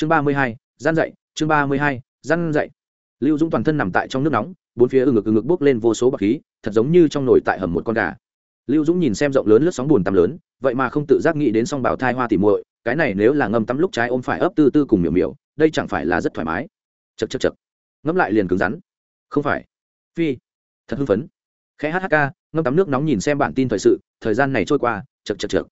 chương ba mươi hai, gian dậy, chương ba mươi hai, gian dậy. Lưu dũng toàn thân nằm tại trong nước nóng, bốn phía ừ ngực ừ ngực bốc lên vô số bọc khí, thật giống như trong nồi tại hầm một con gà. Lưu dũng nhìn xem rộng lớn lướt sóng bùn tắm lớn, vậy mà không tự giác nghĩ đến song bảo thai hoa tỉ muội, cái này nếu là ngâm tắm lúc trái ôm phải ấp tư tư cùng miểu miểu, đây chẳng phải là rất thoải mái. Chật chật chật ngâm lại liền cứng rắn. Không phải. Phi. Thật hưng phấn. Khẽ hk ngâm tắm nước nóng nhìn xem bản tin thời sự, thời gian này trôi qua chật chật chật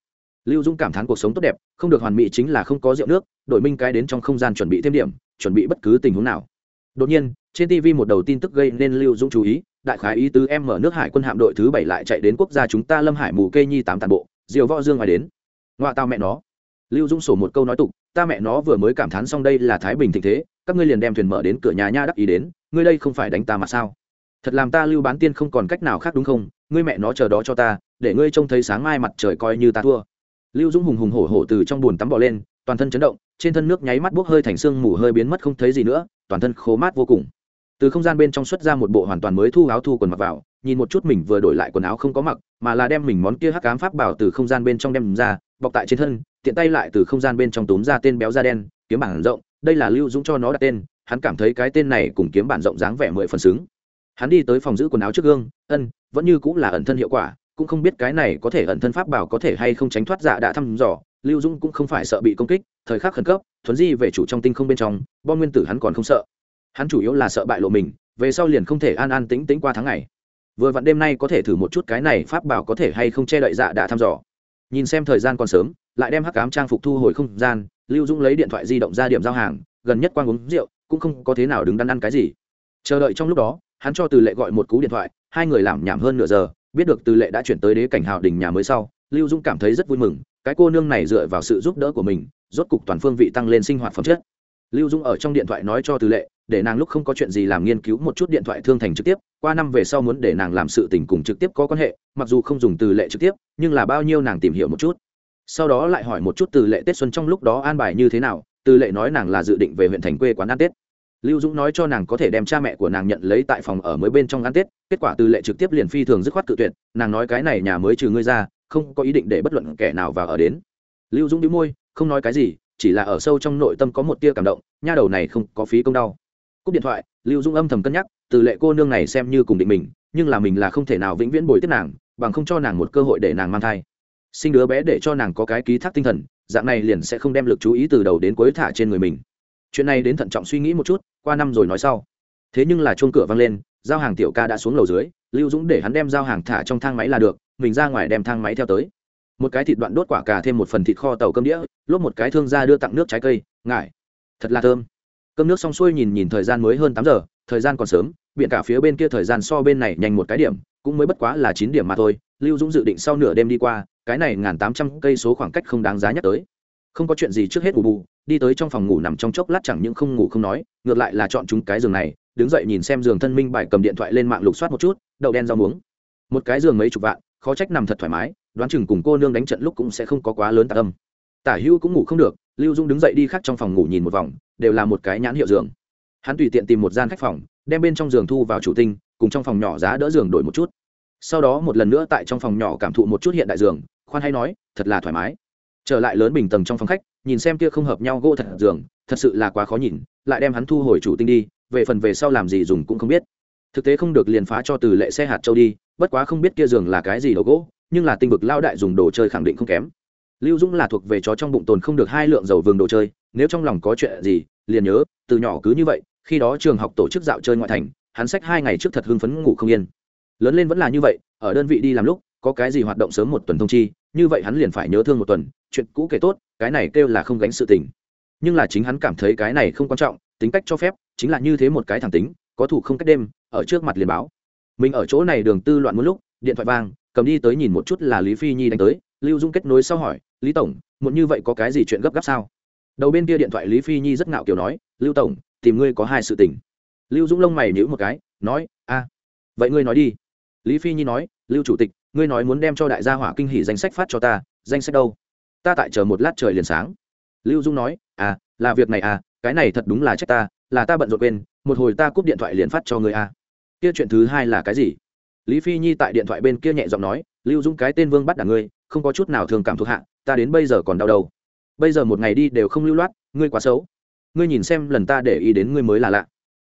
lưu dũng cảm thán cuộc sống tốt đẹp, không được hoàn mỹ chính là không có rượu nước đội minh cái đến trong không gian chuẩn bị thêm điểm, chuẩn bị bất cứ tình huống nào. Đột nhiên, trên tv một đầu tin tức gây nên lưu dũng chú ý, đại khái ý tứ em mở nước hải quân hạm đội thứ bảy lại chạy đến quốc gia chúng ta lâm hải mù kê nhi tám tàn bộ, diều võ dương ngoài đến. Ngoa tao mẹ nó. Lưu dũng sổ một câu nói tục, ta mẹ nó vừa mới cảm thán xong đây là thái bình thịnh thế, các ngươi liền đem thuyền mở đến cửa nhà nha đắc ý đến, ngươi đây không phải đánh ta mà sao? Thật làm ta lưu bán tiên không còn cách nào khác đúng không? Ngươi mẹ nó chờ đó cho ta, để ngươi trông thấy sáng mai mặt trời coi như ta thua lưu dũng hùng hùng hổ hổ từ trong bùn tắm bỏ lên, toàn thân chấn động, trên thân nước nháy mắt bốc hơi thành xương mù hơi biến mất không thấy gì nữa, toàn thân khô mát vô cùng. Từ không gian bên trong xuất ra một bộ hoàn toàn mới thu áo thu quần mặc vào, nhìn một chút mình vừa đổi lại quần áo không có mặc, mà là đem mình món kia hắc cám pháp bảo từ không gian bên trong đem ra, bọc tại trên thân, tiện tay lại từ không gian bên trong túm ra tên béo da đen, kiếm bản rộng, đây là lưu dũng cho nó đặt tên, hắn cảm thấy cái tên này cùng kiếm bản rộng dáng vẻ mười phần xứng. Hắn đi tới phòng giữ quần áo trước gương, ân, vẫn như cũng là ẩn thân hiệu quả cũng không biết cái này có thể ẩn thân pháp bảo có thể hay không tránh thoát dạ đã thăm dò, lưu dũng cũng không phải sợ bị công kích, thời khắc khẩn cấp, thuấn di về chủ trong tinh không bên trong, bom nguyên tử hắn còn không sợ. Hắn chủ yếu là sợ bại lộ mình, về sau liền không thể an an tĩnh tĩnh qua tháng ngày. Vừa vặn đêm nay có thể thử một chút cái này pháp bảo có thể hay không che đậy dạ đã thăm dò. Nhìn xem thời gian còn sớm, lại đem hắc cám trang phục thu hồi không gian, lưu dũng lấy điện thoại di động ra điểm giao hàng, gần nhất quang uống rượu, cũng không có thế nào đứng đắn ăn cái gì. Chờ đợi trong lúc đó, hắn cho từ lệ gọi một cú điện thoại, hai người làm nhảm hơn nửa giờ biết được từ lệ đã chuyển tới đế cảnh hào đình nhà mới sau, lưu dũng cảm thấy rất vui mừng, cái cô nương này dựa vào sự giúp đỡ của mình, rốt cục toàn phương vị tăng lên sinh hoạt phẩm chất. Lưu dũng ở trong điện thoại nói cho từ lệ, để nàng lúc không có chuyện gì làm nghiên cứu một chút điện thoại thương thành trực tiếp, qua năm về sau muốn để nàng làm sự tình cùng trực tiếp có quan hệ, mặc dù không dùng từ lệ trực tiếp, nhưng là bao nhiêu nàng tìm hiểu một chút. Sau đó lại hỏi một chút từ lệ tết xuân trong lúc đó an bài như thế nào, từ lệ nói nàng là dự định về huyện thành quê quán ăn tết lưu dũng nói cho nàng có thể đem cha mẹ của nàng nhận lấy tại phòng ở mới bên trong ăn tết, kết quả từ lệ trực tiếp liền phi thường dứt khoát cự tuyệt, nàng nói cái này nhà mới trừ ngươi ra, không có ý định để bất luận kẻ nào vào ở đến. Lưu dũng đĩu môi, không nói cái gì, chỉ là ở sâu trong nội tâm có một tia cảm động, nha đầu này không có phí công đau. Cúp điện thoại, lưu dũng âm thầm cân nhắc, từ lệ cô nương này xem như cùng định mình, nhưng là mình là không thể nào vĩnh viễn bồi tiếp nàng, bằng không cho nàng một cơ hội để nàng mang thai. Sinh đứa bé để cho nàng có cái ký thác tinh thần, dạng này liền sẽ không đem lực chú ý từ đầu đến cuối thả trên người mình chuyện này đến thận trọng suy nghĩ một chút, qua năm rồi nói sau. Thế nhưng là chuông cửa vang lên, giao hàng tiểu ca đã xuống lầu dưới, lưu dũng để hắn đem giao hàng thả trong thang máy là được, mình ra ngoài đem thang máy theo tới. Một cái thịt đoạn đốt quả cà thêm một phần thịt kho tàu cơm đĩa, lốp một cái thương ra đưa tặng nước trái cây ngại thật là thơm. Cơm nước xong xuôi nhìn nhìn thời gian mới hơn tám giờ, thời gian còn sớm biện cả phía bên kia thời gian so bên này nhanh một cái điểm, cũng mới bất quá là chín điểm mà thôi, lưu dũng dự định sau nửa đêm đi qua, cái này ngàn tám trăm cây số khoảng cách không đáng giá nhắc tới. Không có chuyện gì trước hết bù bù đi tới trong phòng ngủ nằm trong chốc lát chẳng những không ngủ không nói, ngược lại là chọn chúng cái giường này, đứng dậy nhìn xem giường thân minh bài cầm điện thoại lên mạng lục soát một chút, đậu đen rau muống. Một cái giường mấy chục vạn, khó trách nằm thật thoải mái, đoán chừng cùng cô nương đánh trận lúc cũng sẽ không có quá lớn tạ âm. Tả hữu cũng ngủ không được, lưu dung đứng dậy đi khác trong phòng ngủ nhìn một vòng, đều là một cái nhãn hiệu giường. Hắn tùy tiện tìm một gian khách phòng, đem bên trong giường thu vào chủ tinh, cùng trong phòng nhỏ giá đỡ giường đổi một chút. Sau đó một lần nữa tại trong phòng nhỏ cảm thụ một chút hiện đại giường, khoan hay nói, thật là thoải mái trở lại lớn bình tầng trong phòng khách, nhìn xem kia không hợp nhau gỗ thật giường, thật sự là quá khó nhìn, lại đem hắn thu hồi chủ tinh đi, về phần về sau làm gì dùng cũng không biết. Thực tế không được liền phá cho từ lệ xe hạt châu đi, bất quá không biết kia giường là cái gì đồ gỗ, nhưng là tinh vực lao đại dùng đồ chơi khẳng định không kém. Lưu dũng là thuộc về chó trong bụng tồn không được hai lượng dầu vườn đồ chơi, nếu trong lòng có chuyện gì, liền nhớ, từ nhỏ cứ như vậy, khi đó trường học tổ chức dạo chơi ngoại thành, hắn sách hai ngày trước thật hưng phấn ngủ không yên. Lớn lên vẫn là như vậy, ở đơn vị đi làm lúc, có cái gì hoạt động sớm một tuần thông chi như vậy hắn liền phải nhớ thương một tuần, chuyện cũ kể tốt, cái này kêu là không gánh sự tình. Nhưng là chính hắn cảm thấy cái này không quan trọng, tính cách cho phép, chính là như thế một cái thẳng tính, có thủ không cách đêm, ở trước mặt liền báo. Mình ở chỗ này đường tư loạn một lúc, điện thoại vang, cầm đi tới nhìn một chút là lý phi nhi đánh tới, lưu dung kết nối sau hỏi, lý tổng, muộn như vậy có cái gì chuyện gấp gáp sao? Đầu bên kia điện thoại lý phi nhi rất ngạo kiểu nói, lưu tổng, tìm ngươi có hai sự tình. Lưu dũng lông mày nhữ một cái, nói, a, vậy ngươi nói đi. Lý phi nhi nói, lưu chủ tịch ngươi nói muốn đem cho đại gia hỏa kinh hỉ danh sách phát cho ta, danh sách đâu? Ta tại chờ một lát trời liền sáng. Lưu dung nói à là việc này à cái này thật đúng là trách ta, là ta bận rộn quên, một hồi ta cúp điện thoại liền phát cho người à. Kia chuyện thứ hai là cái gì? Lý phi nhi tại điện thoại bên kia nhẹ giọng nói, lưu dung cái tên vương bắt đả ngươi, không có chút nào thường cảm thuộc hạ, ta đến bây giờ còn đau đầu. Bây giờ một ngày đi đều không lưu loát, ngươi quá xấu. Ngươi nhìn xem lần ta để ý đến ngươi mới là lạ.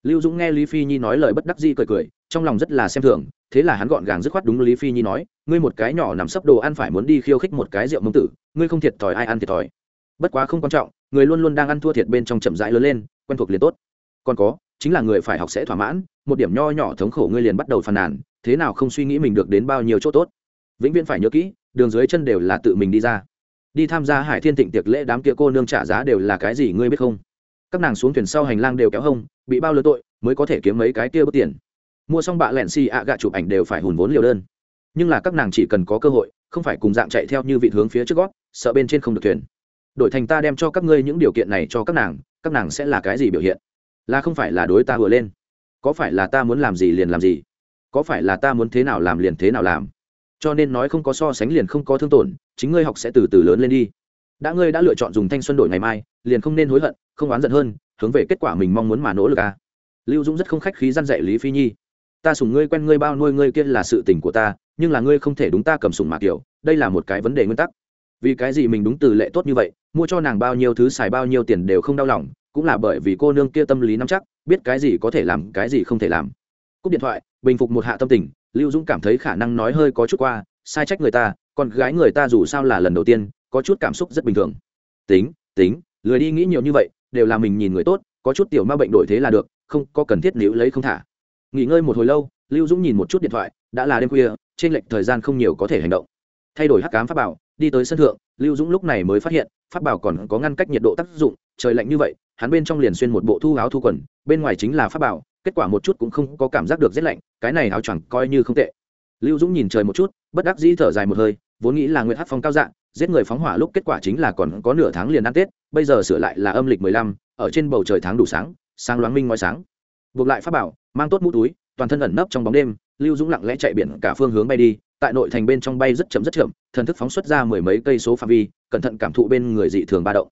Lưu dũng nghe lý phi nhi nói lời bất đắc dĩ cười cười trong lòng rất là xem thường, thế là hắn gọn gàng dứt khoát đúng lý phi nhi nói, ngươi một cái nhỏ nằm sấp đồ ăn phải muốn đi khiêu khích một cái rượu mông tử, ngươi không thiệt thòi ai ăn thiệt thòi. Bất quá không quan trọng, người luôn luôn đang ăn thua thiệt bên trong chậm rãi lớn lên, quen thuộc liền tốt. Còn có, chính là người phải học sẽ thỏa mãn, một điểm nho nhỏ thống khổ ngươi liền bắt đầu phàn nàn, thế nào không suy nghĩ mình được đến bao nhiêu chỗ tốt. Vĩnh viễn phải nhớ kỹ, đường dưới chân đều là tự mình đi ra. Đi tham gia hải thiên thịnh tiệc lễ đám kia cô nương trả giá đều là cái gì ngươi biết không? Các nàng xuống thuyền sau hành lang đều kéo hông, bị bao lứa tội, mới có thể kiếm mấy cái kia bớt tiền mua xong bạ lẹn xì ạ gạ chụp ảnh đều phải hùn vốn liều đơn. Nhưng là các nàng chỉ cần có cơ hội, không phải cùng dạng chạy theo như vị hướng phía trước gót, sợ bên trên không được thuyền. Đổi thành ta đem cho các ngươi những điều kiện này cho các nàng các nàng sẽ là cái gì biểu hiện? Là không phải là đối ta vừa lên? Có phải là ta muốn làm gì liền làm gì? Có phải là ta muốn thế nào làm liền thế nào làm? Cho nên nói không có so sánh liền không có thương tổn, chính ngươi học sẽ từ từ lớn lên đi. Đã ngươi đã lựa chọn dùng thanh xuân đổi ngày mai, liền không nên hối hận, không oán giận hơn, hướng về kết quả mình mong muốn mà nỗ lực à. lưu dũng rất không khách khí g i a n dạy lý phi nhi ta sủng ngươi quen ngươi bao nuôi ngươi kia là sự tình của ta, nhưng là ngươi không thể đúng ta cầm sủng mà kiểu, đây là một cái vấn đề nguyên tắc. Vì cái gì mình đúng từ lệ tốt như vậy, mua cho nàng bao nhiêu thứ xài bao nhiêu tiền đều không đau lòng, cũng là bởi vì cô nương kia tâm lý nắm chắc, biết cái gì có thể làm, cái gì không thể làm. Cúp điện thoại, bình phục một hạ tâm tình, lưu dũng cảm thấy khả năng nói hơi có chút qua, sai trách người ta còn gái người ta dù sao là lần đầu tiên, có chút cảm xúc rất bình thường. Tính tính, lười đi nghĩ nhiều như vậy, đều là mình nhìn người tốt, có chút tiểu ma bệnh đổi thế là được, không có cần thiết níu lấy không thả nghỉ ngơi một hồi lâu, lưu dũng nhìn một chút điện thoại, đã là đêm khuya, trên lệch thời gian không nhiều có thể hành động. Thay đổi hắc cám pháp bảo, đi tới sân thượng, lưu dũng lúc này mới phát hiện, pháp bảo còn có ngăn cách nhiệt độ tác dụng, trời lạnh như vậy, hắn bên trong liền xuyên một bộ thu áo thu quần, bên ngoài chính là pháp bảo, kết quả một chút cũng không có cảm giác được rét lạnh, cái này áo choàng coi như không tệ. Lưu dũng nhìn trời một chút, bất đắc dĩ thở dài một hơi, vốn nghĩ là nguyệt hát phong cao dạng, giết người phóng hỏa lúc kết quả chính là còn có nửa tháng liền ăn tết, bây giờ sửa lại là âm lịch mười lăm, ở trên bầu trời tháng đủ sáng sáng loáng minh ngoài sáng. Buộc lại pháp bảo mang tốt mũ túi, toàn thân ẩn nấp trong bóng đêm, lưu dũng lặng lẽ chạy biển cả phương hướng bay đi, tại nội thành bên trong bay rất chậm rất chậm, thần thức phóng xuất ra mười mấy cây số phạm vi, cẩn thận cảm thụ bên người dị thường ba động.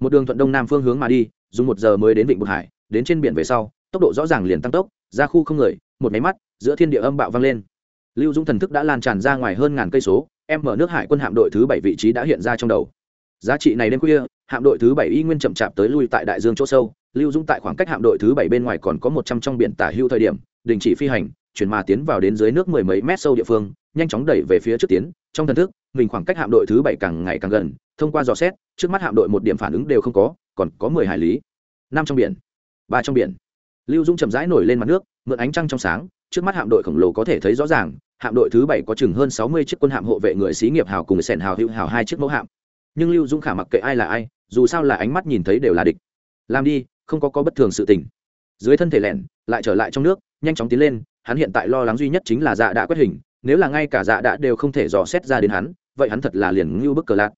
Một đường thuận đông nam phương hướng mà đi, dùng một giờ mới đến vịnh bột hải, đến trên biển về sau, tốc độ rõ ràng liền tăng tốc, ra khu không người, một máy mắt, giữa thiên địa âm bạo vang lên. Lưu dũng thần thức đã lan tràn ra ngoài hơn ngàn cây số, em mở nước hải quân hạm đội thứ bảy vị trí đã hiện ra trong đầu. Giá trị này đêm khuya, hạm đội thứ bảy y nguyên chậm chạp tới lui tại đại dương chỗ sâu lưu dũng tại khoảng cách hạm đội thứ bảy bên ngoài còn có một trăm trong biển tả hưu thời điểm, đình chỉ phi hành, chuyển mà tiến vào đến dưới nước mười mấy mét sâu địa phương, nhanh chóng đẩy về phía trước tiến. Trong thần thức, mình khoảng cách hạm đội thứ bảy càng ngày càng gần, thông qua dò xét, trước mắt hạm đội một điểm phản ứng đều không có, còn có mười hải lý, năm trong biển, ba trong biển. Lưu dũng chậm rãi nổi lên mặt nước, mượn ánh trăng trong sáng, trước mắt hạm đội khổng lồ có thể thấy rõ ràng, hạm đội thứ bảy có chừng hơn sáu mươi chiếc quân hạm hộ vệ người xí nghiệp hào cùng sẻn hào hữu hào hai chiếc mẫu hạm. Nhưng lưu dũng khả mặc kệ ai là ai, dù sao là ánh mắt nhìn thấy đều là địch. Làm đi không có có bất thường sự tình. Dưới thân thể lẻn lại trở lại trong nước, nhanh chóng tiến lên, hắn hiện tại lo lắng duy nhất chính là dạ đã quét hình, nếu là ngay cả dạ đã đều không thể dò xét ra đến hắn, vậy hắn thật là liền ngưu bức cờ lạc.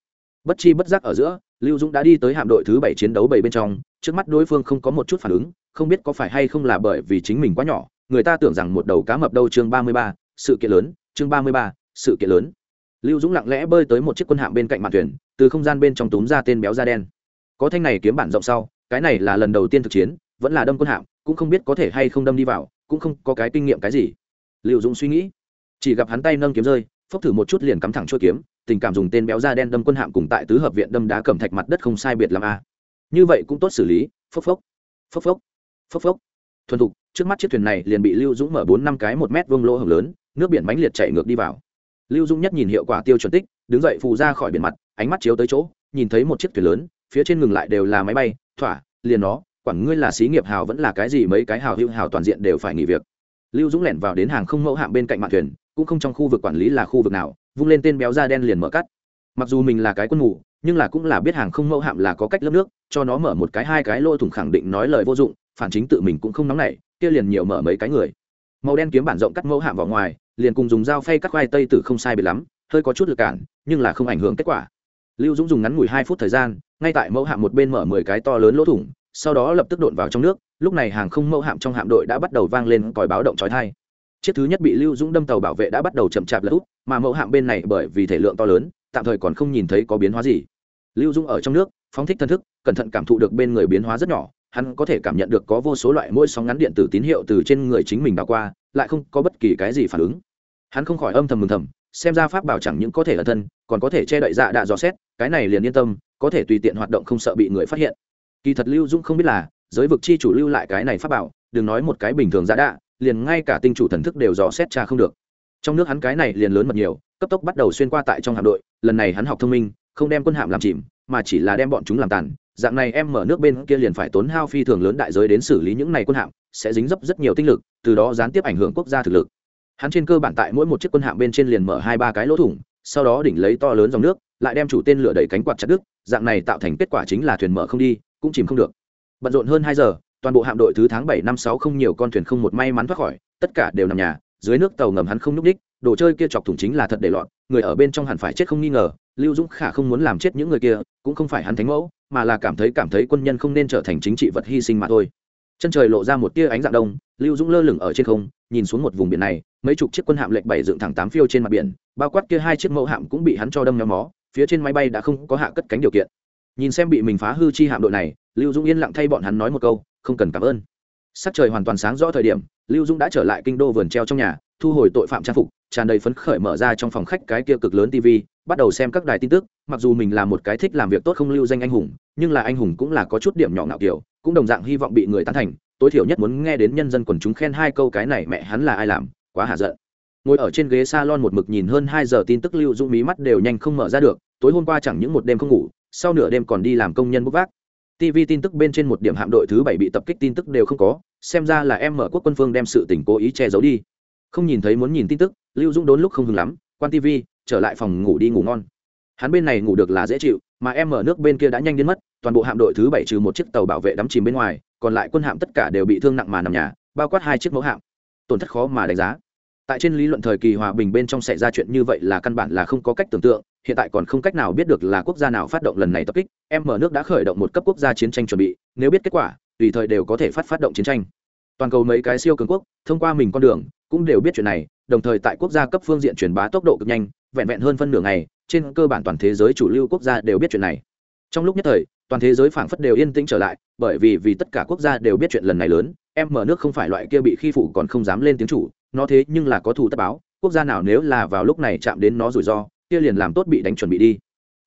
Bất chi bất giác ở giữa, lưu dũng đã đi tới hạm đội thứ bảy chiến đấu bảy bên trong, trước mắt đối phương không có một chút phản ứng, không biết có phải hay không là bởi vì chính mình quá nhỏ, người ta tưởng rằng một đầu cá mập đâu chương ba mươi ba, sự kiện lớn, chương ba mươi ba, sự kiện lớn. Lưu dũng lặng lẽ bơi tới một chiếc quân hạm bên cạnh mạn thuyền, từ không gian bên trong túm ra tên béo da đen. Có thanh này kiếm bản rộng sau cái này là lần đầu tiên thực chiến, vẫn là đâm quân hạm, cũng không biết có thể hay không đâm đi vào, cũng không có cái kinh nghiệm cái gì. Lưu dũng suy nghĩ, chỉ gặp hắn tay nâng kiếm rơi, phốc thử một chút liền cắm thẳng chuôi kiếm, tình cảm dùng tên béo da đen đâm quân hạm cùng tại tứ hợp viện đâm đá cẩm thạch mặt đất không sai biệt làm a. Như vậy cũng tốt xử lý, phốc phốc phốc phốc phốc phốc. Thuần thục, trước mắt chiếc thuyền này liền bị lưu dũng mở bốn năm cái một mét vông lỗ hồng lớn, nước biển mãnh liệt chạy ngược đi vào. Lưu dũng nhất nhìn hiệu quả tiêu chuẩn tích, đứng dậy phù ra khỏi biển mặt, ánh mắt chiếu tới chỗ, nhìn thấy một chiếc thuyền lớn phía trên ngừng lại đều là máy bay, thỏa, liền nó, quản ngươi là xí nghiệp hào vẫn là cái gì mấy cái hào hữu hào toàn diện đều phải nghỉ việc. Lưu dũng lẻn vào đến hàng không mẫu hạm bên cạnh mạn thuyền, cũng không trong khu vực quản lý là khu vực nào, vung lên tên béo da đen liền mở cắt. Mặc dù mình là cái quân ngủ nhưng là cũng là biết hàng không mẫu hạm là có cách lớp nước, cho nó mở một cái hai cái lỗ thủng khẳng định nói lời vô dụng, phản chính tự mình cũng không nóng nảy, kia liền nhiều mở mấy cái người. Màu đen kiếm bản rộng cắt mẫu hạm vào ngoài, liền cùng dùng dao phay cắt khoai tây tử không sai biệt lắm, hơi có chút lực cản, nhưng là không ảnh hưởng kết quả. Lưu dũng dùng ngắn ngủi hai phút thời gian ngay tại mẫu hạm một bên mở mười cái to lớn lỗ thủng sau đó lập tức đột vào trong nước lúc này hàng không mẫu hạm trong hạm đội đã bắt đầu vang lên còi báo động trói thai chiếc thứ nhất bị lưu dũng đâm tàu bảo vệ đã bắt đầu chậm chạp lật úp, mà mẫu hạm bên này bởi vì thể lượng to lớn tạm thời còn không nhìn thấy có biến hóa gì. Lưu dũng ở trong nước phóng thích thân thức cẩn thận cảm thụ được bên người biến hóa rất nhỏ hắn có thể cảm nhận được có vô số loại mỗi sóng ngắn điện tử tín hiệu từ trên người chính mình đào qua lại không có bất kỳ cái gì phản ứng. Hắn không khỏi âm thầm mừng thầm xem ra pháp bảo chẳng những có thể là thân còn có thể che đậy dạ đạ dò xét cái này liền yên tâm có thể tùy tiện hoạt động không sợ bị người phát hiện. Kỳ thật lưu dũng không biết là, giới vực chi chủ lưu lại cái này pháp bảo, đừng nói một cái bình thường giả đạ, liền ngay cả tinh chủ thần thức đều dò xét tra không được. Trong nước hắn cái này liền lớn mật nhiều, cấp tốc bắt đầu xuyên qua tại trong hạm đội, lần này hắn học thông minh, không đem quân hạm làm chìm, mà chỉ là đem bọn chúng làm tàn, dạng này em mở nước bên kia liền phải tốn hao phi thường lớn đại giới đến xử lý những này quân hạm, sẽ dính dấp rất nhiều tinh lực, từ đó gián tiếp ảnh hưởng quốc gia thực lực. Hắn trên cơ bản tại mỗi một chiếc quân hạm bên trên liền mở hai ba cái lỗ thủng, sau đó đỉnh lấy to lớn dòng nước lại đem chủ tên lửa đẩy cánh quạt chặt đứt, dạng này tạo thành kết quả chính là thuyền mở không đi, cũng chìm không được. Bận rộn hơn hai giờ, toàn bộ hạm đội thứ tháng bảy năm sáu không nhiều con thuyền không một may mắn thoát khỏi, tất cả đều nằm nhà, dưới nước tàu ngầm hắn không nhúc đích đồ chơi kia chọc thủng chính là thật để lọt, người ở bên trong hẳn phải chết không nghi ngờ, lưu dũng khả không muốn làm chết những người kia, cũng không phải hắn thánh mẫu, mà là cảm thấy cảm thấy quân nhân không nên trở thành chính trị vật hy sinh mà thôi. Chân trời lộ ra một tia ánh dạng đông, lưu dũng lơ lửng ở trên không, nhìn xuống một vùng biển này, mấy chục chiếc quân hạm lệnh bảy dựng thẳng tám phiêu trên mặt biển, bao quát kia hai chiếc mẫu hạm cũng bị hắn cho đâm nhóm mó phía trên máy bay đã không có hạ cất cánh điều kiện. Nhìn xem bị mình phá hư chi hạm đội này, lưu dũng yên lặng thay bọn hắn nói một câu, không cần cảm ơn. Sắc trời hoàn toàn sáng rõ thời điểm, lưu dũng đã trở lại kinh đô vườn treo trong nhà, thu hồi tội phạm trang phục, tràn đầy phấn khởi mở ra trong phòng khách cái kia cực lớn tv bắt đầu xem các đài tin tức. Mặc dù mình là một cái thích làm việc tốt không lưu danh anh hùng, nhưng là anh hùng cũng là có chút điểm nhỏ ngạo kiểu, cũng đồng dạng hy vọng bị người tán thành. Tối thiểu nhất muốn nghe đến nhân dân quần chúng khen hai câu cái này mẹ hắn là ai làm, quá hạ giận ngồi ở trên ghế salon một mực nhìn hơn hai giờ tin tức lưu dũng mí mắt đều nhanh không mở ra được, tối hôm qua chẳng những một đêm không ngủ, sau nửa đêm còn đi làm công nhân bốc vác. Tv tin tức bên trên một điểm hạm đội thứ bảy bị tập kích tin tức đều không có, xem ra là em mở quốc quân phương đem sự tình cố ý che giấu đi. Không nhìn thấy muốn nhìn tin tức, lưu dũng đốn lúc không hừng lắm, quan tv trở lại phòng ngủ đi ngủ ngon. Hắn bên này ngủ được là dễ chịu, mà em mở nước bên kia đã nhanh đến mất, toàn bộ hạm đội thứ bảy trừ một chiếc tàu bảo vệ đắm chìm bên ngoài, còn lại quân hạm tất cả đều bị thương nặng mà nằm nhà, bao quát hai chiếc mẫu hạm. Tổn thất khó mà đánh giá tại trên lý luận thời kỳ hòa bình bên trong xảy ra chuyện như vậy là căn bản là không có cách tưởng tượng, hiện tại còn không cách nào biết được là quốc gia nào phát động lần này tập kích, em mở nước đã khởi động một cấp quốc gia chiến tranh chuẩn bị, nếu biết kết quả, tùy thời đều có thể phát phát động chiến tranh. Toàn cầu mấy cái siêu cường quốc, thông qua mình con đường, cũng đều biết chuyện này, đồng thời tại quốc gia cấp phương diện truyền bá tốc độ cực nhanh, vẹn vẹn hơn phân nửa ngày, trên cơ bản toàn thế giới chủ lưu quốc gia đều biết chuyện này. Trong lúc nhất thời, toàn thế giới phảng phất đều yên tĩnh trở lại, bởi vì vì tất cả quốc gia đều biết chuyện lần này lớn, em mở nước không phải loại kia bị khi phụ còn không dám lên tiếng chủ nó thế nhưng là có thù tất báo, quốc gia nào nếu là vào lúc này chạm đến nó rủi ro, kia liền làm tốt bị đánh chuẩn bị đi.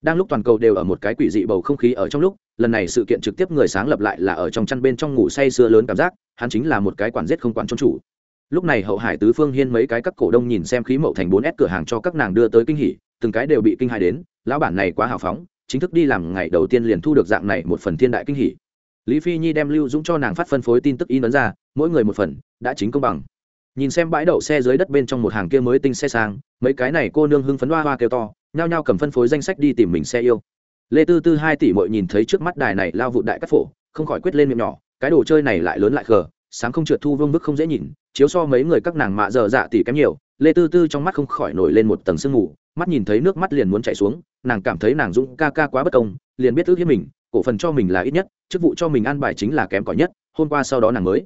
Đang lúc toàn cầu đều ở một cái quỷ dị bầu không khí ở trong lúc, lần này sự kiện trực tiếp người sáng lập lại là ở trong chăn bên trong ngủ say sưa lớn cảm giác, hắn chính là một cái quản giết không quản trôn chủ. Lúc này hậu hải tứ phương hiên mấy cái các cổ đông nhìn xem khí mậu thành bốn s cửa hàng cho các nàng đưa tới kinh hỉ, từng cái đều bị kinh hài đến, lão bản này quá hào phóng, chính thức đi làm ngày đầu tiên liền thu được dạng này một phần thiên đại kinh hỉ. Lý phi nhi đem lưu dũng cho nàng phát phân phối tin tức in ấn ra, mỗi người một phần, đã chính công bằng nhìn xem bãi đậu xe dưới đất bên trong một hàng kia mới tinh xe sang, mấy cái này cô nương hưng phấn hoa hoa kêu to, nhao nhao cầm phân phối danh sách đi tìm mình xe yêu. Lê tư tư hai tỷ mội nhìn thấy trước mắt đài này lao vụ đại cắt phổ, không khỏi quyết lên miệng nhỏ, cái đồ chơi này lại lớn lại khờ, sáng không trượt thu vương bức không dễ nhìn, chiếu so mấy người các nàng mạ dở dạ tỷ kém nhiều, lê tư tư trong mắt không khỏi nổi lên một tầng sương mù, mắt nhìn thấy nước mắt liền muốn chảy xuống, nàng cảm thấy nàng dũng ca ca quá bất công, liền biết ước hiếp mình, cổ phần cho mình là ít nhất, chức vụ cho mình an bài chính là kém cỏi nhất, hôm qua sau đó nàng mới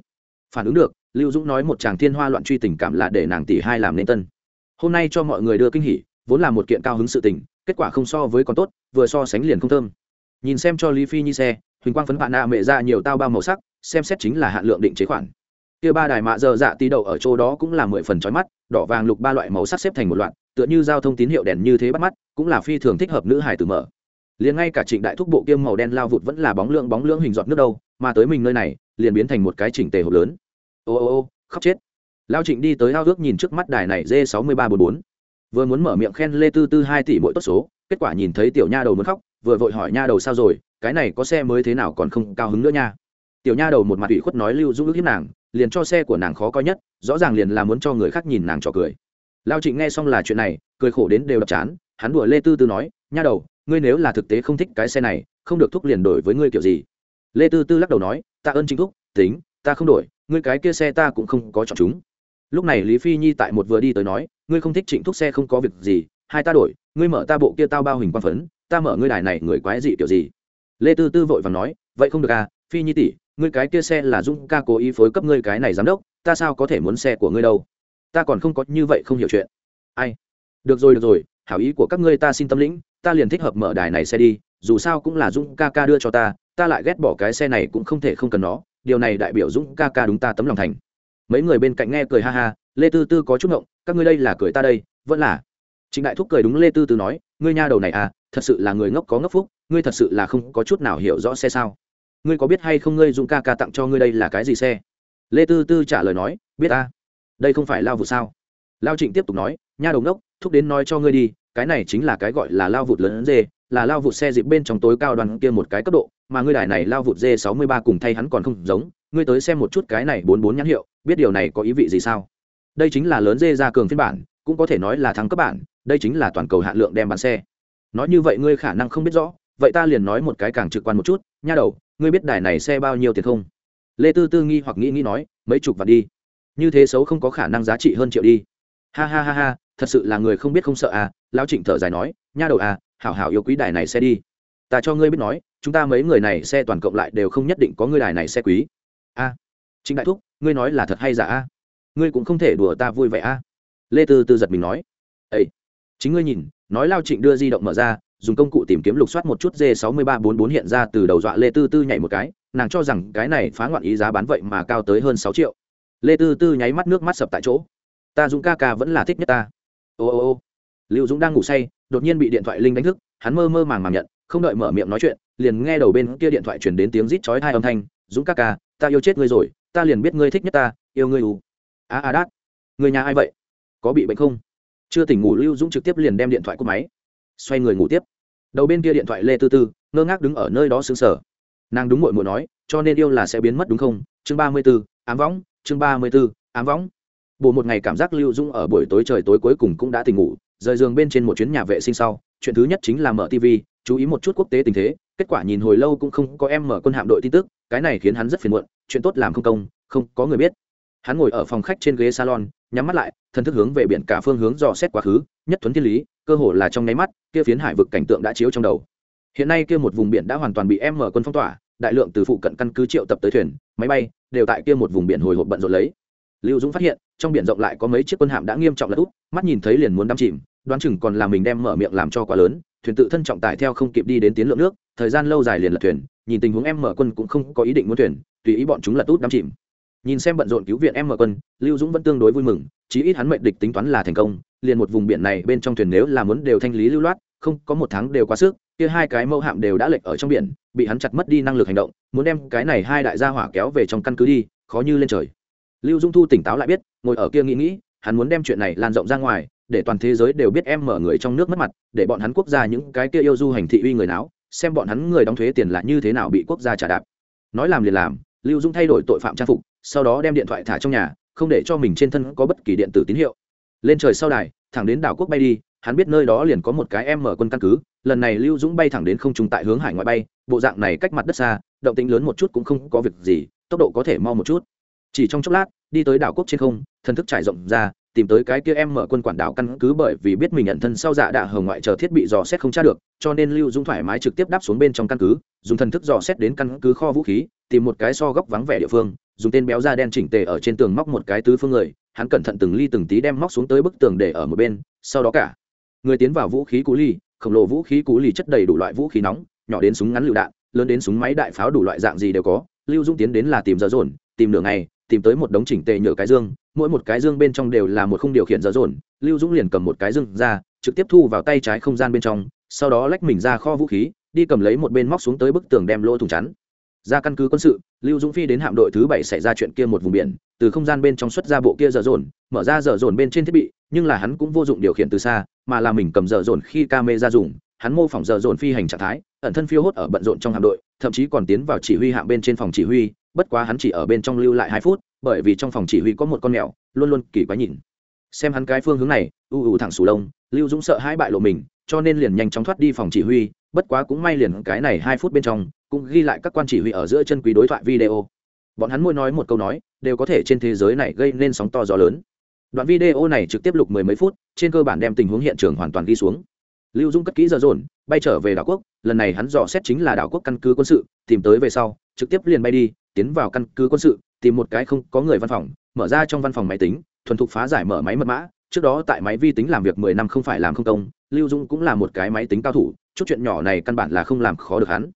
phản ứng được lưu dũng nói một chàng thiên hoa loạn truy tình cảm là để nàng tỷ hai làm nên tân. Hôm nay cho mọi người đưa kinh hỉ, vốn là một kiện cao hứng sự tình, kết quả không so với con tốt, vừa so sánh liền không thơm. Nhìn xem cho lý phi nhi xe, huỳnh quang phấn bạn nạ mẹ ra nhiều tao bao màu sắc, xem xét chính là hạn lượng định chế khoản. Kia ba đài mạ giờ dạ tí đậu ở chỗ đó cũng là mười phần trói mắt, đỏ vàng lục ba loại màu sắc xếp thành một loạt, tựa như giao thông tín hiệu đèn như thế bắt mắt, cũng là phi thường thích hợp nữ hải từ mở. Liền ngay cả trịnh đại thúc bộ kiêm màu đen lao vụt vẫn là bóng lượng bóng lưỡng hình giọt nước đâu, mà tới mình nơi này, liền biến thành một cái chỉnh tề hộp lớn ô ô ô, khóc chết. Lao trịnh đi tới ao ước nhìn trước mắt đài này d sáu mươi ba bốn bốn. Vừa muốn mở miệng khen lê tư tư hai tỷ mỗi tốt số, kết quả nhìn thấy tiểu nha đầu muốn khóc, vừa vội hỏi nha đầu sao rồi, cái này có xe mới thế nào còn không cao hứng nữa nha. Tiểu nha đầu một mặt ủy khuất nói lưu dũng ước hiếp nàng, liền cho xe của nàng khó coi nhất, rõ ràng liền là muốn cho người khác nhìn nàng trò cười. Lao trịnh nghe xong là chuyện này, cười khổ đến đều đập chán, hắn đùa lê tư tư nói, nha đầu, ngươi nếu là thực tế không thích cái xe này, không được thúc liền đổi với ngươi kiểu gì? Lê tư tư lắc đầu nói, ta ơn chính thúc, tính, ta không đổi ngươi cái kia xe ta cũng không có chọn chúng. Lúc này lý phi nhi tại một vừa đi tới nói, ngươi không thích trịnh thúc xe không có việc gì, hai ta đổi, ngươi mở ta bộ kia tao bao hình quang phấn, ta mở ngươi đài này người quái dị kiểu gì? Lê tư tư vội và nói, vậy không được à phi nhi tỷ, ngươi cái kia xe là dung ca cố ý phối cấp ngươi cái này giám đốc, ta sao có thể muốn xe của ngươi đâu? Ta còn không có như vậy không hiểu chuyện. Ai? Được rồi được rồi, hảo ý của các ngươi ta xin tâm lĩnh, ta liền thích hợp mở đài này xe đi, dù sao cũng là dung ca ca đưa cho ta ta lại ghét bỏ cái xe này cũng không thể không cần nó điều này đại biểu dung ca ca đúng ta tấm lòng thành. Mấy người bên cạnh nghe cười ha ha lê tư tư có chút ngộng các ngươi đây là cười ta đây vẫn là. Trịnh đại thúc cười đúng lê tư tư nói ngươi nha đầu này à thật sự là người ngốc có ngốc phúc ngươi thật sự là không có chút nào hiểu rõ xe sao. Ngươi có biết hay không ngươi dũng ca ca tặng cho ngươi đây là cái gì xe? Lê tư tư trả lời nói biết ta. Đây không phải lao vụ sao? Lao trịnh tiếp tục nói nha đầu ngốc, thúc đến nói cho ngươi đi cái này chính là cái gọi là lao vụt lớn dê là lao vụt xe dịp bên trong tối cao đoàn kia một cái cấp độ mà ngươi đài này lao vụt dê sáu mươi ba cùng thay hắn còn không giống, ngươi tới xem một chút cái này bốn bốn nhãn hiệu, biết điều này có ý vị gì sao? Đây chính là lớn dê ra cường phiên bản, cũng có thể nói là thắng cấp bản, đây chính là toàn cầu hạn lượng đem bán xe. Nói như vậy ngươi khả năng không biết rõ, vậy ta liền nói một cái càng trực quan một chút, nha đầu, ngươi biết đài này xe bao nhiêu tiền không? Lê tư tư nghi hoặc nghĩ nghĩ nói, mấy chục vạn đi. Như thế xấu không có khả năng giá trị hơn triệu đi. Ha ha ha ha, thật sự là người không biết không sợ à lão trịnh thở dài nói, nha đầu à hảo hảo yêu quý đài này xe đi ta cho ngươi biết nói chúng ta mấy người này xe toàn cộng lại đều không nhất định có ngươi đài này xe quý. A à, trịnh đại thúc ngươi nói là thật hay giả a? Ngươi cũng không thể đùa ta vui vẻ a. Lê tư tư giật mình nói. Ây chính ngươi nhìn nói lao trịnh đưa di động mở ra dùng công cụ tìm kiếm lục soát một chút d sáu mươi ba bốn bốn hiện ra từ đầu dọa lê tư tư nhảy một cái nàng cho rằng cái này phá ngoạn ý giá bán vậy mà cao tới hơn sáu triệu. Lê tư tư nháy mắt nước mắt sập tại chỗ. Ta dũng ca ca vẫn là thích nhất ta. Ô ô ô. Liệu dũng đang ngủ say đột nhiên bị điện thoại linh đánh thức hắn mơ mơ màng màng nhận không đợi mở miệng nói chuyện, liền nghe đầu bên kia điện thoại chuyển đến tiếng rít chói hai âm thanh, dũng ca ca, ta yêu chết ngươi rồi, ta liền biết ngươi thích nhất ta, yêu ngươi u a a đát người nhà ai vậy? Có bị bệnh không? Chưa tỉnh ngủ, lưu dũng trực tiếp liền đem điện thoại của máy, xoay người ngủ tiếp. Đầu bên kia điện thoại lê tư tư, ngơ ngác đứng ở nơi đó xứng sở nàng đúng mội mội nói, cho nên yêu là sẽ biến mất đúng không? Chương ba mươi b ố ám võng, chương ba mươi b ố ám võng. Bộ một ngày cảm giác lưu dũng ở buổi tối trời tối cuối cùng cũng đã tỉnh ngủ, rời giường bên trên một chuyến nhà vệ sinh sau, chuyện thứ nhất chính là mở tv chú ý một chút quốc tế tình thế, kết quả nhìn hồi lâu cũng không có em mở quân hạm đội tin tức, cái này khiến hắn rất phiền muộn, chuyện tốt làm không công, không có người biết. Hắn ngồi ở phòng khách trên ghế salon, nhắm mắt lại, thần thức hướng về biển cả phương hướng dò xét quá khứ, nhất thuấn thiên lý, cơ hồ là trong nháy mắt, kia phiến hải vực cảnh tượng đã chiếu trong đầu. Hiện nay kia một vùng biển đã hoàn toàn bị em mở quân phong tỏa, đại lượng từ phụ cận căn cứ triệu tập tới thuyền, máy bay, đều tại kia một vùng biển hồi hộp bận rộn lấy. Lưu dũng phát hiện, trong biển rộng lại có mấy chiếc quân hạm đã nghiêm trọng lật úp, mắt nhìn thấy liền muốn đắm chìm, đoán chừng còn là mình đem mở miệng làm cho quá lớn thuyền tự thân trọng tải theo không kịp đi đến tiến lượng nước, thời gian lâu dài liền lật thuyền, nhìn tình huống em mở quân cũng không có ý định muốn thuyền, tùy ý bọn chúng lật út đắm chìm. Nhìn xem bận rộn cứu viện em mở quân, lưu dũng vẫn tương đối vui mừng, chí ít hắn mệnh địch tính toán là thành công, liền một vùng biển này bên trong thuyền nếu là muốn đều thanh lý lưu loát, không có một tháng đều quá sức, kia hai cái mẫu hạm đều đã lệch ở trong biển, bị hắn chặt mất đi năng lực hành động, muốn đem cái này hai đại gia hỏa kéo về trong căn cứ đi, khó như lên trời. Lưu dung thu tỉnh táo lại biết, ngồi ở kia nghĩ nghĩ, hắn muốn đem chuyện này lan rộng ra ngoài để toàn thế giới đều biết em mở người trong nước mất mặt, để bọn hắn quốc gia những cái kia yêu du hành thị uy người nào xem bọn hắn người đóng thuế tiền là như thế nào bị quốc gia trả đạp. Nói làm liền làm, lưu dung thay đổi tội phạm trang phục, sau đó đem điện thoại thả trong nhà, không để cho mình trên thân có bất kỳ điện tử tín hiệu. Lên trời sau đài, thẳng đến đảo quốc bay đi, hắn biết nơi đó liền có một cái em mở quân căn cứ, lần này lưu dũng bay thẳng đến không trung tại hướng hải ngoại bay, bộ dạng này cách mặt đất xa, động tĩnh lớn một chút cũng không có việc gì, tốc độ có thể mau một chút. Chỉ trong chốc lát, đi tới đảo quốc trên không thân thức trải rộng ra tìm tới cái kia em mở quân quản đảo căn cứ bởi vì biết mình nhận thân sau dạ đạ hờ ngoại chờ thiết bị dò xét không tra được, cho nên lưu dũng thoải mái trực tiếp đáp xuống bên trong căn cứ, dùng thần thức dò xét đến căn cứ kho vũ khí, tìm một cái so góc vắng vẻ địa phương, dùng tên béo da đen chỉnh tề ở trên tường móc một cái tứ phương người, hắn cẩn thận từng ly từng tí đem móc xuống tới bức tường để ở một bên, sau đó cả người tiến vào vũ khí cú ly, khổng lồ vũ khí cú ly chất đầy đủ loại vũ khí nóng, nhỏ đến súng ngắn lựu đạn, lớn đến súng máy đại pháo đủ loại dạng gì đều có, lưu dung tiến đến là tìm giờ dồn, tìm nửa ngày tìm tới một đống chỉnh tề nhựa cái dương, mỗi một cái dương bên trong đều là một khung điều khiển giờ dồn, lưu dũng liền cầm một cái dương ra, trực tiếp thu vào tay trái không gian bên trong, sau đó lách mình ra kho vũ khí, đi cầm lấy một bên móc xuống tới bức tường đem lỗ thủng chắn. Ra căn cứ quân sự, lưu dũng phi đến hạm đội thứ bảy xảy ra chuyện kia một vùng biển, từ không gian bên trong xuất ra bộ kia dở dồn, mở ra dở dồn bên trên thiết bị, nhưng là hắn cũng vô dụng điều khiển từ xa, mà là mình cầm dở dồn khi ca mê ra dùng, hắn mô phỏng dở dồn phi hành trạng thái, ẩn thân phiêu hốt ở bận rộn trong hạm đội, thậm chí còn tiến vào chỉ huy hạm bên trên phòng chỉ huy bất quá hắn chỉ ở bên trong lưu lại hai phút, bởi vì trong phòng chỉ huy có một con mèo, luôn luôn kỳ quái nhìn. Xem hắn cái phương hướng này, u u thẳng sù lông, lưu dũng sợ hai bại lộ mình, cho nên liền nhanh chóng thoát đi phòng chỉ huy, bất quá cũng may liền cái này hai phút bên trong, cũng ghi lại các quan chỉ huy ở giữa chân quý đối thoại video. Bọn hắn mỗi nói một câu nói, đều có thể trên thế giới này gây nên sóng to gió lớn. Đoạn video này trực tiếp lục mười mấy phút, trên cơ bản đem tình huống hiện trường hoàn toàn ghi xuống. Lưu dung cất kỹ giờ dồn, bay trở về đảo quốc, lần này hắn dò xét chính là đảo quốc căn cứ quân sự, tìm tới về sau, trực tiếp liền bay đi tiến vào căn cứ quân sự, tìm một cái không có người văn phòng, mở ra trong văn phòng máy tính, thuần thục phá giải mở máy mật mã. Trước đó tại máy vi tính làm việc mười năm không phải làm không công, lưu dung cũng là một cái máy tính cao thủ, chút chuyện nhỏ này căn bản là không làm khó được hắn.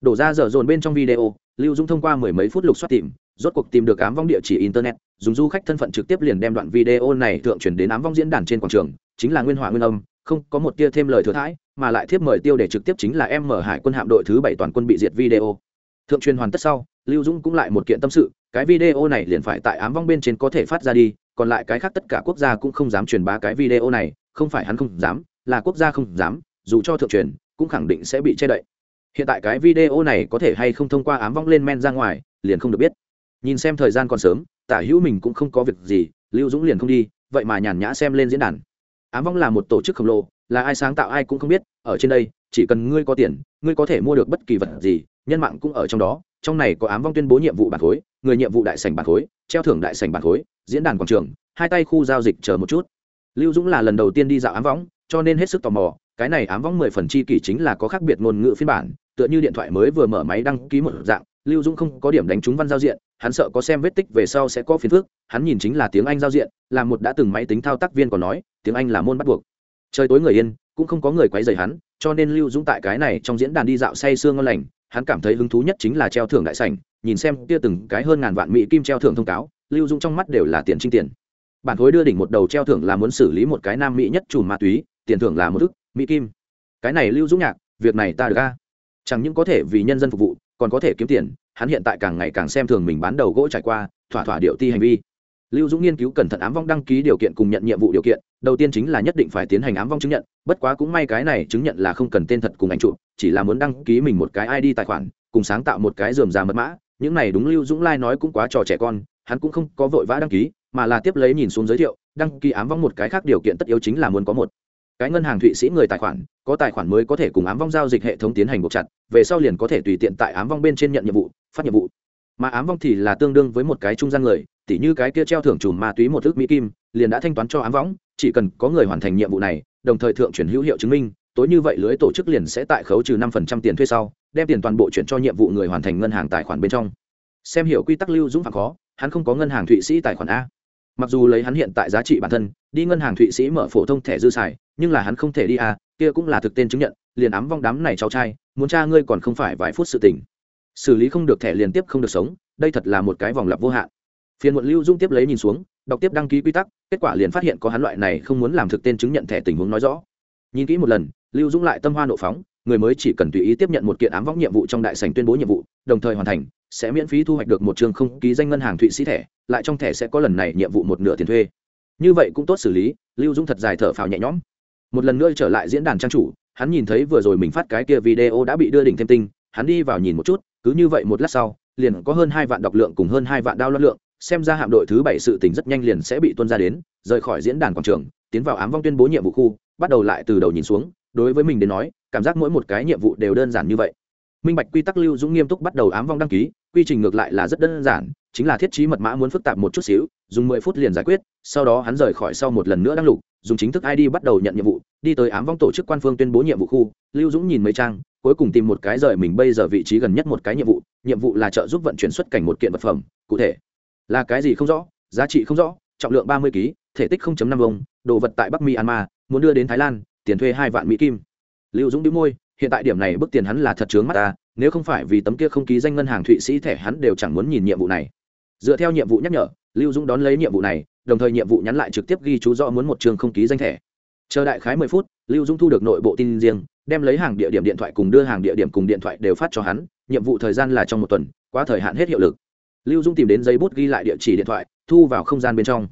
Đổ ra dở dồn bên trong video, lưu dung thông qua mười mấy phút lục soát tìm, rốt cuộc tìm được ám vong địa chỉ internet, dùng du khách thân phận trực tiếp liền đem đoạn video này thượng truyền đến ám vong diễn đàn trên quảng trường, chính là nguyên hỏa nguyên âm, không có một tia thêm lời thừa thãi, mà lại thiếp mời tiêu để trực tiếp chính là em mở hải quân hạm đội thứ bảy toàn quân bị diệt video. Thượng truyền hoàn tất sau lưu dũng cũng lại một kiện tâm sự, cái video này liền phải tại ám vong bên trên có thể phát ra đi, còn lại cái khác tất cả quốc gia cũng không dám truyền bá cái video này, không phải hắn không dám, là quốc gia không dám, dù cho thượng truyền, cũng khẳng định sẽ bị che đậy. Hiện tại cái video này có thể hay không thông qua ám vong lên men ra ngoài, liền không được biết. Nhìn xem thời gian còn sớm, tả hữu mình cũng không có việc gì, lưu dũng liền không đi, vậy mà nhàn nhã xem lên diễn đàn. Ám vong là một tổ chức khổng lồ, là ai sáng tạo ai cũng không biết, ở trên đây, chỉ cần ngươi có tiền, ngươi có thể mua được bất kỳ vật gì nhân mạng cũng ở trong đó, trong này có ám vong tuyên bố nhiệm vụ bản khối, người nhiệm vụ đại sành bản khối, treo thưởng đại sành bản khối, diễn đàn quảng trường, hai tay khu giao dịch chờ một chút. Lưu dũng là lần đầu tiên đi dạo ám võng cho nên hết sức tò mò, cái này ám võng mười phần chi kỷ chính là có khác biệt ngôn ngữ phiên bản, tựa như điện thoại mới vừa mở máy đăng ký một dạng, lưu dũng không có điểm đánh trúng văn giao diện, hắn sợ có xem vết tích về sau sẽ có phiền phức, hắn nhìn chính là tiếng anh giao diện, là một đã từng máy tính thao tác viên còn nói, tiếng anh là môn bắt buộc. Trời tối người yên, cũng không có người quấy rầy hắn, cho nên lưu dũng tại cái này trong diễn đàn đi dạo say sương ngon lành hắn cảm thấy hứng thú nhất chính là treo thưởng đại sảnh, nhìn xem kia từng cái hơn ngàn vạn mỹ kim treo thưởng thông cáo, lưu Dung trong mắt đều là tiền trinh tiền. Bản khối đưa đỉnh một đầu treo thưởng là muốn xử lý một cái nam mỹ nhất chùm ma túy, tiền thưởng là một thức mỹ kim. Cái này lưu Dung nhạc, việc này ta được a. Chẳng những có thể vì nhân dân phục vụ, còn có thể kiếm tiền, hắn hiện tại càng ngày càng xem thường mình bán đầu gỗ trải qua, thỏa thỏa điệu ti hành vi. Lưu dũng nghiên cứu cẩn thận ám vong đăng ký điều kiện cùng nhận nhiệm vụ điều kiện, đầu tiên chính là nhất định phải tiến hành ám vong chứng nhận, bất quá cũng may cái này chứng nhận là không cần tên thật cùng ảnh chụp chỉ là muốn đăng ký mình một cái id tài khoản, cùng sáng tạo một cái dườm già mật mã những này đúng lưu dũng lai nói cũng quá trò trẻ con, hắn cũng không có vội vã đăng ký, mà là tiếp lấy nhìn xuống giới thiệu, đăng ký ám vong một cái khác điều kiện tất yếu chính là muốn có một cái ngân hàng thụy sĩ người tài khoản, có tài khoản mới có thể cùng ám vong giao dịch hệ thống tiến hành buộc chặt, về sau liền có thể tùy tiện tại ám vong bên trên nhận nhiệm vụ, phát nhiệm vụ mà ám vong thì là tương đương với một cái trung gian người, tỉ như cái kia treo thưởng chùm ma túy một ước mỹ kim, liền đã thanh toán cho ám vong. chỉ cần có người hoàn thành nhiệm vụ này, đồng thời thượng chuyển hữu hiệu chứng minh tối như vậy lưới tổ chức liền sẽ tại khấu trừ năm phần trăm tiền thuê sau, đem tiền toàn bộ chuyển cho nhiệm vụ người hoàn thành ngân hàng tài khoản bên trong. Xem hiểu quy tắc lưu dũng phạm khó, hắn không có ngân hàng thụy sĩ tài khoản a. Mặc dù lấy hắn hiện tại giá trị bản thân, đi ngân hàng thụy sĩ mở phổ thông thẻ dư xài, nhưng là hắn không thể đi a, kia cũng là thực tên chứng nhận, liền ám vong đám này cháu trai, muốn cha ngươi còn không phải vài phút sự tình. Xử lý không được thẻ liên tiếp không được sống, đây thật là một cái vòng lặp vô hạn. Phiền muộn lưu dung tiếp lấy nhìn xuống, đọc tiếp đăng ký quy tắc, kết quả liền phát hiện có hắn loại này không muốn làm thực tên chứng nhận thẻ tình huống nói rõ. Nhìn kỹ một lần lưu dung lại tâm hoa nộ phóng, người mới chỉ cần tùy ý tiếp nhận một kiện ám võng nhiệm vụ trong đại sành tuyên bố nhiệm vụ, đồng thời hoàn thành, sẽ miễn phí thu hoạch được một trường không ký danh ngân hàng thụy sĩ thẻ, lại trong thẻ sẽ có lần này nhiệm vụ một nửa tiền thuê. Như vậy cũng tốt xử lý, lưu dung thật dài thở phào nhẹ nhõm. Một lần nữa trở lại diễn đàn trang chủ, hắn nhìn thấy vừa rồi mình phát cái kia video đã bị đưa đỉnh thêm tinh, hắn đi vào nhìn một chút, cứ như vậy một lát sau, liền có hơn hai vạn đọc lượng cùng hơn hai vạn đao lo lượng, xem ra hạm đội thứ bảy sự tình rất nhanh liền sẽ bị tuân ra đến, rời khỏi diễn đàn quảng trường, tiến vào ám vong tuyên bố nhiệm vụ khu, bắt đầu lại từ đầu nhìn xuống đối với mình đến nói, cảm giác mỗi một cái nhiệm vụ đều đơn giản như vậy. Minh bạch quy tắc lưu dũng nghiêm túc bắt đầu ám vong đăng ký, quy trình ngược lại là rất đơn giản, chính là thiết trí mật mã muốn phức tạp một chút xíu, dùng mười phút liền giải quyết, sau đó hắn rời khỏi sau một lần nữa đăng lục, dùng chính thức id bắt đầu nhận nhiệm vụ, đi tới ám vong tổ chức quan phương tuyên bố nhiệm vụ khu. Lưu dũng nhìn mấy trang, cuối cùng tìm một cái rời mình bây giờ vị trí gần nhất một cái nhiệm vụ nhiệm vụ là trợ giúp vận chuyển xuất cảnh một kiện vật phẩm, cụ thể. Là cái gì không rõ, giá trị không rõ, trọng lượng ba mươi kg thể tích năm vông, đồ vật tại bắc myanmar, muốn đưa đến thái lan tiền thuê hai vạn mỹ kim. Lưu dũng đĩu môi, hiện tại điểm này bức tiền hắn là thật chướng mắt ta, nếu không phải vì tấm kia không ký danh ngân hàng thụy sĩ thẻ hắn đều chẳng muốn nhìn nhiệm vụ này. Dựa theo nhiệm vụ nhắc nhở, lưu dũng đón lấy nhiệm vụ này, đồng thời nhiệm vụ nhắn lại trực tiếp ghi chú rõ muốn một trường không ký danh thẻ. Chờ đại khái mười phút, lưu dũng thu được nội bộ tin riêng, đem lấy hàng địa điểm điện thoại cùng đưa hàng địa điểm cùng điện thoại đều phát cho hắn, nhiệm vụ thời gian là trong một tuần, quá thời hạn hết hiệu lực. Lưu dũng tìm đến giấy bút ghi lại địa chỉ điện thoại, thu vào không gian bên trong.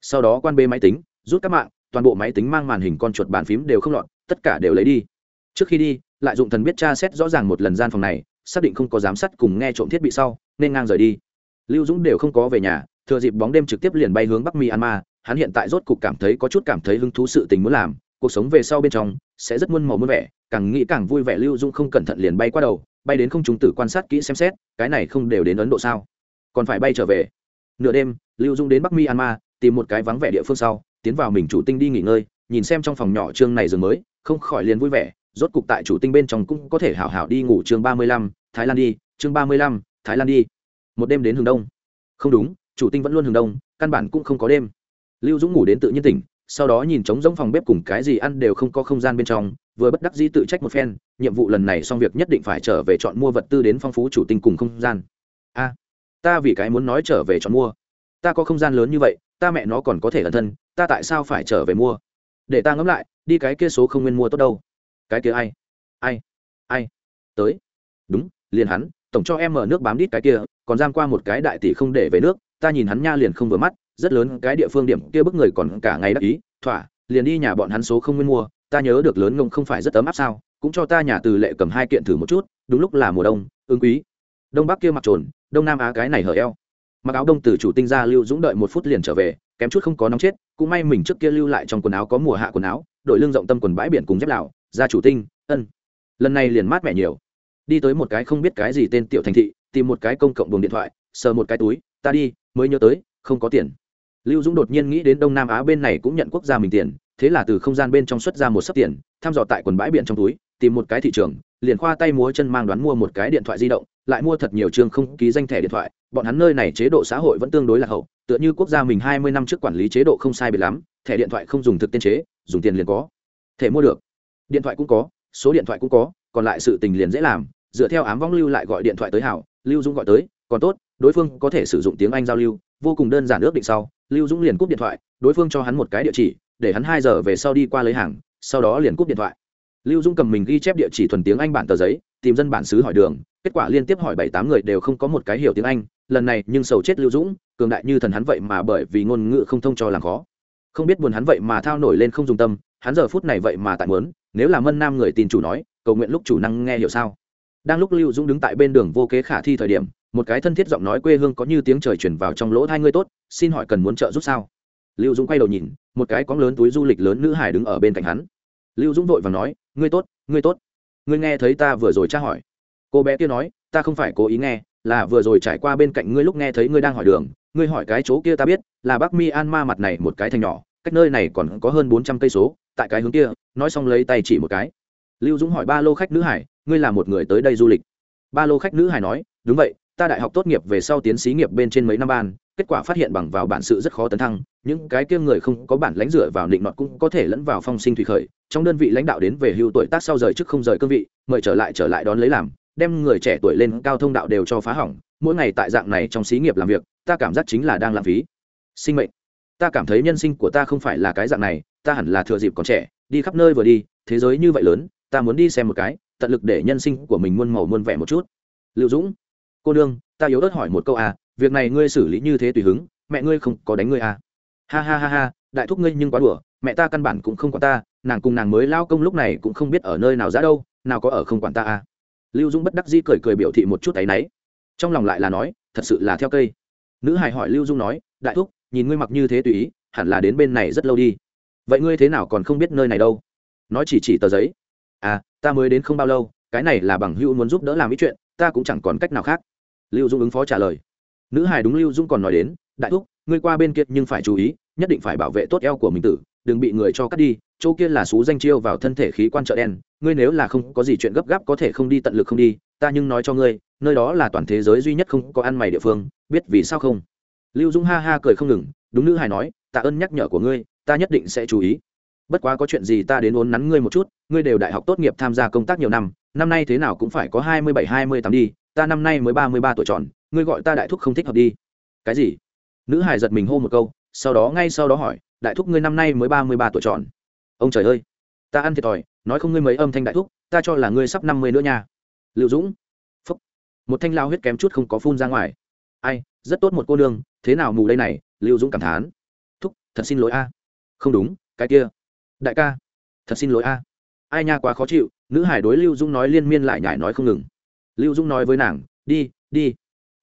Sau đó quan bê máy tính, rút các mạng toàn bộ máy tính mang màn hình con chuột bàn phím đều không lọt, tất cả đều lấy đi. Trước khi đi, lại dụng thần biết tra xét rõ ràng một lần gian phòng này, xác định không có giám sát cùng nghe trộm thiết bị sau, nên ngang rời đi. Lưu dũng đều không có về nhà, thừa dịp bóng đêm trực tiếp liền bay hướng bắc myanmar, hắn hiện tại rốt cục cảm thấy có chút cảm thấy hứng thú sự tình muốn làm, cuộc sống về sau bên trong sẽ rất muôn màu muôn vẻ, càng nghĩ càng vui vẻ lưu dung không cẩn thận liền bay qua đầu, bay đến không trung tử quan sát kỹ xem xét, cái này không đều đến ấn độ sao? Còn phải bay trở về. Nửa đêm, lưu dung đến bắc myanmar, tìm một cái vắng vẻ địa phương sau tiến vào mình chủ tinh đi nghỉ ngơi, nhìn xem trong phòng nhỏ chương này giường mới, không khỏi liền vui vẻ, rốt cục tại chủ tinh bên trong cũng có thể hảo hảo đi ngủ chương ba mươi lăm, thái lan đi, chương ba mươi lăm, thái lan đi. Một đêm đến hướng đông. Không đúng, chủ tinh vẫn luôn hướng đông, căn bản cũng không có đêm. Lưu dũng ngủ đến tự nhiên tỉnh, sau đó nhìn trống giống phòng bếp cùng cái gì ăn đều không có không gian bên trong, vừa bất đắc dĩ tự trách một phen, nhiệm vụ lần này xong việc nhất định phải trở về chọn mua vật tư đến phong phú chủ tinh cùng không gian. A, ta vì cái muốn nói trở về chọn mua. Ta có không gian lớn như vậy ta mẹ nó còn có thể ẩn thân, ta tại sao phải trở về mua? Để ta ngẫm lại, đi cái kia số không nguyên mua tốt đâu. Cái kia ai? Ai? Ai? Tới. Đúng, liền hắn, tổng cho em mở nước bám đít cái kia, còn giam qua một cái đại tỷ không để về nước, ta nhìn hắn nha liền không vừa mắt, rất lớn cái địa phương điểm kia bức người còn cả ngày đắc ý, thỏa, liền đi nhà bọn hắn số không nguyên mua, ta nhớ được lớn ngông không phải rất ấm áp sao, cũng cho ta nhà từ lệ cầm hai kiện thử một chút, đúng lúc là mùa đông ương quý. Đông bắc kia mặc trồn, đông nam á cái này hở eo mặc áo đông từ chủ tinh ra lưu dũng đợi một phút liền trở về, kém chút không có nóng chết, cũng may mình trước kia lưu lại trong quần áo có mùa hạ quần áo, đội lưng rộng tâm quần bãi biển cùng dép lào ra chủ tinh, ân. Lần này liền mát mẻ nhiều. Đi tới một cái không biết cái gì tên tiểu thành thị, tìm một cái công cộng buồng điện thoại, sờ một cái túi, ta đi, mới nhớ tới, không có tiền. Lưu dũng đột nhiên nghĩ đến đông nam á bên này cũng nhận quốc gia mình tiền, thế là từ không gian bên trong xuất ra một sấp tiền, thăm dò tại quần bãi biển trong túi, tìm một cái thị trường, liền khoa tay múa chân mang đoán mua một cái điện thoại di động lại mua thật nhiều trường không ký danh thẻ điện thoại, bọn hắn nơi này chế độ xã hội vẫn tương đối là hậu, tựa như quốc gia mình hai mươi năm trước quản lý chế độ không sai biệt lắm, thẻ điện thoại không dùng thực tiên chế, dùng tiền liền có. Thể mua được. Điện thoại cũng có, số điện thoại cũng có, còn lại sự tình liền dễ làm, dựa theo ám vong lưu lại gọi điện thoại tới hảo, lưu dũng gọi tới, còn tốt, đối phương có thể sử dụng tiếng anh giao lưu, vô cùng đơn giản ước định sau, lưu dũng liền cúp điện thoại, đối phương cho hắn một cái địa chỉ, để hắn hai giờ về sau đi qua lấy hàng, sau đó liền cúp điện thoại. Lưu dũng cầm mình ghi chép địa chỉ thuần tiếng anh bản tờ giấy tìm dân bản xứ hỏi đường, kết quả liên tiếp hỏi bảy tám người đều không có một cái hiểu tiếng anh, lần này nhưng sầu chết lưu dũng, cường đại như thần hắn vậy mà bởi vì ngôn ngữ không thông cho làm khó. Không biết buồn hắn vậy mà thao nổi lên không dùng tâm, hắn giờ phút này vậy mà tại muốn, nếu là mân nam người tin chủ nói, cầu nguyện lúc chủ năng nghe hiểu sao? Đang lúc lưu dũng đứng tại bên đường vô kế khả thi thời điểm, một cái thân thiết giọng nói quê hương có như tiếng trời chuyển vào trong lỗ hai người tốt, xin hỏi cần muốn trợ giúp sao? Lưu dũng quay đầu nhìn, một cái cóng lớn túi du lịch lớn nữ hải đứng ở bên cạnh hắn. Lưu dũng vội và nói, ngươi tốt ngươi tốt ngươi nghe thấy ta vừa rồi tra hỏi. Cô bé kia nói, ta không phải cố ý nghe, là vừa rồi trải qua bên cạnh ngươi lúc nghe thấy ngươi đang hỏi đường, ngươi hỏi cái chỗ kia ta biết, là bắc mi an ma mặt này một cái thành nhỏ, cách nơi này còn có hơn bốn trăm cây số, tại cái hướng kia, nói xong lấy tay chỉ một cái. Lưu dũng hỏi ba lô khách nữ hải, ngươi là một người tới đây du lịch. Ba lô khách nữ hải nói, đúng vậy ta đại học tốt nghiệp về sau tiến sĩ nghiệp bên trên mấy năm ban, kết quả phát hiện bằng vào bản sự rất khó tấn thăng, những cái kia người không có bản lãnh dựa vào định nọt cũng có thể lẫn vào phong sinh thủy khởi. Trong đơn vị lãnh đạo đến về hưu tuổi tác sau rời trước không rời cương vị, mời trở lại trở lại đón lấy làm, đem người trẻ tuổi lên cao thông đạo đều cho phá hỏng. Mỗi ngày tại dạng này trong xí nghiệp làm việc, ta cảm giác chính là đang lãng phí. Sinh mệnh. Ta cảm thấy nhân sinh của ta không phải là cái dạng này, ta hẳn là thừa dịp còn trẻ, đi khắp nơi vừa đi, thế giới như vậy lớn, ta muốn đi xem một cái, tận lực để nhân sinh của mình muôn màu muôn vẻ một chút. Liệu dũng cô nương, ta yếu ớt hỏi một câu à việc này ngươi xử lý như thế tùy hứng, mẹ ngươi không có đánh ngươi à? Ha ha ha ha, đại thúc ngươi nhưng quá đùa, mẹ ta căn bản cũng không quản ta, nàng cùng nàng mới lao công lúc này cũng không biết ở nơi nào ra đâu, nào có ở không quản ta à? Lưu dũng bất đắc dĩ cười cười biểu thị một chút áy náy. Trong lòng lại là nói, thật sự là theo cây. Nữ hài hỏi lưu dung nói, đại thúc, nhìn ngươi mặc như thế tùy ý, hẳn là đến bên này rất lâu đi. Vậy ngươi thế nào còn không biết nơi này đâu? Nói chỉ chỉ tờ giấy. À ta mới đến không bao lâu, cái này là bằng hữu muốn giúp đỡ làm ít chuyện, ta cũng chẳng còn cách nào khác lưu dung ứng phó trả lời. Nữ hài đúng lưu dung còn nói đến, đại thúc, ngươi qua bên kia nhưng phải chú ý, nhất định phải bảo vệ tốt eo của mình tử, đừng bị người cho cắt đi, chỗ kia là xú danh chiêu vào thân thể khí quan trợ đen, ngươi nếu là không có gì chuyện gấp gáp có thể không đi tận lực không đi, ta nhưng nói cho ngươi, nơi đó là toàn thế giới duy nhất không có ăn mày địa phương, biết vì sao không? Lưu dung ha ha cười không ngừng, đúng nữ hài nói, tạ ơn nhắc nhở của ngươi, ta nhất định sẽ chú ý. Bất quá có chuyện gì ta đến uốn nắn ngươi một chút, ngươi đều đại học tốt nghiệp tham gia công tác nhiều năm năm nay thế nào cũng phải có hai mươi bảy, hai mươi tám đi ta năm nay mới ba mươi ba tuổi tròn, ngươi gọi ta đại thúc không thích hợp đi. Cái gì? Nữ hải giật mình hô một câu, sau đó ngay sau đó hỏi, đại thúc ngươi năm nay mới ba mươi ba tuổi tròn. Ông trời ơi, ta ăn thiệt thòi, nói không ngươi mấy âm thanh đại thúc, ta cho là ngươi sắp năm mươi nữa nha. Liệu dũng. Phúc. Một thanh lao huyết kém chút không có phun ra ngoài. Ai, rất tốt một cô nương, thế nào mù đây này? Liệu dũng cảm thán. Thúc, thật xin lỗi a. Không đúng, cái kia. Đại ca. Thật xin lỗi a. Ai nha, quá khó chịu, nữ hải đối lưu dũng nói liên miên lại nhải nói không ngừng lưu dũng nói với nàng, đi đi.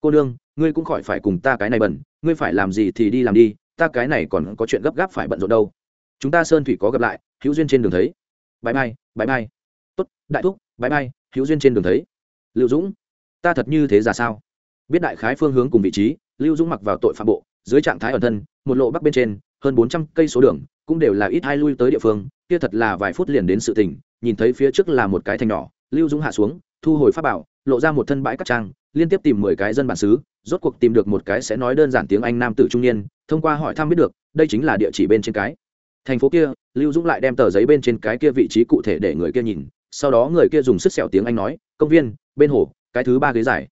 Cô nương, ngươi cũng khỏi phải cùng ta cái này bẩn, ngươi phải làm gì thì đi làm đi, ta cái này còn có chuyện gấp gáp phải bận rộn đâu. Chúng ta sơn thủy có gặp lại, hữu duyên trên đường thấy. Bãi bay bãi bay tốt, đại thúc bãi bay hữu duyên trên đường thấy. Lưu dũng, ta thật như thế ra sao? Biết đại khái phương hướng cùng vị trí, lưu dũng mặc vào tội phạm bộ, dưới trạng thái ẩn thân, một lộ bắc bên trên, hơn bốn trăm cây số đường, cũng đều là ít hai lui tới địa phương, kia thật là vài phút liền đến sự tình, nhìn thấy phía trước là một cái thành nhỏ, lưu dũng hạ xuống, thu hồi pháp bảo lộ ra một thân bãi cắt trang, liên tiếp tìm mười cái dân bản xứ, rốt cuộc tìm được một cái sẽ nói đơn giản tiếng anh nam tử trung niên, thông qua hỏi thăm biết được, đây chính là địa chỉ bên trên cái. Thành phố kia, lưu dũng lại đem tờ giấy bên trên cái kia vị trí cụ thể để người kia nhìn, sau đó người kia dùng sức sẹo tiếng anh nói, công viên, bên hồ, cái thứ ba ghế dài.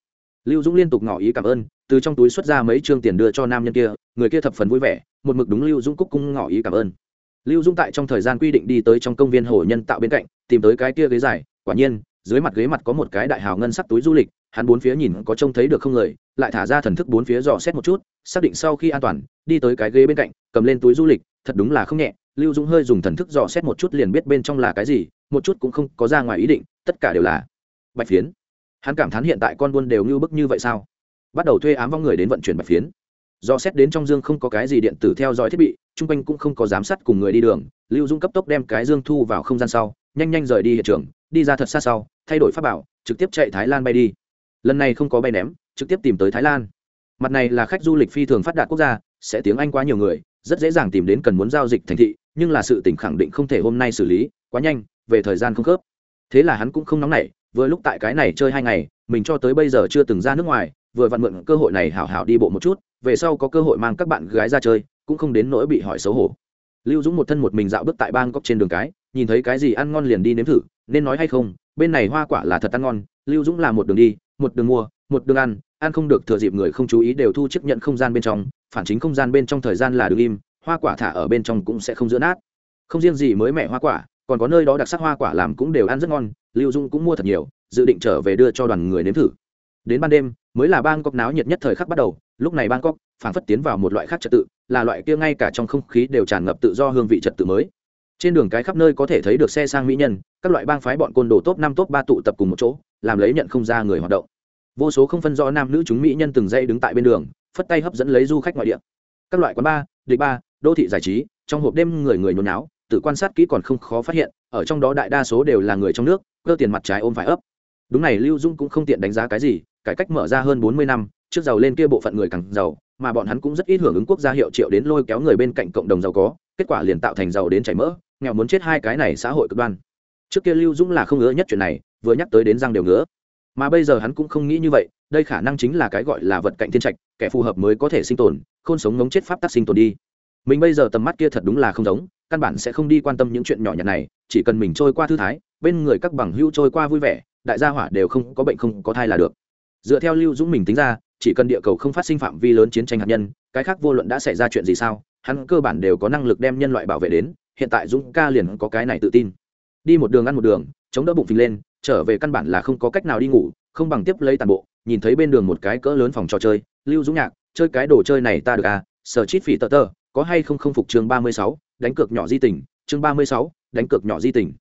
Lưu dũng liên tục ngỏ ý cảm ơn, từ trong túi xuất ra mấy chương tiền đưa cho nam nhân kia, người kia thập phần vui vẻ, một mực đúng lưu dũng cúc cung ngỏ ý cảm ơn. Lưu dũng tại trong thời gian quy định đi tới trong công viên hồ nhân tạo bên cạnh, tìm tới cái kia ghế dài, quả nhiên dưới mặt ghế mặt có một cái đại hào ngân sắc túi du lịch, hắn bốn phía nhìn có trông thấy được không người, lại thả ra thần thức bốn phía dò xét một chút, xác định sau khi an toàn, đi tới cái ghế bên cạnh, cầm lên túi du lịch, thật đúng là không nhẹ, lưu dũng hơi dùng thần thức dò xét một chút liền biết bên trong là cái gì, một chút cũng không có ra ngoài ý định, tất cả đều là bạch phiến. Hắn cảm thán hiện tại con buôn đều như bức như vậy sao? Bắt đầu thuê ám vong người đến vận chuyển bạch phiến. Do xét đến trong dương không có cái gì điện tử theo dõi thiết bị, chung quanh cũng không có giám sát cùng người đi đường, lưu dung cấp tốc đem cái dương thu vào không gian sau, nhanh nhanh rời đi hiện trường đi ra thật xa sau, thay đổi pháp bảo, trực tiếp chạy thái lan bay đi. Lần này không có bay ném, trực tiếp tìm tới thái lan. Mặt này là khách du lịch phi thường phát đạt quốc gia, sẽ tiếng anh quá nhiều người, rất dễ dàng tìm đến cần muốn giao dịch thành thị, nhưng là sự tỉnh khẳng định không thể hôm nay xử lý, quá nhanh, về thời gian không khớp. Thế là hắn cũng không nóng nảy, vừa lúc tại cái này chơi hai ngày, mình cho tới bây giờ chưa từng ra nước ngoài, vừa vặn mượn cơ hội này hảo hảo đi bộ một chút, về sau có cơ hội mang các bạn gái ra chơi, cũng không đến nỗi bị hỏi xấu hổ. Lưu dũng một thân một mình dạo bước tại bang trên đường cái nhìn thấy cái gì ăn ngon liền đi nếm thử, nên nói hay không, bên này hoa quả là thật ăn ngon, lưu dũng là một đường đi, một đường mua, một đường ăn ăn không được thừa dịp người không chú ý đều thu chấp nhận không gian bên trong, phản chính không gian bên trong thời gian là đ ứ n g im, hoa quả thả ở bên trong cũng sẽ không giữa nát. Không riêng gì mới mẻ hoa quả, còn có nơi đó đặc sắc hoa quả làm cũng đều ăn rất ngon, lưu dung cũng mua thật nhiều, dự định trở về đưa cho đoàn người nếm thử. Đến ban đêm, mới là bang cóc náo nhiệt nhất thời khắc bắt đầu, lúc này bang cóc phản phất tiến vào một loại khác trật tự, là loại kia ngay cả trong không khí đều tràn ngập tự do hương vị trật tự mới trên đường cái khắp nơi có thể thấy được xe sang mỹ nhân, các loại bang phái bọn côn đồ top năm, top ba tụ tập cùng một chỗ, làm lấy nhận không ra người hoạt động. Vô số không phân rõ nam nữ chúng mỹ nhân từng dây đứng tại bên đường, phất tay hấp dẫn lấy du khách ngoại địa. Các loại quán bar, địch ba đô thị giải trí, trong hộp đêm người người nôn náo, tự quan sát kỹ còn không khó phát hiện, ở trong đó đại đa số đều là người trong nước, cơ tiền mặt trái ôm phải ấp. Đúng này, lưu dung cũng không tiện đánh giá cái gì, cải cách mở ra hơn bốn mươi năm, trước giàu lên kia bộ phận người càng giàu, mà bọn hắn cũng rất ít hưởng ứng quốc gia hiệu triệu đến lôi kéo người bên cạnh cộng đồng giàu có, kết quả liền tạo thành giàu đến chảy mỡ nghèo muốn chết hai cái này xã hội cực đoan. Trước kia lưu dũng là không ngứa nhất chuyện này, vừa nhắc tới đến răng đều ngứa. Mà bây giờ hắn cũng không nghĩ như vậy, đây khả năng chính là cái gọi là vật cạnh thiên trạch, kẻ phù hợp mới có thể sinh tồn, khôn sống ngống chết pháp tác sinh tồn đi. Mình bây giờ tầm mắt kia thật đúng là không giống, căn bản sẽ không đi quan tâm những chuyện nhỏ nhặt này, chỉ cần mình trôi qua thư thái, bên người các bằng hữu trôi qua vui vẻ, đại gia hỏa đều không có bệnh không có thai là được. Dựa theo lưu dũng mình tính ra, chỉ cần địa cầu không phát sinh phạm vi lớn chiến tranh hạt nhân, cái khác vô luận đã xảy ra chuyện gì sao, hắn cơ bản đều có năng lực đem nhân loại bảo vệ đến hiện tại dũng ca liền có cái này tự tin. Đi một đường ăn một đường, chống đỡ bụng phình lên, trở về căn bản là không có cách nào đi ngủ, không bằng tiếp lấy toàn bộ, nhìn thấy bên đường một cái cỡ lớn phòng trò chơi, lưu dũng nhạc, chơi cái đồ chơi này ta được à sở chít phỉ tờ tờ, có hay không không phục chương ba mươi sáu, đánh cược nhỏ di tình, chương ba mươi sáu, đánh cược nhỏ di tình.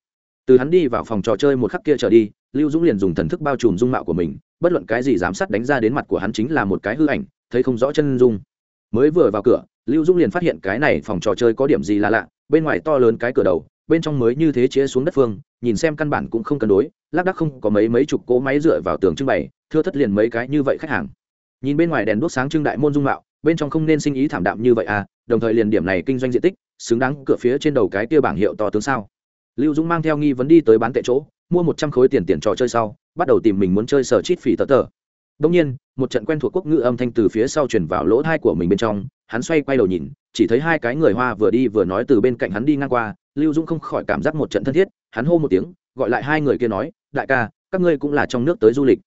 Từ hắn đi vào phòng trò chơi một khắc kia trở đi, lưu dũng liền dùng thần thức bao trùm dung mạo của mình, bất luận cái gì giám sát đánh ra đến mặt của hắn chính là một cái hư ảnh, thấy không rõ chân dung. Mới vừa vào cửa, lưu dũng liền phát hiện cái này phòng trò chơi có điểm gì là lạ bên ngoài to lớn cái cửa đầu, bên trong mới như thế chia xuống đất phương, nhìn xem căn bản cũng không cân đối, lác đác không có mấy mấy chục cỗ máy dựa vào tường trưng bày, thưa thất liền mấy cái như vậy khách hàng. Nhìn bên ngoài đèn đuốc sáng trưng đại môn dung mạo, bên trong không nên sinh ý thảm đạm như vậy à đồng thời liền điểm này kinh doanh diện tích, xứng đáng cửa phía trên đầu cái kia bảng hiệu to tướng sao. Lưu dũng mang theo nghi vấn đi tới bán tệ chỗ, mua một trăm khối tiền tiền trò chơi sau, bắt đầu tìm mình muốn chơi sở chít phỉ tờ tờ. Đông nhiên, một trận quen thuộc quốc ngữ âm thanh từ phía sau chuyển vào lỗ thai của mình bên trong, hắn xoay quay đầu nhìn chỉ thấy hai cái người hoa vừa đi vừa nói từ bên cạnh hắn đi ngang qua, lưu dũng không khỏi cảm giác một trận thân thiết, hắn hô một tiếng, gọi lại hai người kia nói, đại ca, các ngươi cũng là trong nước tới du lịch.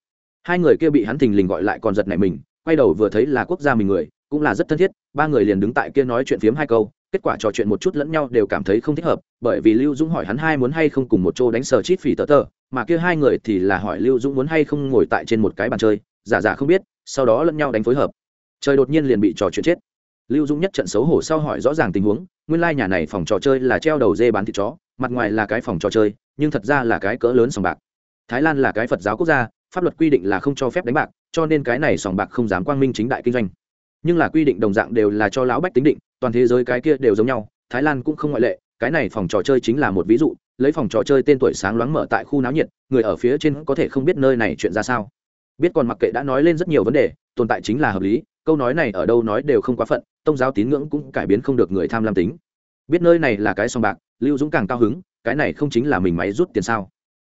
Hai người kia bị hắn thình lình gọi lại còn giật nảy mình, quay đầu vừa thấy là quốc gia mình người, cũng là rất thân thiết, ba người liền đứng tại kia nói chuyện phiếm hai câu, kết quả trò chuyện một chút lẫn nhau đều cảm thấy không thích hợp, bởi vì lưu dũng hỏi hắn hai muốn hay không cùng một chỗ đánh sờ chít phỉ tờ tờ, mà kia hai người thì là hỏi lưu dũng muốn hay không ngồi tại trên một cái bàn chơi, giả giả không biết, sau đó lẫn nhau đánh phối hợp. Trời đột nhiên liền bị trò chuyện chết lưu dũng nhất trận xấu hổ sau hỏi rõ ràng tình huống, nguyên lai、like、nhà này phòng trò chơi là treo đầu dê bán thịt chó, mặt ngoài là cái phòng trò chơi, nhưng thật ra là cái cỡ lớn sòng bạc. Thái lan là cái phật giáo quốc gia, pháp luật quy định là không cho phép đánh bạc, cho nên cái này sòng bạc không dám quang minh chính đại kinh doanh. Nhưng là quy định đồng dạng đều là cho lão bách tính định, toàn thế giới cái kia đều giống nhau, thái lan cũng không ngoại lệ, cái này phòng trò chơi chính là một ví dụ, lấy phòng trò chơi tên tuổi sáng loáng mở tại khu náo nhiệt, người ở phía trên có thể không biết nơi này chuyện ra sao. Biết còn mặc kệ đã nói lên rất nhiều vấn đề, tồn tại chính là hợp lý, câu nói này ở đâu nói đều không quá phận tông giáo tín ngưỡng cũng cải biến không được người tham lam tính. Biết nơi này là cái sòng bạc, lưu dũng càng cao hứng, cái này không chính là mình máy rút tiền sao?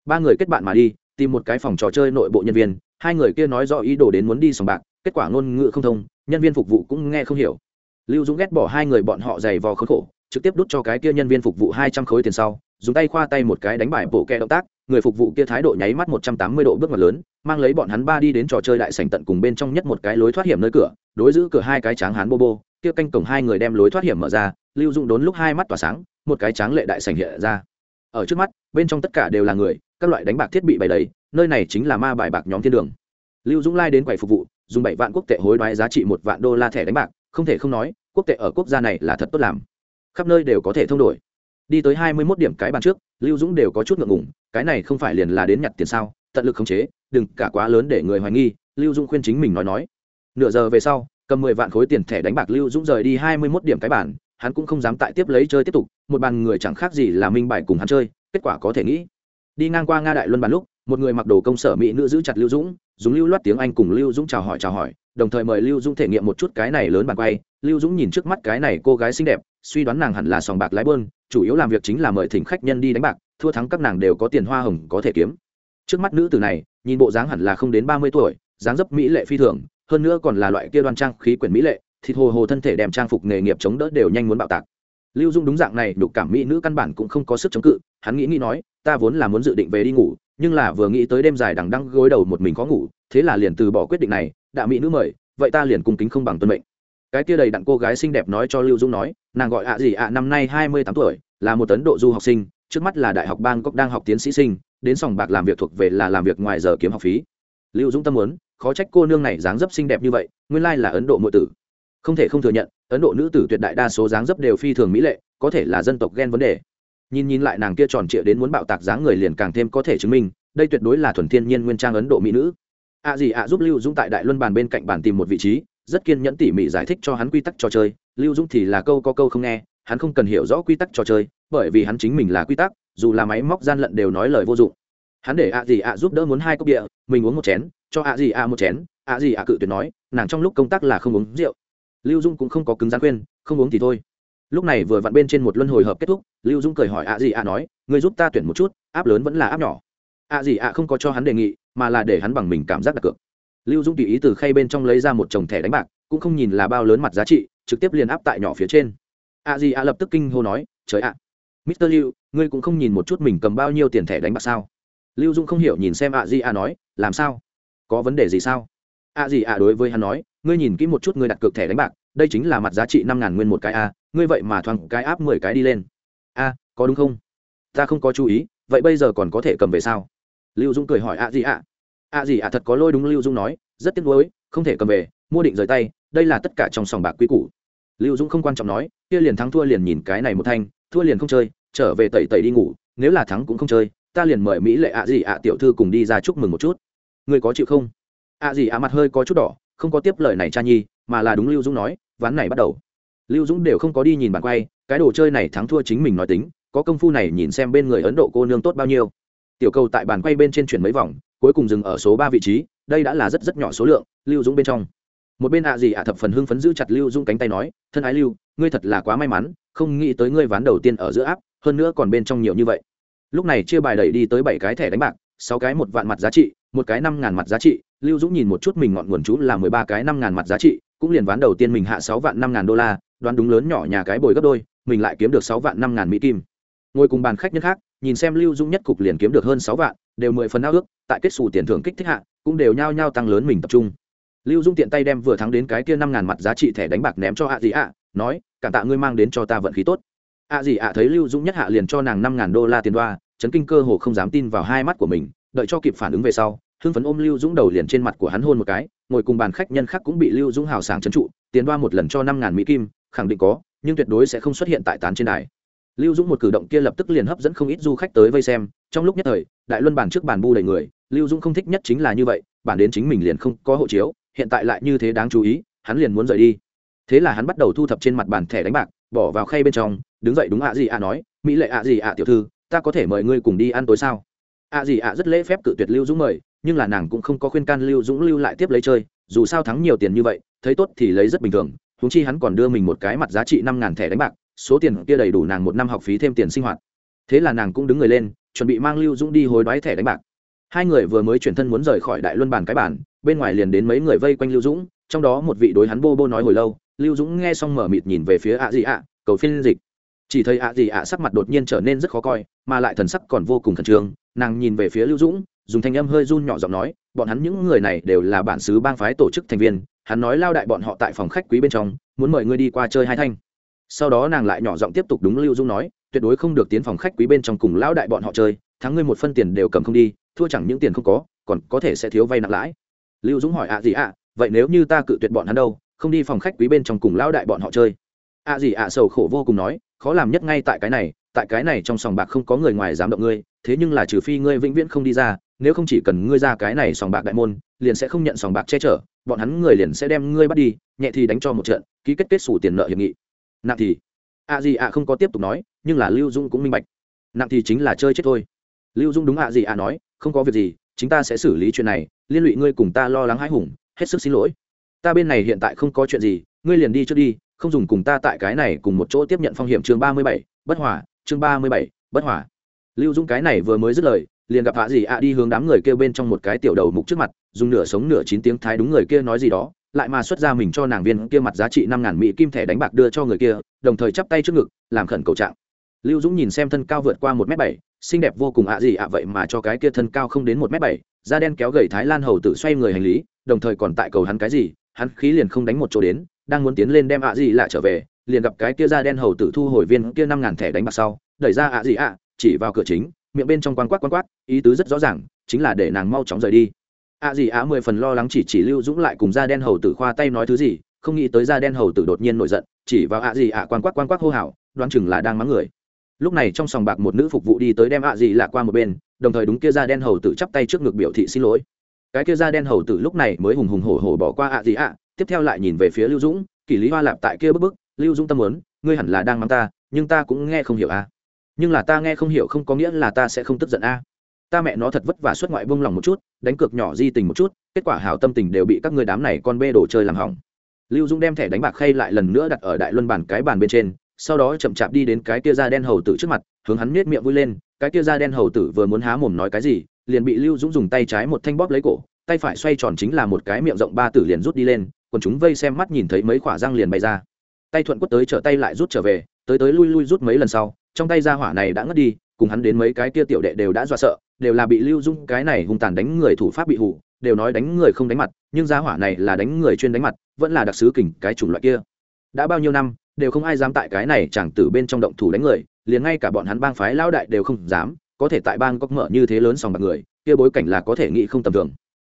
Ba người kết bạn mà đi, tìm một cái phòng trò chơi nội bộ nhân viên, hai người kia nói rõ ý đồ đến muốn đi sòng bạc, kết quả ngôn ngữ không thông, nhân viên phục vụ cũng nghe không hiểu. Lưu dũng ghét bỏ hai người bọn họ giày vò khốn khổ, trực tiếp đút cho cái kia nhân viên phục vụ hai trăm khối tiền sau, dùng tay khoa tay một cái đánh bại bộ kẹ động tác, người phục vụ kia thái độ nháy mắt một trăm tám mươi độ bước ngoặt lớn, mang lấy bọn hắn ba đi đến trò chơi đại sảnh tận cùng bên trong nhất một cái lối thoát hiểm nơi cửa, đối giữ cửa hai cái tráng hán bô bô kia canh cổng hai người đem lối thoát hiểm mở ra, lưu dũng đốn lúc hai mắt tỏa sáng, một cái tráng lệ đại sảnh hiện ra. Ở trước mắt, bên trong tất cả đều là người, các loại đánh bạc thiết bị bày đầy, nơi này chính là ma bài bạc nhóm thiên đường. Lưu dũng lai đến quầy phục vụ, dùng bảy vạn quốc tệ hối đoái giá trị một vạn đô la thẻ đánh bạc, không thể không nói, quốc tệ ở quốc gia này là thật tốt làm. Khắp nơi đều có thể thông đổi. Đi tới hai mươi mốt điểm cái bàn trước, lưu dũng đều có chút ngượng ngùng, cái này không phải liền là đến nhặt tiền sao, tận lực khống chế, đừng cả quá lớn để người hoài nghi, lưu dũng khuyên chính mình nói nói. Nửa giờ về sau cầm mười vạn khối tiền thẻ đánh bạc lưu dũng rời đi hai mươi mốt điểm cái bàn, hắn cũng không dám tại tiếp lấy chơi tiếp tục, một bàn người chẳng khác gì là minh bài cùng hắn chơi, kết quả có thể nghĩ. Đi ngang qua nga đại luân bàn lúc, một người mặc đồ công sở mỹ nữ giữ chặt lưu dũng, dùng lưu loát tiếng anh cùng lưu dũng chào hỏi chào hỏi, đồng thời mời lưu dũng thể nghiệm một chút cái này lớn bàn quay. Lưu dũng nhìn trước mắt cái này cô gái xinh đẹp, suy đoán nàng hẳn là sòng bạc lái bơn, chủ yếu làm việc chính là mời thỉnh khách nhân đi đánh bạc, thua thắng các nàng đều có tiền hoa hồng có thể kiếm. Trước mắt nữ tử này, nhìn bộ dáng hẳn là không đến ba mươi tuổi, dáng dấp mỹ lệ phi thường hơn nữa còn là loại kia đoan trang khí quyển mỹ lệ, thịt hồ hồ thân thể đem trang phục nghề nghiệp chống đỡ đều nhanh muốn bạo tạc. Lưu dung đúng dạng này đục cảm mỹ nữ căn bản cũng không có sức chống cự, hắn nghĩ nghĩ nói, ta vốn là muốn dự định về đi ngủ, nhưng là vừa nghĩ tới đêm dài đằng đăng gối đầu một mình có ngủ, thế là liền từ bỏ quyết định này, đạ mỹ nữ mời, vậy ta liền cung kính không bằng tuân mệnh. Cái kia đầy đặn cô gái xinh đẹp nói cho lưu dung nói, nàng gọi ạ gì ạ, năm nay hai mươi tám tuổi, là một ấn độ du học sinh, trước mắt là đại học bangkok đang học tiến sĩ sinh, đến sòng bạc làm việc thuộc về là làm việc ngoài giờ kiếm học phí. Lưu dung tâm muốn khó trách cô nương này dáng dấp xinh đẹp như vậy, nguyên lai là ấn độ nội tử. Không thể không thừa nhận, ấn độ nữ tử tuyệt đại đa số dáng dấp đều phi thường mỹ lệ, có thể là dân tộc ghen vấn đề. Nhìn nhìn lại nàng kia tròn trịa đến muốn bạo tạc dáng người liền càng thêm có thể chứng minh, đây tuyệt đối là thuần thiên nhiên nguyên trang ấn độ mỹ nữ. Ạ gì ạ giúp lưu dũng tại đại luân bàn bên cạnh bàn tìm một vị trí, rất kiên nhẫn tỉ mỉ giải thích cho hắn quy tắc trò chơi. Lưu dũng thì là câu có câu không nghe, hắn không cần hiểu rõ quy tắc trò chơi, bởi vì hắn chính mình là quy tắc, dù là máy móc gian lận đều nói lời vô dụng hắn để ạ gì ạ giúp đỡ muốn hai cốc địa, mình uống một chén, cho ạ gì ạ một chén, ạ gì ạ cự tuyệt nói, nàng trong lúc công tác là không uống rượu. Lưu dung cũng không có cứng rắn khuyên, không uống thì thôi. Lúc này vừa vặn bên trên một luân hồi hợp kết thúc, lưu dung cười hỏi ạ gì ạ nói người giúp ta tuyển một chút, áp lớn vẫn là áp nhỏ. Ạ gì ạ không có cho hắn đề nghị, mà là để hắn bằng mình cảm giác đặt cược. Lưu dung tùy ý từ khay bên trong lấy ra một chồng thẻ đánh bạc, cũng không nhìn là bao lớn mặt giá trị, trực tiếp liền áp tại nhỏ phía trên. Ạ gì ạ lập tức kinh hô nói, trời ạ, mister lưu ngươi cũng không nhìn một chút mình cầm bao nhiêu tiền thẻ đánh bạc sao? Lưu dung không hiểu nhìn xem ạ gì ạ nói, làm sao? Có vấn đề gì sao? Ạ gì ạ đối với hắn nói, ngươi nhìn kỹ một chút ngươi đặt cược thẻ đánh bạc, đây chính là mặt giá trị năm ngàn nguyên một cái a, ngươi vậy mà thoáng cái áp mười cái đi lên. A, có đúng không? Ta không có chú ý, vậy bây giờ còn có thể cầm về sao? Lưu dung cười hỏi ạ gì ạ ạ gì ạ thật có lôi đúng, lưu dung nói, rất tiếc nuối, không thể cầm về, mua định rời tay, đây là tất cả trong sòng bạc quy củ. Lưu dung không quan trọng nói, kia liền thắng thua liền nhìn cái này một thanh, thua liền không chơi, trở về tẩy tẩy đi ngủ, nếu là thắng cũng không chơi ta liền mời mỹ lệ ạ gì ạ tiểu thư cùng đi ra chúc mừng một chút. Ngươi có chịu không? Ạ gì ạ mặt hơi có chút đỏ, không có tiếp lời này cha nhi, mà là đúng lưu dũng nói, ván này bắt đầu. Lưu dũng đều không có đi nhìn bàn quay, cái đồ chơi này thắng thua chính mình nói tính, có công phu này nhìn xem bên người ấn độ cô nương tốt bao nhiêu. Tiểu cầu tại bàn quay bên trên chuyển mấy vòng, cuối cùng dừng ở số ba vị trí, đây đã là rất rất nhỏ số lượng, lưu dũng bên trong. Một bên ạ gì ạ thập phần hưng phấn giữ chặt lưu dũng cánh tay nói, thân ái lưu, ngươi thật là quá may mắn, không nghĩ tới ngươi ván đầu tiên ở giữa áp, hơn nữa còn bên trong nhiều như vậy lúc này chia bài đẩy đi tới bảy cái thẻ đánh bạc, sáu cái một vạn mặt giá trị, một cái năm ngàn mặt giá trị. Lưu dũng nhìn một chút mình ngọn nguồn chú là mười ba cái năm ngàn mặt giá trị, cũng liền ván đầu tiên mình hạ sáu vạn năm ngàn đô la, đoán đúng lớn nhỏ nhà cái bồi gấp đôi, mình lại kiếm được sáu vạn năm ngàn mỹ kim. Ngồi cùng bàn khách nhân khác, nhìn xem lưu dũng nhất cục liền kiếm được hơn sáu vạn, đều mười phần ao ước, tại kết xù tiền thưởng kích thích hạ, cũng đều nhao nhao tăng lớn mình tập trung. Lưu Dũng tiện tay đem vừa thắng đến cái kia năm ngàn mặt giá trị thẻ đánh bạc ném cho hạ gì ạ, nói, cảm tạ ngươi mang đến cho ta vận khí tốt ạ gì ạ thấy lưu dung nhất hạ liền cho nàng năm ngàn đô la tiền đoa chấn kinh cơ hồ không dám tin vào hai mắt của mình, đợi cho kịp phản ứng về sau, hưng phấn ôm lưu dũng đầu liền trên mặt của hắn hôn một cái, ngồi cùng bàn khách nhân khác cũng bị lưu dũng hào sảng trấn trụ, tiền đoa một lần cho năm ngàn mỹ kim, khẳng định có, nhưng tuyệt đối sẽ không xuất hiện tại tán trên đài. Lưu dũng một cử động kia lập tức liền hấp dẫn không ít du khách tới vây xem, trong lúc nhất thời, đại luân bàn trước bàn bu đầy người, lưu dũng không thích nhất chính là như vậy, bản đến chính mình liền không có hộ chiếu, hiện tại lại như thế đáng chú ý, hắn liền muốn rời đi. Thế là hắn bắt đầu thu thập trên mặt bàn thẻ đánh bạc bỏ vào khay bên trong, đứng dậy đúng ạ gì ạ nói, mỹ lệ ạ gì ạ tiểu thư, ta có thể mời ngươi cùng đi ăn tối sao? ạ gì ạ rất lễ phép cự tuyệt lưu dũng mời, nhưng là nàng cũng không có khuyên can lưu dũng lưu lại tiếp lấy chơi, dù sao thắng nhiều tiền như vậy, thấy tốt thì lấy rất bình thường húng chi hắn còn đưa mình một cái mặt giá trị năm ngàn thẻ đánh bạc, số tiền kia đầy đủ nàng một năm học phí thêm tiền sinh hoạt. Thế là nàng cũng đứng người lên, chuẩn bị mang lưu dũng đi hối đoái thẻ đánh bạc. Hai người vừa mới chuyển thân muốn rời khỏi đại luân bàn cái bản bên ngoài liền đến mấy người vây quanh lưu dũng, trong đó một vị đối hắn bô bô nói hồi lâu lưu dũng nghe xong mở mịt nhìn về phía ạ gì ạ cầu phiên dịch. Chỉ thấy ạ gì ạ sắc mặt đột nhiên trở nên rất khó coi, mà lại thần sắc còn vô cùng khẩn trương. Nàng nhìn về phía lưu dũng, dùng thanh âm hơi run nhỏ giọng nói, bọn hắn những người này đều là bản xứ bang phái tổ chức thành viên, hắn nói lao đại bọn họ tại phòng khách quý bên trong, muốn mời ngươi đi qua chơi hai thanh. Sau đó nàng lại nhỏ giọng tiếp tục đúng lưu dung nói, tuyệt đối không được tiến phòng khách quý bên trong cùng lão đại bọn họ chơi, thắng ngươi một phân tiền đều cầm không đi, thua chẳng những tiền không có, còn có thể sẽ thiếu vay nặng lãi. Lưu dũng hỏi ạ gì ạ vậy nếu như ta cự tuyệt bọn hắn đâu không đi phòng khách quý bên trong cùng lão đại bọn họ chơi. Ạ gì ạ sầu khổ vô cùng nói, khó làm nhất ngay tại cái này, tại cái này trong sòng bạc không có người ngoài dám động ngươi, thế nhưng là trừ phi ngươi vĩnh viễn không đi ra, nếu không chỉ cần ngươi ra cái này sòng bạc đại môn, liền sẽ không nhận sòng bạc che chở, bọn hắn người liền sẽ đem ngươi bắt đi, nhẹ thì đánh cho một trận, ký kết kết xù tiền nợ hiệp nghị. Nặng thì ạ gì ạ không có tiếp tục nói, nhưng là lưu dung cũng minh bạch. Nặng thì chính là chơi chết thôi. Lưu dung đúng ạ gì ạ nói, không có việc gì chúng ta sẽ xử lý chuyện này, liên lụy ngươi cùng ta lo lắng hãi hùng, hết sức xin lỗi ta bên này hiện tại không có chuyện gì, ngươi liền đi trước đi, không dùng cùng ta tại cái này cùng một chỗ tiếp nhận phong hiểm chương ba mươi bảy, bất hòa, chương ba mươi bảy, bất hòa. Lưu dung cái này vừa mới dứt lời, liền gặp hạ gì ạ đi hướng đám người kêu bên trong một cái tiểu đầu mục trước mặt, dùng nửa sống nửa chín tiếng thái đúng người kia nói gì đó, lại mà xuất ra mình cho nàng viên kia mặt giá trị năm ngàn mỹ kim thẻ đánh bạc đưa cho người kia, đồng thời chắp tay trước ngực, làm khẩn cầu trạng. Lưu dũng nhìn xem thân cao vượt qua một m bảy, xinh đẹp vô cùng ạ gì ạ vậy mà cho cái kia thân cao không đến một m bảy, da đen kéo gầy thái lan hầu tự xoay người hành lý, đồng thời còn tại cầu hắn cái gì hắn khí liền không đánh một chỗ đến, đang muốn tiến lên đem ạ gì lại trở về, liền gặp cái kia da đen hầu tử thu hồi viên kia năm ngàn thẻ đánh bạc sau, đẩy ra ạ gì ạ, chỉ vào cửa chính, miệng bên trong quan quát quan quát, ý tứ rất rõ ràng, chính là để nàng mau chóng rời đi. ạ gì ạ mười phần lo lắng chỉ chỉ lưu dũng lại cùng da đen hầu tử khoa tay nói thứ gì, không nghĩ tới da đen hầu tử đột nhiên nổi giận, chỉ vào ạ gì ạ quan quát quan quát hô hào, đoán chừng là đang mắng người. Lúc này trong sòng bạc một nữ phục vụ đi tới đem ạ gì lạ qua một bên, đồng thời đúng kia da đen hầu tử chắp tay trước ngực biểu thị xin lỗi cái kia da đen hầu tử lúc này mới hùng hùng hổ hổ bỏ qua ạ gì ạ, tiếp theo lại nhìn về phía lưu dũng kỷ lý hoa lạp tại kia bức bức, lưu dũng tâm muốn, ngươi hẳn là đang mắng ta, nhưng ta cũng nghe không hiểu a nhưng là ta nghe không hiểu không có nghĩa là ta sẽ không tức giận a ta mẹ nó thật vất vả xuất ngoại bông lòng một chút, đánh cược nhỏ di tình một chút, kết quả hảo tâm tình đều bị các người đám này con bê đồ chơi làm hỏng. Lưu dũng đem thẻ đánh bạc khay lại lần nữa đặt ở đại luân bản cái bàn bên trên, sau đó chậm chạp đi đến cái kia da đen hầu tử trước mặt, hướng hắn miết miệng vui lên, cái kia da đen hầu tử vừa muốn há mồm nói cái gì liền bị lưu dũng dùng tay trái một thanh bóp lấy cổ, tay phải xoay tròn chính là một cái miệng rộng ba tử liền rút đi lên, còn chúng vây xem mắt nhìn thấy mấy khỏa răng liền bay ra. Tay thuận quất tới trở tay lại rút trở về, tới tới lui lui rút mấy lần sau, trong tay ra hỏa này đã ngất đi, cùng hắn đến mấy cái kia tiểu đệ đều đã dọa sợ, đều là bị lưu dung cái này hung tàn đánh người thủ pháp bị hủ đều nói đánh người không đánh mặt, nhưng ra hỏa này là đánh người chuyên đánh mặt, vẫn là đặc sứ kình cái chủng loại kia. Đã bao nhiêu năm, đều không ai dám tại cái này chẳng từ bên trong động thủ đánh người, liền ngay cả bọn hắn bang phái lao đại đều không dám có thể tại bang cóc mở như thế lớn sòng bạc người, kia bối cảnh là có thể nghĩ không tầm thường.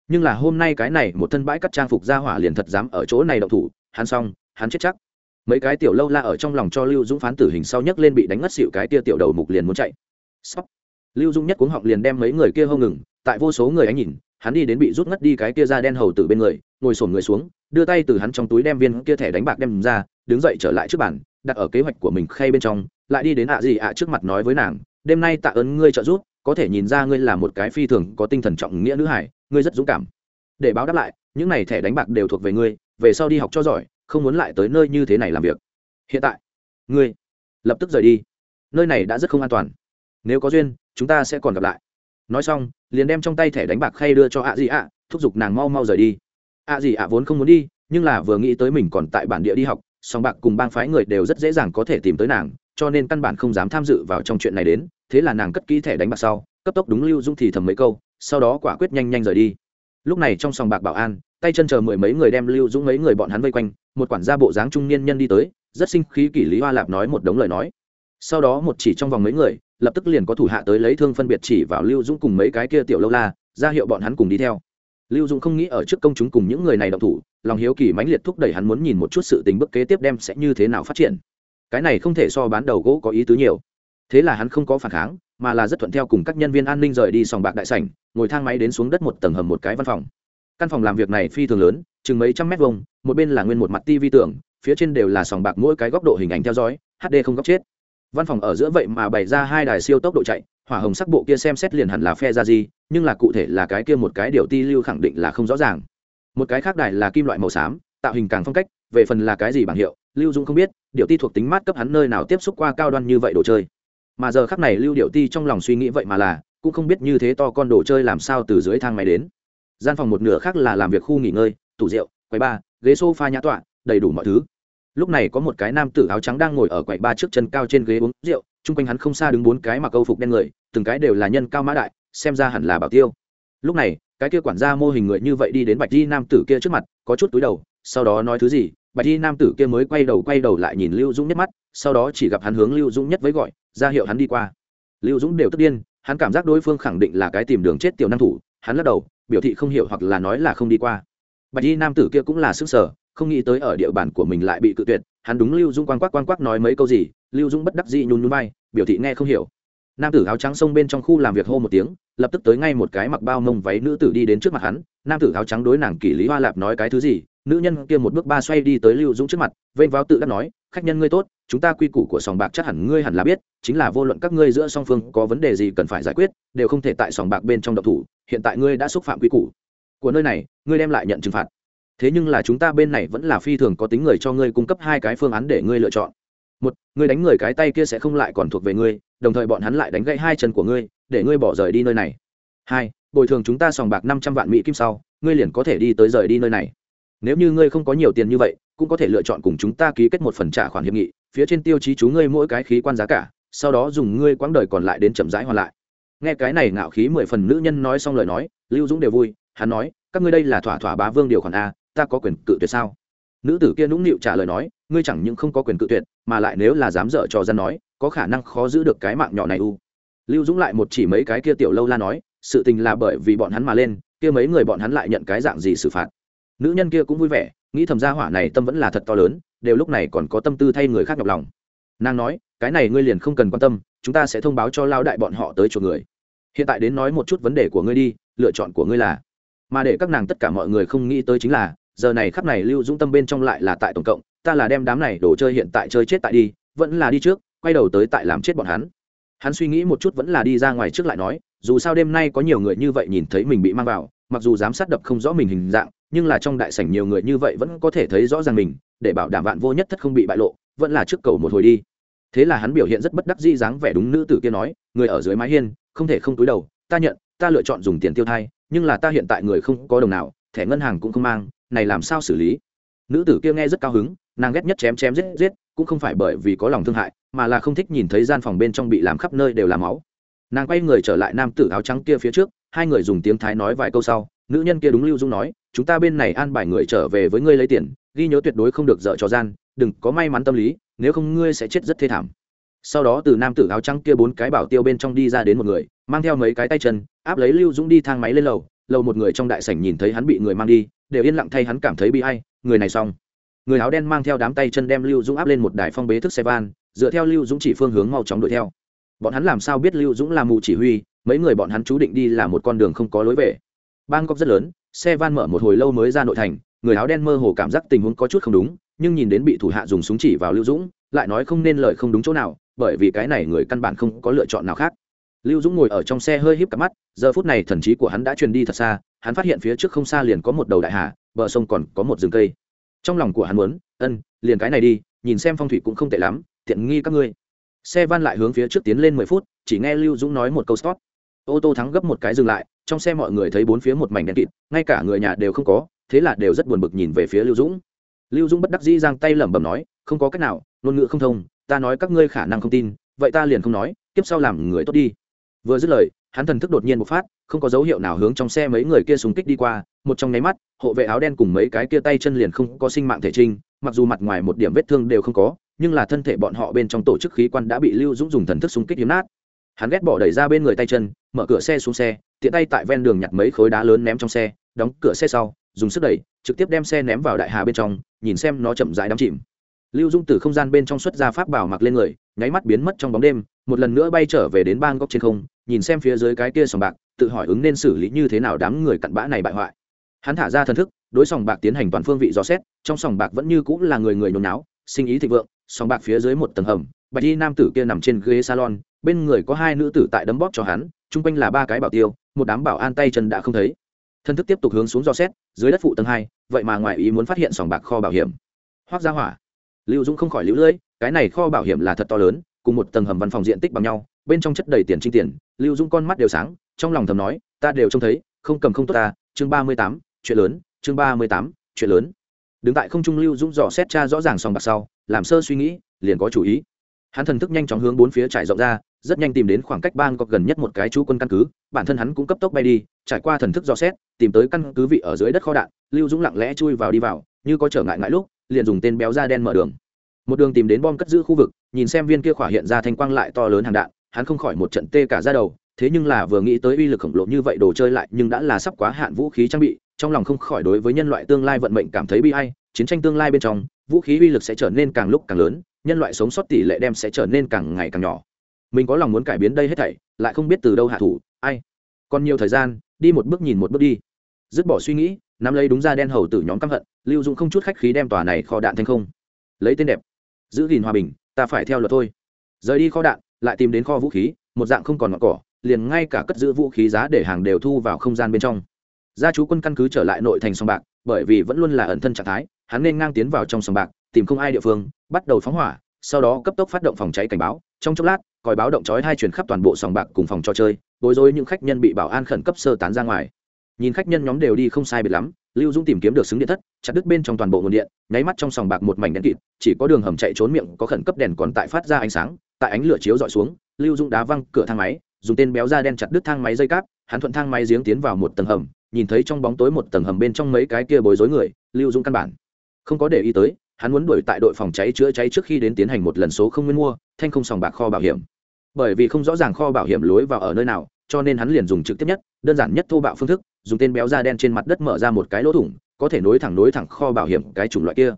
Nhưng là hôm nay cái này, một thân bãi cắt trang phục ra hỏa liền thật dám ở chỗ này động thủ, hắn xong, hắn chết chắc. Mấy cái tiểu lâu la ở trong lòng cho lưu dũng phán tử hình sau nhấc lên bị đánh ngất xịu cái tia tiểu đầu mục liền muốn chạy. Sóc. lưu dũng nhất cuống họng liền đem mấy người kia hông ngừng, tại vô số người ánh nhìn, hắn đi đến bị rút ngất đi cái kia da đen hầu từ bên người, ngồi sổm người xuống, đưa tay từ hắn trong túi đem viên kia thẻ đánh bạc đem ra, đứng dậy trở lại trước bàn, đặt ở kế hoạch của mình khay bên trong, lại đi đến ạ gì ạ trước mặt nói với nàng đêm nay tạ ơn ngươi trợ giúp, có thể nhìn ra ngươi là một cái phi thường có tinh thần trọng nghĩa nữ hải ngươi rất dũng cảm. Để báo đáp lại, những này thẻ đánh bạc đều thuộc về ngươi, về sau đi học cho giỏi, không muốn lại tới nơi như thế này làm việc. Hiện tại, ngươi lập tức rời đi. Nơi này đã rất không an toàn. Nếu có duyên, chúng ta sẽ còn gặp lại. Nói xong, liền đem trong tay thẻ đánh bạc khay đưa cho ạ gì ạ thúc giục nàng mau mau rời đi. Ạ gì ạ vốn không muốn đi, nhưng là vừa nghĩ tới mình còn tại bản địa đi học, song bạc cùng bang phái người đều rất dễ dàng có thể tìm tới nàng cho nên căn bản không dám tham dự vào trong chuyện này đến, thế là nàng cất kỹ thẻ đánh bạc sau, cấp tốc đúng lưu dung thì thầm mấy câu, sau đó quả quyết nhanh nhanh rời đi. Lúc này trong sòng bạc bảo an, tay chân chờ mười mấy người đem lưu dũng mấy người bọn hắn vây quanh, một quản gia bộ dáng trung niên nhân đi tới, rất sinh khí kỷ lý hoa lạp nói một đống lời nói. Sau đó một chỉ trong vòng mấy người, lập tức liền có thủ hạ tới lấy thương phân biệt chỉ vào lưu dũng cùng mấy cái kia tiểu lâu la, ra hiệu bọn hắn cùng đi theo. Lưu dũng không nghĩ ở trước công chúng cùng những người này động thủ, lòng hiếu kỳ mãnh liệt thúc đẩy hắn muốn nhìn một chút sự tình bước kế tiếp đem sẽ như thế nào phát triển cái này không thể so bán đầu gỗ có ý tứ nhiều. Thế là hắn không có phản kháng, mà là rất thuận theo cùng các nhân viên an ninh rời đi sòng bạc đại sảnh, ngồi thang máy đến xuống đất một tầng hầm một cái văn phòng. Căn phòng làm việc này phi thường lớn, chừng mấy trăm mét vuông, một bên là nguyên một mặt tivi tưởng, phía trên đều là sòng bạc mỗi cái góc độ hình ảnh theo dõi hd không góc chết. Văn phòng ở giữa vậy mà bày ra hai đài siêu tốc độ chạy, hỏa hồng sắc bộ kia xem xét liền hẳn là phe ra gì nhưng là cụ thể là cái kia một cái điều ti lưu khẳng định là không rõ ràng. Một cái khác đài là kim loại màu xám, tạo hình càng phong cách, về phần là cái gì bảng hiệu, lưu dung không biết Điệu ti thuộc tính mát cấp hắn nơi nào tiếp xúc qua cao đoan như vậy đồ chơi. Mà giờ khắc này lưu điệu ti trong lòng suy nghĩ vậy mà là, cũng không biết như thế to con đồ chơi làm sao từ dưới thang máy đến. Gian phòng một nửa khác là làm việc khu nghỉ ngơi, tủ rượu, quầy ba ghế s o f a nhã tọa, đầy đủ mọi thứ. Lúc này có một cái nam tử áo trắng đang ngồi ở quầy ba trước chân cao trên ghế uống rượu, chung quanh hắn không xa đứng bốn cái mặc câu phục đen người, từng cái đều là nhân cao mã đại, xem ra hẳn là bảo tiêu. Lúc này, cái kia quản gia mô hình người như vậy đi đến bạch di nam tử kia trước mặt, có chút túi đầu, sau đó nói thứ gì bạch y nam tử kia mới quay đầu quay đầu lại nhìn lưu dũng nhất mắt, sau đó chỉ gặp hắn hướng lưu dũng nhất với gọi, ra hiệu hắn đi qua. Lưu dũng đều tức điên, hắn cảm giác đối phương khẳng định là cái tìm đường chết tiểu năng thủ, hắn lắc đầu, biểu thị không hiểu hoặc là nói là không đi qua. Bạch y nam tử kia cũng là sức sở, không nghĩ tới ở địa bàn của mình lại bị cự tuyệt, hắn đúng lưu dung quang quắc quang quắc nói mấy câu gì, lưu dung bất đắc dĩ nhún nhún bay biểu thị nghe không hiểu. Nam tử áo trắng xông bên trong khu làm việc hô một tiếng, lập tức tới ngay một cái mặc bao mông váy nữ tử đi đến trước mặt hắn. Nam tử áo trắng đối nàng kỷ lý hoa lạp nói cái thứ gì nữ nhân kia một bước ba xoay đi tới lưu dũng trước mặt, vênh vào tự đắc nói, khách nhân ngươi tốt, chúng ta quy củ của sòng bạc chắc hẳn ngươi hẳn là biết, chính là vô luận các ngươi giữa song phương có vấn đề gì cần phải giải quyết, đều không thể tại sòng bạc bên trong độc thủ, hiện tại ngươi đã xúc phạm quy củ của nơi này, ngươi đem lại nhận trừng phạt. Thế nhưng là chúng ta bên này vẫn là phi thường có tính người cho ngươi cung cấp hai cái phương án để ngươi lựa chọn. Một, ngươi đánh người cái tay kia sẽ không lại còn thuộc về ngươi, đồng thời bọn hắn lại đánh gãy hai chân của ngươi, để ngươi bỏ rời đi nơi này. Hai, bồi thường chúng ta sòng bạc năm trăm vạn mỹ kim sau, ngươi liền có thể đi tới rời đi nơi này nếu như ngươi không có nhiều tiền như vậy, cũng có thể lựa chọn cùng chúng ta ký kết một phần trả khoản hiệp nghị, phía trên tiêu chí chú ngươi mỗi cái khí quan giá cả, sau đó dùng ngươi quãng đời còn lại đến chậm rãi hoàn lại. Nghe cái này ngạo khí mười phần nữ nhân nói xong lời nói, lưu dũng đều vui, hắn nói, các ngươi đây là thỏa thỏa bá vương điều khoản a, ta có quyền cự tuyệt sao? Nữ tử kia nũng nịu trả lời nói, ngươi chẳng những không có quyền cự tuyệt, mà lại nếu là dám dở trò dân nói, có khả năng khó giữ được cái mạng nhỏ này u. Lưu dũng lại một chỉ mấy cái kia tiểu lâu la nói, sự tình là bởi vì bọn hắn mà lên, kia mấy người bọn hắn lại nhận cái dạng gì xử phạt? Nữ nhân kia cũng vui vẻ, nghĩ thầm gia hỏa này tâm vẫn là thật to lớn, đều lúc này còn có tâm tư thay người khác nhọc lòng. Nàng nói, cái này ngươi liền không cần quan tâm, chúng ta sẽ thông báo cho lao đại bọn họ tới chuộc người. Hiện tại đến nói một chút vấn đề của ngươi đi, lựa chọn của ngươi là. Mà để các nàng tất cả mọi người không nghĩ tới chính là, giờ này khắp này lưu dũng tâm bên trong lại là tại tổng cộng, ta là đem đám này đồ chơi hiện tại chơi chết tại đi, vẫn là đi trước, quay đầu tới tại làm chết bọn hắn. Hắn suy nghĩ một chút vẫn là đi ra ngoài trước lại nói, dù sao đêm nay có nhiều người như vậy nhìn thấy mình bị mang vào, mặc dù giám sát đập không rõ mình hình dạng nhưng là trong đại sảnh nhiều người như vậy vẫn có thể thấy rõ ràng mình, để bảo đảm vạn vô nhất thất không bị bại lộ, vẫn là trước cầu một hồi đi. Thế là hắn biểu hiện rất bất đắc dĩ dáng vẻ đúng nữ tử kia nói, người ở dưới mái hiên, không thể không túi đầu, ta nhận, ta lựa chọn dùng tiền tiêu thai, nhưng là ta hiện tại người không có đồng nào, thẻ ngân hàng cũng không mang, này làm sao xử lý? Nữ tử kia nghe rất cao hứng, nàng ghét nhất chém chém giết giết, cũng không phải bởi vì có lòng thương hại, mà là không thích nhìn thấy gian phòng bên trong bị làm khắp nơi đều là máu. Nàng quay người trở lại nam tử áo trắng kia phía trước, hai người dùng tiếng thái nói vài câu sau, nữ nhân kia đúng lưu dung nói chúng ta bên này an bài người trở về với ngươi lấy tiền, ghi nhớ tuyệt đối không được dở trò gian, đừng có may mắn tâm lý, nếu không ngươi sẽ chết rất thê thảm. Sau đó từ nam tử áo trắng kia bốn cái bảo tiêu bên trong đi ra đến một người, mang theo mấy cái tay chân, áp lấy lưu dũng đi thang máy lên lầu lầu một người trong đại sảnh nhìn thấy hắn bị người mang đi, đều yên lặng thay hắn cảm thấy bị hay người này xong. Người áo đen mang theo đám tay chân đem lưu dũng áp lên một đài phong bế thức xe van, dựa theo lưu dũng chỉ phương hướng mau chóng đuổi theo. Bọn hắn làm sao biết lưu dũng là mù chỉ huy, mấy người bọn hắn chú định đi là một con đường không có lối về. Bang cóc rất lớn xe van mở một hồi lâu mới ra nội thành, người áo đen mơ hồ cảm giác tình huống có chút không đúng, nhưng nhìn đến bị thủ hạ dùng súng chỉ vào lưu dũng, lại nói không nên lời không đúng chỗ nào, bởi vì cái này người căn bản không có lựa chọn nào khác. Lưu dũng ngồi ở trong xe hơi híp cặp mắt, giờ phút này thần trí của hắn đã truyền đi thật xa, hắn phát hiện phía trước không xa liền có một đầu đại hà, bờ sông còn có một rừng cây. Trong lòng của hắn muốn, ân, liền cái này đi, nhìn xem phong thủy cũng không tệ lắm, tiện nghi các ngươi. Xe van lại hướng phía trước tiến lên mười phút, chỉ nghe lưu dũng nói một câu stop. Ô tô thắng gấp một cái dừng lại trong xe mọi người thấy bốn phía một mảnh đen kịt, ngay cả người nhà đều không có, thế là đều rất buồn bực nhìn về phía lưu dũng. Lưu dũng bất đắc dĩ giang tay lẩm bẩm nói, không có cách nào, ngôn ngữ không thông, ta nói các ngươi khả năng không tin, vậy ta liền không nói, tiếp sau làm người tốt đi. Vừa dứt lời, hắn thần thức đột nhiên bộc phát, không có dấu hiệu nào hướng trong xe mấy người kia súng kích đi qua, một trong nháy mắt, hộ vệ áo đen cùng mấy cái kia tay chân liền không có sinh mạng thể trinh, mặc dù mặt ngoài một điểm vết thương đều không có, nhưng là thân thể bọn họ bên trong tổ chức khí quan đã bị lưu dũng dùng thần thức súng kích hiếm nát. Hắn ghét bỏ đẩy ra bên người tay chân, mở cửa xe xuống xe tiện tay tại ven đường nhặt mấy khối đá lớn ném trong xe, đóng cửa xe sau, dùng sức đẩy, trực tiếp đem xe ném vào đại hà bên trong, nhìn xem nó chậm rãi đắm chìm. Lưu dung từ không gian bên trong xuất ra pháp bảo mặc lên người, nháy mắt biến mất trong bóng đêm, một lần nữa bay trở về đến bang góc trên không, nhìn xem phía dưới cái kia sòng bạc, tự hỏi ứng nên xử lý như thế nào đám người cặn bã này bại hoại. Hắn thả ra thần thức, đối sòng bạc tiến hành toàn phương vị dò xét, trong sòng bạc vẫn như cũng là người người nhồi náo, sinh ý thịnh vượng, sòng bạc phía dưới một tầng hầm, bạch y nam tử kia nằm trên ghế salon, bên người có hai nữ tử tại đấm bóp cho hắn chung quanh là ba cái bảo tiêu, một đám bảo an tay chân đã không thấy. Thân thức tiếp tục hướng xuống dò xét, dưới đất phụ tầng hai, vậy mà ngoài ý muốn phát hiện sòng bạc kho bảo hiểm. Hoác ra hỏa, lưu dũng không khỏi lũ lưỡi cái này kho bảo hiểm là thật to lớn, cùng một tầng hầm văn phòng diện tích bằng nhau, bên trong chất đầy tiền trinh tiền, lưu dũng con mắt đều sáng, trong lòng thầm nói, ta đều trông thấy, không cầm không tốt ta, chương ba mươi tám, chuyện lớn, chương ba mươi tám, chuyện lớn. Đứng tại không trung lưu dũng dò xét cha rõ ràng sòng bạc sau, làm sơ suy nghĩ, liền có chủ ý hắn thần thức nhanh chóng hướng bốn phía trải rộng ra, rất nhanh tìm đến khoảng cách bang có gần nhất một cái chú quân căn cứ, bản thân hắn cũng cấp tốc bay đi, trải qua thần thức dò xét, tìm tới căn cứ vị ở dưới đất kho đạn, lưu dũng lặng lẽ chui vào đi vào, như có trở ngại ngại lúc, liền dùng tên béo da đen mở đường. Một đường tìm đến bom cất giữ khu vực, nhìn xem viên kia khỏa hiện ra thanh quang lại to lớn hàng đạn, hắn không khỏi một trận tê cả ra đầu, thế nhưng là vừa nghĩ tới uy lực khổng lồ như vậy đồ chơi lại nhưng đã là sắp quá hạn vũ khí trang bị, trong lòng không khỏi đối với nhân loại tương lai vận mệnh cảm thấy bi ai chiến tranh tương lai bên trong, vũ khí uy lực sẽ trở nên càng lúc càng lớn, nhân loại sống sót tỷ lệ đem sẽ trở nên càng ngày càng nhỏ. Mình có lòng muốn cải biến đây hết thảy, lại không biết từ đâu hạ thủ, ai? Còn nhiều thời gian, đi một bước nhìn một bước đi. Dứt bỏ suy nghĩ, nắm lấy đúng ra đen hầu từ nhóm căm hận, lưu dụng không chút khách khí đem tòa này kho đạn thành không. Lấy tên đẹp, giữ gìn hòa bình, ta phải theo luật thôi. Rời đi kho đạn, lại tìm đến kho vũ khí, một dạng không còn ngọn cỏ, liền ngay cả cất giữ vũ khí giá để hàng đều thu vào không gian bên trong. Gia chú quân căn cứ trở lại nội thành sông bạc, bởi vì vẫn luôn là ẩn thân trạng thái hắn nên ngang tiến vào trong sòng bạc, tìm không ai địa phương, bắt đầu phóng hỏa, sau đó cấp tốc phát động phòng cháy cảnh báo. Trong chốc lát, còi báo động chói hai chuyển khắp toàn bộ sòng bạc cùng phòng trò chơi, bối rối những khách nhân bị bảo an khẩn cấp sơ tán ra ngoài. Nhìn khách nhân nhóm đều đi không sai biệt lắm, lưu dũng tìm kiếm được xứng điện thất, chặt đứt bên trong toàn bộ nguồn điện, nháy mắt trong sòng bạc một mảnh đen kịt, chỉ có đường hầm chạy trốn miệng, có khẩn cấp đèn còn tại phát ra ánh sáng, tại ánh lửa chiếu dọi xuống, lưu dũng đá văng cửa thang máy, dùng tên béo da đen chặt đứt thang máy dây cáp, hắn thuận thang máy giếng tiến vào một tầng hầm, nhìn thấy trong bóng tối một tầng hầm bên trong mấy cái kia bối rối người, lưu dũng căn bản không có để ý tới, hắn muốn đuổi tại đội phòng cháy chữa cháy trước khi đến tiến hành một lần số không nguyên mua, thanh không sòng bạc kho bảo hiểm. Bởi vì không rõ ràng kho bảo hiểm lối vào ở nơi nào, cho nên hắn liền dùng trực tiếp nhất, đơn giản nhất thô bạo phương thức, dùng tên béo da đen trên mặt đất mở ra một cái lỗ thủng, có thể nối thẳng nối thẳng kho bảo hiểm cái chủng loại kia.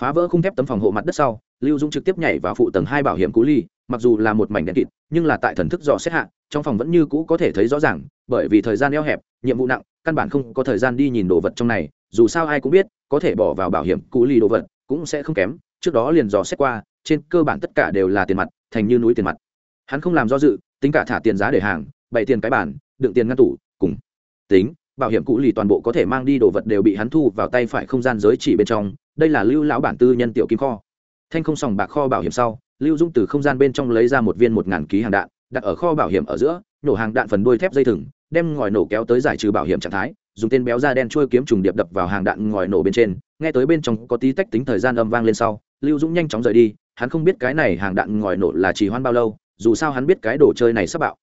Phá vỡ khung thép tấm phòng hộ mặt đất sau, lưu dũng trực tiếp nhảy vào phụ tầng hai bảo hiểm cú ly, mặc dù là một mảnh đèn kịt, nhưng là tại thần thức dò xét hạ, trong phòng vẫn như cũ có thể thấy rõ ràng, bởi vì thời gian eo hẹp, nhiệm vụ nặng, căn bản không có thời gian đi nhìn đồ vật trong này dù sao ai cũng biết, có thể bỏ vào bảo hiểm cú ly đồ vật cũng sẽ không kém. Trước đó liền dò xét qua, trên cơ bản tất cả đều là tiền mặt, thành như núi tiền mặt. Hắn không làm do dự, tính cả thả tiền giá để hàng, bày tiền cái bản đựng tiền ngăn tủ, cùng tính, bảo hiểm cũ lì toàn bộ có thể mang đi đồ vật đều bị hắn thu vào tay phải không gian giới chỉ bên trong. Đây là lưu lão bản tư nhân tiểu kim kho. Thanh không sòng bạc kho bảo hiểm sau, lưu dung từ không gian bên trong lấy ra một viên một ngàn ký hàng đạn, đặt ở kho bảo hiểm ở giữa, nổ hàng đạn phần đuôi thép dây thừng, đem ngòi nổ kéo tới giải trừ bảo hiểm trạng thái dùng tên béo da đen trôi kiếm trùng điệp đập vào hàng đạn ngòi nổ bên trên, nghe tới bên trong có tí tách tính thời gian âm vang lên sau, lưu dũng nhanh chóng rời đi, hắn không biết cái này hàng đạn ngòi nổ là trì hoan bao lâu, dù sao hắn biết cái đồ chơi này sắp bạo.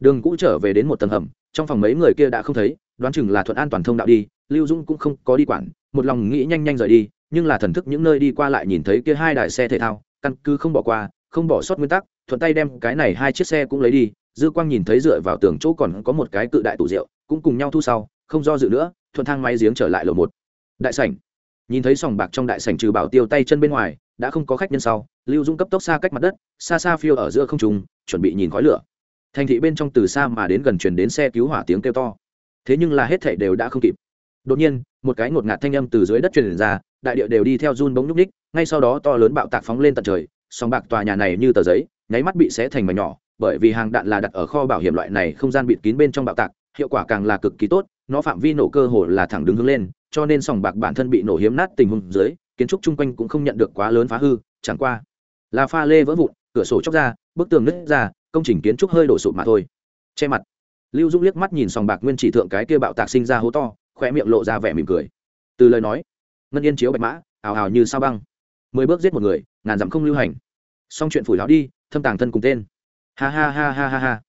Đường cũ trở về đến một tầng hầm, trong phòng mấy người kia đã không thấy, đoán chừng là thuận an toàn thông đạo đi, lưu dũng cũng không có đi quản, một lòng nghĩ nhanh nhanh rời đi, nhưng là thần thức những nơi đi qua lại nhìn thấy kia hai đài xe thể thao, căn cứ không bỏ qua, không bỏ sót nguyên tắc, thuận tay đem cái này hai chiếc xe cũng lấy đi dư quang nhìn thấy dựa vào tường chỗ còn có một cái cự đại tủ rượu, cũng cùng nhau thu sau, không do dự nữa, thuận thang máy giếng trở lại lầu một. Đại sảnh. Nhìn thấy sòng bạc trong đại sảnh trừ bảo tiêu tay chân bên ngoài, đã không có khách nhân sau, lưu dung cấp tốc xa cách mặt đất, xa xa phiêu ở giữa không trùng chuẩn bị nhìn khói lửa. Thành thị bên trong từ xa mà đến gần chuyển đến xe cứu hỏa tiếng kêu to. Thế nhưng là hết thảy đều đã không kịp. Đột nhiên, một cái ngột ngạt thanh âm từ dưới đất truyền ra, đại địa đều đi theo run bóng nhúc ních ngay sau đó to lớn bạo tạc phóng lên tận trời, sòng bạc tòa nhà này như tờ giấy, nháy mắt bị xé thành mảnh nhỏ bởi vì hàng đạn là đặt ở kho bảo hiểm loại này không gian bịt kín bên trong bạo tạc, hiệu quả càng là cực kỳ tốt, nó phạm vi nổ cơ hồ là thẳng đứng hướng lên, cho nên sòng bạc bản thân bị nổ hiếm nát tình huống dưới, kiến trúc chung quanh cũng không nhận được quá lớn phá hư, chẳng qua là pha lê vỡ vụn, cửa sổ chóc ra, bức tường nứt ra, công trình kiến trúc hơi đổ sụp mà thôi. Che mặt. Lưu dũng liếc mắt nhìn sòng bạc nguyên chỉ thượng cái kia bạo tạc sinh ra hố to khoe miệng lộ ra vẻ mỉm cười. Từ lời nói, ngân yên chiếu bạch mã, ào ào như sao băng. Mười bước giết một người, ngàn dặm không lưu hành. Xong chuyện phủi lão đi, thâm tàng thân cùng tên ha ha ha ha ha ha.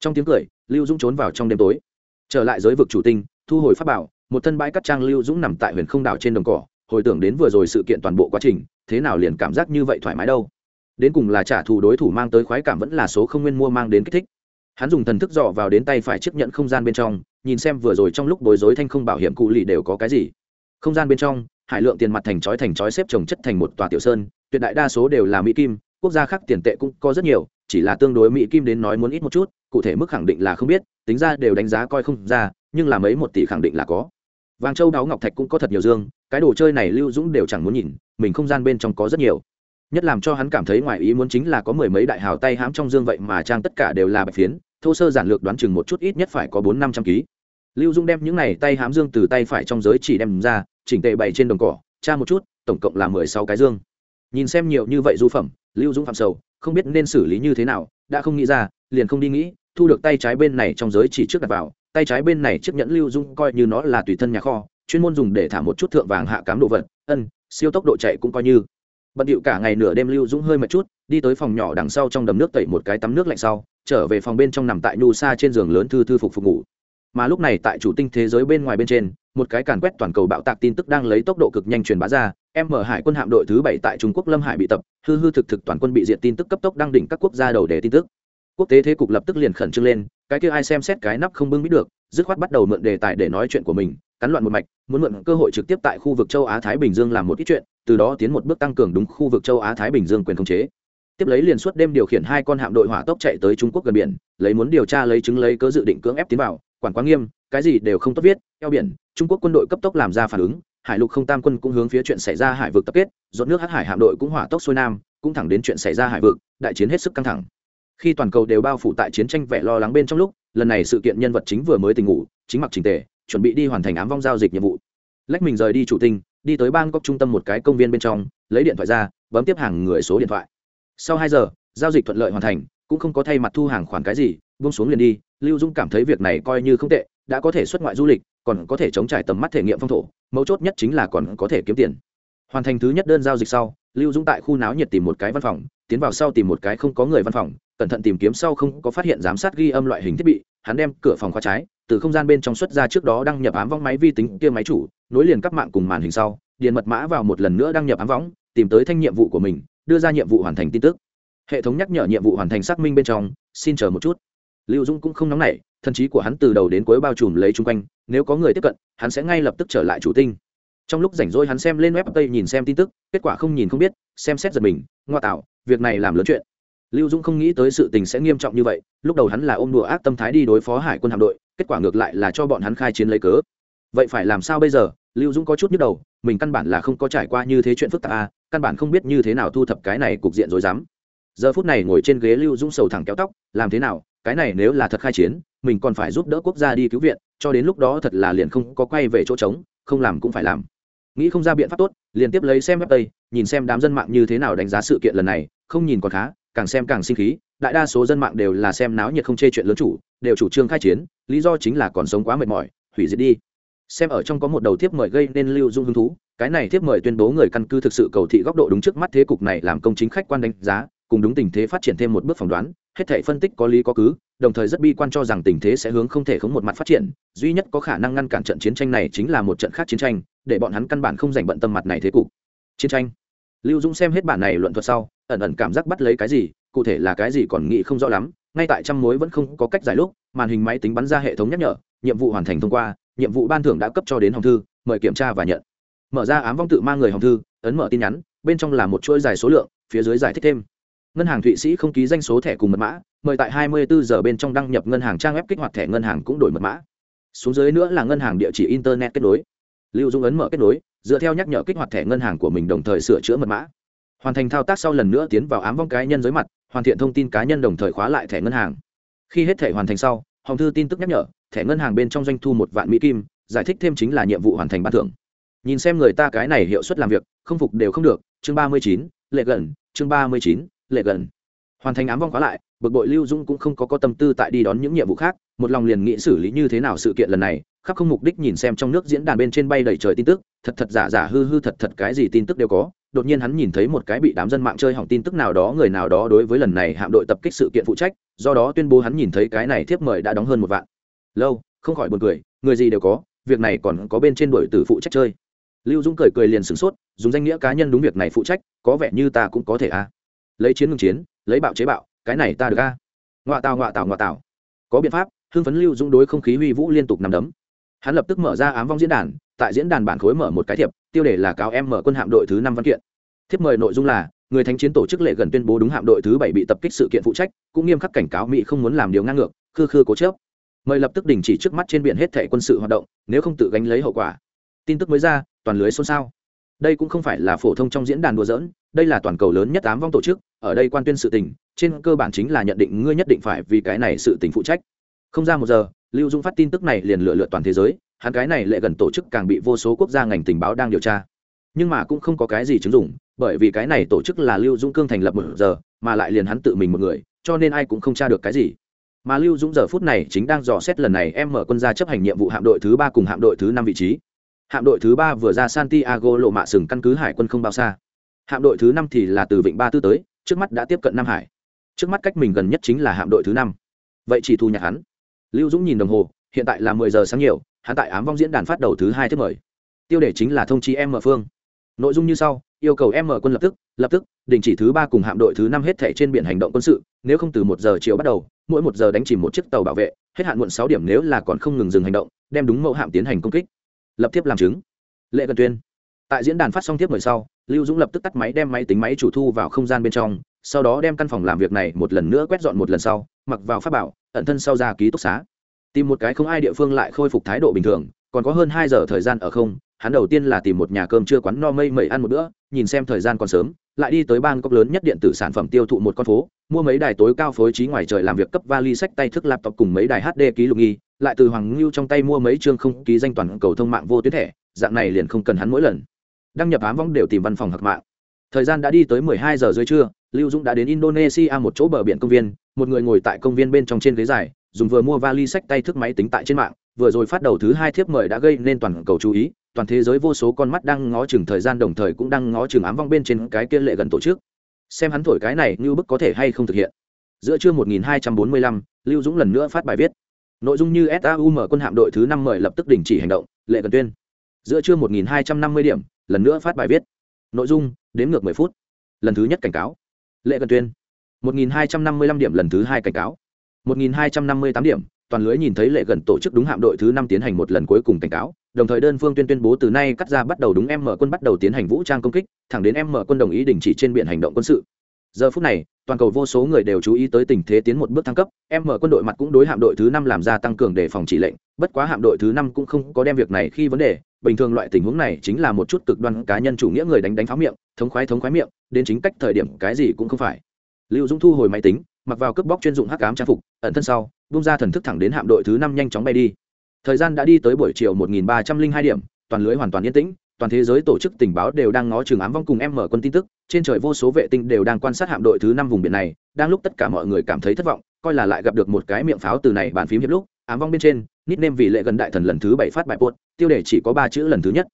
Trong tiếng cười, lưu dũng trốn vào trong đêm tối. Trở lại giới vực chủ tinh, thu hồi pháp bảo, một thân bãi cắt trang lưu dũng nằm tại huyền không đảo trên đồng cỏ, hồi tưởng đến vừa rồi sự kiện toàn bộ quá trình, thế nào liền cảm giác như vậy thoải mái đâu. Đến cùng là trả thù đối thủ mang tới khoái cảm vẫn là số không nguyên mua mang đến kích thích. Hắn dùng thần thức dọ vào đến tay phải chấp nhận không gian bên trong, nhìn xem vừa rồi trong lúc bối rối thanh không bảo hiểm cụ lì đều có cái gì. Không gian bên trong, hải lượng tiền mặt thành chói thành chói xếp trồng chất thành một tòa tiểu sơn, tuyệt đại đa số đều là mỹ kim, quốc gia khác tiền tệ cũng có rất nhiều chỉ là tương đối mỹ kim đến nói muốn ít một chút, cụ thể mức khẳng định là không biết, tính ra đều đánh giá coi không ra, nhưng là mấy một tỷ khẳng định là có. Vàng châu đáo ngọc thạch cũng có thật nhiều dương, cái đồ chơi này lưu dũng đều chẳng muốn nhìn, mình không gian bên trong có rất nhiều. Nhất làm cho hắn cảm thấy ngoài ý muốn chính là có mười mấy đại hào tay hãm trong dương vậy mà trang tất cả đều là bạch phiến, thô sơ giản lược đoán chừng một chút ít nhất phải có bốn năm trăm ký. Lưu dung đem những này tay hãm dương từ tay phải trong giới chỉ đem ra, chỉnh tệ bày trên đồng cỏ, tra một chút, tổng cộng là mười sáu cái dương. Nhìn xem nhiều như vậy du phẩm, lưu dũng phạm sầu không biết nên xử lý như thế nào, đã không nghĩ ra, liền không đi nghĩ, thu được tay trái bên này trong giới chỉ trước đặt vào, tay trái bên này chiếc nhẫn lưu dung coi như nó là tùy thân nhà kho, chuyên môn dùng để thả một chút thượng vàng hạ cám đồ vật, ân, siêu tốc độ chạy cũng coi như. Bận điệu cả ngày nửa đêm lưu dũng hơi mệt chút, đi tới phòng nhỏ đằng sau trong đầm nước tẩy một cái tắm nước lạnh sau, trở về phòng bên trong nằm tại nhu xa trên giường lớn thư thư phục phục ngủ. Mà lúc này tại chủ tinh thế giới bên ngoài bên trên, một cái càn quét toàn cầu bạo tạc tin tức đang lấy tốc độ cực nhanh truyền bá ra em mở hải quân hạm đội thứ bảy tại trung quốc lâm hải bị tập, hư hư thực thực toàn quân bị diệt tin tức cấp tốc đăng đỉnh các quốc gia đầu để tin tức. Quốc tế thế cục lập tức liền khẩn trương lên, cái kia ai xem xét cái nắp không bưng biết được, dứt khoát bắt đầu mượn đề tài để nói chuyện của mình, cắn loạn một mạch, muốn mượn cơ hội trực tiếp tại khu vực châu á thái bình dương làm một ít chuyện, từ đó tiến một bước tăng cường đúng khu vực châu á thái bình dương quyền khống chế. Tiếp lấy liền suốt đêm điều khiển hai con hạm đội hỏa tốc chạy tới trung quốc gần biển, lấy muốn điều tra lấy chứng lấy cớ dự định cưỡng ép tiến vào, quản quá nghiêm, cái gì đều không tốt viết, eo biển, trung quốc quân đội cấp tốc làm ra phản ứng hải lục không tam quân cũng hướng phía chuyện xảy ra hải vực tập kết dọn nước hắc hải hạm đội cũng hỏa tốc xuôi nam, cũng thẳng đến chuyện xảy ra hải vực, đại chiến hết sức căng thẳng. Khi toàn cầu đều bao phủ tại chiến tranh vẻ lo lắng bên trong lúc, lần này sự kiện nhân vật chính vừa mới tỉnh ngủ, chính mặc trình tề, chuẩn bị đi hoàn thành ám vong giao dịch nhiệm vụ. Lách mình rời đi chủ tinh, đi tới bang góc trung tâm một cái công viên bên trong, lấy điện thoại ra, bấm tiếp hàng người số điện thoại. Sau hai giờ, giao dịch thuận lợi hoàn thành, cũng không có thay mặt thu hàng khoản cái gì, buông xuống liền đi, lưu dung cảm thấy việc này coi như không tệ, đã có thể xuất ngoại du lịch còn có thể chống trải tầm mắt thể nghiệm phong thổ, mấu chốt nhất chính là còn có thể kiếm tiền. Hoàn thành thứ nhất đơn giao dịch sau, lưu dũng tại khu náo nhiệt tìm một cái văn phòng, tiến vào sau tìm một cái không có người văn phòng, cẩn thận tìm kiếm sau không có phát hiện giám sát ghi âm loại hình thiết bị, hắn đem cửa phòng khóa trái, từ không gian bên trong xuất ra trước đó đăng nhập ám vong máy vi tính kia máy chủ, nối liền các mạng cùng màn hình sau điền mật mã vào một lần nữa đăng nhập ám võng tìm tới thanh nhiệm vụ của mình, đưa ra nhiệm vụ hoàn thành tin tức. Hệ thống nhắc nhở nhiệm vụ hoàn thành xác minh bên trong, xin chờ một chút lưu dung cũng không nóng nảy, thần trí của hắn từ đầu đến cuối bao trùm lấy chung quanh, nếu có người tiếp cận, hắn sẽ ngay lập tức trở lại chủ tinh. Trong lúc rảnh rỗi hắn xem lên web tây nhìn xem tin tức, kết quả không nhìn không biết, xem xét giật mình, ngoa tạo, việc này làm lớn chuyện. Lưu Dung không nghĩ tới sự tình sẽ nghiêm trọng như vậy, lúc đầu hắn là ôm đùa ác tâm thái đi đối phó hải quân hạm đội, kết quả ngược lại là cho bọn hắn khai chiến lấy cớ. Vậy phải làm sao bây giờ? Lưu Dung có chút nhức đầu, mình căn bản là không có trải qua như thế chuyện phức tạp à căn bản không biết như thế nào thu thập cái này cục diện rồi dám giờ phút này ngồi trên ghế lưu Dung sầu thẳng kéo tóc, làm thế nào, cái này nếu là thật khai chiến, mình còn phải giúp đỡ quốc gia đi cứu viện, cho đến lúc đó thật là liền không có quay về chỗ trống, không làm cũng phải làm. Nghĩ không ra biện pháp tốt, liền tiếp lấy xem web tây nhìn xem đám dân mạng như thế nào đánh giá sự kiện lần này, không nhìn còn khá, càng xem càng sinh khí, đại đa số dân mạng đều là xem náo nhiệt không chê chuyện lớn chủ, đều chủ trương khai chiến, lý do chính là còn sống quá mệt mỏi, hủy diệt đi. Xem ở trong có một đầu thiếp mời gây nên lưu dung hứng thú, cái này thiếp mời tuyên bố người căn cứ thực sự cầu thị góc độ đúng trước mắt thế cục này làm công chính khách quan đánh giá cùng đúng tình thế phát triển thêm một bước phỏng đoán, hết thể phân tích có lý có cứ, đồng thời rất bi quan cho rằng tình thế sẽ hướng không thể khống một mặt phát triển, duy nhất có khả năng ngăn cản trận chiến tranh này chính là một trận khác chiến tranh, để bọn hắn căn bản không dành bận tâm mặt này thế cục. Chiến tranh. Lưu dũng xem hết bản này luận thuật sau, ẩn ẩn cảm giác bắt lấy cái gì, cụ thể là cái gì còn nghĩ không rõ lắm, ngay tại trăm mối vẫn không có cách giải lúc, màn hình máy tính bắn ra hệ thống nhắc nhở, nhiệm vụ hoàn thành thông qua, nhiệm vụ ban thưởng đã cấp cho đến hồng thư, mời kiểm tra và nhận. Mở ra ám vong tự mang người hồng thư, ấn mở tin nhắn, bên trong là một chuỗi dài số lượng, phía dưới giải thích thêm ngân hàng thụy sĩ không ký danh số thẻ cùng mật mã, mời tại 24 giờ bên trong đăng nhập ngân hàng trang web kích hoạt thẻ ngân hàng cũng đổi mật mã. Xuống dưới nữa là ngân hàng địa chỉ internet kết nối. Lưu dung ấn mở kết nối, dựa theo nhắc nhở kích hoạt thẻ ngân hàng của mình đồng thời sửa chữa mật mã. Hoàn thành thao tác sau lần nữa tiến vào ám vong cá nhân dưới mặt, hoàn thiện thông tin cá nhân đồng thời khóa lại thẻ ngân hàng. Khi hết thẻ hoàn thành sau, hồng thư tin tức nhắc nhở, thẻ ngân hàng bên trong doanh thu một vạn mỹ kim, giải thích thêm chính là nhiệm vụ hoàn thành bán thưởng. Nhìn xem người ta cái này hiệu suất làm việc, không phục đều không được. Chương ba mươi chín, lệ gần, chương ba mươi chín lệ gần. Hoàn thành ám vong khóa lại, bực bội lưu dung cũng không có có tâm tư tại đi đón những nhiệm vụ khác, một lòng liền nghĩ xử lý như thế nào sự kiện lần này, khắp không mục đích nhìn xem trong nước diễn đàn bên trên bay đầy trời tin tức, thật thật giả giả hư hư thật thật cái gì tin tức đều có, đột nhiên hắn nhìn thấy một cái bị đám dân mạng chơi hỏng tin tức nào đó, người nào đó đối với lần này hạm đội tập kích sự kiện phụ trách, do đó tuyên bố hắn nhìn thấy cái này thiếp mời đã đóng hơn một vạn. Lâu, không khỏi buồn cười, người gì đều có, việc này còn có bên trên đội tử phụ trách chơi. Lưu dũng cười cười liền sửng sốt, dùng danh nghĩa cá nhân đúng việc này phụ trách, có vẻ như ta cũng có thể a à lấy chiến ngừng chiến, lấy bạo chế bạo, cái này ta được a. À. ngoạ tào ngoạ tào ngoạ tào. Có biện pháp, hưng phấn lưu dũng đối không khí huy vũ liên tục nằm đấm. Hắn lập tức mở ra ám vong diễn đàn, tại diễn đàn bản khối mở một cái thiệp, tiêu đề là cáo em mở quân hạm đội thứ năm văn kiện. Thiếp mời nội dung là, người thánh chiến tổ chức lệ gần tuyên bố đúng hạm đội thứ bảy bị tập kích sự kiện phụ trách, cũng nghiêm khắc cảnh cáo mỹ không muốn làm điều ngang ngược, khư khư cố chớp mời lập tức đình chỉ trước mắt trên biển hết thẻ quân sự hoạt động, nếu không tự gánh lấy hậu quả. Tin tức mới ra, toàn lưới xôn xao đây cũng không phải là phổ thông trong diễn đàn đùa giỡn, đây là toàn cầu lớn nhất tám vong tổ chức, ở đây quan tuyên sự tình, trên cơ bản chính là nhận định ngươi nhất định phải vì cái này sự tình phụ trách. Không ra một giờ, lưu dung phát tin tức này liền lựa lượt toàn thế giới, hắn cái này lệ gần tổ chức càng bị vô số quốc gia ngành tình báo đang điều tra. Nhưng mà cũng không có cái gì chứng dụng, bởi vì cái này tổ chức là lưu Dung cương thành lập một giờ, mà lại liền hắn tự mình một người, cho nên ai cũng không tra được cái gì. Mà lưu dũng giờ phút này chính đang dò xét lần này em mở quân ra chấp hành nhiệm vụ hạm đội thứ ba cùng hạm đội thứ năm vị trí hạm đội thứ ba vừa ra santiago lộ mạ sừng căn cứ hải quân không bao xa. Hạm đội thứ năm thì là từ vịnh ba tư tới, trước mắt đã tiếp cận nam hải. Trước mắt cách mình gần nhất chính là hạm đội thứ năm. Vậy chỉ thu nhặt hắn. Lưu dũng nhìn đồng hồ, hiện tại là mười giờ sáng nhiều, hắn tại ám vong diễn đàn phát đầu thứ hai thứ mời. Tiêu đề chính là thông chí em mở phương. Nội dung như sau, yêu cầu em mở quân lập tức lập tức, đình chỉ thứ ba cùng hạm đội thứ năm hết thể trên biển hành động quân sự, nếu không từ một giờ chiều bắt đầu, mỗi một giờ đánh chìm một chiếc tàu bảo vệ, hết hạn muộn sáu điểm nếu là còn không ngừng dừng hành động, đem đúng mẫu hạm tiến hành công kích lập tiếp làm chứng. Lệ cần tuyên. Tại diễn đàn phát xong tiếp mời sau, lưu dũng lập tức tắt máy đem máy tính máy chủ thu vào không gian bên trong, sau đó đem căn phòng làm việc này một lần nữa quét dọn một lần sau, mặc vào pháp bảo, ẩn thân sau ra ký túc xá. Tìm một cái không ai địa phương lại khôi phục thái độ bình thường, còn có hơn hai giờ thời gian ở không, hắn đầu tiên là tìm một nhà cơm chưa quán no mây mẩy ăn một bữa, nhìn xem thời gian còn sớm, lại đi tới bang cốc lớn nhất điện tử sản phẩm tiêu thụ một con phố, mua mấy đài tối cao phối trí ngoài trời làm việc cấp vali sách tay thức laptop cùng mấy đài hd ký lục nghi lại từ hoàng ngưu trong tay mua mấy chương không ký danh toàn cầu thông mạng vô tuyến thẻ dạng này liền không cần hắn mỗi lần. Đăng nhập ám vong đều tìm văn phòng hạc mạng. Thời gian đã đi tới 12 giờ dưới trưa lưu dũng đã đến indonesia một chỗ bờ biển công viên một người ngồi tại công viên bên trong trên ghế dài dùng vừa mua vali sách tay thức máy tính tại trên mạng vừa rồi phát đầu thứ hai thiếp mời đã gây nên toàn cầu chú ý toàn thế giới vô số con mắt đang ngó chừng thời gian đồng thời cũng đang ngó chừng ám vong bên trên cái kia lệ gần tổ chức. Xem hắn thổi cái này như bức có thể hay không thực hiện. Giữa trưa 1245, lưu dũng lần nữa phát bài viết nội dung như saum quân hạm đội thứ năm mời lập tức đình chỉ hành động, lệ cần tuyên. Giữa trưa 1250 điểm, lần nữa phát bài viết. Nội dung, đếm ngược 10 phút. Lần thứ nhất cảnh cáo. Lệ cần tuyên. 1255 điểm lần thứ hai cảnh cáo. 1258 điểm, toàn lưới nhìn thấy lệ gần tổ chức đúng hạm đội thứ năm tiến hành một lần cuối cùng cảnh cáo. Đồng thời đơn phương tuyên tuyên bố từ nay cắt ra bắt đầu đúng em mở quân bắt đầu tiến hành vũ trang công kích, thẳng đến em mở quân đồng ý đình chỉ trên biển hành động quân sự giờ phút này, toàn cầu vô số người đều chú ý tới tình thế tiến một bước thăng cấp em mở quân đội mặt cũng đối hạm đội thứ năm làm ra tăng cường để phòng chỉ lệnh, bất quá hạm đội thứ năm cũng không có đem việc này khi vấn đề, bình thường loại tình huống này chính là một chút cực đoan cá nhân chủ nghĩa người đánh đánh pháo miệng, thống khoái thống khoái miệng, đến chính cách thời điểm cái gì cũng không phải. Lưu dũng thu hồi máy tính, mặc vào cướp bóc chuyên dụng hắc ám trang phục, ẩn thân sau bung ra thần thức thẳng đến hạm đội thứ năm nhanh chóng bay đi. Thời gian đã đi tới buổi chiều 1302 điểm, toàn lưới hoàn toàn yên tĩnh toàn thế giới tổ chức tình báo đều đang ngó trường ám vong cùng em mở quân tin tức, trên trời vô số vệ tinh đều đang quan sát hạm đội thứ năm vùng biển này, đang lúc tất cả mọi người cảm thấy thất vọng, coi là lại gặp được một cái miệng pháo từ này bàn phím hiệp lúc, ám vong bên trên, nít nêm vì lệ gần đại thần lần thứ bảy phát bài buốt tiêu đề chỉ có ba chữ lần thứ nhất.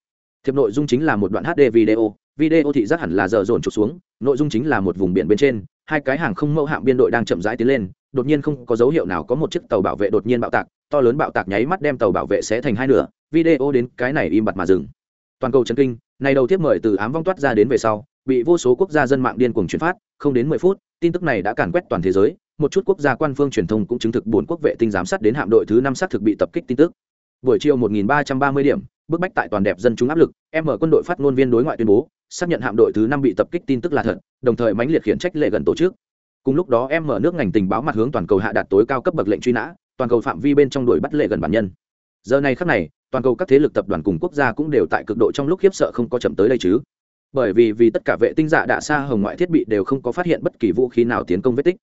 Thiệp nội dung chính là một đoạn hd video video thị giác hẳn là giờ dồn trục xuống, nội dung chính là một vùng biển bên trên, hai cái hàng không mẫu hạm biên đội đang chậm rãi tiến lên, đột nhiên không có dấu hiệu nào có một chiếc tàu bảo vệ đột nhiên bạo tạc, to lớn bạo tạc nháy mắt đem tàu bảo vệ sẽ thành hai nửa, video đến cái này im bặt mà dừng toàn cầu chấn kinh, này đầu tiếp mời từ ám vong toát ra đến về sau, bị vô số quốc gia dân mạng điên cuồng chuyển phát, không đến mười phút, tin tức này đã càn quét toàn thế giới, một chút quốc gia quan phương truyền thông cũng chứng thực bốn quốc vệ tinh giám sát đến hạm đội thứ năm xác thực bị tập kích tin tức. Buổi chiều 1330 điểm, bức bách tại toàn đẹp dân chúng áp lực, em ở quân đội phát ngôn viên đối ngoại tuyên bố, xác nhận hạm đội thứ năm bị tập kích tin tức là thật, đồng thời mãnh liệt khiển trách lệ gần tổ chức. Cùng lúc đó em mở nước ngành tình báo mặt hướng toàn cầu hạ đạt tối cao cấp bậc lệnh truy nã, toàn cầu phạm vi bên trong đuổi bắt lệ gần bản nhân. Giờ này khắc này toàn cầu các thế lực tập đoàn cùng quốc gia cũng đều tại cực độ trong lúc khiếp sợ không có chậm tới đây chứ. Bởi vì vì tất cả vệ tinh dạ đạ xa hồng ngoại thiết bị đều không có phát hiện bất kỳ vũ khí nào tiến công vết tích.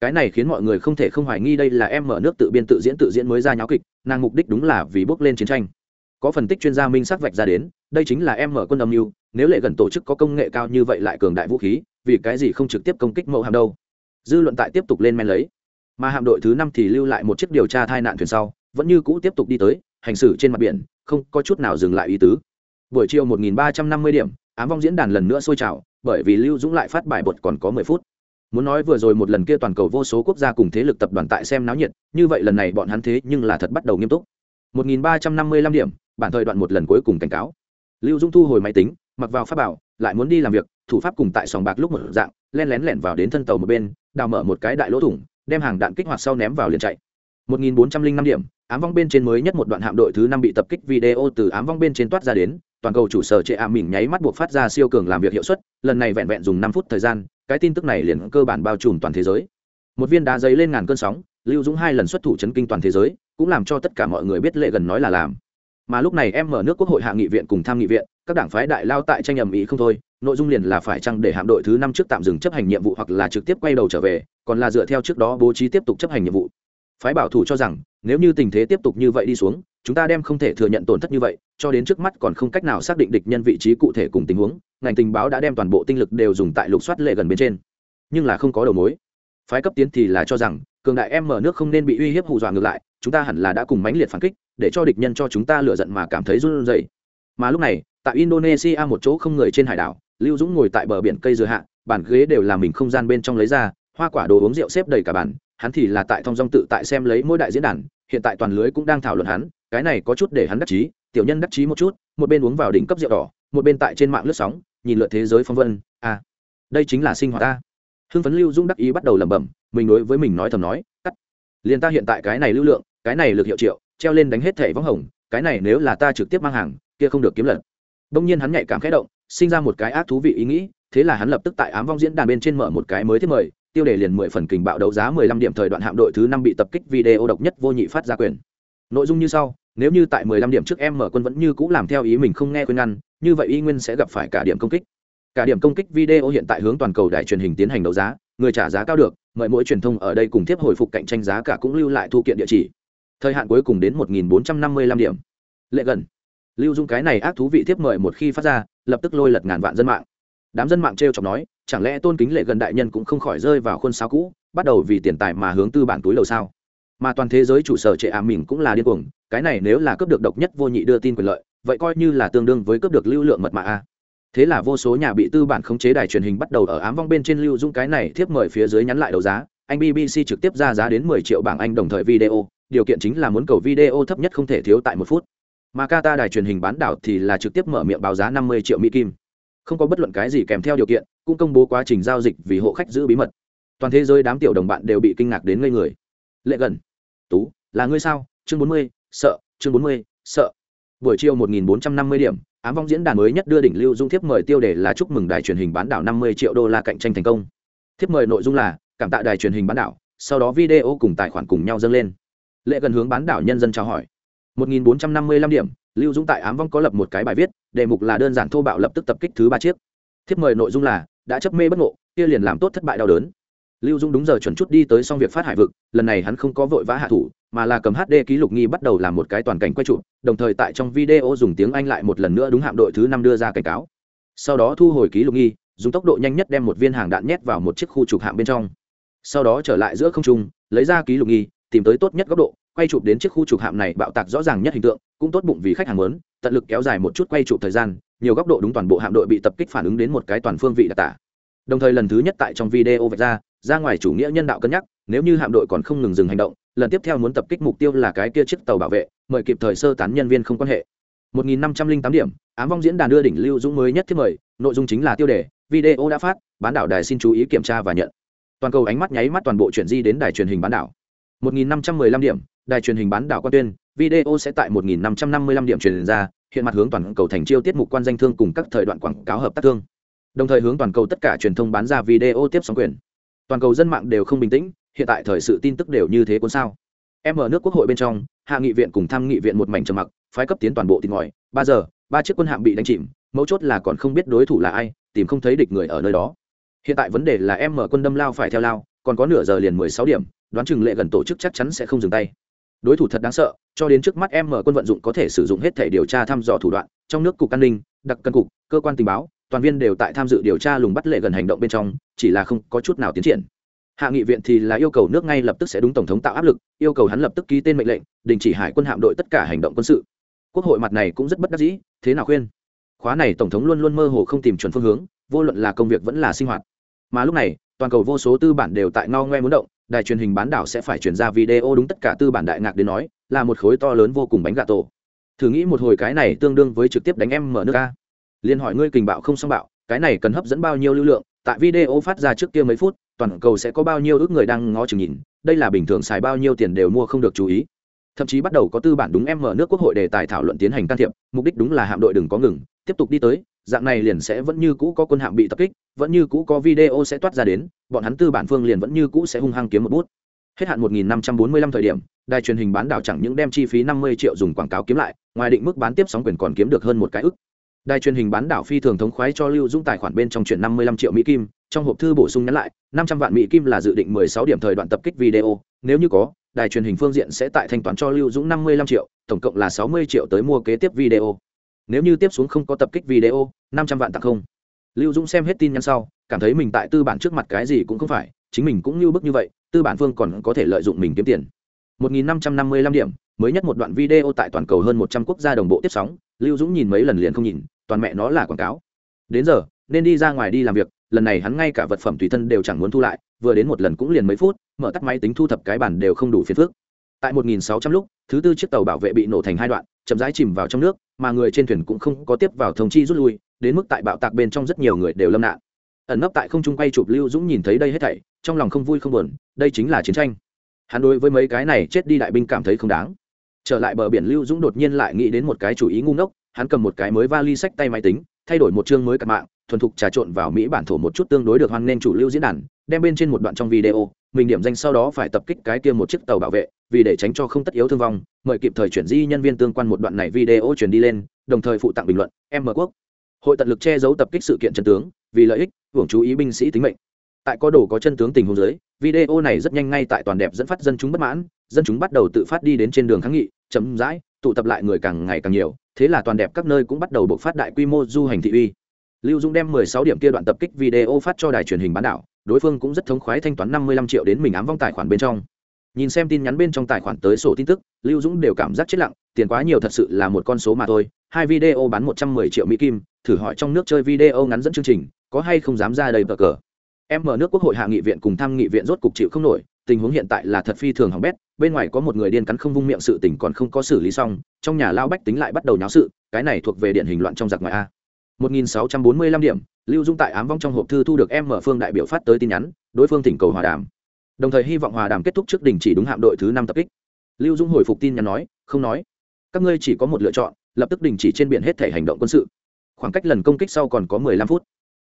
Cái này khiến mọi người không thể không hoài nghi đây là em mở nước tự biên tự diễn tự diễn mới ra nháo kịch, nàng mục đích đúng là vì bước lên chiến tranh. Có phân tích chuyên gia minh sắc vạch ra đến, đây chính là em mở quân âm mưu, nếu lệ gần tổ chức có công nghệ cao như vậy lại cường đại vũ khí, vì cái gì không trực tiếp công kích mẫu hạm đâu? Dư luận tại tiếp tục lên men lấy. Mà hạm đội thứ năm thì lưu lại một chiếc điều tra tai nạn thuyền sau, vẫn như cũ tiếp tục đi tới hành xử trên mặt biển, không có chút nào dừng lại ý tứ. Buổi chiều 1350 điểm, ám vong diễn đàn lần nữa sôi trào, bởi vì lưu dũng lại phát bài bột còn có 10 phút. Muốn nói vừa rồi một lần kia toàn cầu vô số quốc gia cùng thế lực tập đoàn tại xem náo nhiệt, như vậy lần này bọn hắn thế nhưng là thật bắt đầu nghiêm túc. 1355 điểm, bản thời đoạn một lần cuối cùng cảnh cáo. Lưu dũng thu hồi máy tính, mặc vào pháp bảo, lại muốn đi làm việc, thủ pháp cùng tại sòng bạc lúc một dạng, len lén lẻn vào đến thân tàu một bên, đào mở một cái đại lỗ thủng, đem hàng đạn kích hoạt sau ném vào liền chạy. 1405 điểm ám vong bên trên mới nhất một đoạn hạm đội thứ năm bị tập kích video từ ám vong bên trên toát ra đến, toàn cầu chủ sở chệ ảm mình nháy mắt buộc phát ra siêu cường làm việc hiệu suất, lần này vẹn vẹn dùng năm phút thời gian, cái tin tức này liền cơ bản bao trùm toàn thế giới. Một viên đá giấy lên ngàn cơn sóng, lưu dũng hai lần xuất thủ chấn kinh toàn thế giới, cũng làm cho tất cả mọi người biết lệ gần nói là làm. Mà lúc này em mở nước quốc hội hạ nghị viện cùng tham nghị viện, các đảng phái đại lao tại tranh ầm ĩ không thôi, nội dung liền là phải chăng để hạm đội thứ năm trước tạm dừng chấp hành nhiệm vụ hoặc là trực tiếp quay đầu trở về, còn là dựa theo trước đó bố trí tiếp tục chấp hành nhiệm vụ phái bảo thủ cho rằng, nếu như tình thế tiếp tục như vậy đi xuống, chúng ta đem không thể thừa nhận tổn thất như vậy, cho đến trước mắt còn không cách nào xác định địch nhân vị trí cụ thể cùng tình huống, ngành tình báo đã đem toàn bộ tinh lực đều dùng tại lục soát lệ gần bên trên. Nhưng là không có đầu mối. Phái cấp tiến thì là cho rằng, cường đại em mở nước không nên bị uy hiếp hù dọa ngược lại, chúng ta hẳn là đã cùng mãnh liệt phản kích, để cho địch nhân cho chúng ta lựa giận mà cảm thấy run rẩy. Mà lúc này, tại indonesia một chỗ không người trên hải đảo, lưu dũng ngồi tại bờ biển cây dừa hạ, bàn ghế đều là mình không gian bên trong lấy ra, hoa quả đồ uống rượu xếp đầy cả bàn hắn thì là tại thong dong tự tại xem lấy mỗi đại diễn đàn, hiện tại toàn lưới cũng đang thảo luận hắn, cái này có chút để hắn đắc chí, tiểu nhân đắc chí một chút, một bên uống vào đỉnh cấp rượu đỏ, một bên tại trên mạng lướt sóng, nhìn lượt thế giới phong vân à đây chính là sinh hoạt ta. Hưng phấn lưu dung đắc ý bắt đầu lẩm bẩm, mình đối với mình nói thầm nói, cắt. Liền ta hiện tại cái này lưu lượng, cái này lực hiệu triệu, treo lên đánh hết thẻ võng hồng, cái này nếu là ta trực tiếp mang hàng, kia không được kiếm lần đông nhiên hắn nhạy cảm khẽ động, sinh ra một cái ác thú vị ý nghĩ, thế là hắn lập tức tại ám vong diễn đàn bên trên mở một cái mới thiết mời tiêu đề liền mười phần kình bạo đấu giá mười lăm điểm thời đoạn hạm đội thứ năm bị tập kích video độc nhất vô nhị phát ra quyền. Nội dung như sau, nếu như tại mười lăm điểm trước em mở quân vẫn như cũ làm theo ý mình không nghe khuyên ngăn, như vậy y nguyên sẽ gặp phải cả điểm công kích. Cả điểm công kích video hiện tại hướng toàn cầu đài truyền hình tiến hành đấu giá, người trả giá cao được, mời mỗi truyền thông ở đây cùng tiếp hồi phục cạnh tranh giá cả cũng lưu lại thu kiện địa chỉ. Thời hạn cuối cùng đến một nghìn bốn trăm năm mươi lăm điểm. Lệ gần. Lưu dung cái này ác thú vị tiếp mời một khi phát ra, lập tức lôi lật ngàn vạn dân mạng đám dân mạng t r e o chọc nói, chẳng lẽ tôn kính lệ gần đại nhân cũng không khỏi rơi vào khuôn sao cũ, bắt đầu vì tiền tài mà hướng tư bản túi lầu sao? Mà toàn thế giới chủ sở trệ ảm mình cũng là điên cuồng, cái này nếu là cướp được độc nhất vô nhị đưa tin quyền lợi, vậy coi như là tương đương với cướp được lưu lượng mật mã a. Thế là vô số nhà bị tư bản khống chế đài truyền hình bắt đầu ở ám vong bên trên lưu dung cái này thiếp mời phía dưới nhắn lại đấu giá. Anh bbc trực tiếp ra giá đến 10 triệu bảng anh đồng thời video, điều kiện chính là muốn cầu video thấp nhất không thể thiếu tại một phút. Mà Qatar đài truyền hình bán đảo thì là trực tiếp mở miệng báo giá 50 triệu mỹ kim không có bất luận cái gì kèm theo điều kiện cũng công bố quá trình giao dịch vì hộ khách giữ bí mật. Toàn thế giới đám tiểu đồng bạn đều bị kinh ngạc đến ngây người. Lệ gần tú là ngươi sao? Chương 40, sợ chương 40, sợ. Buổi chiều 1450 điểm ám vong diễn đàn mới nhất đưa đỉnh lưu dung thiếp mời tiêu đề là chúc mừng đài truyền hình bán đảo 50 triệu đô la cạnh tranh thành công. Thiếp mời nội dung là cảm tạ đài truyền hình bán đảo sau đó video cùng tài khoản cùng nhau dâng lên. Lệ gần hướng bán đảo nhân dân chào hỏi. 1455 điểm lưu dung tại ám vong có lập một cái bài viết, đề mục là đơn giản thô bạo lập tức tập kích thứ ba chiếc. Thiếp mời nội dung là, đã chấp mê bất ngộ, kia liền làm tốt thất bại đau đớn. Lưu dung đúng giờ chuẩn chút đi tới xong việc phát hải vực, lần này hắn không có vội vã hạ thủ, mà là cầm hd ký lục nghi bắt đầu làm một cái toàn cảnh quay trụ đồng thời tại trong video dùng tiếng anh lại một lần nữa đúng hạm đội thứ năm đưa ra cảnh cáo. Sau đó thu hồi ký lục nghi, dùng tốc độ nhanh nhất đem một viên hàng đạn nhét vào một chiếc khu trục hạm bên trong. Sau đó trở lại giữa không trung, lấy ra ký lục nghi, tìm tới tốt nhất góc độ, quay chụp đến chiếc khu trục hạm này bạo tạc rõ ràng nhất hình tượng cũng tốt bụng vì khách hàng lớn tận lực kéo dài một chút quay chụp thời gian, nhiều góc độ đúng toàn bộ hạm đội bị tập kích phản ứng đến một cái toàn phương vị đặc tả. Đồng thời lần thứ nhất tại trong video vạch ra ra ngoài chủ nghĩa nhân đạo cân nhắc, nếu như hạm đội còn không ngừng dừng hành động, lần tiếp theo muốn tập kích mục tiêu là cái kia chiếc tàu bảo vệ, mời kịp thời sơ tán nhân viên không quan hệ. 1508 điểm, ám vong diễn đàn đưa đỉnh lưu dũng mới nhất thiết mời, nội dung chính là tiêu đề, video đã phát, bán đảo đài xin chú ý kiểm tra và nhận. Toàn cầu ánh mắt nháy mắt toàn bộ chuyển di đến đài truyền hình bán đảo. 1515 điểm đài truyền hình bán đảo quan tuyên, video sẽ tại 1555 điểm truyền ra, hiện mặt hướng toàn cầu thành chiêu tiết mục quan danh thương cùng các thời đoạn quảng cáo hợp tác thương. Đồng thời hướng toàn cầu tất cả truyền thông bán ra video tiếp sóng quyền. Toàn cầu dân mạng đều không bình tĩnh, hiện tại thời sự tin tức đều như thế cuốn sao. Em ở nước quốc hội bên trong, hạ nghị viện cùng tham nghị viện một mảnh trầm mặc, phái cấp tiến toàn bộ tìm ngòi, ba giờ, ba chiếc quân hạm bị đánh chìm, mấu chốt là còn không biết đối thủ là ai, tìm không thấy địch người ở nơi đó. Hiện tại vấn đề là em mở quân đâm lao phải theo lao, còn có nửa giờ liền mười sáu điểm, đoán chừng lệ gần tổ chức chắc chắn sẽ không dừng tay đối thủ thật đáng sợ, cho đến trước mắt em mở quân vận dụng có thể sử dụng hết thể điều tra thăm dò thủ đoạn, trong nước cục an ninh, đặc cân cục, cơ quan tình báo, toàn viên đều tại tham dự điều tra lùng bắt lệ gần hành động bên trong, chỉ là không có chút nào tiến triển. Hạ nghị viện thì là yêu cầu nước ngay lập tức sẽ đúng tổng thống tạo áp lực, yêu cầu hắn lập tức ký tên mệnh lệnh, đình chỉ hải quân hạm đội tất cả hành động quân sự. Quốc hội mặt này cũng rất bất đắc dĩ, thế nào khuyên? Khóa này tổng thống luôn luôn mơ hồ không tìm chuẩn phương hướng, vô luận là công việc vẫn là sinh hoạt. Mà lúc này, toàn cầu vô số tư bản đều tại no ngoe muốn động đài truyền hình bán đảo sẽ phải chuyển ra video đúng tất cả tư bản đại ngạc đến nói, là một khối to lớn vô cùng bánh gà tổ. Thử nghĩ một hồi cái này tương đương với trực tiếp đánh em mở nước ca liền hỏi ngươi kình bạo không xong bạo, cái này cần hấp dẫn bao nhiêu lưu lượng, tại video phát ra trước kia mấy phút, toàn cầu sẽ có bao nhiêu ước người đang ngó chừng nhìn, đây là bình thường xài bao nhiêu tiền đều mua không được chú ý. Thậm chí bắt đầu có tư bản đúng em mở nước quốc hội đề tài thảo luận tiến hành can thiệp, mục đích đúng là hạm đội đừng có ngừng, tiếp tục đi tới dạng này liền sẽ vẫn như cũ có quân hạm bị tập kích, vẫn như cũ có video sẽ toát ra đến, bọn hắn tư bản phương liền vẫn như cũ sẽ hung hăng kiếm một bút. Hết hạn 1545 thời điểm, đài truyền hình bán đảo chẳng những đem chi phí 50 triệu dùng quảng cáo kiếm lại, ngoài định mức bán tiếp sóng quyền còn kiếm được hơn một cái ức. Đài truyền hình bán đảo phi thường thống khoái cho lưu dũng tài khoản bên trong chuyển 55 triệu mỹ kim, trong hộp thư bổ sung nhắn lại 500 vạn mỹ kim là dự định 16 điểm thời đoạn tập kích video, nếu như có, đài truyền hình phương diện sẽ tại thanh toán cho lưu dũng 55 triệu, tổng cộng là 60 triệu tới mua kế tiếp video nếu như tiếp xuống không có tập kích video 500 vạn tặng không. Lưu dũng xem hết tin nhắn sau, cảm thấy mình tại tư bản trước mặt cái gì cũng không phải, chính mình cũng như bức như vậy, tư bản phương còn có thể lợi dụng mình kiếm tiền. 1555 điểm, mới nhất một đoạn video tại toàn cầu hơn 100 quốc gia đồng bộ tiếp sóng, lưu dũng nhìn mấy lần liền không nhìn, toàn mẹ nó là quảng cáo. Đến giờ, nên đi ra ngoài đi làm việc, lần này hắn ngay cả vật phẩm tùy thân đều chẳng muốn thu lại, vừa đến một lần cũng liền mấy phút, mở tắt máy tính thu thập cái bản đều không đủ phiền phức. Tại 1.600 lúc thứ tư chiếc tàu bảo vệ bị nổ thành hai đoạn, chậm rãi chìm vào trong nước, mà người trên thuyền cũng không có tiếp vào thông chi rút lui, đến mức tại bạo tạc bên trong rất nhiều người đều lâm nạn. Ẩn nấp tại không trung quay chụp lưu dũng nhìn thấy đây hết thảy, trong lòng không vui không buồn, đây chính là chiến tranh. Hắn đối với mấy cái này chết đi đại binh cảm thấy không đáng. Trở lại bờ biển lưu dũng đột nhiên lại nghĩ đến một cái chủ ý ngu ngốc, hắn cầm một cái mới vali sách tay máy tính, thay đổi một chương mới cặp mạng, thuần thục trà trộn vào mỹ bản thổ một chút tương đối được hoan nên chủ lưu diễn đàn, đem bên trên một đoạn trong video mình điểm danh sau đó phải tập kích cái kia một chiếc tàu bảo vệ, vì để tránh cho không tất yếu thương vong, mời kịp thời chuyển di nhân viên tương quan một đoạn này video chuyển đi lên, đồng thời phụ tặng bình luận, em mở quốc. Hội tận lực che giấu tập kích sự kiện chân tướng, vì lợi ích, hưởng chú ý binh sĩ tính mệnh. Tại có đồ có chân tướng tình huống dưới, video này rất nhanh ngay tại toàn đẹp dẫn phát dân chúng bất mãn, dân chúng bắt đầu tự phát đi đến trên đường kháng nghị chấm dãi tụ tập lại người càng ngày càng nhiều, thế là toàn đẹp các nơi cũng bắt đầu buộc phát đại quy mô du hành thị uy. Lưu dung đem 16 điểm kia đoạn tập kích video phát cho đài truyền hình bán đảo đối phương cũng rất thống khoái thanh toán 55 triệu đến mình ám vong tài khoản bên trong. Nhìn xem tin nhắn bên trong tài khoản tới sổ tin tức, lưu dũng đều cảm giác chết lặng, tiền quá nhiều thật sự là một con số mà thôi. Hai video bán 110 triệu mỹ kim, thử hỏi trong nước chơi video ngắn dẫn chương trình, có hay không dám ra đây bờ cờ? Em mở nước quốc hội hạ nghị viện cùng tham nghị viện rốt cục chịu không nổi, tình huống hiện tại là thật phi thường hỏng bét, bên ngoài có một người điên cắn không vung miệng sự tình còn không có xử lý xong, trong nhà lao bách tính lại bắt đầu nháo sự, cái này thuộc về điện hình loạn trong giặc ngoại a. 1645 điểm, lưu dung tại ám vong trong hộp thư thu được em mở phương đại biểu phát tới tin nhắn, đối phương thỉnh cầu hòa đàm. Đồng thời hy vọng hòa đàm kết thúc trước đình chỉ đúng hạm đội thứ năm tập kích. Lưu dung hồi phục tin nhắn nói, không nói. Các ngươi chỉ có một lựa chọn, lập tức đình chỉ trên biển hết thể hành động quân sự. Khoảng cách lần công kích sau còn có 15 phút.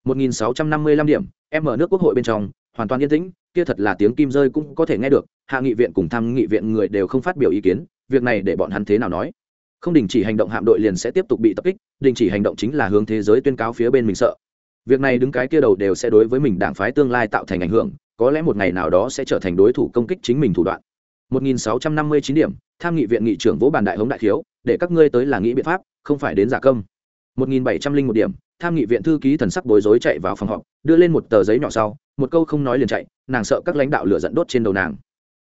1655 điểm, em mở nước quốc hội bên trong, hoàn toàn yên tĩnh, kia thật là tiếng kim rơi cũng có thể nghe được, hạ nghị viện cùng tham nghị viện người đều không phát biểu ý kiến, việc này để bọn hắn thế nào nói? Không đình chỉ hành động hạm đội liền sẽ tiếp tục bị tập kích, đình chỉ hành động chính là hướng thế giới tuyên cáo phía bên mình sợ. Việc này đứng cái kia đầu đều sẽ đối với mình đảng phái tương lai tạo thành ảnh hưởng, có lẽ một ngày nào đó sẽ trở thành đối thủ công kích chính mình thủ đoạn. 1659 điểm, tham nghị viện nghị trưởng vỗ bàn đại hống đại thiếu để các ngươi tới là nghĩ biện pháp, không phải đến giả công 1701 điểm, tham nghị viện thư ký thần sắc bối rối chạy vào phòng họp, đưa lên một tờ giấy nhỏ sau, một câu không nói liền chạy, nàng sợ các lãnh đạo lửa dẫn đốt trên đầu nàng.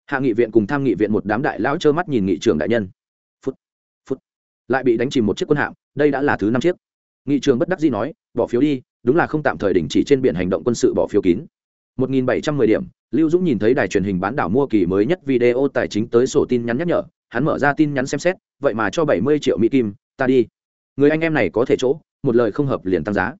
Hạ nghị viện cùng tham nghị viện một đám đại lão trơ mắt nhìn nghị trưởng đại nhân lại bị đánh chìm một chiếc quân hạm, đây đã là thứ năm chiếc. Nghị trường bất đắc dĩ nói, bỏ phiếu đi, đúng là không tạm thời đình chỉ trên biển hành động quân sự bỏ phiếu kín. 1710 điểm, lưu dũng nhìn thấy đài truyền hình bán đảo mua kỳ mới nhất video tài chính tới sổ tin nhắn nhắc nhở, hắn mở ra tin nhắn xem xét, vậy mà cho 70 triệu mỹ kim, ta đi. Người anh em này có thể chỗ, một lời không hợp liền tăng giá.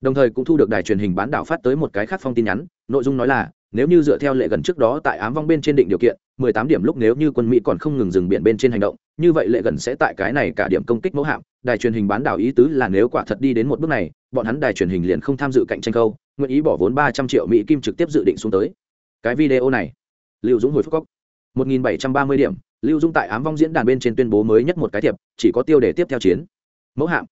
Đồng thời cũng thu được đài truyền hình bán đảo phát tới một cái khác phong tin nhắn, nội dung nói là, nếu như dựa theo lệ gần trước đó tại ám vong bên trên định điều kiện 18 điểm lúc nếu như quân mỹ còn không ngừng dừng biển bên trên hành động như vậy lệ gần sẽ tại cái này cả điểm công kích mẫu hạm, đài truyền hình bán đảo ý tứ là nếu quả thật đi đến một bước này, bọn hắn đài truyền hình liền không tham dự cạnh tranh câu, nguyện ý bỏ vốn 300 triệu mỹ kim trực tiếp dự định xuống tới. Cái video này, lưu dũng hồi phúc cốc 1730 điểm, lưu dũng tại ám vong diễn đàn bên trên tuyên bố mới nhất một cái thiệp, chỉ có tiêu đề tiếp theo chiến. Mẫu hạm.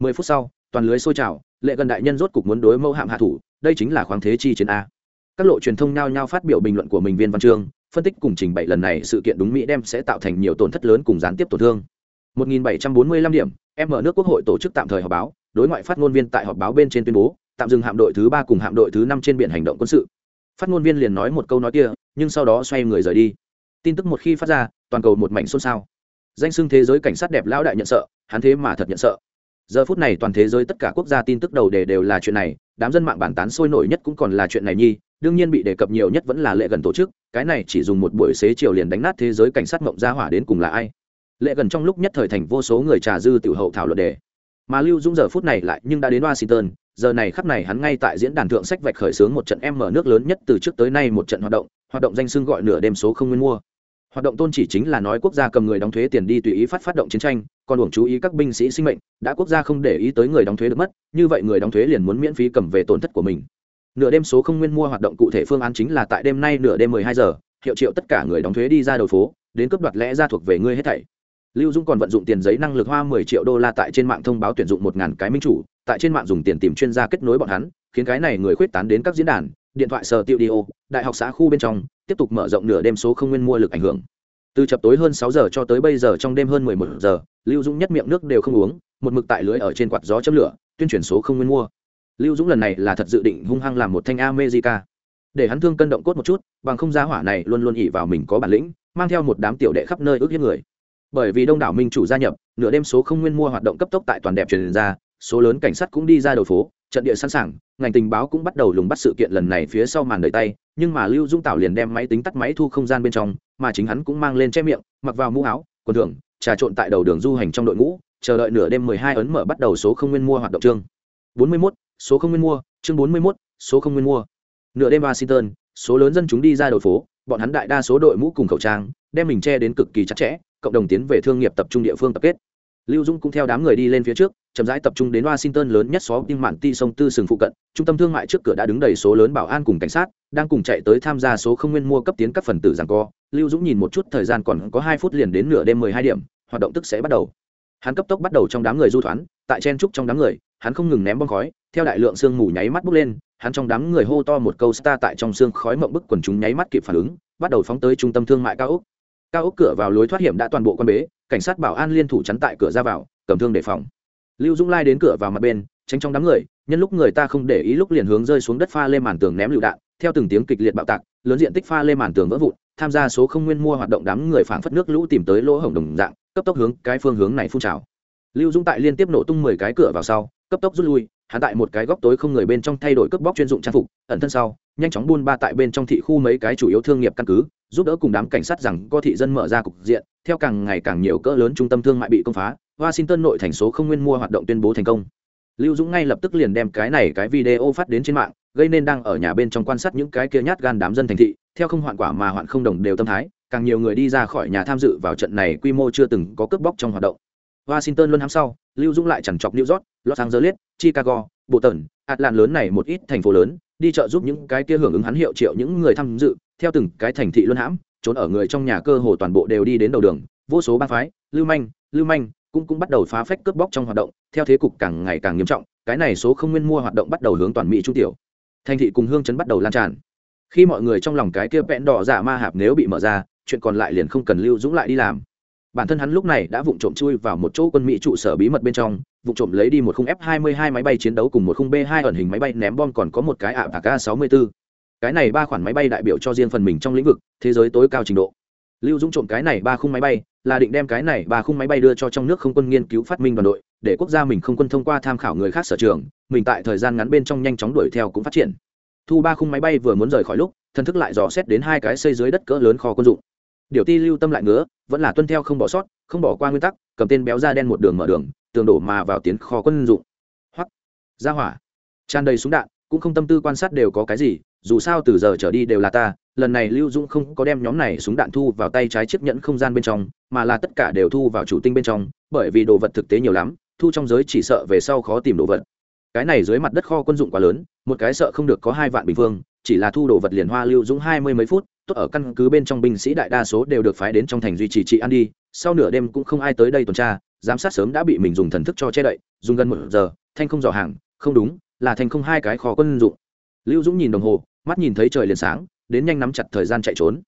10 phút sau, toàn lưới sôi trào, lệ gần đại nhân rốt cục muốn đối mẫu hạm hạ thủ, đây chính là khoáng thế chi chiến a. Các lộ truyền thông nhao nhao phát biểu bình luận của mình viên văn chương phân tích cùng trình bày lần này sự kiện đúng mỹ đem sẽ tạo thành nhiều tổn thất lớn cùng gián tiếp tổn thương. 1745 điểm, em mở nước quốc hội tổ chức tạm thời họp báo, đối ngoại phát ngôn viên tại họp báo bên trên tuyên bố, tạm dừng hạm đội thứ ba cùng hạm đội thứ năm trên biển hành động quân sự. Phát ngôn viên liền nói một câu nói kia, nhưng sau đó xoay người rời đi. Tin tức một khi phát ra, toàn cầu một mảnh xôn xao. Danh xưng thế giới cảnh sát đẹp lão đại nhận sợ, hắn thế mà thật nhận sợ. Giờ phút này toàn thế giới tất cả quốc gia tin tức đầu đề đều là chuyện này, đám dân mạng bản tán sôi nổi nhất cũng còn là chuyện này nhi đương nhiên bị đề cập nhiều nhất vẫn là lệ gần tổ chức, cái này chỉ dùng một buổi xế chiều liền đánh nát thế giới cảnh sát mộng ra hỏa đến cùng là ai. Lệ gần trong lúc nhất thời thành vô số người trà dư tiểu hậu thảo luận đề. Mà lưu dũng giờ phút này lại nhưng đã đến washington, giờ này khắp này hắn ngay tại diễn đàn thượng sách vạch khởi xướng một trận em mở nước lớn nhất từ trước tới nay một trận hoạt động hoạt động danh xưng gọi nửa đêm số không nguyên mua. Hoạt động tôn chỉ chính là nói quốc gia cầm người đóng thuế tiền đi tùy ý phát phát động chiến tranh, còn uổng chú ý các binh sĩ sinh mệnh, đã quốc gia không để ý tới người đóng thuế được mất, như vậy người đóng thuế liền muốn miễn phí cầm về tổn thất của mình nửa đêm số không nguyên mua hoạt động cụ thể phương án chính là tại đêm nay nửa đêm 12 giờ, hiệu triệu tất cả người đóng thuế đi ra đầu phố, đến cướp đoạt lẽ ra thuộc về ngươi hết thảy. Lưu dung còn vận dụng tiền giấy năng lực hoa 10 triệu đô la tại trên mạng thông báo tuyển dụng một ngàn cái minh chủ, tại trên mạng dùng tiền tìm chuyên gia kết nối bọn hắn, khiến cái này người khuyết tán đến các diễn đàn, điện thoại sở tiêu dio đại học xã khu bên trong, tiếp tục mở rộng nửa đêm số không nguyên mua lực ảnh hưởng. Từ chập tối hơn sáu giờ cho tới bây giờ trong đêm hơn mười một giờ, lưu dũng nhất miệng nước đều không uống, một mực tại lưới ở trên quạt gió châm lửa, tuyên truyền số không nguyên mua lưu dũng lần này là thật dự định hung hăng làm một thanh america. Để hắn thương cân động cốt một chút bằng không giá hỏa này luôn luôn ỉ vào mình có bản lĩnh mang theo một đám tiểu đệ khắp nơi ước hiếp người. Bởi vì đông đảo minh chủ gia nhập nửa đêm số không nguyên mua hoạt động cấp tốc tại toàn đẹp truyền ra số lớn cảnh sát cũng đi ra đầu phố trận địa sẵn sàng ngành tình báo cũng bắt đầu lùng bắt sự kiện lần này phía sau màn đợi tay nhưng mà lưu dung tảo liền đem máy tính tắt máy thu không gian bên trong mà chính hắn cũng mang lên che miệng mặc vào mũ áo quần thưởng trà trộn tại đầu đường du hành trong đội ngũ chờ đợi nửa đêm mười hai ấn mở bắt đầu số không nguyên mua hoạt động chương. Bốn mươi 41, số không nguyên mua chương bốn mươi 41, số không nguyên mua. Nửa đêm washington số lớn dân chúng đi ra đầu phố bọn hắn đại đa số đội mũ cùng khẩu trang đem mình che đến cực kỳ chặt chẽ cộng đồng tiến về thương nghiệp tập trung địa phương tập kết. Lưu dung cũng theo đám người đi lên phía trước chậm rãi tập trung đến washington lớn nhất xóm tim mạn ti sông tư sừng phụ cận trung tâm thương mại trước cửa đã đứng đầy số lớn bảo an cùng cảnh sát đang cùng chạy tới tham gia số không nguyên mua cấp tiến các phần tử giảng co. Lưu dũng nhìn một chút thời gian còn có hai phút liền đến nửa đêm mười hai điểm hoạt động tức sẽ bắt đầu. Hắn cấp tốc bắt đầu trong đám người du thoán tại chen trúc trong đám người, hắn không ngừng ném bom khói, theo đại lượng sương mù nháy mắt bốc lên, hắn trong đám người hô to một câu star tại trong sương khói mộng bức quần chúng nháy mắt kịp phản ứng, bắt đầu phóng tới trung tâm thương mại cao ốc. Cao ốc cửa vào lối thoát hiểm đã toàn bộ quan bế, cảnh sát bảo an liên thủ chắn tại cửa ra vào, cầm thương đề phòng. Lưu dũng lai đến cửa vào mặt bên, tránh trong đám người, nhân lúc người ta không để ý lúc liền hướng rơi xuống đất pha lên màn tường ném lựu đạn, theo từng tiếng kịch liệt bạo tạc, lớn diện tích pha lên màn tường vỡ vụn, tham gia số không nguyên mua hoạt động đám người phảng phất nước lũ tìm tới lỗ hổng đồng dạng, cấp tốc hướng cái phương hướng này phun trào lưu dũng tại liên tiếp nổ tung mười cái cửa vào sau, cấp tốc rút lui, hắn tại một cái góc tối không người bên trong thay đổi cướp bóc chuyên dụng trang phục, ẩn thân sau, nhanh chóng buôn ba tại bên trong thị khu mấy cái chủ yếu thương nghiệp căn cứ, giúp đỡ cùng đám cảnh sát rằng có thị dân mở ra cục diện, theo càng ngày càng nhiều cỡ lớn trung tâm thương mại bị công phá, washington nội thành số không nguyên mua hoạt động tuyên bố thành công. Lưu dũng ngay lập tức liền đem cái này cái video phát đến trên mạng, gây nên đang ở nhà bên trong quan sát những cái kia nhát gan đám dân thành thị, theo không hoạn quả mà hoạn không đồng đều tâm thái, càng nhiều người đi ra khỏi nhà tham dự vào trận này quy mô chưa từng có cướp bóc trong hoạt động washington luôn hám sau, lưu dũng lại chẳng chọc new york, los angeles, chicago bộ tần atlan lớn này một ít thành phố lớn, đi chợ giúp những cái kia hưởng ứng hắn hiệu triệu những người tham dự, theo từng cái thành thị luân hãm, trốn ở người trong nhà cơ hồ toàn bộ đều đi đến đầu đường, vô số bang phái, lưu manh lưu manh, cũng cũng bắt đầu phá phách cướp bóc trong hoạt động, theo thế cục càng ngày càng nghiêm trọng, cái này số không nguyên mua hoạt động bắt đầu hướng toàn mỹ trung tiểu. Thành thị cùng hương chấn bắt đầu lan tràn. Khi mọi người trong lòng cái kia vẹn đỏ giả ma hạp nếu bị mở ra, chuyện còn lại liền không cần lưu dũng lại đi làm bản thân hắn lúc này đã vụng trộm chui vào một chỗ quân mỹ trụ sở bí mật bên trong vụ trộm lấy đi một khung f 22 máy bay chiến đấu cùng một khung b 2 ẩn hình máy bay ném bom còn có một cái ạ và k 64 cái này ba khoản máy bay đại biểu cho riêng phần mình trong lĩnh vực, thế giới tối cao trình độ. Lưu dũng trộm cái này ba khung máy bay, là định đem cái này ba khung máy bay đưa cho trong nước không quân nghiên cứu phát minh đoàn đội, để quốc gia mình không quân thông qua tham khảo người khác sở trường, mình tại thời gian ngắn bên trong nhanh chóng đuổi theo cũng phát triển. Thu ba khung máy bay vừa muốn rời khỏi lúc thân thức lại dò xét đến hai cái xây dưới đất cỡ lớn kho quân dụng điều ti lưu tâm lại ngứa, vẫn là tuân theo không bỏ sót, không bỏ qua nguyên tắc, cầm tên béo da đen một đường mở đường, tường đổ mà vào tiến kho quân dụng. Hoặc ra hỏa. Tràn đầy súng đạn, cũng không tâm tư quan sát đều có cái gì, dù sao từ giờ trở đi đều là ta, lần này lưu dũng không có đem nhóm này súng đạn thu vào tay trái chiếc nhẫn không gian bên trong, mà là tất cả đều thu vào chủ tinh bên trong, bởi vì đồ vật thực tế nhiều lắm, thu trong giới chỉ sợ về sau khó tìm đồ vật. Cái này dưới mặt đất kho quân dụng quá lớn, một cái sợ không được có hai vạn bình phương, chỉ là thu đồ vật liền hoa lưu dũng hai mươi mấy phút tốt ở căn cứ bên trong binh sĩ đại đa số đều được phái đến trong thành duy trì trị an đi, sau nửa đêm cũng không ai tới đây tuần tra, giám sát sớm đã bị mình dùng thần thức cho che đậy, dùng gần một giờ, thanh không dò hàng, không đúng, là thành không hai cái kho quân dụng. Lưu dũng nhìn đồng hồ, mắt nhìn thấy trời liền sáng, đến nhanh nắm chặt thời gian chạy trốn.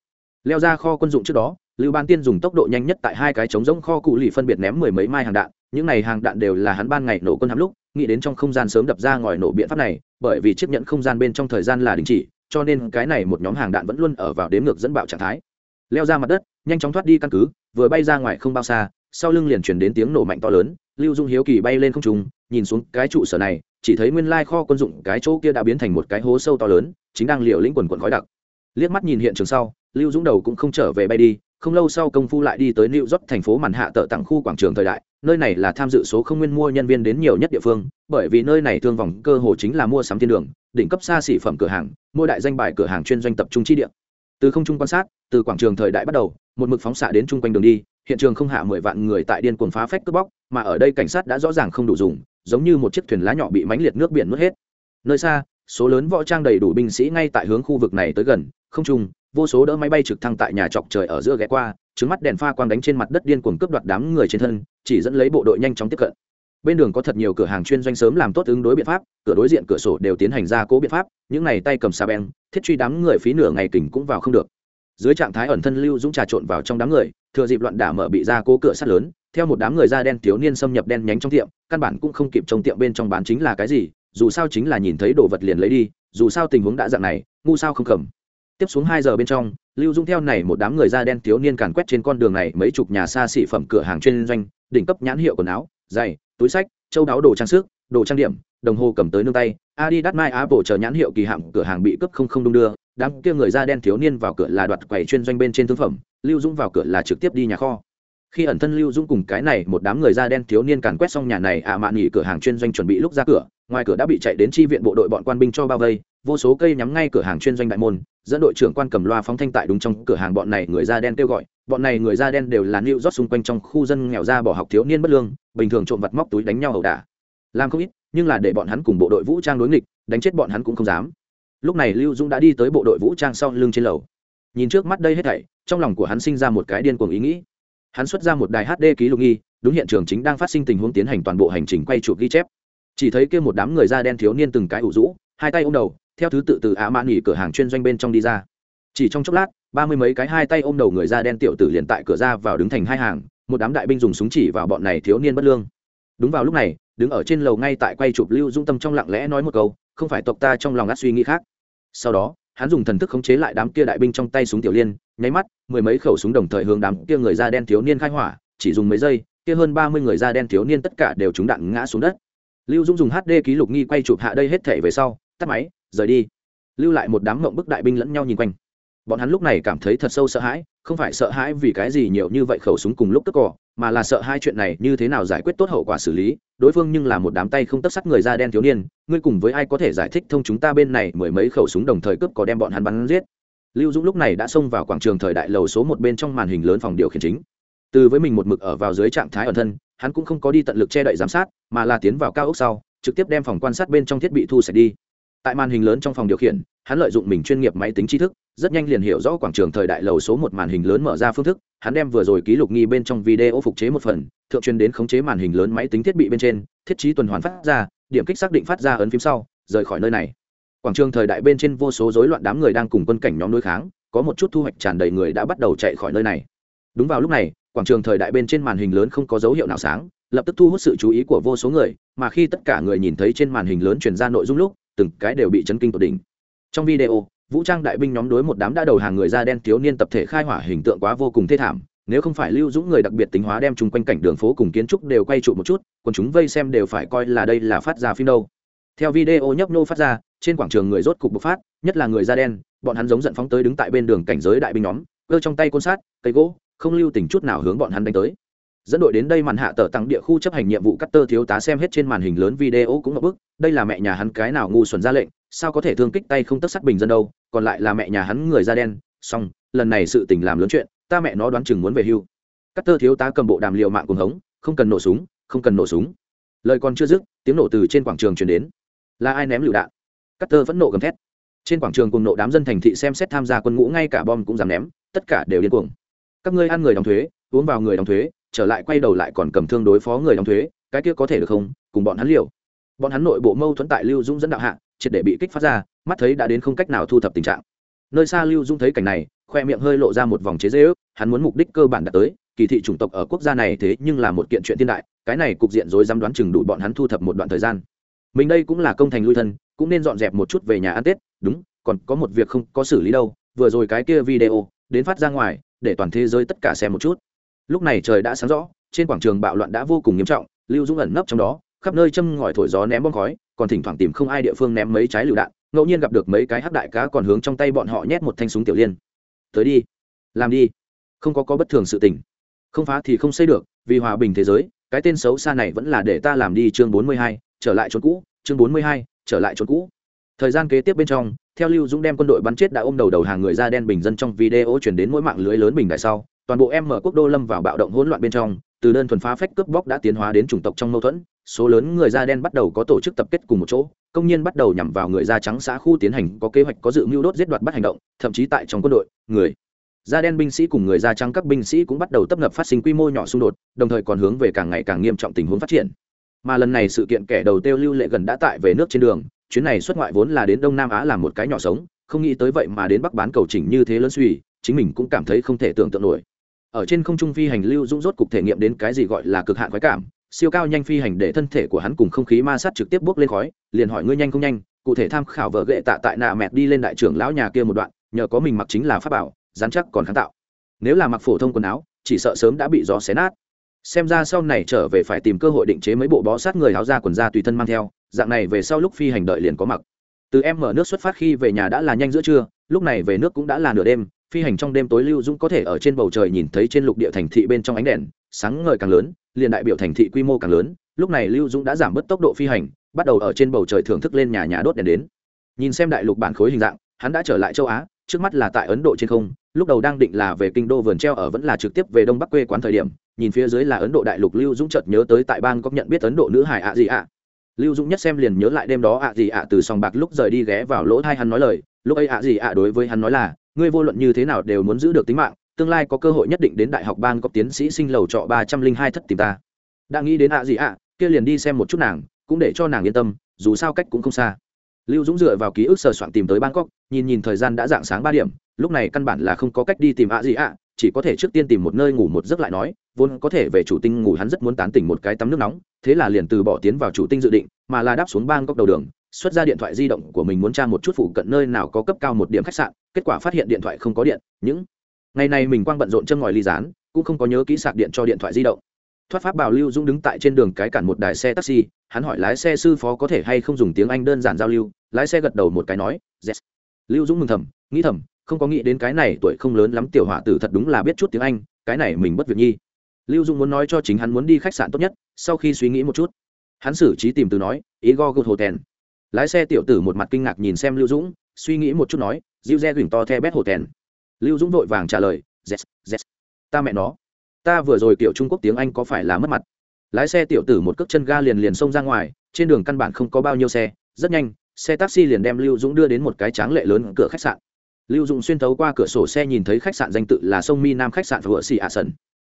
Leo ra kho quân dụng trước đó, lưu ban tiên dùng tốc độ nhanh nhất tại hai cái trống rỗng kho cụ lì phân biệt ném mười mấy mai hàng đạn, những này hàng đạn đều là hắn ban ngày nổ quân hắm lúc, nghĩ đến trong không gian sớm đập ra ngòi nổ biện pháp này, bởi vì chiếc nhận không gian bên trong thời gian là đình chỉ cho nên cái này một nhóm hàng đạn vẫn luôn ở vào đếm ngược dẫn bạo trạng thái. Leo ra mặt đất, nhanh chóng thoát đi căn cứ, vừa bay ra ngoài không bao xa, sau lưng liền chuyển đến tiếng nổ mạnh to lớn, lưu dung hiếu kỳ bay lên không trung, nhìn xuống cái trụ sở này, chỉ thấy nguyên lai kho quân dụng cái chỗ kia đã biến thành một cái hố sâu to lớn, chính đang liều lĩnh quần quần khói đặc. Liếc mắt nhìn hiện trường sau, lưu dũng đầu cũng không trở về bay đi, không lâu sau công phu lại đi tới new york thành phố màn hạ tợ tặng khu quảng trường thời đại nơi này là tham dự số không nguyên mua nhân viên đến nhiều nhất địa phương, bởi vì nơi này thương vòng cơ hồ chính là mua sắm thiên đường, đỉnh cấp xa xỉ phẩm cửa hàng, mua đại danh bài cửa hàng chuyên doanh tập trung chi địa. Từ không trung quan sát, từ quảng trường thời đại bắt đầu, một mực phóng xạ đến chung quanh đường đi, hiện trường không hạ mười vạn người tại điên cuồng phá phách cướp bóc, mà ở đây cảnh sát đã rõ ràng không đủ dùng, giống như một chiếc thuyền lá nhỏ bị mánh liệt nước biển nuốt hết. Nơi xa, số lớn võ trang đầy đủ binh sĩ ngay tại hướng khu vực này tới gần, không trung, vô số đỡ máy bay trực thăng tại nhà chọc trời ở giữa ghé qua trứng mắt đèn pha quang đánh trên mặt đất điên cuồng cướp đoạt đám người trên thân, chỉ dẫn lấy bộ đội nhanh chóng tiếp cận. Bên đường có thật nhiều cửa hàng chuyên doanh sớm làm tốt ứng đối biện pháp, cửa đối diện cửa sổ đều tiến hành ra cố biện pháp, những này tay cầm xà beng, thiết truy đám người phí nửa ngày kình cũng vào không được. Dưới trạng thái ẩn thân lưu dũng trà trộn vào trong đám người, thừa dịp loạn đả mở bị ra cố cửa sắt lớn, theo một đám người da đen thiếu niên xâm nhập đen nhánh trong tiệm, căn bản cũng không kịp trong tiệm bên trong bán chính là cái gì, dù sao chính là nhìn thấy đồ vật liền lấy đi, dù sao tình huống đã dạng này, ngu sao không cầm tiếp xuống hai giờ bên trong, lưu dung theo này một đám người da đen thiếu niên càn quét trên con đường này mấy chục nhà xa xỉ phẩm cửa hàng chuyên doanh, đỉnh cấp nhãn hiệu quần áo, giày, túi sách, châu đáo đồ trang sức, đồ trang điểm, đồng hồ cầm tới nương tay. Adidas mai apple chờ nhãn hiệu kỳ hạm cửa hàng bị cướp không không đung đưa, đám kia người da đen thiếu niên vào cửa là đoạt quầy chuyên doanh bên trên thương phẩm, lưu dũng vào cửa là trực tiếp đi nhà kho. Khi ẩn thân lưu dũng cùng cái này một đám người da đen thiếu niên càn quét xong nhà này, ạ à mạn nghỉ cửa hàng chuyên doanh chuẩn bị lúc ra cửa, ngoài cửa đã bị chạy đến tri viện bộ đội bọn quan binh cho bao vây, vô số cây nhắm ngay cửa hàng chuyên doanh đại môn dẫn đội trưởng quan cầm loa phóng thanh tại đúng trong cửa hàng, bọn này người da đen kêu gọi, bọn này người da đen đều là nịu rót xung quanh trong khu dân nghèo ra bỏ học thiếu niên bất lương, bình thường trộm vặt móc túi đánh nhau ẩu đả. Làm không ít, nhưng là để bọn hắn cùng bộ đội vũ trang đối nghịch, đánh chết bọn hắn cũng không dám. Lúc này lưu dũng đã đi tới bộ đội vũ trang sau lưng trên lầu. Nhìn trước mắt đây hết thảy, trong lòng của hắn sinh ra một cái điên cuồng ý nghĩ. Hắn xuất ra một đài hd ký lục nghi, đúng hiện trường chính đang phát sinh tình huống tiến hành toàn bộ hành trình quay chụp ghi chép. Chỉ thấy kia một đám người da đen thiếu niên từng cái ủ rũ, hai tay ôm đầu theo thứ tự từ á mã nghỉ cửa hàng chuyên doanh bên trong đi ra. Chỉ trong chốc lát, ba mươi mấy cái hai tay ôm đầu người da đen tiểu tử liền tại cửa ra vào đứng thành hai hàng, một đám đại binh dùng súng chỉ vào bọn này thiếu niên bất lương. Đúng vào lúc này, đứng ở trên lầu ngay tại quay chụp lưu dung tâm trong lặng lẽ nói một câu, không phải tộc ta trong lòng ngắt suy nghĩ khác. Sau đó, hắn dùng thần thức khống chế lại đám kia đại binh trong tay súng tiểu liên, nháy mắt, mười mấy khẩu súng đồng thời hướng đám kia người da đen thiếu niên khai hỏa, chỉ dùng mấy giây, kia hơn ba mươi người da đen thiếu niên tất cả đều trúng đạn ngã xuống đất. Lưu dung dùng hd ký lục nghi quay chụp hạ đây hết thể về sau, tắt máy rời đi. Lưu lại một đám mộng bức đại binh lẫn nhau nhìn quanh. Bọn hắn lúc này cảm thấy thật sâu sợ hãi, không phải sợ hãi vì cái gì nhiều như vậy khẩu súng cùng lúc tức cỏ mà là sợ hai chuyện này như thế nào giải quyết tốt hậu quả xử lý, đối phương nhưng là một đám tay không tất sắt người da đen thiếu niên, ngươi cùng với ai có thể giải thích thông chúng ta bên này mười mấy khẩu súng đồng thời cướp có đem bọn hắn bắn giết. Lưu dũng lúc này đã xông vào quảng trường thời đại lầu số một bên trong màn hình lớn phòng điều khiển chính. Từ với mình một mực ở vào dưới trạng thái ẩn thân, hắn cũng không có đi tận lực che đậy giám sát, mà là tiến vào cao ốc sau, trực tiếp đem phòng quan sát bên trong thiết bị thu sạch đi tại màn hình lớn trong phòng điều khiển, hắn lợi dụng mình chuyên nghiệp máy tính tri thức, rất nhanh liền hiểu rõ quảng trường thời đại lầu số một màn hình lớn mở ra phương thức, hắn đem vừa rồi ký lục nghi bên trong video phục chế một phần, thượng truyền đến khống chế màn hình lớn máy tính thiết bị bên trên, thiết trí tuần hoàn phát ra, điểm kích xác định phát ra ấn phím sau, rời khỏi nơi này. Quảng trường thời đại bên trên vô số rối loạn đám người đang cùng quân cảnh nhóm đối kháng, có một chút thu hoạch tràn đầy người đã bắt đầu chạy khỏi nơi này. Đúng vào lúc này, quảng trường thời đại bên trên màn hình lớn không có dấu hiệu nào sáng, lập tức thu hút sự chú ý của vô số người, mà khi tất cả người nhìn thấy trên màn hình lớn truyền ra nội dung lúc từng cái đều bị chấn kinh tột đỉnh. Trong video, vũ trang đại binh nhóm đối một đám đã đầu hàng người da đen thiếu niên tập thể khai hỏa hình tượng quá vô cùng thê thảm, nếu không phải lưu dũng người đặc biệt tính hóa đem chung quanh cảnh đường phố cùng kiến trúc đều quay trụ một chút còn chúng vây xem đều phải coi là đây là phát ra phim đâu. Theo video nhấp nô phát ra, trên quảng trường người rốt cục bộc phát, nhất là người da đen, bọn hắn giống giận phóng tới đứng tại bên đường cảnh giới đại binh nhóm, cơ trong tay côn sát, cây gỗ, không lưu tình chút nào hướng bọn hắn đánh tới dẫn đội đến đây màn hạ tờ tăng địa khu chấp hành nhiệm vụ cắt tơ thiếu tá xem hết trên màn hình lớn video cũng ngập bức, đây là mẹ nhà hắn cái nào ngu xuẩn ra lệnh, sao có thể thương kích tay không tất sắt bình dân đâu, còn lại là mẹ nhà hắn người da đen. Xong, lần này sự tình làm lớn chuyện, ta mẹ nó đoán chừng muốn về hưu. Cắt tơ thiếu tá cầm bộ đàm liệu mạng cùng hống, không cần nổ súng, không cần nổ súng. Lời còn chưa dứt, tiếng nổ từ trên quảng trường truyền đến. Là ai ném lựu đạn? Cắt tơ vẫn nộ gầm thét. Trên quảng trường cùng nộ đám dân thành thị xem xét tham gia quân ngũ ngay cả bom cũng dám ném, tất cả đều điên cuồng. Các ngươi ăn người đóng thuế, uống vào người đóng thuế trở lại quay đầu lại còn cầm thương đối phó người đóng thuế, cái kia có thể được không? Cùng bọn hắn liều. Bọn hắn nội bộ mâu thuẫn tại lưu dung dẫn đạo hạ, triệt để bị kích phát ra, mắt thấy đã đến không cách nào thu thập tình trạng. Nơi xa lưu dung thấy cảnh này, khoe miệng hơi lộ ra một vòng chế dễ ước hắn muốn mục đích cơ bản đạt tới, kỳ thị chủng tộc ở quốc gia này thế nhưng là một kiện chuyện thiên đại, cái này cục diện rồi dám đoán chừng đủ bọn hắn thu thập một đoạn thời gian. Mình đây cũng là công thành lui thân, cũng nên dọn dẹp một chút về nhà ăn tết, đúng, còn có một việc không có xử lý đâu, vừa rồi cái kia video, đến phát ra ngoài, để toàn thế giới tất cả xem một chút lúc này trời đã sáng rõ, trên quảng trường bạo loạn đã vô cùng nghiêm trọng, lưu dũng ẩn nấp trong đó, khắp nơi châm ngòi thổi gió ném bom khói, còn thỉnh thoảng tìm không ai địa phương ném mấy trái lựu đạn, ngẫu nhiên gặp được mấy cái hắc đại cá còn hướng trong tay bọn họ nhét một thanh súng tiểu liên. Tới đi, làm đi. Không có có bất thường sự tình. Không phá thì không xây được, vì hòa bình thế giới, cái tên xấu xa này vẫn là để ta làm đi chương bốn mươi hai, trở lại chốn cũ, chương bốn mươi hai, trở lại chốn cũ. Thời gian kế tiếp bên trong, theo lưu dũng đem quân đội bắn chết đã ôm đầu đầu hàng người da đen bình dân trong video chuyển đến mỗi mạng lưới lớn bình đại sau toàn bộ em mở quốc đô lâm vào bạo động hỗn loạn bên trong, từ đơn thuần phá phách cướp bóc đã tiến hóa đến chủng tộc trong mâu thuẫn, số lớn người da đen bắt đầu có tổ chức tập kết cùng một chỗ, công nhân bắt đầu nhằm vào người da trắng xã khu tiến hành có kế hoạch có dự mưu đốt giết đoạt bắt hành động, thậm chí tại trong quân đội, người da đen binh sĩ cùng người da trắng các binh sĩ cũng bắt đầu tấp nập phát sinh quy mô nhỏ xung đột, đồng thời còn hướng về càng ngày càng nghiêm trọng tình huống phát triển. Mà lần này sự kiện kẻ đầu tiêu lưu lệ gần đã tại về nước trên đường, chuyến này xuất ngoại vốn là đến đông nam á làm một cái nhỏ sống, không nghĩ tới vậy mà đến bắc bán cầu chỉnh như thế lớn suy, chính mình cũng cảm thấy không thể tưởng tượng nổi ở trên không trung phi hành lưu dũng rốt cục thể nghiệm đến cái gì gọi là cực hạn khoái cảm. Siêu cao nhanh phi hành để thân thể của hắn cùng không khí ma sát trực tiếp bốc lên khói, liền hỏi ngươi nhanh không nhanh, cụ thể tham khảo vợ ghệ tạ tại nạ mẹt đi lên đại trưởng lão nhà kia một đoạn, nhờ có mình mặc chính là pháp bảo dán chắc còn kháng tạo. Nếu là mặc phổ thông quần áo, chỉ sợ sớm đã bị gió xé nát. Xem ra sau này trở về phải tìm cơ hội định chế mấy bộ bó sát người áo ra quần da tùy thân mang theo, dạng này về sau lúc phi hành đợi liền có mặc. Từ em mở nước xuất phát khi về nhà đã là nhanh giữa trưa, lúc này về nước cũng đã là nửa đêm phi hành trong đêm tối lưu dũng có thể ở trên bầu trời nhìn thấy trên lục địa thành thị bên trong ánh đèn, sáng ngời càng lớn, liền đại biểu thành thị quy mô càng lớn. Lúc này lưu dũng đã giảm bớt tốc độ phi hành, bắt đầu ở trên bầu trời thưởng thức lên nhà nhà đốt đèn đến. Nhìn xem đại lục bản khối hình dạng, hắn đã trở lại châu á, trước mắt là tại ấn độ trên không, lúc đầu đang định là về kinh đô vườn treo ở vẫn là trực tiếp về đông bắc quê quán thời điểm, nhìn phía dưới là ấn độ đại lục lưu dũng chợt nhớ tới tại bang có nhận biết ấn độ nữ hải ạ gì ạ lưu dũng nhất xem liền nhớ lại đêm đó ạ gì ạ từ sòng bạc lúc rời đi ghé vào lỗ thai hắn nói lời, lúc ấy ạ gì ạ đối với hắn nói là ngươi vô luận như thế nào đều muốn giữ được tính mạng, tương lai có cơ hội nhất định đến đại học bang có tiến sĩ sinh lầu trọ ba trăm linh hai thất tìm ta. Đã nghĩ đến ạ gì ạ, kia liền đi xem một chút nàng, cũng để cho nàng yên tâm, dù sao cách cũng không xa. Lưu dũng dựa vào ký ức sờ soạn tìm tới bangkok, nhìn nhìn thời gian đã dạng sáng ba điểm, lúc này căn bản là không có cách đi tìm ạ gì ạ, chỉ có thể trước tiên tìm một nơi ngủ một giấc lại nói, vốn có thể về chủ tinh ngủ hắn rất muốn tán tỉnh một cái tắm nước nóng, thế là liền từ bỏ tiến vào chủ tinh dự định, mà là đáp xuống bang cốc đầu đường xuất ra điện thoại di động của mình muốn tra một chút phụ cận nơi nào có cấp cao một điểm khách sạn, kết quả phát hiện điện thoại không có điện, những ngày này mình quang bận rộn châm ngòi ly dán cũng không có nhớ kỹ sạc điện cho điện thoại di động. Thoát pháp bảo lưu dũng đứng tại trên đường cái cản một đài xe taxi, hắn hỏi lái xe sư phó có thể hay không dùng tiếng anh đơn giản giao lưu, lái xe gật đầu một cái nói, yes. lưu dũng mừng thầm, nghĩ thầm, không có nghĩ đến cái này tuổi không lớn lắm tiểu họa tử thật đúng là biết chút tiếng anh, cái này mình bất việc nhi. Lưu dũng muốn nói cho chính hắn muốn đi khách sạn tốt nhất, sau khi suy nghĩ một chút, hắn xử trí tìm từ nói ý go good hotel lái xe tiểu tử một mặt kinh ngạc nhìn xem lưu dũng suy nghĩ một chút nói diêu re gửi to the bét hotel lưu dũng vội vàng trả lời yes, yes. ta mẹ nó ta vừa rồi kiểu trung quốc tiếng anh có phải là mất mặt lái xe tiểu tử một cước chân ga liền liền xông ra ngoài trên đường căn bản không có bao nhiêu xe rất nhanh xe taxi liền đem lưu dũng đưa đến một cái tráng lệ lớn cửa khách sạn lưu dũng xuyên thấu qua cửa sổ xe nhìn thấy khách sạn danh tự là sông mi nam khách sạn vựa xì ạ sần.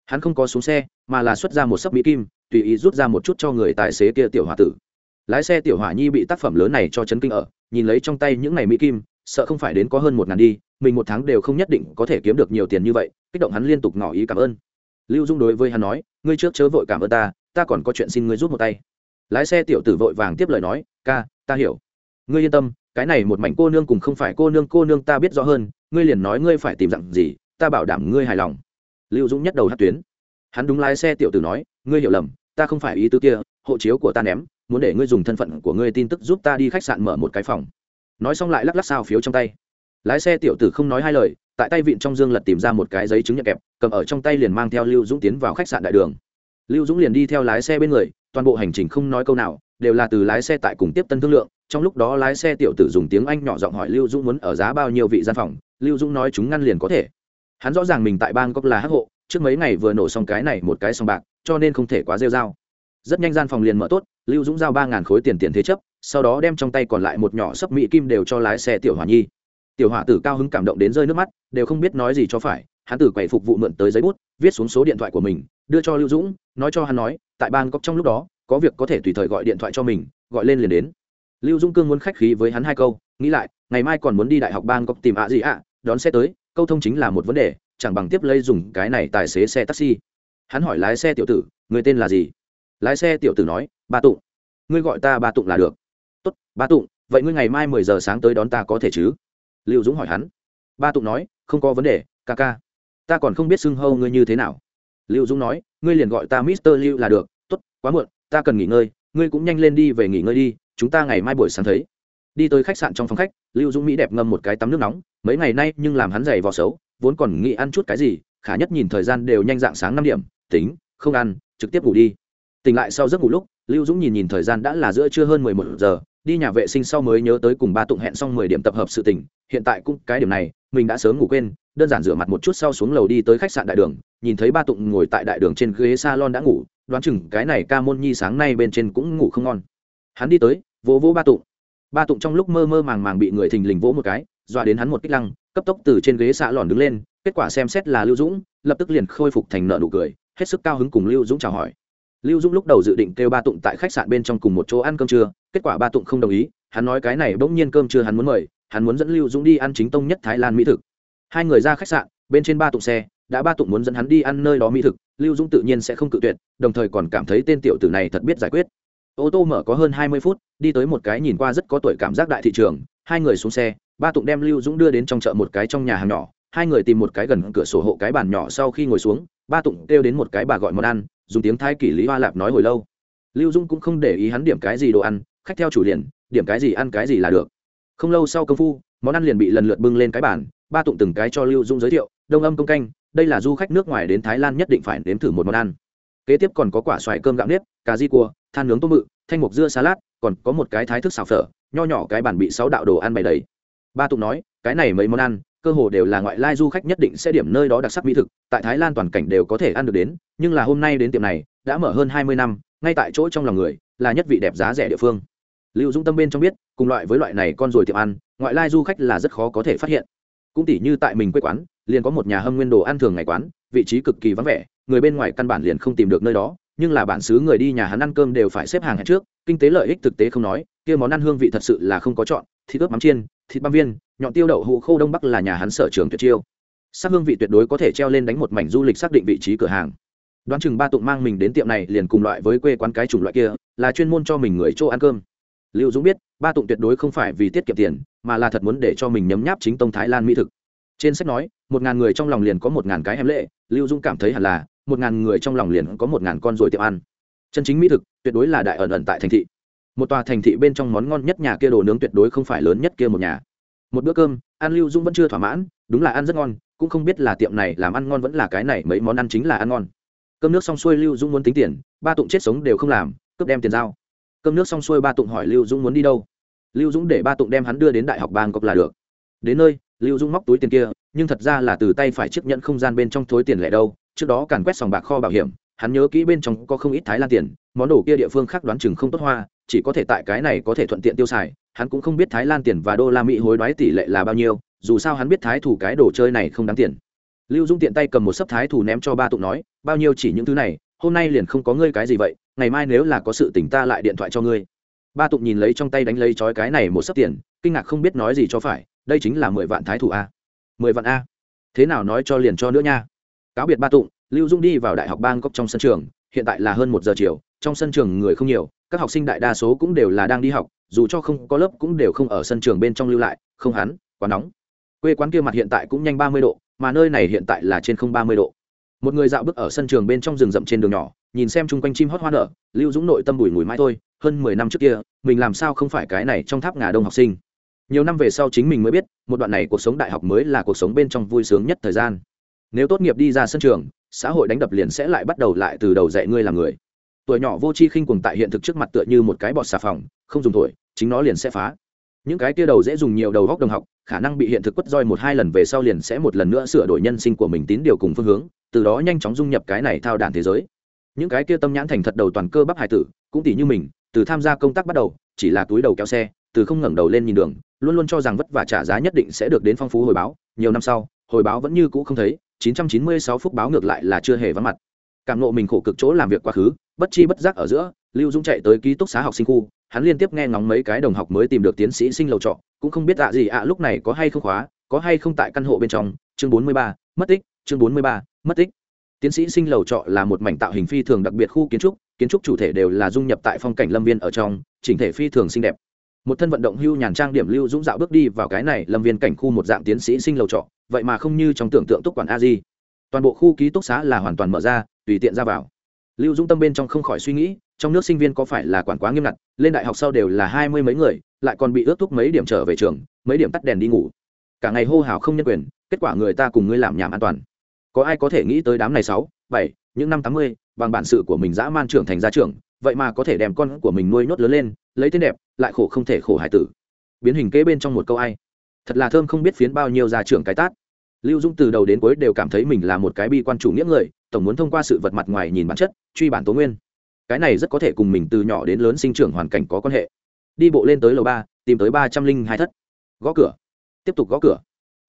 hắn không có xuống xe mà là xuất ra một sấp mỹ kim tùy ý rút ra một chút cho người tài xế kia tiểu hòa tử lái xe tiểu hỏa nhi bị tác phẩm lớn này cho chấn kinh ở, nhìn lấy trong tay những ngày mỹ kim, sợ không phải đến có hơn một ngàn đi, mình một tháng đều không nhất định có thể kiếm được nhiều tiền như vậy, kích động hắn liên tục ngỏ ý cảm ơn. Lưu dung đối với hắn nói, ngươi trước chớ vội cảm ơn ta ta còn có chuyện xin ngươi rút một tay. Lái xe tiểu tử vội vàng tiếp lời nói, ca, ta hiểu. Ngươi yên tâm, cái này một mảnh cô nương cùng không phải cô nương cô nương ta biết rõ hơn, ngươi liền nói ngươi phải tìm dặn gì, ta bảo đảm ngươi hài lòng. Lưu dũng nhất đầu hát tuyến. Hắn đúng lái xe tiểu tử nói, ngươi hiểu lầm, ta không phải ý tứ kia, hộ chiếu của ta ném muốn để ngươi dùng thân phận của ngươi tin tức giúp ta đi khách sạn mở một cái phòng. Nói xong lại lắc lắc sao phiếu trong tay. Lái xe tiểu tử không nói hai lời, tại tay vịn trong dương lật tìm ra một cái giấy chứng nhận kẹp, cầm ở trong tay liền mang theo lưu dũng tiến vào khách sạn đại đường. Lưu dũng liền đi theo lái xe bên người, toàn bộ hành trình không nói câu nào, đều là từ lái xe tại cùng tiếp tân thương lượng, trong lúc đó lái xe tiểu tử dùng tiếng anh nhỏ giọng hỏi lưu dũng muốn ở giá bao nhiêu vị gian phòng, lưu dũng nói chúng ngăn liền có thể. Hắn rõ ràng mình tại bang cốc là hắc hộ, trước mấy ngày vừa nổ xong cái này một cái sòng bạc, cho nên không thể quá rêu r a o rất nhanh gian phòng liền mở tốt, lưu dũng giao ba ngàn khối tiền tiền thế chấp, sau đó đem trong tay còn lại một nhỏ sấp mỹ kim đều cho lái xe tiểu hòa nhi. Tiểu hòa tử cao hứng cảm động đến rơi nước mắt, đều không biết nói gì cho phải, hắn tử quậy phục vụ mượn tới giấy bút, viết xuống số điện thoại của mình, đưa cho lưu dũng, nói cho hắn nói, tại ban cóc trong lúc đó, có việc có thể tùy thời gọi điện thoại cho mình, gọi lên liền đến. Lưu dũng cương muốn khách khí với hắn hai câu, nghĩ lại, ngày mai còn muốn đi đại học ban cóc tìm ạ gì ạ, đón xe tới, câu thông chính là một vấn đề, chẳng bằng tiếp lây dùng cái này tài xế xe taxi. Hắn hỏi lái xe tiểu tử, người tên là gì? Lái xe tiểu tử nói, ba tụng, ngươi gọi ta ba tụng là được. Tốt, ba tụng, vậy ngươi ngày mai mười giờ sáng tới đón ta có thể chứ? Liệu dũng hỏi hắn. Ba tụng nói, không có vấn đề, ca ca. Ta còn không biết xưng hâu ngươi như thế nào. Liệu dũng nói, ngươi liền gọi ta mister lưu là được. Tốt, quá muộn, ta cần nghỉ ngơi, ngươi cũng nhanh lên đi về nghỉ ngơi đi, chúng ta ngày mai buổi sáng thấy. Đi tới khách sạn trong phòng khách, lưu dũng mỹ đẹp ngâm một cái tắm nước nóng, mấy ngày nay nhưng làm hắn dày vò xấu, vốn còn nghĩ ăn chút cái gì, khả nhất nhìn thời gian đều nhanh dạng sáng năm điểm, tính, không ăn, trực tiếp ngủ đi tỉnh lại sau giấc ngủ lúc, lưu dũng nhìn nhìn thời gian đã là giữa trưa hơn mười một giờ, đi nhà vệ sinh sau mới nhớ tới cùng ba tụng hẹn xong mười điểm tập hợp sự tỉnh hiện tại cũng cái điểm này, mình đã sớm ngủ quên, đơn giản rửa mặt một chút sau xuống lầu đi tới khách sạn đại đường, nhìn thấy ba tụng ngồi tại đại đường trên ghế salon đã ngủ, đoán chừng cái này ca môn nhi sáng nay bên trên cũng ngủ không ngon. Hắn đi tới, vỗ vỗ ba tụng. Ba tụng trong lúc mơ mơ màng màng bị người thình lình vỗ một cái, dọa đến hắn một kích lăng, cấp tốc từ trên ghế xạ lòn đứng lên, kết quả xem xét là lưu dũng, lập tức liền khôi phục thành nợ nụ cười, hết sức cao hứng cùng lưu dũng chào hỏi lưu dũng lúc đầu dự định kêu ba tụng tại khách sạn bên trong cùng một chỗ ăn cơm trưa, kết quả ba tụng không đồng ý, hắn nói cái này bỗng nhiên cơm trưa hắn muốn mời, hắn muốn dẫn lưu dũng đi ăn chính tông nhất thái lan mỹ thực. Hai người ra khách sạn, bên trên ba tụng xe, đã ba tụng muốn dẫn hắn đi ăn nơi đó mỹ thực, lưu dũng tự nhiên sẽ không cự tuyệt, đồng thời còn cảm thấy tên tiểu tử này thật biết giải quyết. Ô tô mở có hơn hai mươi phút, đi tới một cái nhìn qua rất có tuổi cảm giác đại thị trường, hai người xuống xe, ba tụng đem lưu dũng đưa đến trong chợ một cái trong nhà hàng nhỏ, hai người tìm một cái gần cửa sổ hộ cái bàn nhỏ sau khi ngồi xuống, ba tụng kêu đến một cái bà gọi món ăn dùng tiếng thái kỷ lý hoa lạp nói hồi lâu lưu dung cũng không để ý hắn điểm cái gì đồ ăn khách theo chủ liền điểm cái gì ăn cái gì là được không lâu sau công phu món ăn liền bị lần lượt bưng lên cái bàn ba tụng từng cái cho lưu dung giới thiệu đông âm công canh đây là du khách nước ngoài đến thái lan nhất định phải nếm thử một món ăn kế tiếp còn có quả xoài cơm gạo nếp cà di cua than nướng tôm mự thanh mục dưa salad còn có một cái thái thức xào phở nho nhỏ cái bản bị sáu đạo đồ ăn bày đầy ba tụng nói cái này mấy món ăn cơ hồ đều là ngoại lai du khách nhất định sẽ điểm nơi đó đặc sắc mỹ thực, tại thái lan toàn cảnh đều có thể ăn được đến, nhưng là hôm nay đến tiệm này, đã mở hơn hai mươi năm, ngay tại chỗ trong lòng người, là nhất vị đẹp giá rẻ địa phương. Lưu dũng tâm bên trong biết, cùng loại với loại này con rồi tiệm ăn, ngoại lai du khách là rất khó có thể phát hiện. Cũng tỉ như tại mình quê quán, liền có một nhà hâm nguyên đồ ăn thường ngày quán, vị trí cực kỳ vắng vẻ, người bên ngoài căn bản liền không tìm được nơi đó, nhưng là bản xứ người đi nhà hắn ăn cơm đều phải xếp hàng hẹn trước, kinh tế lợi ích thực tế không nói, kia món ăn hương vị thật sự là không có chọn thì ướp mắm chiên thịt băm viên, nhọn tiêu đậu hũ khô đông bắc là nhà hắn sở trường tuyệt chiêu. Sắc hương vị tuyệt đối có thể treo lên đánh một mảnh du lịch xác định vị trí cửa hàng. Đoán chừng ba tụng mang mình đến tiệm này liền cùng loại với quê quán cái chủng loại kia, là chuyên môn cho mình người chỗ ăn cơm. Lưu dũng biết, ba tụng tuyệt đối không phải vì tiết kiệm tiền, mà là thật muốn để cho mình nhấm nháp chính tông thái lan mỹ thực. Trên sách nói, một ngàn người trong lòng liền có một ngàn cái em lệ, lưu dũng cảm thấy hẳn là, một ngàn người trong lòng liền có một ngàn con rồi tiệm ăn. Chân chính mỹ thực, tuyệt đối là đại ẩn ẩn tại thành thị một tòa thành thị bên trong món ngon nhất nhà kia đồ nướng tuyệt đối không phải lớn nhất kia một nhà. Một bữa cơm ăn lưu dũng vẫn chưa thỏa mãn, đúng là ăn rất ngon, cũng không biết là tiệm này làm ăn ngon vẫn là cái này, mấy món ăn chính là ăn ngon. Cơm nước xong xuôi lưu dũng muốn tính tiền, ba tụng chết sống đều không làm, cướp đem tiền giao. Cơm nước xong xuôi ba tụng hỏi lưu dũng muốn đi đâu. Lưu dũng để ba tụng đem hắn đưa đến đại học bang cọc là được. Đến nơi, lưu dũng móc túi tiền kia, nhưng thật ra là từ tay phải chiếc nhận không gian bên trong thối tiền lẻ đâu, trước đó càn quét sòng bạc kho bảo hiểm, hắn nhớ kỹ bên trong có không ít thái lan tiền, món đồ kia địa phương khác đoán chừng không tốt hoa chỉ có thể tại cái này có thể thuận tiện tiêu xài, hắn cũng không biết thái lan tiền và đô la mỹ hối đoái tỷ lệ là bao nhiêu, dù sao hắn biết thái thủ cái đồ chơi này không đáng tiền. Lưu dung tiện tay cầm một sấp thái thủ ném cho ba tụng nói, bao nhiêu chỉ những thứ này, hôm nay liền không có ngươi cái gì vậy, ngày mai nếu là có sự tỉnh ta lại điện thoại cho ngươi. Ba tụng nhìn lấy trong tay đánh lấy trói cái này một sấp tiền, kinh ngạc không biết nói gì cho phải, đây chính là mười vạn thái thủ a. Mười vạn a? Thế nào nói cho liền cho nữa nha. Cáo biệt ba tụng, lưu dung đi vào đại học bang cốc trong sân trường, hiện tại là hơn một giờ chiều, trong sân trường người không nhiều các học sinh đại đa số cũng đều là đang đi học, dù cho không có lớp cũng đều không ở sân trường bên trong lưu lại, không hắn, quá nóng. Quê quán kia mặt hiện tại cũng nhanh ba mươi độ, mà nơi này hiện tại là trên không ba mươi độ. Một người dạo bước ở sân trường bên trong rừng rậm trên đường nhỏ, nhìn xem chung quanh chim hót hoa nở, lưu dũng nội tâm bùi mùi mãi thôi, hơn mười năm trước kia, mình làm sao không phải cái này trong tháp ngà đông học sinh. Nhiều năm về sau chính mình mới biết, một đoạn này cuộc sống đại học mới là cuộc sống bên trong vui sướng nhất thời gian. Nếu tốt nghiệp đi ra sân trường, xã hội đánh đập liền sẽ lại bắt đầu lại từ đầu dạy ngươi làm người tuổi nhỏ vô tri khinh cuồng tại hiện thực trước mặt tựa như một cái bọt xà phòng, không dùng tuổi chính nó liền sẽ phá. Những cái kia đầu dễ dùng nhiều đầu góc đồng học, khả năng bị hiện thực quất roi một hai lần về sau liền sẽ một lần nữa sửa đổi nhân sinh của mình tín điều cùng phương hướng, từ đó nhanh chóng dung nhập cái này thao đàn thế giới. Những cái kia tâm nhãn thành thật đầu toàn cơ bắp hải tử, cũng tỷ như mình, từ tham gia công tác bắt đầu, chỉ là túi đầu kéo xe, từ không ngẩng đầu lên nhìn đường, luôn luôn cho rằng vất vả trả giá nhất định sẽ được đến phong phú hồi báo. Nhiều năm sau, hồi báo vẫn như cũ không thấy 996 phút báo ngược lại là chưa hề vắng mặt. Cảm nộ mình khổ cực chỗ làm việc quá khứ bất chi bất giác ở giữa lưu dũng chạy tới ký túc xá học sinh khu hắn liên tiếp nghe ngóng mấy cái đồng học mới tìm được tiến sĩ sinh lầu trọ cũng không biết ạ gì ạ lúc này có hay không khóa có hay không tại căn hộ bên trong. Chương 43, mất tích chương 43, mất tích. Tiến sĩ sinh lầu trọ là một mảnh tạo hình phi thường đặc biệt khu kiến trúc kiến trúc chủ thể đều là dung nhập tại phong cảnh lâm viên ở trong chỉnh thể phi thường xinh đẹp. Một thân vận động hưu nhàn trang điểm lưu dũng dạo bước đi vào cái này lâm viên cảnh khu một dạng tiến sĩ sinh lầu trọ vậy mà không như trong tưởng tượng túc quản a di. Toàn bộ khu ký túc xá là hoàn toàn mở ra tùy tiện ra vào lưu dũng tâm bên trong không khỏi suy nghĩ, trong nước sinh viên có phải là quản quá nghiêm ngặt, lên đại học sau đều là hai mươi mấy người, lại còn bị ước thúc mấy điểm trở về trường, mấy điểm tắt đèn đi ngủ. Cả ngày hô hào không nhân quyền, kết quả người ta cùng ngươi làm nhảm an toàn. Có ai có thể nghĩ tới đám này sáu, bảy, những năm tám mươi, bằng bản sự của mình dã man trưởng thành gia trưởng, vậy mà có thể đem con của mình nuôi nhốt lớn lên, lấy tên đẹp, lại khổ không thể khổ hải tử. Biến hình kế bên trong một câu ai? Thật là thơm không biết phiến bao nhiêu gia trưởng cái tát lưu dung từ đầu đến cuối đều cảm thấy mình là một cái bi quan chủ nghĩa người, tổng muốn thông qua sự vật mặt ngoài nhìn bản chất, truy bản tố nguyên. Cái này rất có thể cùng mình từ nhỏ đến lớn sinh trưởng hoàn cảnh có quan hệ. Đi bộ lên tới lầu ba, tìm tới ba trăm linh hai thất. Gõ cửa. Tiếp tục gõ cửa.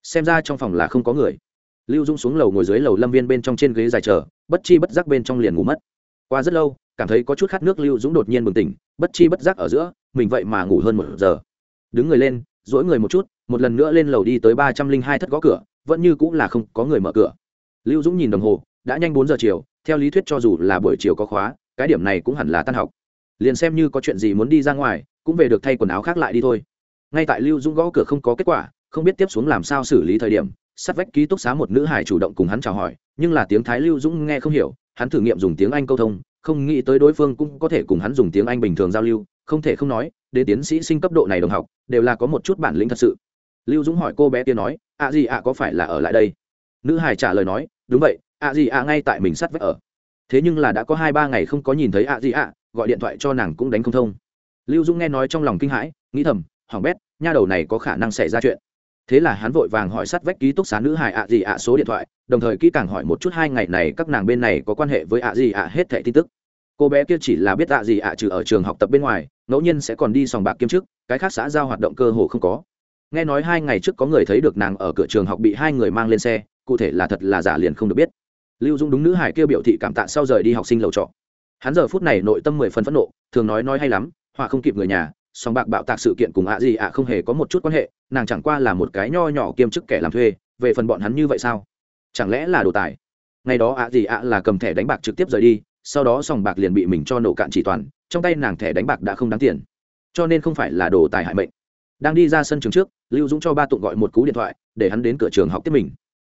Xem ra trong phòng là không có người. Lưu dung xuống lầu ngồi dưới lầu lâm viên bên trong trên ghế dài chờ, bất chi bất giác bên trong liền ngủ mất. Qua rất lâu, cảm thấy có chút khát nước lưu dũng đột nhiên bừng tỉnh, bất chi bất giác ở giữa, mình vậy mà ngủ hơn một giờ. Đứng người lên dỗi người một chút, một lần nữa lên lầu đi tới ba trăm linh hai thất gõ cửa vẫn như cũng là không có người mở cửa. Lưu dũng nhìn đồng hồ, đã nhanh bốn giờ chiều, theo lý thuyết cho dù là buổi chiều có khóa, cái điểm này cũng hẳn là tan học. Liền xem như có chuyện gì muốn đi ra ngoài, cũng về được thay quần áo khác lại đi thôi. Ngay tại lưu dũng gõ cửa không có kết quả, không biết tiếp xuống làm sao xử lý thời điểm, sát vách ký túc xá một nữ hải chủ động cùng hắn chào hỏi, nhưng là tiếng thái lưu dũng nghe không hiểu, hắn thử nghiệm dùng tiếng anh câu thông, không nghĩ tới đối phương cũng có thể cùng hắn dùng tiếng anh bình thường giao lưu, không thể không nói, đến tiến sĩ sinh cấp độ này đồng học, đều là có một chút bản lĩnh thật sự lưu dũng hỏi cô bé kia nói ạ gì ạ có phải là ở lại đây? Nữ hải trả lời nói, đúng vậy ạ gì ạ ngay tại mình sát vách ở. Thế nhưng là đã có hai ba ngày không có nhìn thấy ạ gì ạ gọi điện thoại cho nàng cũng đánh không thông. Lưu dũng nghe nói trong lòng kinh hãi, nghĩ thầm hỏng bét, nha đầu này có khả năng xảy ra chuyện. Thế là hắn vội vàng hỏi sát vách ký túc xá nữ Hải ạ gì ạ số điện thoại, đồng thời kỹ càng hỏi một chút hai ngày này các nàng bên này có quan hệ với ạ gì ạ hết thẻ tin tức. Cô bé kia chỉ là biết ạ gì ạ trừ ở trường học tập bên ngoài, ngẫu nhiên sẽ còn đi sòng bạc kiếm chức cái khác xã giao hoạt động cơ hồ không có nghe nói hai ngày trước có người thấy được nàng ở cửa trường học bị hai người mang lên xe, cụ thể là thật là giả liền không được biết. Lưu dung đúng nữ hải kia biểu thị cảm tạ sau rời đi học sinh lầu trọ. Hắn giờ phút này nội tâm mười phần phẫn nộ, thường nói nói hay lắm, họa không kịp người nhà, song bạc bạo tạc sự kiện cùng ạ gì ạ không hề có một chút quan hệ, nàng chẳng qua là một cái nho nhỏ kiêm chức kẻ làm thuê, về phần bọn hắn như vậy sao? Chẳng lẽ là đồ tài? Ngày đó ạ gì ạ là cầm thẻ đánh bạc trực tiếp rời đi, sau đó sòng bạc liền bị mình cho nổ cạn chỉ toàn, trong tay nàng thẻ đánh bạc đã không đáng tiền. Cho nên không phải là đồ tài hại mệnh đang đi ra sân trường trước, lưu dũng cho ba tụng gọi một cú điện thoại, để hắn đến cửa trường học tiếp mình.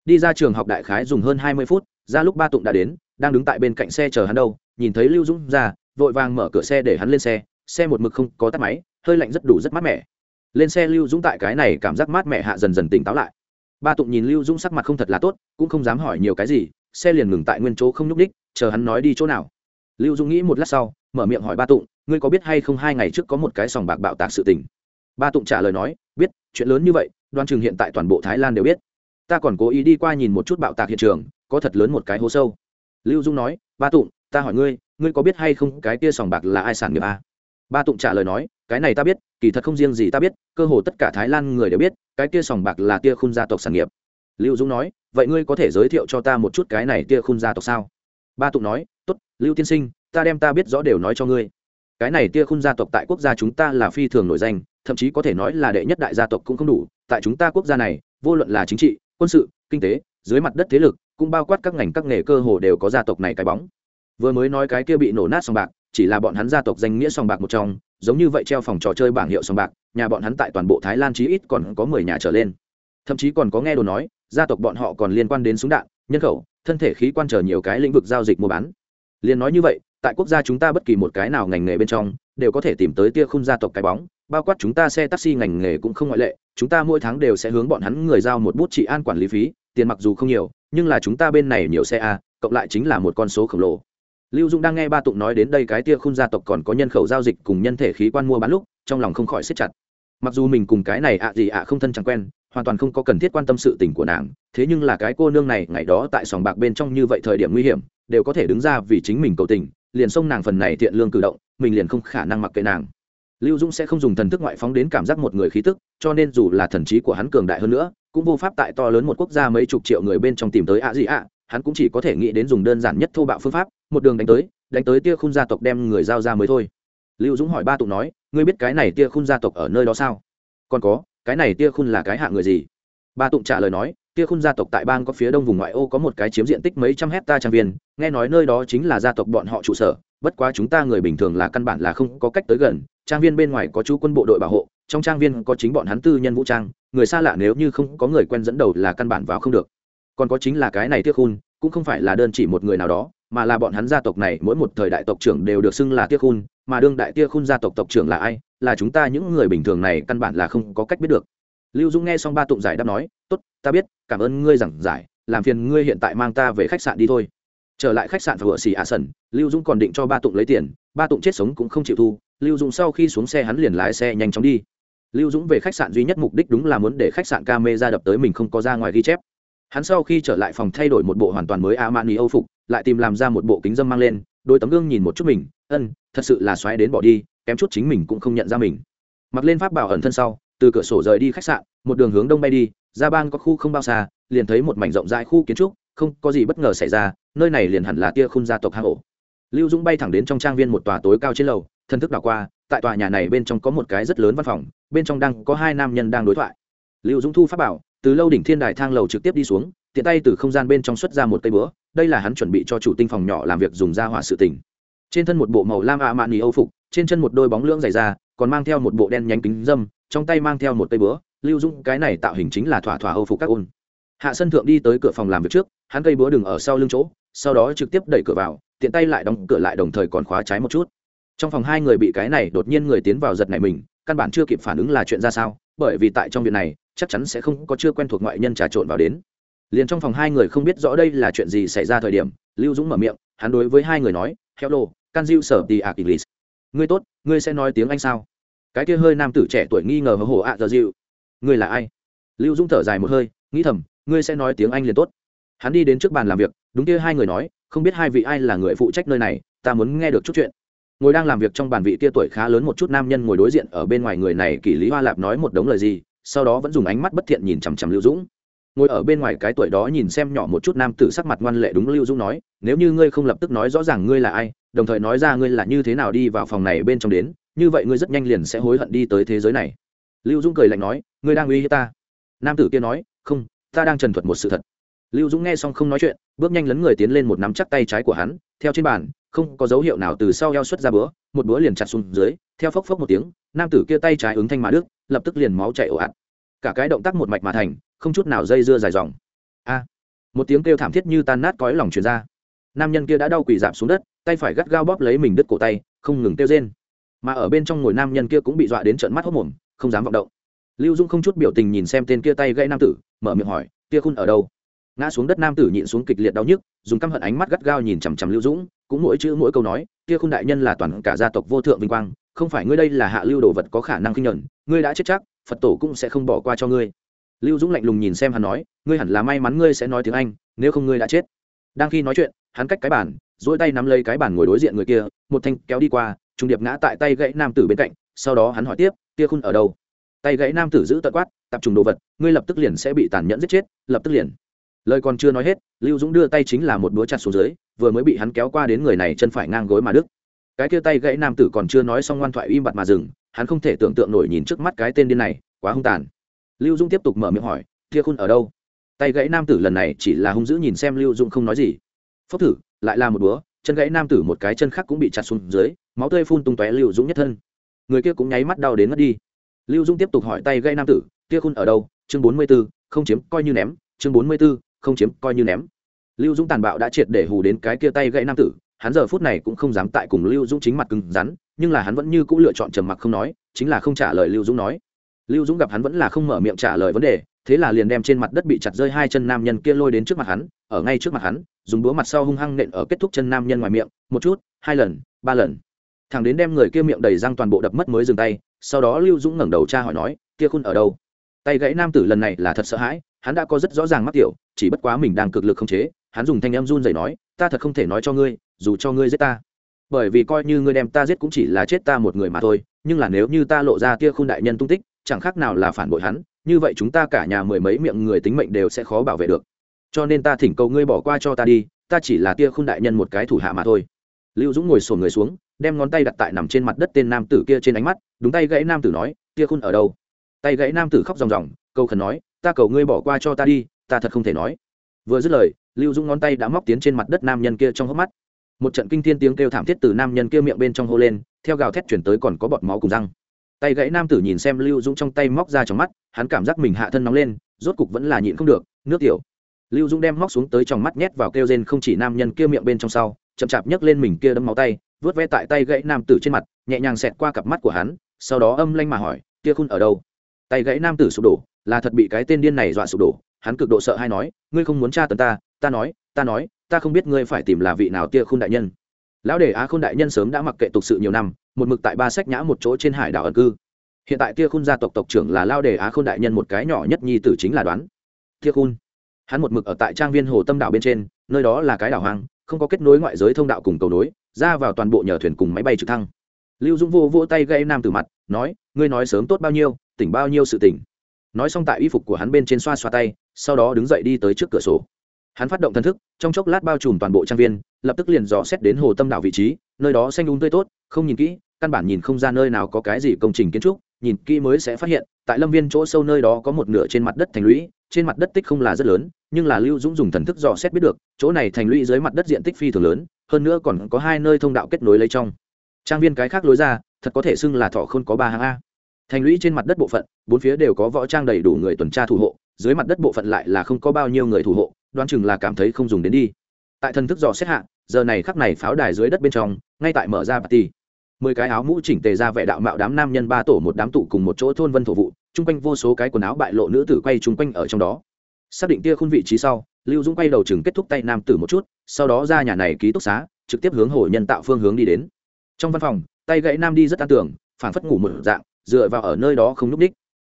Đi ra trường học đại khái dùng hơn hai mươi phút, ra lúc ba tụng đã đến, đang đứng tại bên cạnh xe chờ hắn đâu, nhìn thấy lưu dũng ra, vội vàng mở cửa xe để hắn lên xe xe một mực không có tắt máy, hơi lạnh rất đủ rất mát mẻ. Lên xe lưu dũng tại cái này cảm giác mát mẻ hạ dần dần tỉnh táo lại. Ba tụng nhìn lưu dũng sắc mặt không thật là tốt, cũng không dám hỏi nhiều cái gì, xe liền ngừng tại nguyên chỗ không nhúc ních chờ hắn nói đi chỗ nào. Lưu dũng nghĩ một lát sau, mở miệng hỏi ba tụng, ngươi có biết hay không hai ngày trước có một cái sòng bạc bạo tạc sự tình? Ba tụng trả lời nói, biết, chuyện lớn như vậy, đoan chừng hiện tại toàn bộ thái lan đều biết. Ta còn cố ý đi qua nhìn một chút bạo tạc hiện trường, có thật lớn một cái hố sâu. Lưu dung nói, ba tụng, ta hỏi ngươi ngươi có biết hay không cái kia sòng bạc là ai sản nghiệp a? Ba tụng trả lời nói, cái này ta biết, kỳ thật không riêng gì ta biết, cơ hồ tất cả thái lan người đều biết, cái kia sòng bạc là tia khung gia tộc sản nghiệp. Lưu dung nói, vậy ngươi có thể giới thiệu cho ta một chút cái này tia khung gia tộc sao? Ba tụng nói t ố t lưu tiên sinh, ta đem ta biết rõ đều nói cho ngươi. Cái này tia khung gia tộc tại quốc gia chúng ta là phi thường nổi danh thậm chí có thể nói là đệ nhất đại gia tộc cũng không đủ, tại chúng ta quốc gia này, vô luận là chính trị, quân sự, kinh tế, dưới mặt đất thế lực, cũng bao quát các ngành các nghề cơ hồ đều có gia tộc này cái bóng. Vừa mới nói cái kia bị nổ nát sòng bạc, chỉ là bọn hắn gia tộc danh nghĩa sòng bạc một trong, giống như vậy treo phòng trò chơi bảng hiệu sòng bạc, nhà bọn hắn tại toàn bộ thái lan chí ít còn có mười nhà trở lên. Thậm chí còn có nghe đồ nói, gia tộc bọn họ còn liên quan đến súng đạn, nhân khẩu, thân thể khí quan trở nhiều cái lĩnh vực giao dịch mua bán. Liền nói như vậy, tại quốc gia chúng ta bất kỳ một cái nào ngành nghề bên trong, đều có thể tìm tới tia khung gia tộc cái bóng bao quát chúng ta xe taxi ngành nghề cũng không ngoại lệ, chúng ta mỗi tháng đều sẽ hướng bọn hắn người giao một bút trị an quản lý phí, tiền mặc dù không nhiều, nhưng là chúng ta bên này nhiều xe a, cộng lại chính là một con số khổng lồ. Lưu dung đang nghe ba tụng nói đến đây cái tia khung gia tộc còn có nhân khẩu giao dịch cùng nhân thể khí quan mua bán lúc, trong lòng không khỏi siết chặt. Mặc dù mình cùng cái này ạ gì ạ không thân chẳng quen, hoàn toàn không có cần thiết quan tâm sự tình của nàng, thế nhưng là cái cô nương này ngày đó tại sòng bạc bên trong như vậy thời điểm nguy hiểm, đều có thể đứng ra vì chính mình cầu tình, liền xông nàng phần này thiện lương cử động, mình liền không khả năng mặc kệ nàng lưu dũng sẽ không dùng thần thức ngoại phóng đến cảm giác một người khí tức, cho nên dù là thần trí của hắn cường đại hơn nữa, cũng vô pháp tại to lớn một quốc gia mấy chục triệu người bên trong tìm tới ạ gì ạ, hắn cũng chỉ có thể nghĩ đến dùng đơn giản nhất thô bạo phương pháp, một đường đánh tới đánh tới tia khung gia tộc đem người giao ra mới thôi. Lưu dũng hỏi ba tụng nói, ngươi biết cái này tia khung gia tộc ở nơi đó sao? Còn có, cái này tia khung là cái hạng người gì? Ba tụng trả lời nói, tia khung gia tộc tại bang có phía đông vùng ngoại ô có một cái chiếm diện tích mấy trăm hecta trang viên, nghe nói nơi đó chính là gia tộc bọn họ trụ sở, bất quá chúng ta người bình thường là căn bản là không có cách tới gần trang viên bên ngoài có chú quân bộ đội bảo hộ, trong trang viên có chính bọn hắn tư nhân vũ trang, người xa lạ nếu như không có người quen dẫn đầu là căn bản vào không được. Còn có chính là cái này tiếc khun, cũng không phải là đơn chỉ một người nào đó, mà là bọn hắn gia tộc này, mỗi một thời đại tộc trưởng đều được xưng là tiếc khun, mà đương đại tia khun gia tộc tộc trưởng là ai, là chúng ta những người bình thường này căn bản là không có cách biết được. Lưu dung nghe xong ba tụng giải đáp nói, tốt, ta biết, cảm ơn ngươi giảng giải, làm phiền ngươi hiện tại mang ta về khách sạn đi thôi. Trở lại khách sạn vừa xì ạ sần lưu dung còn định cho ba tụng lấy tiền, ba tụng chết sống cũng không chịu thu lưu dũng sau khi xuống xe hắn liền lái xe nhanh chóng đi. Lưu dũng về khách sạn duy nhất mục đích đúng là muốn để khách sạn ca mê ra đập tới mình không có ra ngoài ghi chép. Hắn sau khi trở lại phòng thay đổi một bộ hoàn toàn mới a mani âu phục, lại tìm làm ra một bộ kính dâm mang lên, đôi tấm gương nhìn một chút mình, ân, thật sự là xoáy đến bỏ đi, kém chút chính mình cũng không nhận ra mình. Mặc lên pháp bảo ẩn thân sau, từ cửa sổ rời đi khách sạn, một đường hướng đông bay đi, ra bang có khu không bao xa, liền thấy một mảnh rộng rãi khu kiến trúc, không có gì bất ngờ xảy ra, nơi này liền hẳn là tia khung gia tộc hang hổ lưu dũng bay thẳng đến trong trang viên một tòa tối cao trên lầu thân thức đảo qua, tại tòa nhà này bên trong có một cái rất lớn văn phòng, bên trong đang có hai nam nhân đang đối thoại. Lưu dũng thu pháp bảo, từ lâu đỉnh thiên đài thang lầu trực tiếp đi xuống, tiện tay từ không gian bên trong xuất ra một cây búa, đây là hắn chuẩn bị cho chủ tinh phòng nhỏ làm việc dùng ra hỏa sự tình. Trên thân một bộ màu lam ạ mạn nỉ âu phục, trên chân một đôi bóng lưỡng dày ra còn mang theo một bộ đen nhánh kính dâm, trong tay mang theo một cây búa, lưu dũng, cái này tạo hình chính là thỏa thỏa âu phục các ôn. Hạ sân thượng đi tới cửa phòng làm việc trước, hắn cây búa đừng ở sau lưng chỗ, sau đó trực tiếp đẩy cửa vào, tiện tay lại đóng cửa lại đồng thời còn khóa trái một chút trong phòng hai người bị cái này đột nhiên người tiến vào giật này mình, căn bản chưa kịp phản ứng là chuyện ra sao, bởi vì tại trong viện này, chắc chắn sẽ không có chưa quen thuộc ngoại nhân trà trộn vào đến. Liền trong phòng hai người không biết rõ đây là chuyện gì xảy ra thời điểm, lưu dũng mở miệng, hắn đối với hai người nói, hello, can you sở the art english? Ngươi tốt, ngươi sẽ nói tiếng anh sao? Cái kia hơi nam tử trẻ tuổi nghi ngờ hờ hồ ạ giờ dịu. Ngươi là ai? Lưu dũng thở dài một hơi, nghĩ thầm, ngươi sẽ nói tiếng anh liền tốt. Hắn đi đến trước bàn làm việc, đúng kia hai người nói, không biết hai vị ai là người phụ trách nơi này, ta muốn nghe được chút chuyện ngồi đang làm việc trong bàn vị kia tuổi khá lớn một chút nam nhân ngồi đối diện ở bên ngoài người này kỷ lý hoa lạp nói một đống lời gì, sau đó vẫn dùng ánh mắt bất thiện nhìn chằm chằm lưu dũng. Ngồi ở bên ngoài cái tuổi đó nhìn xem nhỏ một chút nam tử sắc mặt ngoan lệ đúng lưu dũng nói, nếu như ngươi không lập tức nói rõ ràng ngươi là ai, đồng thời nói ra ngươi là như thế nào đi vào phòng này bên trong đến, như vậy ngươi rất nhanh liền sẽ hối hận đi tới thế giới này. Lưu dũng cười lạnh nói, ngươi đang uy hiếp ta? Nam tử kia nói, không, ta đang trần thuật một sự thật. Lưu dũng nghe xong không nói chuyện, bước nhanh lấn người tiến lên một nắm chắc tay trái của hắn, theo trên bàn không có dấu hiệu nào từ sau eo xuất ra bữa một bữa liền chặt xuống dưới, theo phốc phốc một tiếng, nam tử kia tay trái ứng thanh mà đức, lập tức liền máu chảy ồ ạt. Cả cái động tác một mạch mà thành, không chút nào dây dưa dài dòng. A! Một tiếng kêu thảm thiết như tan nát cõi lòng truyền ra. Nam nhân kia đã đau quỳ dạp xuống đất, tay phải gắt gao bóp lấy mình đứt cổ tay, không ngừng kêu rên. Mà ở bên trong ngồi nam nhân kia cũng bị dọa đến trợn mắt hốc mồm, không dám vọng động. Lưu dung không chút biểu tình nhìn xem tên kia tay gãy nam tử, mở miệng hỏi, kia khun ở đâu? Ngã xuống đất nam tử nhịn xuống kịch liệt đau nhức, dùng căm hận ánh mắt gắt gao nhìn chằm chằm lưu dũng, cũng mỗi chữ mỗi câu nói, kia khung đại nhân là toàn cả gia tộc vô thượng vinh quang, không phải ngươi đây là hạ lưu đồ vật có khả năng kinh nhận ngươi đã chết chắc, phật tổ cũng sẽ không bỏ qua cho ngươi. Lưu dũng lạnh lùng nhìn xem hắn nói, ngươi hẳn là may mắn ngươi sẽ nói tiếng anh, nếu không ngươi đã chết. Đang khi nói chuyện, hắn cách cái bàn dỗi tay nắm lấy cái bàn ngồi đối diện người kia, một thanh kéo đi qua, trung điệp ngã tại tay gãy nam tử bên cạnh, sau đó hắn hỏi tiếp, kia khun ở đâu? Tay gãy nam tử giữ tận quát, tập trung đồ vật, ngươi lập tức liền sẽ bị tàn nhẫn giết chết, lập tức liền lời còn chưa nói hết, lưu dũng đưa tay chính là một búa chặt xuống dưới, vừa mới bị hắn kéo qua đến người này chân phải ngang gối mà đức cái kia tay gãy nam tử còn chưa nói xong ngoan thoại im bặt mà dừng, hắn không thể tưởng tượng nổi nhìn trước mắt cái tên điên này, quá hung tàn. Lưu dũng tiếp tục mở miệng hỏi tia khun ở đâu? Tay gãy nam tử lần này chỉ là hung dữ nhìn xem lưu dũng không nói gì. Phốc thử, lại là một búa chân gãy nam tử một cái chân khác cũng bị chặt xuống dưới, máu tươi phun tung tóe lưu dũng nhất thân. Người kia cũng nháy mắt đau đến mất đi. Lưu dũng tiếp tục hỏi tay gãy nam tử tia khun ở đâu? Chương bốn mươi b ố không chiếm, coi như ném. Chương bốn mươi b ố không chiếm, coi như ném. Lưu dũng tàn bạo đã triệt để hù đến cái kia tay gãy nam tử, hắn giờ phút này cũng không dám tại cùng lưu dũng chính mặt cứng rắn, nhưng là hắn vẫn như c ũ lựa chọn trầm mặc không nói, chính là không trả lời lưu dũng nói. Lưu dũng gặp hắn vẫn là không mở miệng trả lời vấn đề, thế là liền đem trên mặt đất bị chặt rơi hai chân nam nhân kia lôi đến trước mặt hắn, ở ngay trước mặt hắn, dùng búa mặt sau hung hăng nện ở kết thúc chân nam nhân ngoài miệng, một chút, hai lần, ba lần. Thằng đến đem người kia miệng đầy răng toàn bộ đập mất mới dừng tay, sau đó lưu dũng ngẩng đầu cha hỏi nói, kia khun ở đâu? Tay gãy nam tử lần này là thật sợ hãi hắn đã có rất rõ ràng mắc tiểu, chỉ bất quá mình đang cực lực khống chế, hắn dùng thanh em run dậy nói, ta thật không thể nói cho ngươi, dù cho ngươi giết ta. Bởi vì coi như ngươi đem ta giết cũng chỉ là chết ta một người mà thôi, nhưng là nếu như ta lộ ra tia khung đại nhân tung tích, chẳng khác nào là phản bội hắn, như vậy chúng ta cả nhà mười mấy miệng người tính mệnh đều sẽ khó bảo vệ được. Cho nên ta thỉnh cầu ngươi bỏ qua cho ta đi, ta chỉ là tia khung đại nhân một cái thủ hạ mà thôi. Lưu dũng ngồi sồn người xuống, đem ngón tay đặt tại nằm trên mặt đất tên nam tử kia trên ánh mắt, đúng tay gãy nam tử nói, tia khun ở đâu? Tay gãy nam tử khóc ròng ròng, câu khẩn nói ta cầu ngươi bỏ qua cho ta đi, ta thật không thể nói. Vừa dứt lời, lưu dũng ngón tay đã móc tiến trên mặt đất nam nhân kia trong hốc mắt. Một trận kinh thiên tiếng kêu thảm thiết từ nam nhân kia miệng bên trong hô lên, theo gào thét chuyển tới còn có bọt máu cùng răng. Tay gãy nam tử nhìn xem lưu dũng trong tay móc ra trong mắt, hắn cảm giác mình hạ thân nóng lên, rốt cục vẫn là nhịn không được, nước tiểu. Lưu dũng đem móc xuống tới trong mắt nhét vào kêu rên không chỉ nam nhân kia miệng bên trong sau, chậm chạp nhấc lên mình kia đấm máu tay vớt ve tại tay gãy nam tử trên mặt, nhẹ nhàng xẹt qua cặp mắt của hắn, sau đó âm lanh mà hỏi, kia khun ở đâu? Tay gãy nam tử sụp đổ là thật bị cái tên điên này dọa sụp đổ, hắn cực độ sợ hay nói, ngươi không muốn tra tấn ta ta nói ta nói, ta không biết ngươi phải tìm là vị nào tia khôn đại nhân. Lão đề á khôn đại nhân sớm đã mặc kệ tục sự nhiều năm, một mực tại ba sách nhã một chỗ trên hải đảo ẩn cư. Hiện tại tia khôn gia tộc tộc trưởng là lao đề á khôn đại nhân một cái nhỏ nhất nhi tử chính là đoán. Tia khôn. Hắn một mực ở tại trang viên hồ tâm đảo bên trên, nơi đó là cái đảo hoang, không có kết nối ngoại giới thông đạo cùng cầu nối, ra vào toàn bộ nhờ thuyền cùng máy bay trực thăng. Lưu dũng vô vỗ tay gây nam từ mặt, nói, ngươi nói sớm tốt bao nhiêu, tỉnh bao nhiêu sự tỉnh nói xong tại y phục của hắn bên trên xoa xoa tay, sau đó đứng dậy đi tới trước cửa sổ. Hắn phát động thân thức, trong chốc lát bao trùm toàn bộ trang viên, lập tức liền dò xét đến hồ tâm đảo vị trí, nơi đó xanh đúng um tươi tốt, không nhìn kỹ, căn bản nhìn không ra nơi nào có cái gì công trình kiến trúc, nhìn kỹ mới sẽ phát hiện, tại lâm viên chỗ sâu nơi đó có một nửa trên mặt đất thành lũy, trên mặt đất tích không là rất lớn, nhưng là lưu dũng dùng thần thức dò xét biết được, chỗ này thành lũy dưới mặt đất diện tích phi thường lớn, hơn nữa còn có hai nơi thông đạo kết nối lấy trong. Trang viên cái khác lối ra, thật có thể xưng là thọ không có ba hàng a thành lũy trên mặt đất bộ phận, bốn phía đều có võ trang đầy đủ người tuần tra thủ hộ, dưới mặt đất bộ phận lại là không có bao nhiêu người thủ hộ, đoán chừng là cảm thấy không dùng đến đi. Tại thần thức dò xét hạ, giờ này khắc này pháo đài dưới đất bên trong, ngay tại mở ra bà ti mười cái áo mũ chỉnh tề ra vẻ đạo mạo đám nam nhân ba tổ một đám tụ cùng một chỗ thôn vân thổ vụ, chung quanh vô số cái quần áo bại lộ nữ tử quay chung quanh ở trong đó. Xác định tia khung vị trí sau, lưu dũng quay đầu chừng kết thúc tay nam tử một chút, sau đó ra nhà này ký túc xá, trực tiếp hướng hồ nhân tạo phương hướng đi đến. Trong văn phòng, tay gãy nam đi rất an tưởng, phảng phất ngủ một dạng dựa vào ở nơi đó không núp đích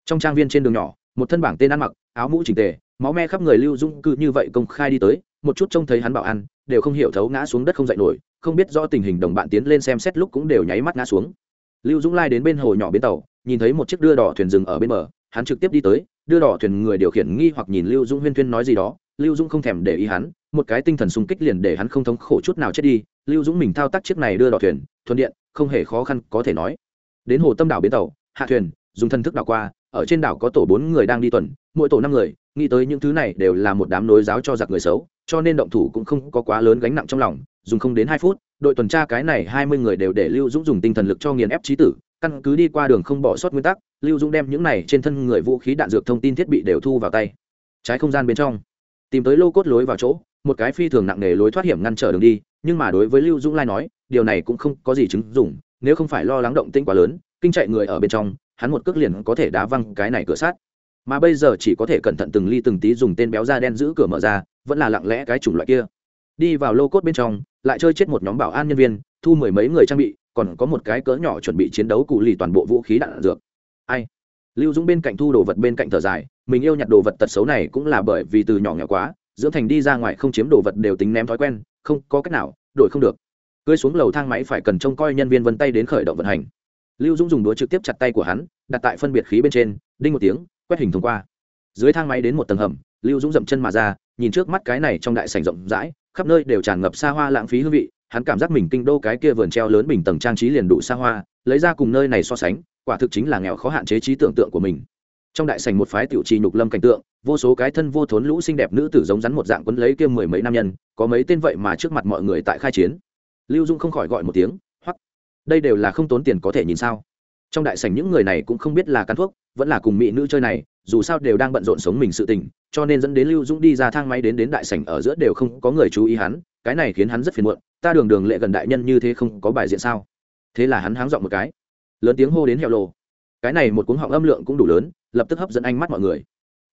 trong trang viên trên đường nhỏ, một thân bảng tên ăn mặc, áo mũ chỉnh tề, máu me khắp người lưu dung cư như vậy công khai đi tới, một chút trông thấy hắn bảo ăn, đều không hiểu thấu ngã xuống đất không dậy nổi, không biết do tình hình đồng bạn tiến lên xem xét lúc cũng đều nháy mắt ngã xuống. Lưu dũng lai đến bên hồ nhỏ bên tàu, nhìn thấy một chiếc đưa đỏ thuyền dừng ở bên bờ, hắn trực tiếp đi tới, đưa đỏ thuyền người điều khiển nghi hoặc nhìn lưu dũng huyên thuyên nói gì đó, lưu dũng không thèm để ý hắn, một cái tinh thần sung kích liền để hắn không thống khổ chút nào chết đi, lưu dũng mình thao tác chiếc này đưa đỏ thuyền, thuận điện, không hề khó khăn có thể nói. Đến hồ tâm đảo bến tàu hạ thuyền, dùng thân thức đảo qua, ở trên đảo có tổ bốn người đang đi tuần, mỗi tổ năm người, nghĩ tới những thứ này đều là một đám nối giáo cho giặc người xấu, cho nên động thủ cũng không có quá lớn gánh nặng trong lòng, dùng không đến hai phút, đội tuần tra cái này hai mươi người đều để lưu dũng dùng tinh thần lực cho nghiền ép trí tử, căn cứ đi qua đường không bỏ sót nguyên tắc, lưu dũng đem những này trên thân người vũ khí đạn dược thông tin thiết bị đều thu vào tay. Trái không gian bên trong, tìm tới lô cốt lối vào chỗ, một cái phi thường nặng nề lối thoát hiểm ngăn trở đường đi, nhưng mà đối với lưu dũng lai nói, điều này cũng không có gì chứng dùng nếu không phải lo lắng động tĩnh quá lớn kinh chạy người ở bên trong, hắn một cước liền có thể đá văng cái này cửa sát mà bây giờ chỉ có thể cẩn thận từng ly từng tí dùng tên béo da đen giữ cửa mở ra, vẫn là lặng lẽ cái chủng loại kia. Đi vào lô cốt bên trong, lại chơi chết một nhóm bảo an nhân viên, thu mười mấy người trang bị, còn có một cái cỡ nhỏ chuẩn bị chiến đấu cụ lì toàn bộ vũ khí đạn dược. Ai? Lưu dũng bên cạnh thu đồ vật bên cạnh thở dài, mình yêu nhặt đồ vật tật xấu này cũng là bởi vì từ nhỏ nhỏ quá, dưỡng thành đi ra ngoài không chiếm đồ vật đều tính ném thói quen, không có cách nào, đổi không được. Cưới xuống lầu thang máy phải cần trông coi nhân viên vân tay đến khởi động vận hành lưu dũng dùng đũa trực tiếp chặt tay của hắn, đặt tại phân biệt khí bên trên, đinh một tiếng, quét hình thông qua. Dưới thang máy đến một tầng hầm, lưu dũng dậm chân mà ra, nhìn trước mắt cái này trong đại sảnh rộng rãi, khắp nơi đều tràn ngập xa hoa lãng phí hương vị, hắn cảm giác mình kinh đô cái kia vườn treo lớn bình tầng trang trí liền đủ xa hoa, lấy ra cùng nơi này so sánh, quả thực chính là nghèo khó hạn chế trí tưởng tượng của mình. Trong đại sảnh một phái tiểu trì nhục lâm cảnh tượng, vô số cái thân vô thốn lũ xinh đẹp nữ tử giống rắn một dạng quấn lấy kia mười mấy nam nhân, có mấy tên vậy mà trước mặt mọi người tại khai chiến. Lưu dung không khỏi gọi một tiếng đây đều là không tốn tiền có thể nhìn sao? Trong đại sảnh những người này cũng không biết là cắn thuốc, vẫn là cùng mỹ nữ chơi này, dù sao đều đang bận rộn sống mình sự tình, cho nên dẫn đến lưu dũng đi ra thang máy đến đến đại sảnh ở giữa đều không có người chú ý hắn, cái này khiến hắn rất phiền muộn, ta đường đường lệ gần đại nhân như thế không có bài diện sao? Thế là hắn háng dọn một cái, lớn tiếng hô đến hẹo lồ. Cái này một cuống họng âm lượng cũng đủ lớn, lập tức hấp dẫn ánh mắt mọi người.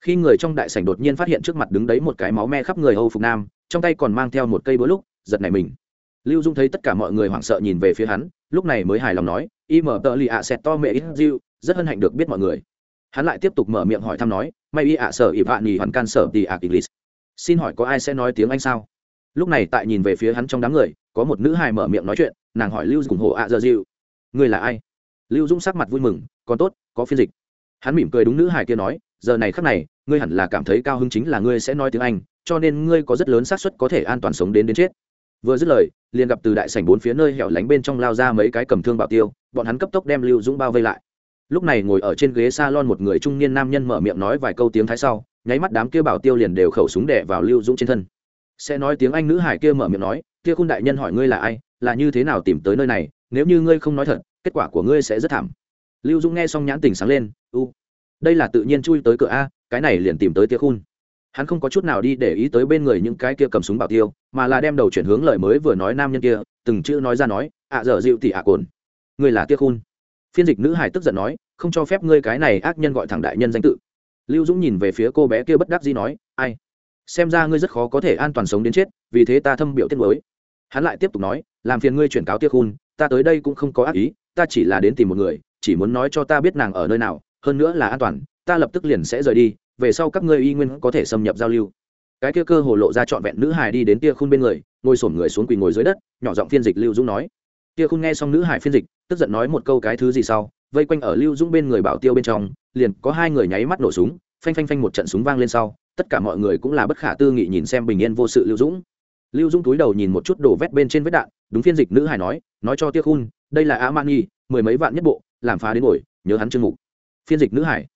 Khi người trong đại sảnh đột nhiên phát hiện trước mặt đứng đấy một cái máu me khắp người âu phục nam, trong tay còn mang theo một cây búa lúc, giật này mình. Lưu dung thấy tất cả mọi người hoảng sợ nhìn về phía hắn lúc này mới hài lòng nói im tợ lì ạ xẹt to mẹ ít diêu rất hân hạnh được biết mọi người. Hắn lại tiếp tục mở miệng hỏi thăm nói, may y ạ sở ịp vạn nghỉ hoàn can sở tì ạ kịch xin hỏi có ai sẽ nói tiếng anh sao? Lúc này tại nhìn về phía hắn trong đám người, có một nữ hài mở miệng nói chuyện, nàng hỏi lưu ủng hộ ạ giờ diệu người là ai? Lưu dũng sắc mặt vui mừng, còn tốt, có phiên dịch. Hắn mỉm cười đúng nữ hài kia nói, giờ này khắc này, ngươi hẳn là cảm thấy cao hứng chính là ngươi sẽ nói tiếng anh, cho nên ngươi có rất lớn xác suất có thể an toàn sống đến đến chết vừa dứt lời, liền gặp từ đại sảnh bốn phía nơi hẻo lánh bên trong lao ra mấy cái cầm thương bảo tiêu, bọn hắn cấp tốc đem lưu dũng bao vây lại. Lúc này ngồi ở trên ghế s a lon một người trung niên nam nhân mở miệng nói vài câu tiếng thái sau, nháy mắt đám kia bảo tiêu liền đều khẩu súng đẻ vào lưu dũng trên thân. Sẽ nói tiếng anh nữ hải kia mở miệng nói, kia khung đại nhân hỏi ngươi là ai, là như thế nào tìm tới nơi này, nếu như ngươi không nói thật, kết quả của ngươi sẽ rất thảm. Lưu dũng nghe xong nhãn tình sáng lên, u, đây là tự nhiên chui tới cửa a, cái này liền tìm tới tia khun hắn không có chút nào đi để ý tới bên người những cái kia cầm súng bảo tiêu, mà là đem đầu chuyển hướng lời mới vừa nói nam nhân kia, từng chữ nói ra nói à, ạ dở dịu tỉ ạ cồn. Người là tiếc khun. Phiên dịch nữ hải tức giận nói, không cho phép ngươi cái này ác nhân gọi thẳng đại nhân danh tự. Lưu dũng nhìn về phía cô bé kia bất đắc dĩ nói, ai? Xem ra ngươi rất khó có thể an toàn sống đến chết, vì thế ta thâm biểu tiết mới hắn lại tiếp tục nói, làm phiền ngươi chuyển cáo tiếc khun, ta tới đây cũng không có ác ý, ta chỉ là đến tìm một người, chỉ muốn nói cho ta biết nàng ở nơi nào, hơn nữa là an toàn, ta lập tức liền sẽ rời đi về sau các ngươi y nguyên có thể xâm nhập giao lưu. Cái kia cơ hồ lộ ra trọn vẹn nữ hải đi đến tia khun bên người, ngồi sổm người xuống quỳ ngồi dưới đất, nhỏ giọng phiên dịch lưu dũng nói. Tia khun nghe xong nữ hải phiên dịch, tức giận nói một câu cái thứ gì sau, vây quanh ở lưu dũng bên người bảo tiêu bên trong, liền có hai người nháy mắt nổ súng, phanh phanh phanh một trận súng vang lên sau, tất cả mọi người cũng là bất khả tư nghị nhìn xem bình yên vô sự lưu dũng. Lưu dũng túi đầu nhìn một chút đổ vét bên trên vết đạn, đúng phiên dịch nữ hải nói nói cho tia khun, đây là a nhi, mười mấy vạn nhất bộ, làm phá đến ngồi nhớ hắn chương mục. Phiên dịch nữ hải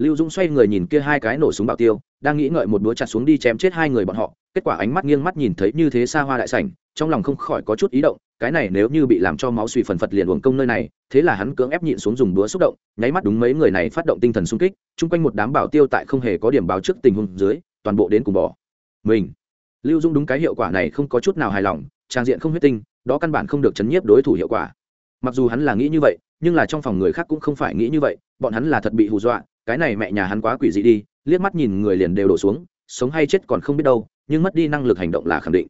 lưu dũng xoay người nhìn kia hai cái nổ súng bảo tiêu, đang nghĩ ngợi một đũa chặt xuống đi chém chết hai người bọn họ, kết quả ánh mắt nghiêng mắt nhìn thấy như thế xa hoa đại sảnh, trong lòng không khỏi có chút ý động, cái này nếu như bị làm cho máu suy phần phật liền uổng công nơi này, thế là hắn cưỡng ép nhịn xuống dùng đũa xúc động, nháy mắt đúng mấy người này phát động tinh thần xung kích, chung quanh một đám bảo tiêu tại không hề có điểm báo trước tình huống dưới, toàn bộ đến cùng bỏ. Mình. Lưu dung đúng cái hiệu quả này không có chút nào hài lòng, trang diện không huyết tinh, đó căn bản không được chấn nhiếp đối thủ hiệu quả. Mặc dù hắn là nghĩ như vậy, nhưng là trong phòng người khác cũng không phải nghĩ như vậy, bọn hắn là thật bị hù dọa cái này mẹ nhà hắn quá quỷ dị đi, liếc mắt nhìn người liền đều đổ xuống, sống hay chết còn không biết đâu, nhưng mất đi năng lực hành động là khẳng định.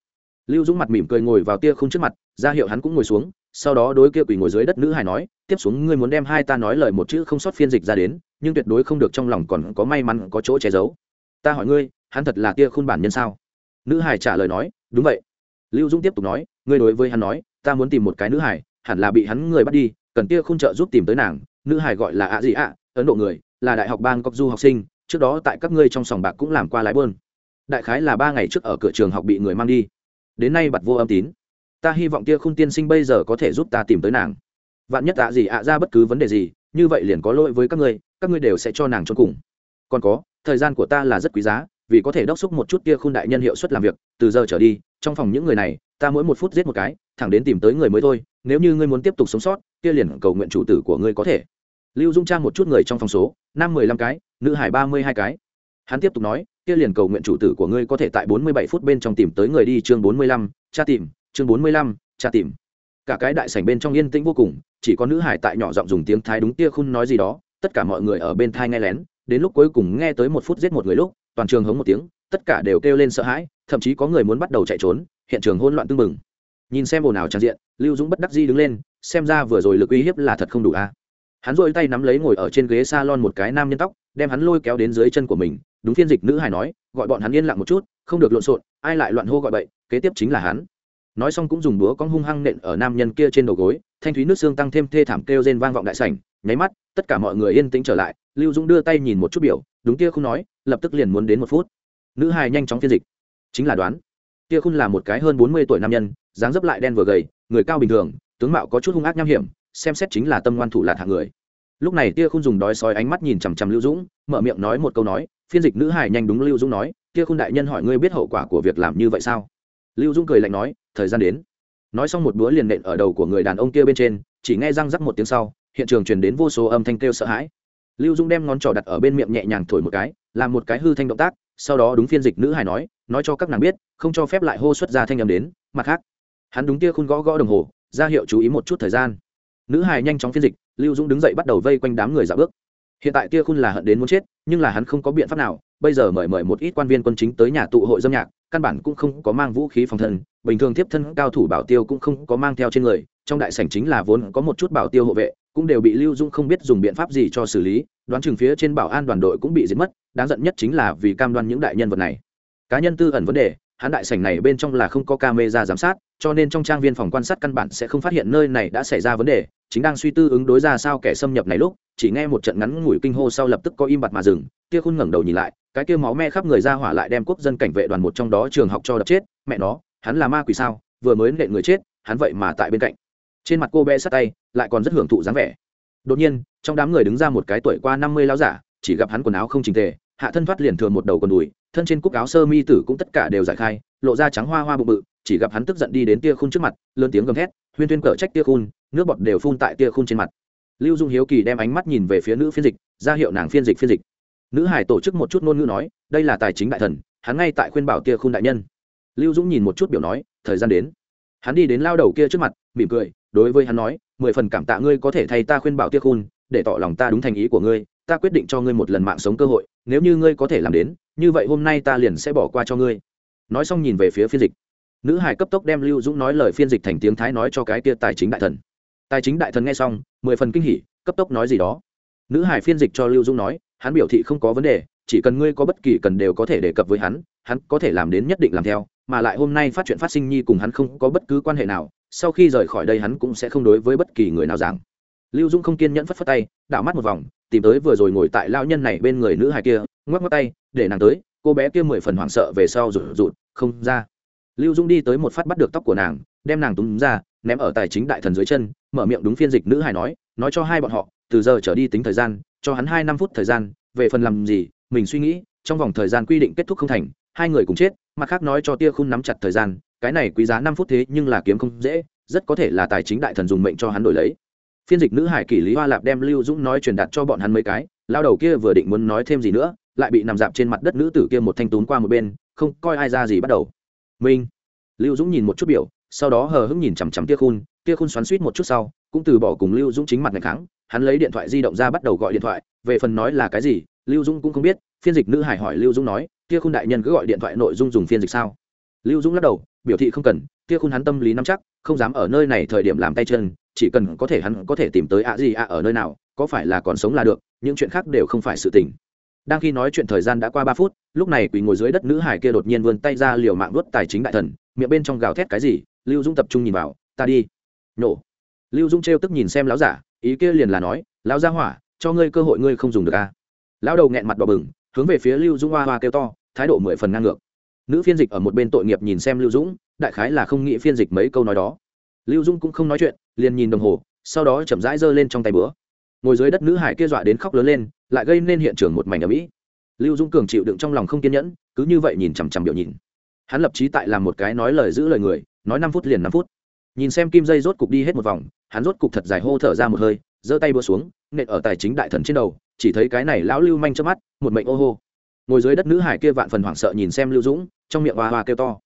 Lưu dũng mặt mỉm cười ngồi vào tia không trước mặt, ra hiệu hắn cũng ngồi xuống, sau đó đối kia quỳ ngồi dưới đất nữ hải nói, tiếp xuống ngươi muốn đem hai ta nói lời một chữ không sót phiên dịch ra đến, nhưng tuyệt đối không được trong lòng còn có may mắn, có chỗ che giấu. Ta hỏi ngươi, hắn thật là tia khôn bản nhân sao? Nữ hải trả lời nói, đúng vậy. Lưu dũng tiếp tục nói, ngươi đối với hắn nói, ta muốn tìm một cái nữ hải hẳn là bị hắn người bắt đi, cần tia khôn trợ giúp tìm tới nàng. Nữ hải gọi là ạ gì ạ ấn độ người là đại học bang cọc du học sinh, trước đó tại các ngươi trong sòng bạc cũng làm qua lái bơn. Đại khái là ba ngày trước ở cửa trường học bị người mang đi. Đến nay bật vô âm tín. Ta hy vọng tia khung tiên sinh bây giờ có thể giúp ta tìm tới nàng. Vạn nhất ạ gì ạ ra bất cứ vấn đề gì, như vậy liền có lỗi với các ngươi các ngươi đều sẽ cho nàng cho cùng. Còn có, thời gian của ta là rất quý giá, vì có thể đốc xúc một chút tia khung đại nhân hiệu suất làm việc, từ giờ trở đi, trong phòng những người này, ta mỗi một phút giết một cái, thẳng đến tìm tới người mới thôi, nếu như ngươi muốn tiếp tục sống sót, kia liền cầu nguyện chủ tử của ngươi có thể lưu dung trang một chút người trong phòng số nam mười lăm cái, nữ hải ba mươi hai cái. Hắn tiếp tục nói, kia liền cầu nguyện chủ tử của ngươi có thể tại bốn mươi bảy phút bên trong tìm tới người đi chương bốn mươi lăm Cha tìm, chương bốn mươi lăm Cha tìm. Cả cái đại sảnh bên trong yên tĩnh vô cùng, chỉ có nữ hải tại nhỏ giọng dùng tiếng thái đúng tia khun nói gì đó, tất cả mọi người ở bên thai nghe lén, đến lúc cuối cùng nghe tới một phút giết một người lúc, toàn trường hống một tiếng, tất cả đều kêu lên sợ hãi, thậm chí có người muốn bắt đầu chạy trốn, hiện trường hỗn loạn tưng bừng. Nhìn xem ồn ào tràn diện, lưu dũng bất đắc di đứng lên, xem ra vừa rồi lực uy hiếp là thật không đủ a hắn dội tay nắm lấy ngồi ở trên ghế s a lon một cái nam nhân tóc, đem hắn lôi kéo đến dưới chân của mình, đúng phiên dịch nữ hài nói, gọi bọn hắn yên lặng một chút, không được lộn xộn, ai lại loạn hô gọi bậy, kế tiếp chính là hắn. Nói xong cũng dùng búa con hung hăng nện ở nam nhân kia trên đầu gối, thanh thúy nước xương tăng thêm thê thảm kêu rên vang vọng đại sảnh, nháy mắt, tất cả mọi người yên tĩnh trở lại, lưu dũng đưa tay nhìn một chút biểu, đúng kia không nói, lập tức liền muốn đến một phút. Nữ hài nhanh chóng phiên dịch. Chính là đoán. Kia khun là một cái hơn bốn mươi tuổi nam nhân, dáng dấp lại đen vừa gầy, người cao bình thường, tướng mạo có chút hung ác nham hiểm xem xét chính là tâm ngoan thủ lạt hạng người. Lúc này tia khun dùng đói sói ánh mắt nhìn chằm chằm lưu dũng, mở miệng nói một câu nói, phiên dịch nữ hải nhanh đúng lưu dũng nói, tia khun đại nhân hỏi ngươi biết hậu quả của việc làm như vậy sao? Lưu dũng cười lạnh nói, thời gian đến. Nói xong một búa liền nện ở đầu của người đàn ông kia bên trên, chỉ nghe răng rắc một tiếng sau, hiện trường truyền đến vô số âm thanh kêu sợ hãi. Lưu dũng đem ngón trỏ đặt ở bên miệng nhẹ nhàng thổi một cái, làm một cái hư thanh động tác, sau đó đúng phiên dịch nữ hải nói nói cho các nàng biết, không cho phép lại hô xuất ra thanh âm đến, mặt khác. Hắn đúng tia khun gõ gõ đồng hồ, ra hiệu chú ý một chút thời gian nữ hài nhanh chóng phiên dịch, lưu dũng đứng dậy bắt đầu vây quanh đám người dạo bước. Hiện tại tia khun là hận đến muốn chết, nhưng là hắn không có biện pháp nào, bây giờ mời mời một ít quan viên quân chính tới nhà tụ hội dâm nhạc, căn bản cũng không có mang vũ khí phòng thân, bình thường tiếp thân cao thủ bảo tiêu cũng không có mang theo trên người, trong đại sảnh chính là vốn có một chút bảo tiêu hộ vệ, cũng đều bị lưu dung không biết dùng biện pháp gì cho xử lý, đoán chừng phía trên bảo an đoàn đội cũng bị giết mất, đáng giận nhất chính là vì cam đoan những đại nhân vật này. Cá nhân tư ẩn vấn đề hắn đại sảnh này bên trong là không có camera giám sát, cho nên trong trang viên phòng quan sát căn bản sẽ không phát hiện nơi này đã xảy ra vấn đề, chính đang suy tư ứng đối ra sao kẻ xâm nhập này lúc, chỉ nghe một trận ngắn ngủi kinh hô sau lập tức có im bặt mà dừng, kia khôn ngẩng đầu nhìn lại, cái kia máu me khắp người ra hỏa lại đem quốc dân cảnh vệ đoàn một trong đó trường học cho đập chết, mẹ nó, hắn là ma quỷ sao, vừa mới nện người chết, hắn vậy mà tại bên cạnh. Trên mặt cô bé sát tay, lại còn rất hưởng thụ dáng vẻ. Đột nhiên, trong đám người đứng ra một cái tuổi qua năm mươi lão giả, chỉ gặp hắn quần áo không chỉnh tề hạ thân thoát liền thừa một đầu còn đùi, thân trên cúc áo sơ mi tử cũng tất cả đều giải khai, lộ ra trắng hoa hoa bụng bự, chỉ gặp hắn tức giận đi đến tia khun trước mặt, lớn tiếng gầm thét, huyên tuyên cở trách tia khun, nước bọt đều phun tại tia khun trên mặt. Lưu dung hiếu kỳ đem ánh mắt nhìn về phía nữ phiên dịch, ra hiệu nàng phiên dịch phiên dịch. Nữ hải tổ chức một chút ngôn ngữ nói, đây là tài chính đại thần, hắn ngay tại khuyên bảo tia khun đại nhân. Lưu dũng nhìn một chút biểu nói, thời gian đến. Hắn đi đến lao đầu kia trước mặt, mỉm cười, đối với hắn nói, mười phần cảm tạ ngươi có thể thay ta khuyên bảo tia khun, để tỏ lòng ta đúng thành ý của ngươi ta quyết định cho ngươi một lần mạng sống cơ hội, nếu như ngươi có thể làm đến, như vậy hôm nay ta liền sẽ bỏ qua cho ngươi. Nói xong nhìn về phía phiên dịch. Nữ hải cấp tốc đem lưu dũng nói lời phiên dịch thành tiếng thái nói cho cái kia tài chính đại thần. Tài chính đại thần nghe xong, mười phần kinh hỉ, cấp tốc nói gì đó. Nữ hải phiên dịch cho lưu dũng nói, hắn biểu thị không có vấn đề, chỉ cần ngươi có bất kỳ cần đều có thể đề cập với hắn hắn có thể làm đến nhất định làm theo, mà lại hôm nay phát chuyện phát sinh nhi cùng hắn không có bất cứ quan hệ nào, sau khi rời khỏi đây hắn cũng sẽ không đối với bất kỳ người nào giảng lưu dung không kiên nhẫn phất phất tay, đảo mắt một vòng, tìm tới vừa rồi ngồi tại lao nhân này bên người nữ hài kia, ngoắc ngoắc tay, để nàng tới, cô bé kia mười phần hoảng sợ về sau rụt rụt, không ra. Lưu dung đi tới một phát bắt được tóc của nàng, đem nàng túm ra, ném ở tài chính đại thần dưới chân, mở miệng đúng phiên dịch nữ hài nói nói cho hai bọn họ, từ giờ trở đi tính thời gian, cho hắn hai năm phút thời gian, về phần làm gì, mình suy nghĩ, trong vòng thời gian quy định kết thúc không thành, hai người cùng chết, mặt khác nói cho tia khung nắm chặt thời gian, cái này quý giá năm phút thế nhưng là kiếm không dễ, rất có thể là tài chính đại thần dùng mệnh cho hắn đổi lấy phiên dịch nữ hải kỷ lý hoa lạp đem lưu dũng nói truyền đạt cho bọn hắn mấy cái, lao đầu kia vừa định muốn nói thêm gì nữa, lại bị nằm dạp trên mặt đất nữ tử kia một thanh tún qua một bên, không coi ai ra gì bắt đầu. Minh. Lưu dũng nhìn một chút biểu, sau đó hờ hững nhìn chằm chằm tia khun tia khun xoắn suýt một chút sau, cũng từ bỏ cùng lưu dũng chính mặt ngày kháng, hắn lấy điện thoại di động ra bắt đầu gọi điện thoại, về phần nói là cái gì, lưu dũng cũng không biết, phiên dịch nữ hải hỏi lưu dũng nói, tia khun đại nhân cứ gọi điện thoại nội dung dùng phiên dịch sao? Lưu dũng lắc đầu, biểu thị không cần, Tia Khun hắn tâm lý nắm chắc, không dám ở nơi này thời điểm làm tay chân chỉ cần có thể hắn có thể tìm tới ạ gì ạ ở nơi nào, có phải là còn sống là được, những chuyện khác đều không phải sự tình. Đang khi nói chuyện thời gian đã qua ba phút, lúc này quỳ ngồi dưới đất nữ hải kia đột nhiên vươn tay ra liều mạng đốt tài chính đại thần, miệng bên trong gào thét cái gì, lưu dung tập trung nhìn vào, ta đi. Nổ. Lưu dung trêu tức nhìn xem lão giả, ý kia liền là nói, lão gia hỏa, cho ngươi cơ hội ngươi không dùng được a à? lão đầu nghẹn mặt đỏ bừng, hướng về phía lưu dung hoa hoa kêu to, thái độ mười phần ngang ngược. Nữ phiên dịch ở một bên tội nghiệp nhìn xem lưu dũng, đại khái là không nghĩ phiên dịch mấy câu nói đó lưu dung cũng không nói chuyện, liền nhìn đồng hồ, sau đó chậm rãi giơ lên trong tay bữa ngồi dưới đất nữ hải kia dọa đến khóc lớn lên, lại gây nên hiện trường một mảnh ở mỹ lưu dung cường chịu đựng trong lòng không kiên nhẫn, cứ như vậy nhìn chằm chằm biểu nhìn. Hắn lập trí tại làm một cái nói lời giữ lời người, nói năm phút liền năm phút. Nhìn xem kim dây rốt cục đi hết một vòng, hắn rốt cục thật dài hô thở ra một hơi, giơ tay bữa xuống, nện ở tài chính đại thần trên đầu, chỉ thấy cái này lão lưu manh trước mắt, một mệnh ô hô. Ngồi dưới đất nữ hải kia vạn phần hoảng sợ nhìn xem lưu dũng, trong miệng hoa hoa kêu to.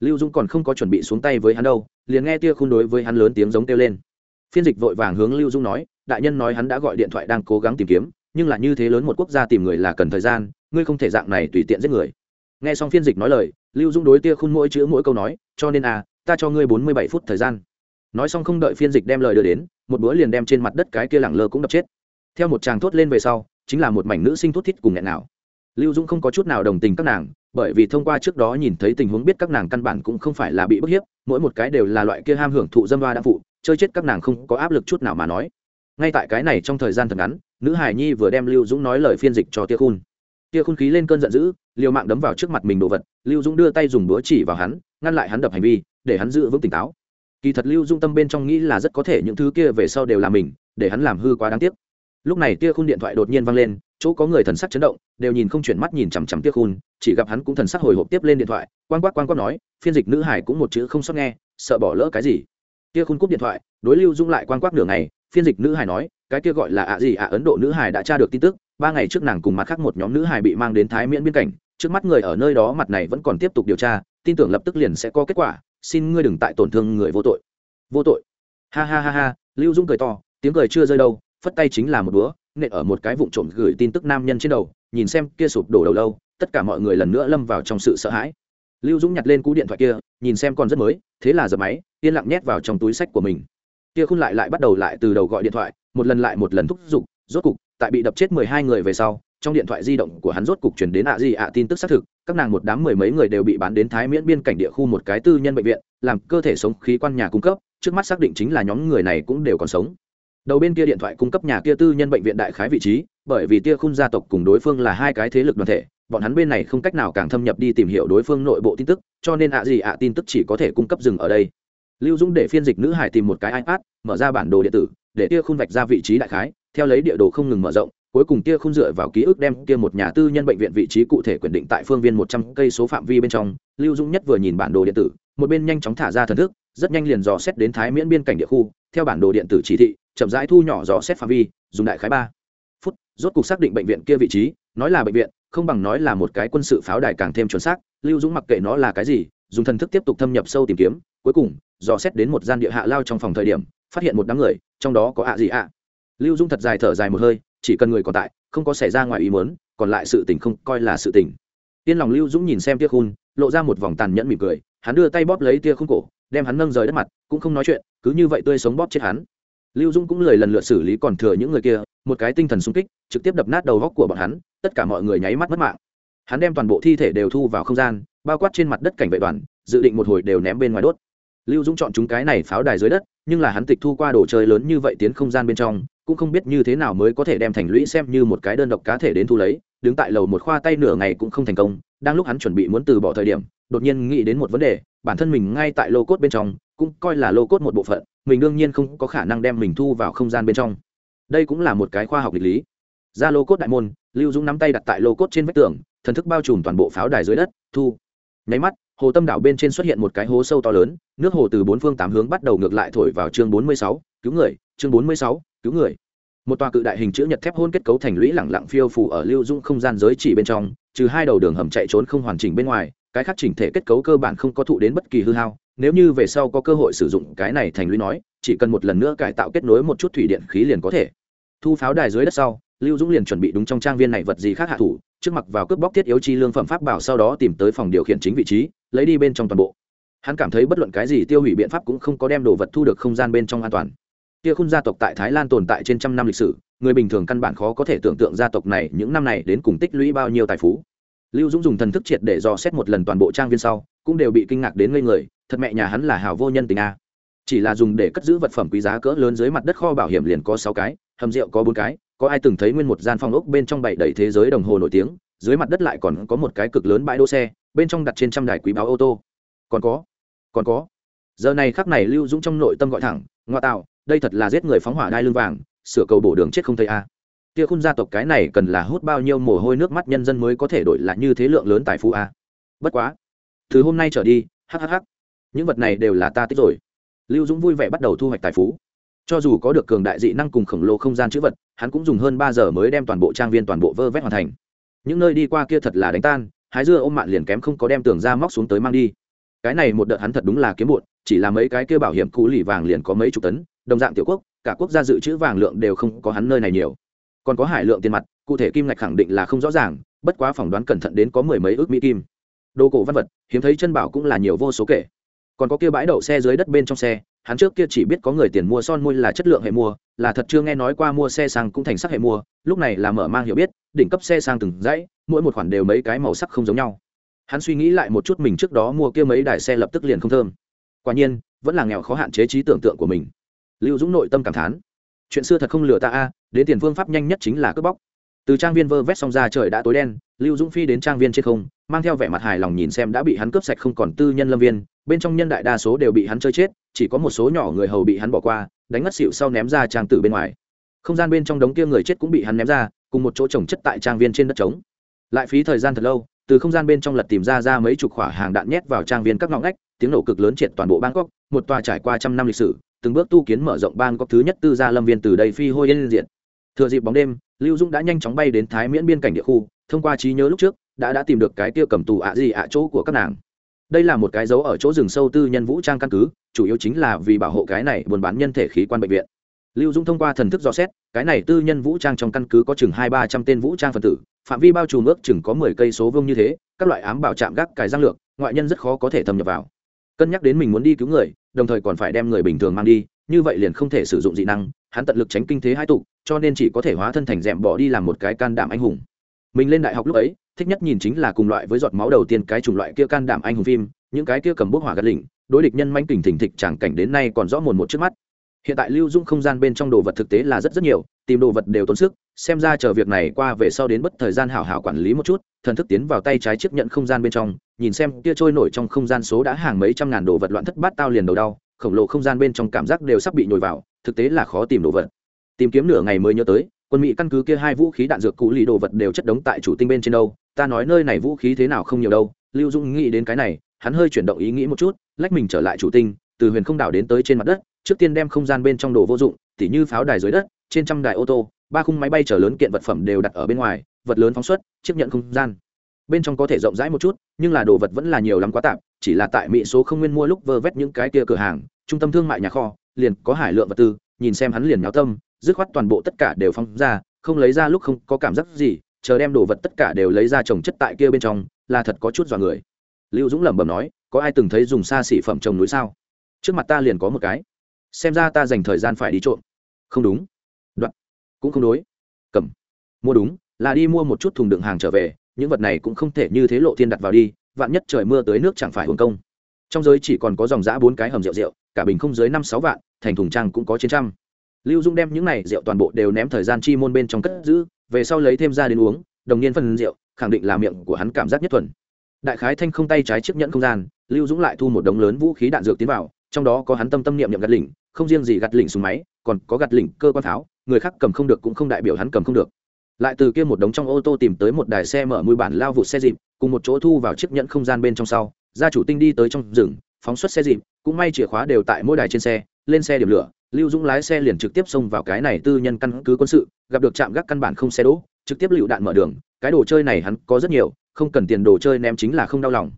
Lưu dũng còn không có chuẩn bị xuống tay với hắn đâu liền nghe tia khung đối với hắn lớn tiếng giống kêu lên. Phiên dịch vội vàng hướng lưu Dung nói, đại nhân nói hắn đã gọi điện thoại đang cố gắng tìm kiếm, nhưng là như thế lớn một quốc gia tìm người là cần thời gian, ngươi không thể dạng này tùy tiện giết người. Nghe xong phiên dịch nói lời, lưu Dung đối tia khung mỗi chữ mỗi câu nói, cho nên à ta cho ngươi bốn mươi bảy phút thời gian. Nói xong không đợi phiên dịch đem lời đưa đến, một bữa liền đem trên mặt đất cái kia lẳng lơ cũng đập chết. Theo một chàng thốt lên về sau, chính là một mảnh nữ sinh thút thít cùng nghẹn nào. Lưu dũng không có chút nào đồng tình các nàng bởi vì thông qua trước đó nhìn thấy tình huống biết các nàng căn bản cũng không phải là bị bức hiếp, mỗi một cái đều là loại kia ham hưởng thụ dâm hoa đã phụ, chơi chết các nàng không có áp lực chút nào mà nói. Ngay tại cái này trong thời gian thật ngắn, nữ hải nhi vừa đem lưu dũng nói lời phiên dịch cho tia khun. Tia khun khí lên cơn giận dữ, liều mạng đấm vào trước mặt mình đồ vật, lưu dũng đưa tay dùng búa chỉ vào hắn, ngăn lại hắn đập hành vi, để hắn giữ vững tỉnh táo. Kỳ thật lưu dung tâm bên trong nghĩ là rất có thể những thứ kia về sau đều là mình, để hắn làm hư quá đáng tiếc. Lúc này tia khun điện thoại đột nhiên vang lên chỗ có người thần sắc chấn động, đều nhìn không chuyển mắt nhìn chằm chằm tiếc khun, chỉ gặp hắn cũng thần sắc hồi hộp tiếp lên điện thoại quan quát quan quát nói, phiên dịch nữ hải cũng một chữ không sót nghe, sợ bỏ lỡ cái gì? Tia khun cúp điện thoại, đối lưu dung lại quan quát nửa ngày, phiên dịch nữ hải nói, cái kia gọi là ạ gì ạ ấn độ nữ hải đã tra được tin tức, ba ngày trước nàng cùng mặt khác một nhóm nữ hải bị mang đến thái miễn biên cảnh, trước mắt người ở nơi đó mặt này vẫn còn tiếp tục điều tra, tin tưởng lập tức liền sẽ có kết quả, xin ngươi đừng tại tổn thương người vô tội. Vô tội. Ha ha ha ha, lưu dung cười to, tiếng cười chưa rơi đâu, phất tay chính là một búa nện ở một cái vụ trộm gửi tin tức nam nhân trên đầu, nhìn xem kia sụp đổ đầu lâu, tất cả mọi người lần nữa lâm vào trong sự sợ hãi. Lưu dũng nhặt lên cú điện thoại kia, nhìn xem còn rất mới, thế là giật máy, yên lặng nhét vào trong túi sách của mình. Kia khun lại lại bắt đầu lại từ đầu gọi điện thoại, một lần lại một lần thúc giục, rốt cục, tại bị đập chết mười hai người về sau, trong điện thoại di động của hắn rốt cục chuyển đến ạ gì ạ tin tức xác thực, các nàng một đám mười mấy người đều bị bán đến thái miễn biên cảnh địa khu một cái tư nhân bệnh viện, làm cơ thể sống khí quan nhà cung cấp, trước mắt xác định chính là nhóm người này cũng đều còn sống đầu bên kia điện thoại cung cấp nhà kia tư nhân bệnh viện đại khái vị trí, bởi vì tia khung gia tộc cùng đối phương là hai cái thế lực đoàn thể, bọn hắn bên này không cách nào càng thâm nhập đi tìm hiểu đối phương nội bộ tin tức, cho nên ạ gì ạ tin tức chỉ có thể cung cấp dừng ở đây. Lưu dũng để phiên dịch nữ hải tìm một cái ipad, mở ra bản đồ điện tử, để tia khung vạch ra vị trí đại khái, theo lấy địa đồ không ngừng mở rộng, cuối cùng tia khung dựa vào ký ức đem kia một nhà tư nhân bệnh viện vị trí cụ thể quyền định tại phương viên một trăm cây số phạm vi bên trong. Lưu dũng nhất vừa nhìn bản đồ điện tử, một bên nhanh chóng thả ra thần thức, rất nhanh liền dò xét đến thái miễn biên cảnh địa khu, theo bản đồ điện tử chỉ thị chậm rãi thu nhỏ rõ xét phạm vi, dùng đại khái ba phút. Rốt cục xác định bệnh viện kia vị trí, nói là bệnh viện, không bằng nói là một cái quân sự pháo đài càng thêm chuẩn xác. Lưu dũng mặc kệ nó là cái gì, dùng thần thức tiếp tục thâm nhập sâu tìm kiếm, cuối cùng, dò xét đến một gian địa hạ lao trong phòng thời điểm, phát hiện một đám người, trong đó có ạ gì ạ. Lưu dũng thật dài thở dài một hơi, chỉ cần người còn tại, không có xảy ra ngoài ý muốn, còn lại sự tình không coi là sự tình. Tiên lòng lưu dũng nhìn xem tia khun, lộ ra một vòng tàn nhẫn mỉm cười, hắn đưa tay bóp lấy tia khung cổ, đem hắn nâng rời đất mặt, cũng không nói chuyện, cứ như vậy tươi sống bóp chết hắn lưu dung cũng lời lần lượt xử lý còn thừa những người kia, một cái tinh thần sung kích, trực tiếp đập nát đầu góc của bọn hắn, tất cả mọi người nháy mắt mất mạng. Hắn đem toàn bộ thi thể đều thu vào không gian, bao quát trên mặt đất cảnh vệ đoàn, dự định một hồi đều ném bên ngoài đốt. Lưu dung chọn chúng cái này pháo đài dưới đất, nhưng là hắn tịch thu qua đồ chơi lớn như vậy tiến không gian bên trong, cũng không biết như thế nào mới có thể đem thành lũy xem như một cái đơn độc cá thể đến thu lấy, đứng tại lầu một khoa tay nửa ngày cũng không thành công, đang lúc hắn chuẩn bị muốn từ bỏ thời điểm, đột nhiên nghĩ đến một vấn đề, bản thân mình ngay tại lô cốt bên trong, cũng coi là lô cốt một bộ phận mình đương nhiên không có khả năng đem mình thu vào không gian bên trong. Đây cũng là một cái khoa học nghịch lý. Ra lô cốt đại môn, lưu dũng nắm tay đặt tại lô cốt trên vách tường, thần thức bao trùm toàn bộ pháo đài dưới đất, thu. Nháy mắt, hồ tâm đảo bên trên xuất hiện một cái hố sâu to lớn, nước hồ từ bốn phương tám hướng bắt đầu ngược lại thổi vào chương bốn mươi sáu, cứu người, chương bốn mươi sáu, cứu người. Một tòa cự đại hình chữ nhật thép hôn kết cấu thành lũy lẳng lặng phiêu phủ ở lưu dung không gian giới chỉ bên trong, trừ hai đầu đường hầm chạy trốn không hoàn chỉnh bên ngoài, cái khác chỉnh thể kết cấu cơ bản không có thụ đến bất kỳ hư hao nếu như về sau có cơ hội sử dụng cái này thành lũy nói, chỉ cần một lần nữa cải tạo kết nối một chút thủy điện khí liền có thể. Thu pháo đài dưới đất sau, lưu dũng liền chuẩn bị đúng trong trang viên này vật gì khác hạ thủ, trước mặt vào cướp bóc thiết yếu chi lương phẩm pháp bảo sau đó tìm tới phòng điều khiển chính vị trí, lấy đi bên trong toàn bộ. Hắn cảm thấy bất luận cái gì tiêu hủy biện pháp cũng không có đem đồ vật thu được không gian bên trong an toàn. Kia khung gia tộc tại thái lan tồn tại trên trăm năm lịch sử, người bình thường căn bản khó có thể tưởng tượng gia tộc này những năm này đến cùng tích lũy bao nhiêu tài phú lưu dũng dùng thần thức triệt để dò xét một lần toàn bộ trang viên sau, cũng đều bị kinh ngạc đến ngây người, thật mẹ nhà hắn là hào vô nhân tình a. Chỉ là dùng để cất giữ vật phẩm quý giá cỡ lớn dưới mặt đất kho bảo hiểm liền có sáu cái, hầm rượu có bốn cái, có ai từng thấy nguyên một gian phòng ốc bên trong bảy đầy thế giới đồng hồ nổi tiếng, dưới mặt đất lại còn có một cái cực lớn bãi đỗ xe, bên trong đặt trên trăm đài quý báo ô tô. Còn có còn có. Giờ này khắc này lưu dũng trong nội tâm gọi thẳng, ngoa tạo, đây thật là giết người phóng hỏa đai lương vàng, sửa cầu bổ đường chết không thấy a kia khun gia tộc cái này cần là hút bao nhiêu mồ hôi nước mắt nhân dân mới có thể đổi lại như thế lượng lớn tài phú a bất quá, từ hôm nay trở đi hhh những vật này đều là ta tích rồi. Lưu dũng vui vẻ bắt đầu thu hoạch tài phú. Cho dù có được cường đại dị năng cùng khổng lồ không gian chữ vật, hắn cũng dùng hơn ba giờ mới đem toàn bộ trang viên toàn bộ vơ vét hoàn thành. Những nơi đi qua kia thật là đánh tan, hái dưa ôm mạn liền kém không có đem tường ra móc xuống tới mang đi. Cái này một đợt hắn thật đúng là kiếm bụn chỉ là mấy cái kia bảo hiểm cũ lì vàng liền có mấy chục tấn, đồng dạng tiểu quốc, cả quốc gia dự trữ vàng lượng đều không có hắn nơi này nhiều còn có hải lượng tiền mặt, cụ thể kim ngạch khẳng định là không rõ ràng, bất quá phỏng đoán cẩn thận đến có mười mấy ước mỹ kim. Đồ cổ văn vật, hiếm thấy chân bảo cũng là nhiều vô số kể. Còn có kia bãi đậu xe dưới đất bên trong xe, hắn trước kia chỉ biết có người tiền mua son môi là chất lượng hệ mua, là thật chưa nghe nói qua mua xe sang cũng thành sắc hệ mua, lúc này là mở mang hiểu biết, đỉnh cấp xe sang từng dãy, mỗi một khoản đều mấy cái màu sắc không giống nhau. Hắn suy nghĩ lại một chút mình trước đó mua kia mấy đài xe lập tức liền không thơm. Quả nhiên, vẫn là nghèo khó hạn chế trí tưởng tượng của mình. Lưu dũng nội tâm cảm thán chuyện xưa thật không lừa ta a, đến tiền phương pháp nhanh nhất chính là cướp bóc. Từ trang viên vơ vét xong ra trời đã tối đen, lưu dũng phi đến trang viên trên không, mang theo vẻ mặt hài lòng nhìn xem đã bị hắn cướp sạch không còn tư nhân lâm viên, bên trong nhân đại đa số đều bị hắn chơi chết, chỉ có một số nhỏ người hầu bị hắn bỏ qua, đánh ngất xịu sau ném ra trang tử bên ngoài. Không gian bên trong đống kia người chết cũng bị hắn ném ra, cùng một chỗ trồng chất tại trang viên trên đất trống. Lại phí thời gian thật lâu, từ không gian bên trong lật tìm ra ra mấy chục khỏa hàng đạn nhét vào trang viên các ngõ ngách, tiếng nổ cực lớn triệt toàn bộ bangkok, một tòa trải qua trăm năm lịch sử từng bước tu kiến mở rộng ban góc thứ nhất tư gia lâm viên từ đây phi hôi yên diện thừa dịp bóng đêm, lưu dũng đã nhanh chóng bay đến thái miễn biên cảnh địa khu, thông qua trí nhớ lúc trước, đã đã tìm được cái tiêu cầm tù ạ gì ạ chỗ của các nàng. Đây là một cái dấu ở chỗ rừng sâu tư nhân vũ trang căn cứ, chủ yếu chính là vì bảo hộ cái này buôn bán nhân thể khí quan bệnh viện. Lưu dũng thông qua thần thức dò xét, cái này tư nhân vũ trang trong căn cứ có chừng hai ba trăm tên vũ trang phần tử, phạm vi bao trùm ước chừng có mười cây số vương như thế, các loại ám bảo chạm gác cài giang lược, ngoại nhân rất khó có thể thâm nhập vào. Cân nhắc đến mình muốn đi cứu người đồng thời còn phải đem người bình thường mang đi, như vậy liền không thể sử dụng dị năng, hắn tận lực tránh kinh thế hai tụ, cho nên chỉ có thể hóa thân thành rèm bỏ đi làm một cái can đảm anh hùng. Mình lên đại học lúc ấy, thích nhất nhìn chính là cùng loại với giọt máu đầu tiên cái chủng loại kia can đảm anh hùng phim, những cái kia cầm bút hỏa gật lỉnh, đối địch nhân manh tình thình thịch chẳng cảnh đến nay còn rõ mồn một trước mắt. Hiện tại lưu dung không gian bên trong đồ vật thực tế là rất rất nhiều, tìm đồ vật đều tốn sức xem ra chờ việc này qua về sau đến bất thời gian hảo hảo quản lý một chút, thần thức tiến vào tay trái chiếc nhận không gian bên trong, nhìn xem kia trôi nổi trong không gian số đã hàng mấy trăm ngàn đồ vật loạn thất bát tao liền đầu đau, khổng lồ không gian bên trong cảm giác đều sắp bị nhồi vào, thực tế là khó tìm đồ vật. Tìm kiếm nửa ngày mới nhớ tới, quân mỹ căn cứ kia hai vũ khí đạn dược cũ lì đồ vật đều chất đống tại chủ tinh bên trên đâu, ta nói nơi này vũ khí thế nào không nhiều đâu, lưu dung nghĩ đến cái này, hắn hơi chuyển động ý nghĩ một chút, lách mình trở lại chủ tinh, từ huyền không đảo đến tới trên mặt đất, trước tiên đem không gian bên trong đồ vô dụng, tỉ như pháo đài dưới đất, trên trăm đài ô tô ba khung máy bay chở lớn kiện vật phẩm đều đặt ở bên ngoài, vật lớn phóng xuất chấp nhận không gian. Bên trong có thể rộng rãi một chút, nhưng là đồ vật vẫn là nhiều lắm quá tạp, chỉ là tại mỹ số không nguyên mua lúc vơ vét những cái kia cửa hàng, trung tâm thương mại nhà kho, liền có hải lượng vật tư, nhìn xem hắn liền nháo tâm, dứt khoát toàn bộ tất cả đều phong ra, không lấy ra lúc không có cảm giác gì, chờ đem đồ vật tất cả đều lấy ra trồng chất tại kia bên trong, là thật có chút dọa người. Lưu dũng lẩm bẩm nói, có ai từng thấy dùng xa xỉ phẩm trồng núi sao? Trước mặt ta liền có một cái. Xem ra ta dành thời gian phải đi trộm. Không đúng cũng không đối. Cầm. Mua đúng, là đi mua một chút thùng đựng hàng trở về, những vật này cũng không thể như thế lộ thiên đặt vào đi, vạn nhất trời mưa tới nước chẳng phải hưởng công. Trong giới chỉ còn có dòng giã bốn cái hầm rượu rượu, cả bình không dưới năm sáu vạn, thành thùng trang cũng có trên trăm. Lưu dung đem những này rượu toàn bộ đều ném thời gian chi môn bên trong cất giữ, về sau lấy thêm ra đến uống, đồng niên phân rượu, khẳng định là miệng của hắn cảm giác nhất thuần. Đại khái thanh không tay trái chiếc nhẫn không gian, lưu dũng lại thu một đống lớn vũ khí đạn dược tiến vào, trong đó có hắn tâm tâm niệm niệm gạt lỉnh không riêng gì gạt lỉnh súng máy, còn có gạt lỉnh cơ quan pháo, người khác cầm không được cũng không đại biểu hắn cầm không được. Lại từ kia một đống trong ô tô tìm tới một đài xe mở mùi bản lao vụt xe dịp, cùng một chỗ thu vào chiếc nhẫn không gian bên trong sau, gia chủ tinh đi tới trong rừng, phóng xuất xe dịp, cũng may chìa khóa đều tại mỗi đài trên xe, lên xe điểm lửa, lưu dũng lái xe liền trực tiếp xông vào cái này tư nhân căn cứ quân sự, gặp được trạm gác căn bản không xe đỗ, trực tiếp lựu đạn mở đường, cái đồ chơi này hắn có rất nhiều, không cần tiền đồ chơi ném chính là không đau lòng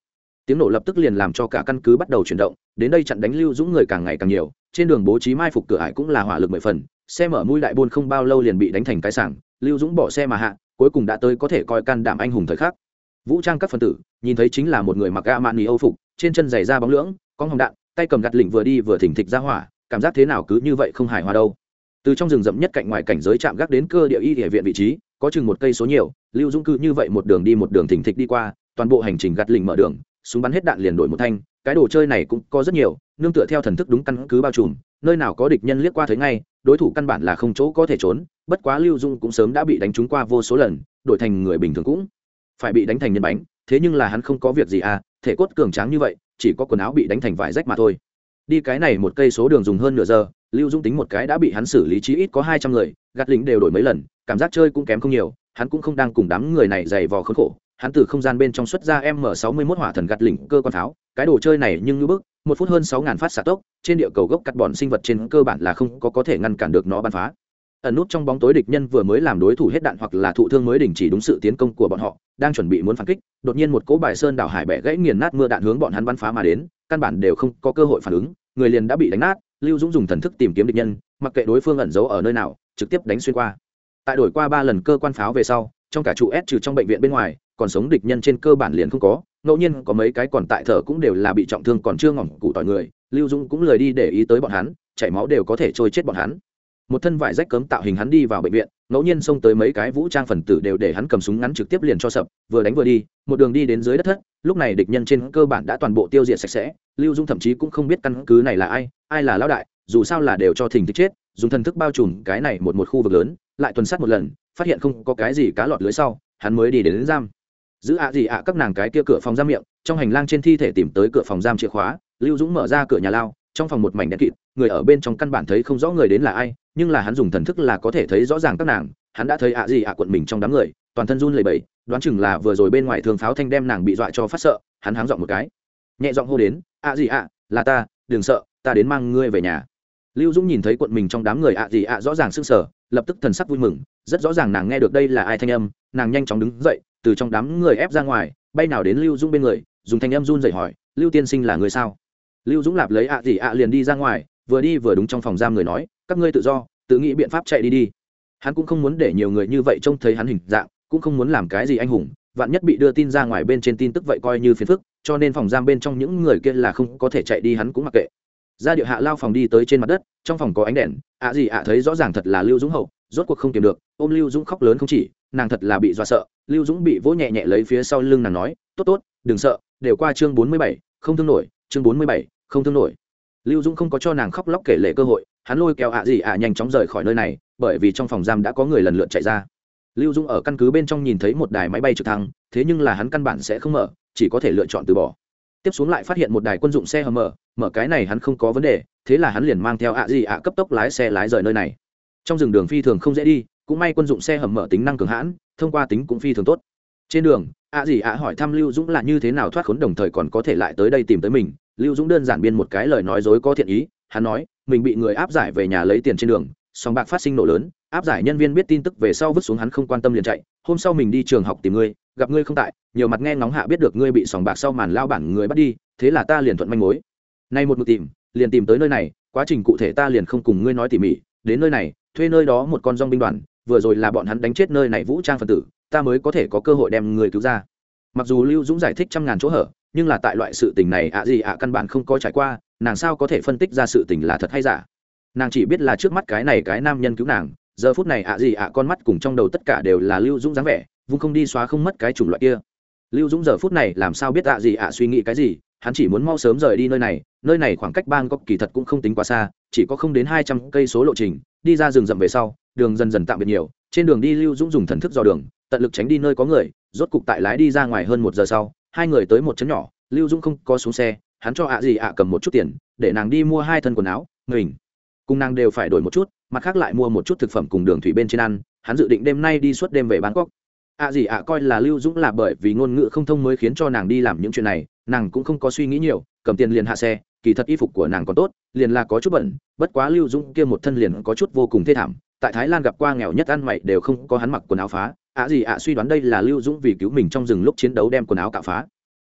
tiếng nổ lập tức liền làm cho cả căn cứ bắt đầu chuyển động, đến đây chặn đánh lưu dũng người càng ngày càng nhiều, trên đường bố trí mai phục cửa ải cũng là hỏa lực mười phần, xe mở mũi đại buôn không bao lâu liền bị đánh thành cái sảng, lưu dũng bỏ xe mà hạ, cuối cùng đã tới có thể coi can đảm anh hùng thời khắc. Vũ trang các phần tử, nhìn thấy chính là một người mặc gạ mạn nỉ âu phục, trên chân giày da bóng lưỡng, con hồng đạn, tay cầm gạt lỉnh vừa đi vừa thỉnh thịch ra hỏa, cảm giác thế nào cứ như vậy không hài hòa đâu. Từ trong rừng rậm nhất cạnh ngoài cảnh giới chạm gác đến cơ địa y địa viện vị trí, có chừng một cây số nhiều, lưu dũng cư như vậy một đường đi một đường thỉnh thịch đi qua, toàn bộ hành trình gạt lỉnh mở đường súng bắn hết đạn liền đổi một thanh, cái đồ chơi này cũng có rất nhiều, nương tựa theo thần thức đúng căn cứ bao trùm, nơi nào có địch nhân liếc qua thấy ngay, đối thủ căn bản là không chỗ có thể trốn, bất quá lưu dung cũng sớm đã bị đánh trúng qua vô số lần, đổi thành người bình thường cũng phải bị đánh thành nhân bánh, thế nhưng là hắn không có việc gì à thể cốt cường tráng như vậy, chỉ có quần áo bị đánh thành vải rách mà thôi. Đi cái này một cây số đường dùng hơn nửa giờ, lưu dung tính một cái đã bị hắn xử lý chí ít có hai trăm người, gạt lính đều đổi mấy lần, cảm giác chơi cũng kém không nhiều, hắn cũng không đang cùng đám người này dày vò khốn khổ hắn từ không gian bên trong xuất ra m sáu mươi mốt hỏa thần gạt lỉnh cơ quan tháo cái đồ chơi này nhưng như bức, một phút hơn sáu ngàn phát xạ tốc, trên địa cầu gốc cắt bọn sinh vật trên cơ bản là không có có thể ngăn cản được nó bắn phá. Ẩn nút trong bóng tối địch nhân vừa mới làm đối thủ hết đạn hoặc là thụ thương mới đình chỉ đúng sự tiến công của bọn họ, đang chuẩn bị muốn phản kích, đột nhiên một cỗ bài sơn đảo hải bẻ gãy nghiền nát mưa đạn hướng bọn hắn bắn phá mà đến, căn bản đều không có cơ hội phản ứng, người liền đã bị đánh nát, lưu dũng dùng thần thức tìm kiếm địch nhân, mặc kệ đối phương ẩn giấu ở nơi nào, trực tiếp đánh xuyên qua. Tại đổi qua ba lần cơ quan pháo về sau trong cả trụ s trừ trong bệnh viện bên ngoài, còn sống địch nhân trên cơ bản liền không có, ngẫu nhiên có mấy cái còn tại thở cũng đều là bị trọng thương còn chưa ngỏm cụ tỏi người, lưu dũng cũng lười đi để ý tới bọn hắn, chảy máu đều có thể trôi chết bọn hắn. Một thân vải rách cấm tạo hình hắn đi vào bệnh viện, ngẫu nhiên xông tới mấy cái vũ trang phần tử đều để hắn cầm súng ngắn trực tiếp liền cho sập, vừa đánh vừa đi, một đường đi đến dưới đất thất, lúc này địch nhân trên cơ bản đã toàn bộ tiêu diệt sạch sẽ, lưu dung thậm chí cũng không biết căn cứ này là ai ai là lão đại, dù sao là đều cho thình thích chết dùng thần thức bao trùm cái này một một khu vực lớn lại tuần sát một lần phát hiện không có cái gì cá lọt lưới sau hắn mới đi đến, đến giam. Giữ ạ gì ạ các nàng cái kia cửa phòng giam miệng trong hành lang trên thi thể tìm tới cửa phòng giam chìa khóa lưu dũng mở ra cửa nhà lao trong phòng một mảnh đen kịt người ở bên trong căn bản thấy không rõ người đến là ai nhưng là hắn dùng thần thức là có thể thấy rõ ràng các nàng hắn đã thấy ạ gì ạ quận mình trong đám người toàn thân run lẩy bẩy đoán chừng là vừa rồi bên ngoài thường pháo thanh đem nàng bị dọa cho phát sợ hắn háng giọng một cái. Nhẹ giọng hô đến ạ gì ạ là ta đừng sợ ta đến mang ngươi về nhà lưu dũng nhìn thấy quận mình trong đám người ạ gì ạ rõ ràng sưng sở lập tức thần sắc vui mừng, rất rõ ràng nàng nghe được đây là ai thanh âm, nàng nhanh chóng đứng dậy, từ trong đám người ép ra ngoài, bay nào đến lưu dũng bên người, dùng thanh âm run dậy hỏi, lưu tiên sinh là người sao? Lưu dũng lạp lấy ạ gì ạ liền đi ra ngoài, vừa đi vừa đúng trong phòng giam người nói, các ngươi tự do, tự nghĩ biện pháp chạy đi đi. Hắn cũng không muốn để nhiều người như vậy trông thấy hắn hình dạng, cũng không muốn làm cái gì anh hùng, vạn nhất bị đưa tin ra ngoài bên trên tin tức vậy coi như phiền phức, cho nên phòng giam bên trong những người kia là không có thể chạy đi, hắn cũng mặc kệ ra địa hạ lao phòng đi tới trên mặt đất, trong phòng có ánh đèn, ạ gì ạ thấy rõ ràng thật là lưu dũng hậu, rốt cuộc không tìm được, ôm lưu dũng khóc lớn không chỉ, nàng thật là bị dọa sợ, lưu dũng bị vỗ nhẹ nhẹ lấy phía sau lưng nàng nói, tốt tốt, đừng sợ, đều qua chương bốn mươi bảy, không thương nổi, chương bốn mươi bảy, không thương nổi. Lưu dũng không có cho nàng khóc lóc kể lệ cơ hội, hắn lôi kéo ạ gì ạ nhanh chóng rời khỏi nơi này, bởi vì trong phòng giam đã có người lần lượt chạy ra. Lưu dũng ở căn cứ bên trong nhìn thấy một đài máy bay trực thăng, thế nhưng là hắn căn bản sẽ không mở, chỉ có thể lựa chọn từ bỏ tiếp xuống lại phát hiện một đài quân dụng xe hầm mở mở cái này hắn không có vấn đề, thế là hắn liền mang theo ạ gì ạ cấp tốc lái xe lái rời nơi này. Trong rừng đường phi thường không dễ đi, cũng may quân dụng xe hầm mở tính năng cường hãn, thông qua tính cũng phi thường tốt. Trên đường, ạ gì ạ hỏi thăm lưu dũng là như thế nào thoát khốn đồng thời còn có thể lại tới đây tìm tới mình. Lưu dũng đơn giản biên một cái lời nói dối có thiện ý, hắn nói, mình bị người áp giải về nhà lấy tiền trên đường, song bạc phát sinh nổ lớn, áp giải nhân viên biết tin tức về sau vứt xuống hắn không quan tâm liền chạy, hôm sau mình đi trường học tìm ngươi gặp ngươi không tại, nhiều mặt nghe ngóng hạ biết được ngươi bị sòng bạc sau màn lao bản người bắt đi, thế là ta liền thuận manh mối. Nay một mực tìm, liền tìm tới nơi này, quá trình cụ thể ta liền không cùng ngươi nói tỉ mỉ, đến nơi này, thuê nơi đó một con dong binh đoàn, vừa rồi là bọn hắn đánh chết nơi này vũ trang phần tử, ta mới có thể có cơ hội đem người cứu ra. Mặc dù lưu dũng giải thích trăm ngàn chỗ hở, nhưng là tại loại sự tình này, ạ gì ạ, căn bản không có trải qua, nàng sao có thể phân tích ra sự tình là thật hay giả? Nàng chỉ biết là trước mắt cái này cái nam nhân cứu nàng, giờ phút này ạ gì ạ, con mắt cùng trong đầu tất cả đều là lưu dũng dáng vẻ vung không đi xóa không mất cái chủng loại kia. Lưu dũng giờ phút này làm sao biết ạ gì ạ suy nghĩ cái gì, hắn chỉ muốn mau sớm rời đi nơi này nơi này khoảng cách bang có kỳ thật cũng không tính quá xa, chỉ có không đến hai trăm cây số lộ trình, đi ra rừng rậm về sau, đường dần dần tạm biệt nhiều, trên đường đi lưu dũng dùng thần thức dò đường, tận lực tránh đi nơi có người, rốt cục tại lái đi ra ngoài hơn một giờ sau, hai người tới một chấn nhỏ, lưu dũng không có xuống xe, hắn cho ạ gì ạ cầm một chút tiền, để nàng đi mua hai thân quần áo, mình cùng nàng đều phải đổi một chút, mặt khác lại mua một chút thực phẩm cùng đường thủy bên trên ăn, hắn dự định đêm nay đi suốt đêm về bangkok ạ gì ạ coi là lưu dũng là bởi vì ngôn ngữ không thông mới khiến cho nàng đi làm những chuyện này, nàng cũng không có suy nghĩ nhiều, cầm tiền liền hạ xe, kỳ thật y phục của nàng còn tốt, liền là có chút bẩn, bất quá lưu dũng kia một thân liền có chút vô cùng thê thảm, tại thái lan gặp qua nghèo nhất ăn mày đều không có hắn mặc quần áo phá, ạ gì ạ suy đoán đây là lưu dũng vì cứu mình trong rừng lúc chiến đấu đem quần áo cạo phá.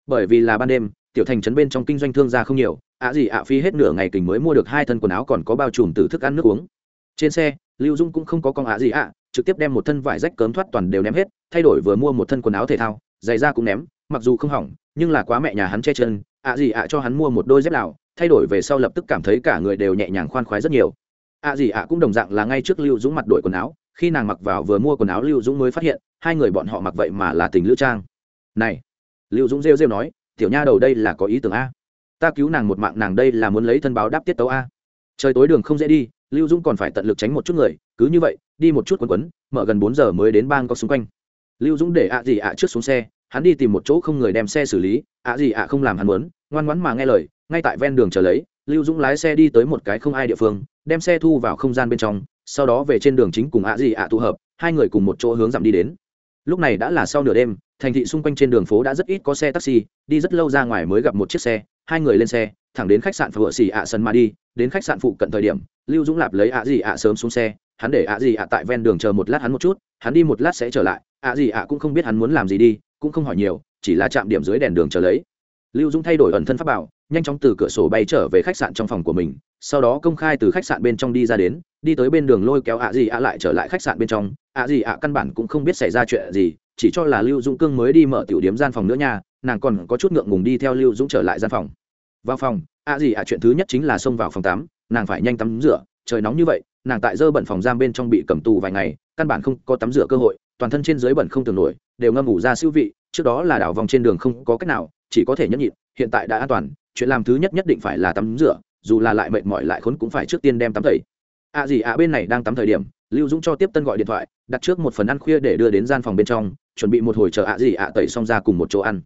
Bởi vì là ban đêm, tiểu thành trấn bên trong kinh doanh thương gia không nhiều, ạ gì ạ phi hết nửa ngày kình mới mua được hai thân quần áo còn có bao trùm từ thức ăn nước uống. Trên xe, lưu dung cũng không có con ạ gì ạ trực tiếp đem một thân vải rách cớm thoát toàn đều ném hết, thay đổi vừa mua một thân quần áo thể thao, giày da cũng ném, mặc dù không hỏng, nhưng là quá mẹ nhà hắn che chân, ạ gì ạ cho hắn mua một đôi dép lào, thay đổi về sau lập tức cảm thấy cả người đều nhẹ nhàng khoan khoái rất nhiều. ạ gì ạ cũng đồng dạng là ngay trước lưu dũng mặt đổi quần áo, khi nàng mặc vào vừa mua quần áo lưu dũng mới phát hiện, hai người bọn họ mặc vậy mà là tình lữ trang. Này, lưu dũng rêu rêu nói, tiểu nha đầu đây là có ý tưởng a. Ta cứu nàng một mạng, nàng đây là muốn lấy thân báo đáp tiết tấu a. Trời tối đường không dễ đi lưu dũng còn phải tận lực tránh một chút người, cứ như vậy, đi một chút quấn quấn, mở gần bốn giờ mới đến bang có xung quanh. Lưu dũng để ạ gì ạ trước xuống xe, hắn đi tìm một chỗ không người đem xe xử lý, ạ gì ạ không làm hắn muốn, ngoan ngoãn mà nghe lời, ngay tại ven đường chờ lấy, lưu dũng lái xe đi tới một cái không ai địa phương, đem xe thu vào không gian bên trong, sau đó về trên đường chính cùng ạ gì ạ tụ hợp, hai người cùng một chỗ hướng dặm đi đến. Lúc này đã là sau nửa đêm, thành thị xung quanh trên đường phố đã rất ít có xe taxi, đi rất lâu ra ngoài mới gặp một chiếc xe, hai người lên xe, thẳng đến khách sạn phở xỉ ạ sân mà đi, đến khách sạn phụ cận thời điểm lưu dũng lạp lấy ạ gì ạ sớm xuống xe, hắn để ạ gì ạ tại ven đường chờ một lát hắn một chút, hắn đi một lát sẽ trở lại, ạ gì ạ cũng không biết hắn muốn làm gì đi, cũng không hỏi nhiều, chỉ là chạm điểm dưới đèn đường chờ lấy. Lưu dũng thay đổi ẩn thân pháp bảo, nhanh chóng từ cửa sổ bay trở về khách sạn trong phòng của mình, sau đó công khai từ khách sạn bên trong đi ra đến, đi tới bên đường lôi kéo ạ gì ạ lại trở lại khách sạn bên trong, ạ gì ạ căn bản cũng không biết xảy ra chuyện gì, chỉ cho là lưu dũng cương mới đi mở tiểu điếm gian phòng nữa nha, nàng còn có chút ngượng ngùng đi theo lưu dũng trở lại gian phòng. Vào phòng, ạ gì ạ chuyện thứ nhất chính là xông vào phòng tắm nàng phải nhanh tắm rửa, trời nóng như vậy, nàng tại dơ bẩn phòng giam bên trong bị cầm tù vài ngày, căn bản không có tắm rửa cơ hội, toàn thân trên dưới bẩn không tưởng nổi, đều ngâm ngủ ra siêu vị, trước đó là đảo vòng trên đường không có cách nào, chỉ có thể nhẫn nhịn, hiện tại đã an toàn, chuyện làm thứ nhất nhất định phải là tắm rửa, dù là lại mệt mỏi lại khốn cũng phải trước tiên đem tắm tẩy. Ạ gì ạ, bên này đang tắm thời điểm, lưu dũng cho tiếp tân gọi điện thoại, đặt trước một phần ăn khuya để đưa đến gian phòng bên trong, chuẩn bị một hồi chờ ạ gì ạ tẩy xong ra cùng một chỗ ăn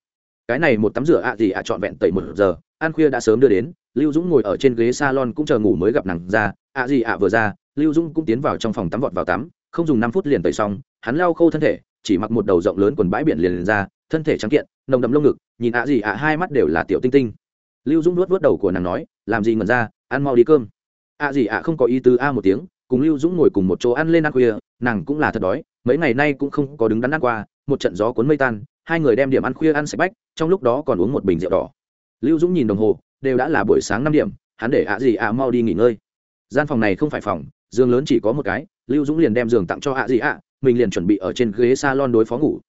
cái này một tắm rửa ạ gì ạ trọn vẹn tẩy một giờ ăn khuya đã sớm đưa đến lưu dũng ngồi ở trên ghế salon cũng chờ ngủ mới gặp nàng ra ạ gì ạ vừa ra lưu dũng cũng tiến vào trong phòng tắm vọt vào tắm không dùng năm phút liền tẩy xong hắn lau khô thân thể chỉ mặc một đầu rộng lớn quần bãi biển liền, liền ra thân thể trắng kiện nồng đậm lông ngực nhìn ạ gì ạ hai mắt đều là tiểu tinh tinh. Lưu dũng nuốt vớt đầu của nàng nói làm gì ngẩn ra ăn mau đi cơm. Ạ gì ạ không có ý tứ a một tiếng cùng lưu dũng ngồi cùng một chỗ ăn lên ăn khuya nàng cũng là thật đói mấy ngày nay cũng không có đứng đắn ăn qua một trận gió cuốn mây tan hai người đem điểm ăn khuya ăn sạch bách, trong lúc đó còn uống một bình rượu đỏ. Lưu dũng nhìn đồng hồ, đều đã là buổi sáng năm điểm, hắn để ạ gì ạ mau đi nghỉ ngơi. Gian phòng này không phải phòng, giường lớn chỉ có một cái, lưu dũng liền đem giường tặng cho ạ gì ạ, mình liền chuẩn bị ở trên ghế s a lon đối phó ngủ.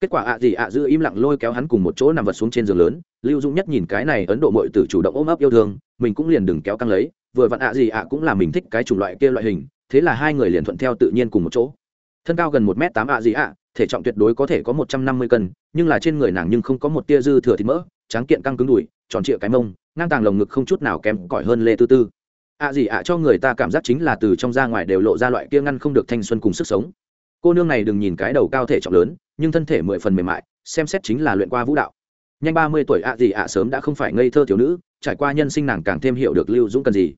Kết quả ạ gì ạ giữ im lặng lôi kéo hắn cùng một chỗ nằm vật xuống trên giường lớn, lưu dũng nhất nhìn cái này ấn độ mội tử chủ động ôm ấp yêu thương, mình cũng liền đừng kéo căng lấy, vừa vặn ạ gì ạ cũng là mình thích cái chủng loại kia loại hình, thế là hai người liền thuận theo tự nhiên cùng một chỗ thân cao gần một m tám ạ gì ạ, thể trọng tuyệt đối có thể có một trăm năm mươi cân, nhưng là trên người nàng nhưng không có một tia dư thừa thịt mỡ, tráng kiện căng cứng đùi, tròn trịa cái mông, ngang tàng lồng ngực không chút nào kém cỏi hơn lê tư tư. Ạ gì ạ cho người ta cảm giác chính là từ trong ra ngoài đều lộ ra loại kia ngăn không được thanh xuân cùng sức sống. Cô nương này đừng nhìn cái đầu cao thể trọng lớn, nhưng thân thể mười phần mềm mại, xem xét chính là luyện qua vũ đạo. Nhanh ba mươi tuổi ạ gì ạ sớm đã không phải ngây thơ thiếu nữ, trải qua nhân sinh nàng càng thêm hiểu được lưu dũng cần gì.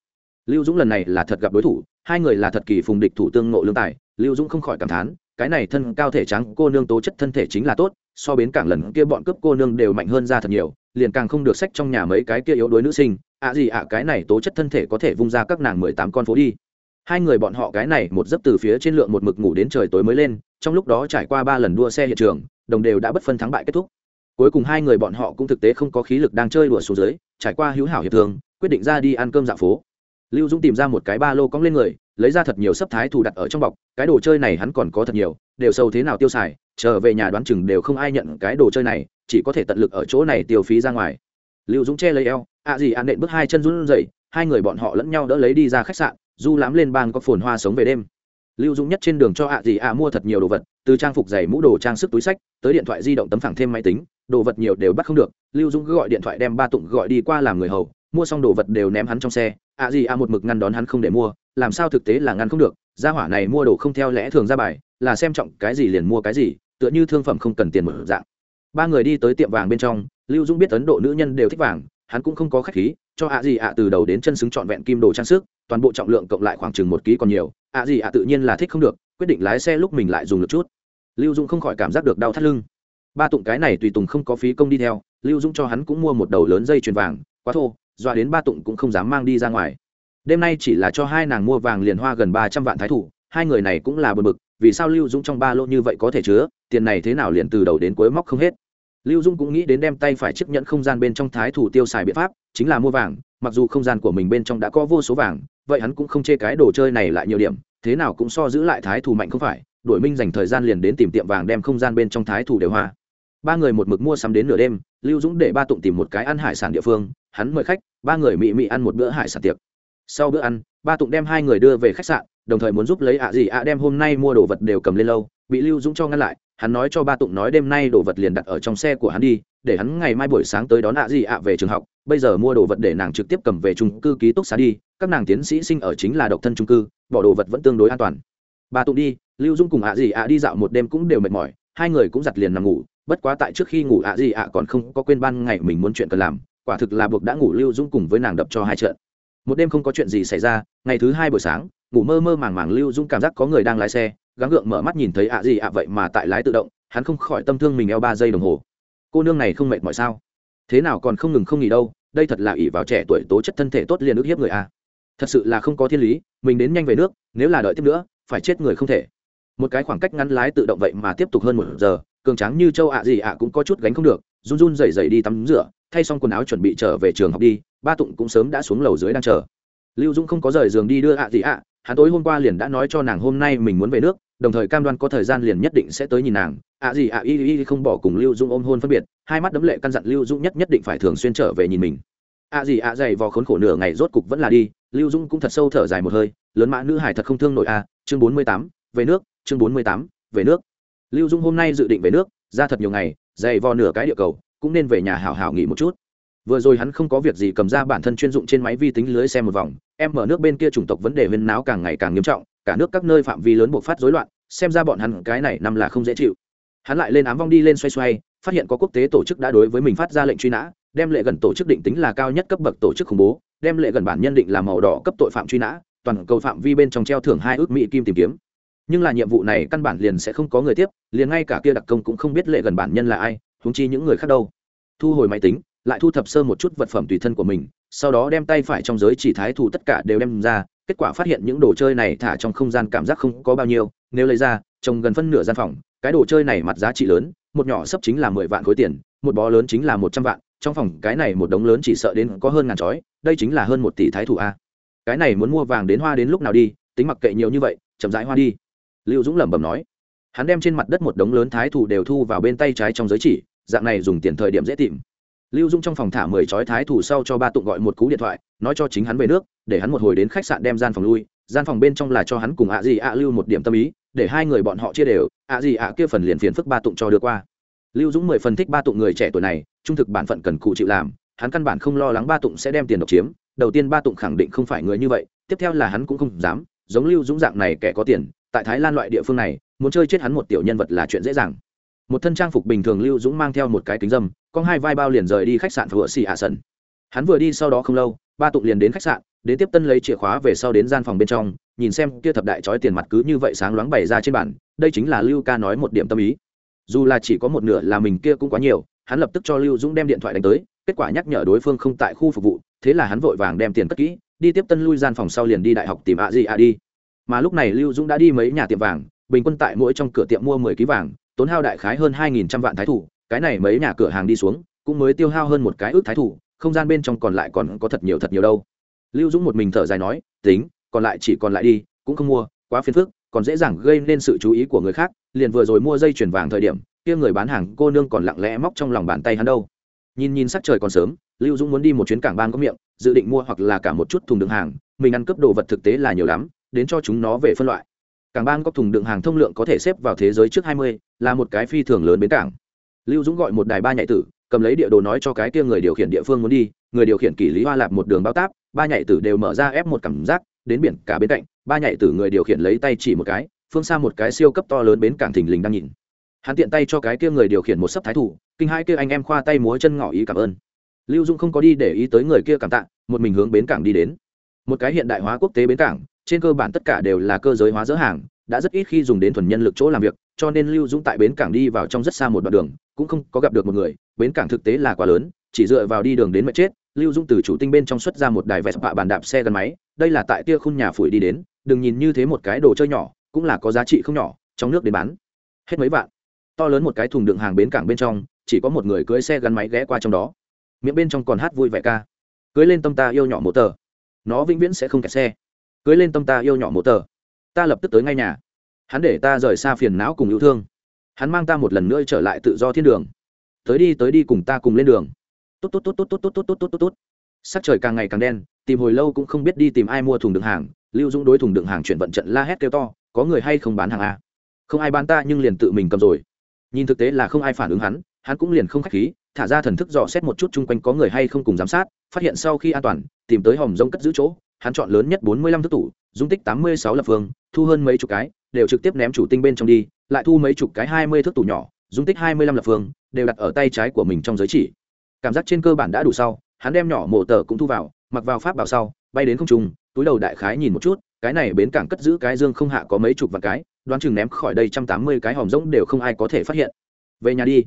Lưu dũng lần này là thật gặp đối thủ, hai người là thật kỳ phùng địch thủ tương ngộ lương tài lưu dũng không khỏi cảm thán, cái này thân cao thể trắng cô nương tố chất thân thể chính là tốt, so bến cảng lần kia bọn cướp cô nương đều mạnh hơn ra thật nhiều, liền càng không được sách trong nhà mấy cái kia yếu đuối nữ sinh. Ạ gì ạ, cái này tố chất thân thể có thể vung ra các nàng mười tám con phố đi. Hai người bọn họ cái này một giấc từ phía trên lượng một mực ngủ đến trời tối mới lên, trong lúc đó trải qua ba lần đua xe hiện trường, đồng đều đã bất phân thắng bại kết thúc. Cuối cùng hai người bọn họ cũng thực tế không có khí lực đang chơi đùa xuống dưới, trải qua hữu hảo hiệp thường quyết định ra đi ăn cơm dạo phố. Lưu dũng tìm ra một cái ba lô cong lên người lấy ra thật nhiều sấp thái thù đặt ở trong bọc, cái đồ chơi này hắn còn có thật nhiều, đều sâu thế nào tiêu xài, trở về nhà đoán chừng đều không ai nhận cái đồ chơi này, chỉ có thể tận lực ở chỗ này tiêu phí ra ngoài. Lưu dũng che lấy eo, ạ gì ăn nện bước hai chân run rẩy, hai người bọn họ lẫn nhau đỡ lấy đi ra khách sạn, du lãm lên bang có phồn hoa sống về đêm. Lưu dũng nhất trên đường cho ạ gì ạ mua thật nhiều đồ vật, từ trang phục giày mũ đồ trang sức túi sách, tới điện thoại di động tấm phẳng thêm máy tính, đồ vật nhiều đều bắt không được, lưu dũng cứ gọi điện thoại đem ba tụng gọi đi qua làm người hầu, mua xong đồ vật đều ném hắn trong xe ạ gì ạ một mực ngăn đón hắn không để mua, làm sao thực tế là ngăn không được? Gia hỏa này mua đồ không theo lẽ thường ra bài, là xem trọng cái gì liền mua cái gì, tựa như thương phẩm không cần tiền một dạng. Ba người đi tới tiệm vàng bên trong, lưu dũng biết ấn độ nữ nhân đều thích vàng, hắn cũng không có khách khí, cho ạ gì ạ từ đầu đến chân xứng trọn vẹn kim đồ trang sức, toàn bộ trọng lượng cộng lại khoảng chừng một ký còn nhiều ạ gì ạ tự nhiên là thích không được, quyết định lái xe lúc mình lại dùng được chút. Lưu dũng không khỏi cảm giác được đau thắt lưng. Ba tụng cái này tùy tùng không có phí công đi theo, lưu dũng cho hắn cũng mua một đầu lớn dây chuyền vàng, quá thô doa đến ba tụng cũng không dám mang đi ra ngoài. Đêm nay chỉ là cho hai nàng mua vàng liền hoa gần ba trăm vạn thái thủ, hai người này cũng là bờ bực, vì sao lưu dũng trong ba lô như vậy có thể chứa, tiền này thế nào liền từ đầu đến cuối móc không hết. Lưu dung cũng nghĩ đến đem tay phải chấp nhận không gian bên trong thái thủ tiêu xài biện pháp, chính là mua vàng, mặc dù không gian của mình bên trong đã có vô số vàng, vậy hắn cũng không chê cái đồ chơi này lại nhiều điểm, thế nào cũng so giữ lại thái thủ mạnh không phải đổi minh dành thời gian liền đến tìm tiệm vàng đem không gian bên trong thái thủ đều hoa ba người một mực mua sắm đến nửa đêm, lưu dũng để ba tụng tìm một cái ăn hải sản địa phương, hắn mời khách, ba người mị mị ăn một bữa hải sản tiệc. Sau bữa ăn, ba tụng đem hai người đưa về khách sạn, đồng thời muốn giúp lấy ạ gì ạ đem hôm nay mua đồ vật đều cầm lên lâu, bị lưu dũng cho ngăn lại, hắn nói cho ba tụng nói đêm nay đồ vật liền đặt ở trong xe của hắn đi, để hắn ngày mai buổi sáng tới đón ạ gì ạ về trường học, bây giờ mua đồ vật để nàng trực tiếp cầm về trung cư ký túc xá đi, các nàng tiến sĩ sinh ở chính là độc thân trung cư, bỏ đồ vật vẫn tương đối an toàn. Ba tụng đi, lưu Dũng cùng ạ gì ạ đi dạo một đêm cũng đều mệt mỏi, hai người cũng giặt liền nằm ngủ bất quá tại trước khi ngủ ạ gì ạ còn không có quên ban ngày mình muốn chuyện cần làm, quả thực là buộc đã ngủ lưu dung cùng với nàng đập cho hai trận. Một đêm không có chuyện gì xảy ra, ngày thứ hai buổi sáng, ngủ mơ mơ màng màng lưu dung cảm giác có người đang lái xe, gắng gượng mở mắt nhìn thấy ạ gì ạ vậy mà tại lái tự động, hắn không khỏi tâm thương mình eo ba giây đồng hồ. Cô nương này không mệt mỏi sao? Thế nào còn không ngừng không nghỉ đâu, đây thật là ỷ vào trẻ tuổi tố chất thân thể tốt liền ức hiếp người a. Thật sự là không có thiên lý, mình đến nhanh về nước, nếu là đợi tiếp nữa, phải chết người không thể. Một cái khoảng cách ngắn lái tự động vậy mà tiếp tục hơn một giờ cường tráng như châu ạ gì ạ cũng có chút gánh không được, run run rẩy rẩy đi tắm rửa, thay xong quần áo chuẩn bị trở về trường học đi, ba tụng cũng sớm đã xuống lầu dưới đang chờ. Lưu dũng không có rời giường đi đưa ạ gì ạ, hắn tối hôm qua liền đã nói cho nàng hôm nay mình muốn về nước, đồng thời cam đoan có thời gian liền nhất định sẽ tới nhìn nàng. ạ gì ạ, y y không bỏ cùng lưu dũng ôm hôn phân biệt, hai mắt đấm lệ căn dặn lưu dũng nhất nhất định phải thường xuyên trở về nhìn mình. ạ gì ạ dày vò khốn khổ nửa ngày rốt cục vẫn là đi, lưu dũng cũng thật sâu thở dài một hơi, lớn mã nữ hải thật không thương nổi a, chương bốn mươi tám, về nước, chương bốn mươi tám, về nước lưu dung hôm nay dự định về nước, ra thật nhiều ngày, dày vò nửa cái địa cầu, cũng nên về nhà hào hào nghỉ một chút. Vừa rồi hắn không có việc gì cầm ra bản thân chuyên dụng trên máy vi tính lưới xem một vòng, em mở nước bên kia chủng tộc vấn đề huyên náo càng ngày càng nghiêm trọng, cả nước các nơi phạm vi lớn buộc phát rối loạn, xem ra bọn hắn cái này nằm là không dễ chịu. Hắn lại lên ám vong đi lên xoay xoay, phát hiện có quốc tế tổ chức đã đối với mình phát ra lệnh truy nã, đem lệ gần tổ chức định tính là cao nhất cấp bậc tổ chức khủng bố, đem lệ gần bản nhân định là màu đỏ cấp tội phạm truy nã, toàn cầu phạm vi bên trong treo thưởng hai ước mỹ kim tìm kiếm nhưng là nhiệm vụ này căn bản liền sẽ không có người tiếp, liền ngay cả kia đặc công cũng không biết lệ gần bản nhân là ai húng chi những người khác đâu. Thu hồi máy tính, lại thu thập sơ một chút vật phẩm tùy thân của mình, sau đó đem tay phải trong giới chỉ thái thủ tất cả đều đem ra, kết quả phát hiện những đồ chơi này thả trong không gian cảm giác không có bao nhiêu, nếu lấy ra trồng gần phân nửa gian phòng, cái đồ chơi này mặt giá trị lớn, một nhỏ sấp chính là mười vạn khối tiền, một bó lớn chính là một trăm vạn, trong phòng cái này một đống lớn chỉ sợ đến có hơn ngàn chói, đây chính là hơn một tỷ thái thủ a. Cái này muốn mua vàng đến hoa đến lúc nào đi, tính mặc kệ nhiều như vậy, chậm rãi hoa đi lưu dũng lẩm bẩm nói. Hắn đem trên mặt đất một đống lớn thái thủ đều thu vào bên tay trái trong giới chỉ, dạng này dùng tiền thời điểm dễ tìm. Lưu Dũng trong phòng thả mười chói thái thủ sau cho ba tụng gọi một cú điện thoại, nói cho chính hắn về nước, để hắn một hồi đến khách sạn đem gian phòng lui, gian phòng bên trong là cho hắn cùng ạ gì ạ lưu một điểm tâm ý, để hai người bọn họ chia đều, ạ gì ạ kia phần liền phiền phức ba tụng cho đưa qua. Lưu dũng mười phần thích ba tụng người trẻ tuổi này, trung thực bản phận cần cụ chịu làm, hắn căn bản không lo lắng ba tụng sẽ đem tiền độc chiếm, đầu tiên ba tụng khẳng định không phải người như vậy, tiếp theo là hắn cũng không dám, giống lưu dũng dạng này kẻ có tiền tại thái lan loại địa phương này, muốn chơi chết hắn một tiểu nhân vật là chuyện dễ dàng. Một thân trang phục bình thường lưu dũng mang theo một cái kính dâm con hai vai bao liền rời đi khách sạn vừa xì hạ sân hắn vừa đi sau đó không lâu, ba tụng liền đến khách sạn, đến tiếp tân lấy chìa khóa về sau đến gian phòng bên trong, nhìn xem kia thập đại trói tiền mặt cứ như vậy sáng loáng bày ra trên bản đây chính là lưu ca nói một điểm tâm ý. Dù là chỉ có một nửa là mình kia cũng quá nhiều, hắn lập tức cho lưu dũng đem điện thoại đánh tới, kết quả nhắc nhở đối phương không tại khu phục vụ, thế là hắn vội vàng đem tiền cất kỹ, đi tiếp tân lui gian phòng sau liền đi đại học tìm ạ gì ạ đi mà lúc này lưu dũng đã đi mấy nhà tiệm vàng, bình quân tại mỗi trong cửa tiệm mua mười ký vàng, tốn hao đại khái hơn hai nghìn trăm vạn thái thủ, cái này mấy nhà cửa hàng đi xuống, cũng mới tiêu hao hơn một cái ước thái thủ, không gian bên trong còn lại còn có thật nhiều thật nhiều đâu. Lưu dũng một mình thở dài nói, tính, còn lại chỉ còn lại đi, cũng không mua, quá phiền phức, còn dễ dàng gây nên sự chú ý của người khác, liền vừa rồi mua dây chuyền vàng thời điểm, kia người bán hàng cô nương còn lặng lẽ móc trong lòng bàn tay hắn đâu. Nhìn nhìn sắc trời còn sớm, lưu dũng muốn đi một chuyến cảng bang có miệng, dự định mua hoặc là cả một chút thùng đựng hàng, mình ăn cướp đồ vật thực tế là nhiều lắm đến cho chúng nó về phân loại. Cảng bang có thùng đựng hàng thông lượng có thể xếp vào thế giới trước hai mươi, là một cái phi thường lớn bến cảng. Lưu dũng gọi một đài ba nhạy tử, cầm lấy địa đồ nói cho cái kia người điều khiển địa phương muốn đi, người điều khiển kỷ lý hoa lạp một đường bao táp, ba nhạy tử đều mở ra ép một cảm giác, đến biển cả bên cạnh, ba nhạy tử người điều khiển lấy tay chỉ một cái, phương xa một cái siêu cấp to lớn bến cảng thình lình đang nhìn. Hắn tiện tay cho cái kia người điều khiển một sấp thái thủ, kinh hai kia anh em khoa tay múa chân ngỏ ý cảm ơn. Lưu dung không có đi để ý tới người kia cảm tạ, một mình hướng bến cảng đi đến. Một cái hiện đại hóa quốc tế bến cảng trên cơ bản tất cả đều là cơ giới hóa dỡ hàng, đã rất ít khi dùng đến thuần nhân lực chỗ làm việc, cho nên lưu dũng tại bến cảng đi vào trong rất xa một đoạn đường, cũng không có gặp được một người, bến cảng thực tế là quá lớn, chỉ dựa vào đi đường đến mệt chết, lưu dũng từ chủ tinh bên trong xuất ra một đài vẹt bạ bàn đạp xe gắn máy, đây là tại tia khung nhà phủi đi đến, đừng nhìn như thế một cái đồ chơi nhỏ, cũng là có giá trị không nhỏ, trong nước để bán, hết mấy vạn. To lớn một cái thùng đựng hàng bến cảng bên trong, chỉ có một người cưới xe gắn máy ghé qua trong đó. Miệng bên trong còn hát vui vẻ ca. Cưới lên tâm ta yêu nhỏ một tờ. Nó vĩnh viễn sẽ không kẹt xe cưới lên tâm ta yêu nhỏ một tờ. Ta lập tức tới ngay nhà. Hắn để ta rời xa phiền não cùng yêu thương. Hắn mang ta một lần nữa trở lại tự do thiên đường. Tới đi tới đi cùng ta cùng lên đường. Tốt tốt tốt tốt tốt tốt tốt tốt tốt tốt. Tốt sắc trời càng ngày càng đen, tìm hồi lâu cũng không biết đi tìm ai mua thùng đựng hàng, lưu dũng đối thùng đựng hàng chuyển vận trận la hét kêu to, có người hay không bán hàng a? Không ai bán ta, nhưng liền tự mình cầm rồi. Nhìn thực tế là không ai phản ứng hắn hắn cũng liền không khách khí, thả ra thần thức dò xét một chút chung quanh có người hay không cùng giám sát, phát hiện sau khi an toàn, tìm tới hòm rông cất giữ chỗ hắn chọn lớn nhất bốn mươi lăm thước tủ, dung tích tám mươi sáu lập phương, thu hơn mấy chục cái, đều trực tiếp ném chủ tinh bên trong đi, lại thu mấy chục cái hai mươi thước tủ nhỏ, dung tích hai mươi lăm lập phương, đều đặt ở tay trái của mình trong giới chỉ. Cảm giác trên cơ bản đã đủ sau, hắn đem nhỏ mộ tờ cũng thu vào, mặc vào pháp bảo sau, bay đến không trung, túi đầu đại khái nhìn một chút, cái này bến cảng cất giữ cái dương không hạ có mấy chục vạn cái, đoán chừng ném khỏi đây trăm tám mươi cái hòm rỗng đều không ai có thể phát hiện. Về nhà đi.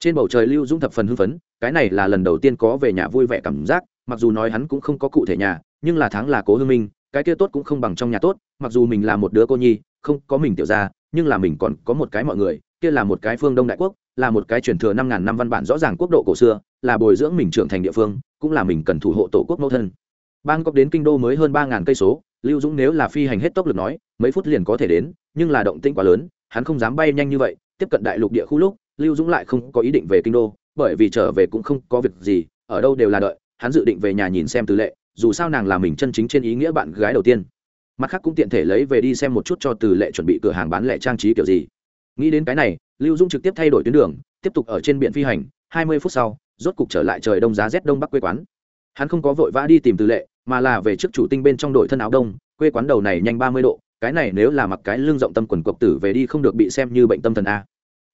Trên bầu trời lưu dũng thập phần hưng phấn, cái này là lần đầu tiên có về nhà vui vẻ cảm giác, mặc dù nói hắn cũng không có cụ thể nhà nhưng là tháng là cố hương minh, cái kia tốt cũng không bằng trong nhà tốt, mặc dù mình là một đứa cô nhi, không có mình tiểu ra nhưng là mình còn có một cái mọi người, kia là một cái phương đông đại quốc, là một cái truyền thừa năm ngàn năm văn bản rõ ràng quốc độ cổ xưa, là bồi dưỡng mình trưởng thành địa phương, cũng là mình cần thủ hộ tổ quốc mẫu thân. Bangkok đến kinh đô mới hơn ba ngàn cây số, lưu dũng nếu là phi hành hết tốc lực nói, mấy phút liền có thể đến, nhưng là động tĩnh quá lớn, hắn không dám bay nhanh như vậy, tiếp cận đại lục địa khu lúc, lưu dũng lại không có ý định về kinh đô, bởi vì trở về cũng không có việc gì, ở đâu đều là đợi, hắn dự định về nhà nhìn xem tứ lệ dù sao nàng là mình chân chính trên ý nghĩa bạn gái đầu tiên. Mặt khác cũng tiện thể lấy về đi xem một chút cho từ lệ chuẩn bị cửa hàng bán lẻ trang trí kiểu gì. Nghĩ đến cái này, lưu dung trực tiếp thay đổi tuyến đường, tiếp tục ở trên biển phi hành, hai mươi phút sau, rốt cục trở lại trời đông giá rét đông bắc quê quán. Hắn không có vội vã đi tìm từ lệ, mà là về trước chủ tinh bên trong đội thân áo đông, quê quán đầu này nhanh ba mươi độ, cái này nếu là mặc cái lưng rộng tâm quần cộc tử về đi không được bị xem như bệnh tâm thần a.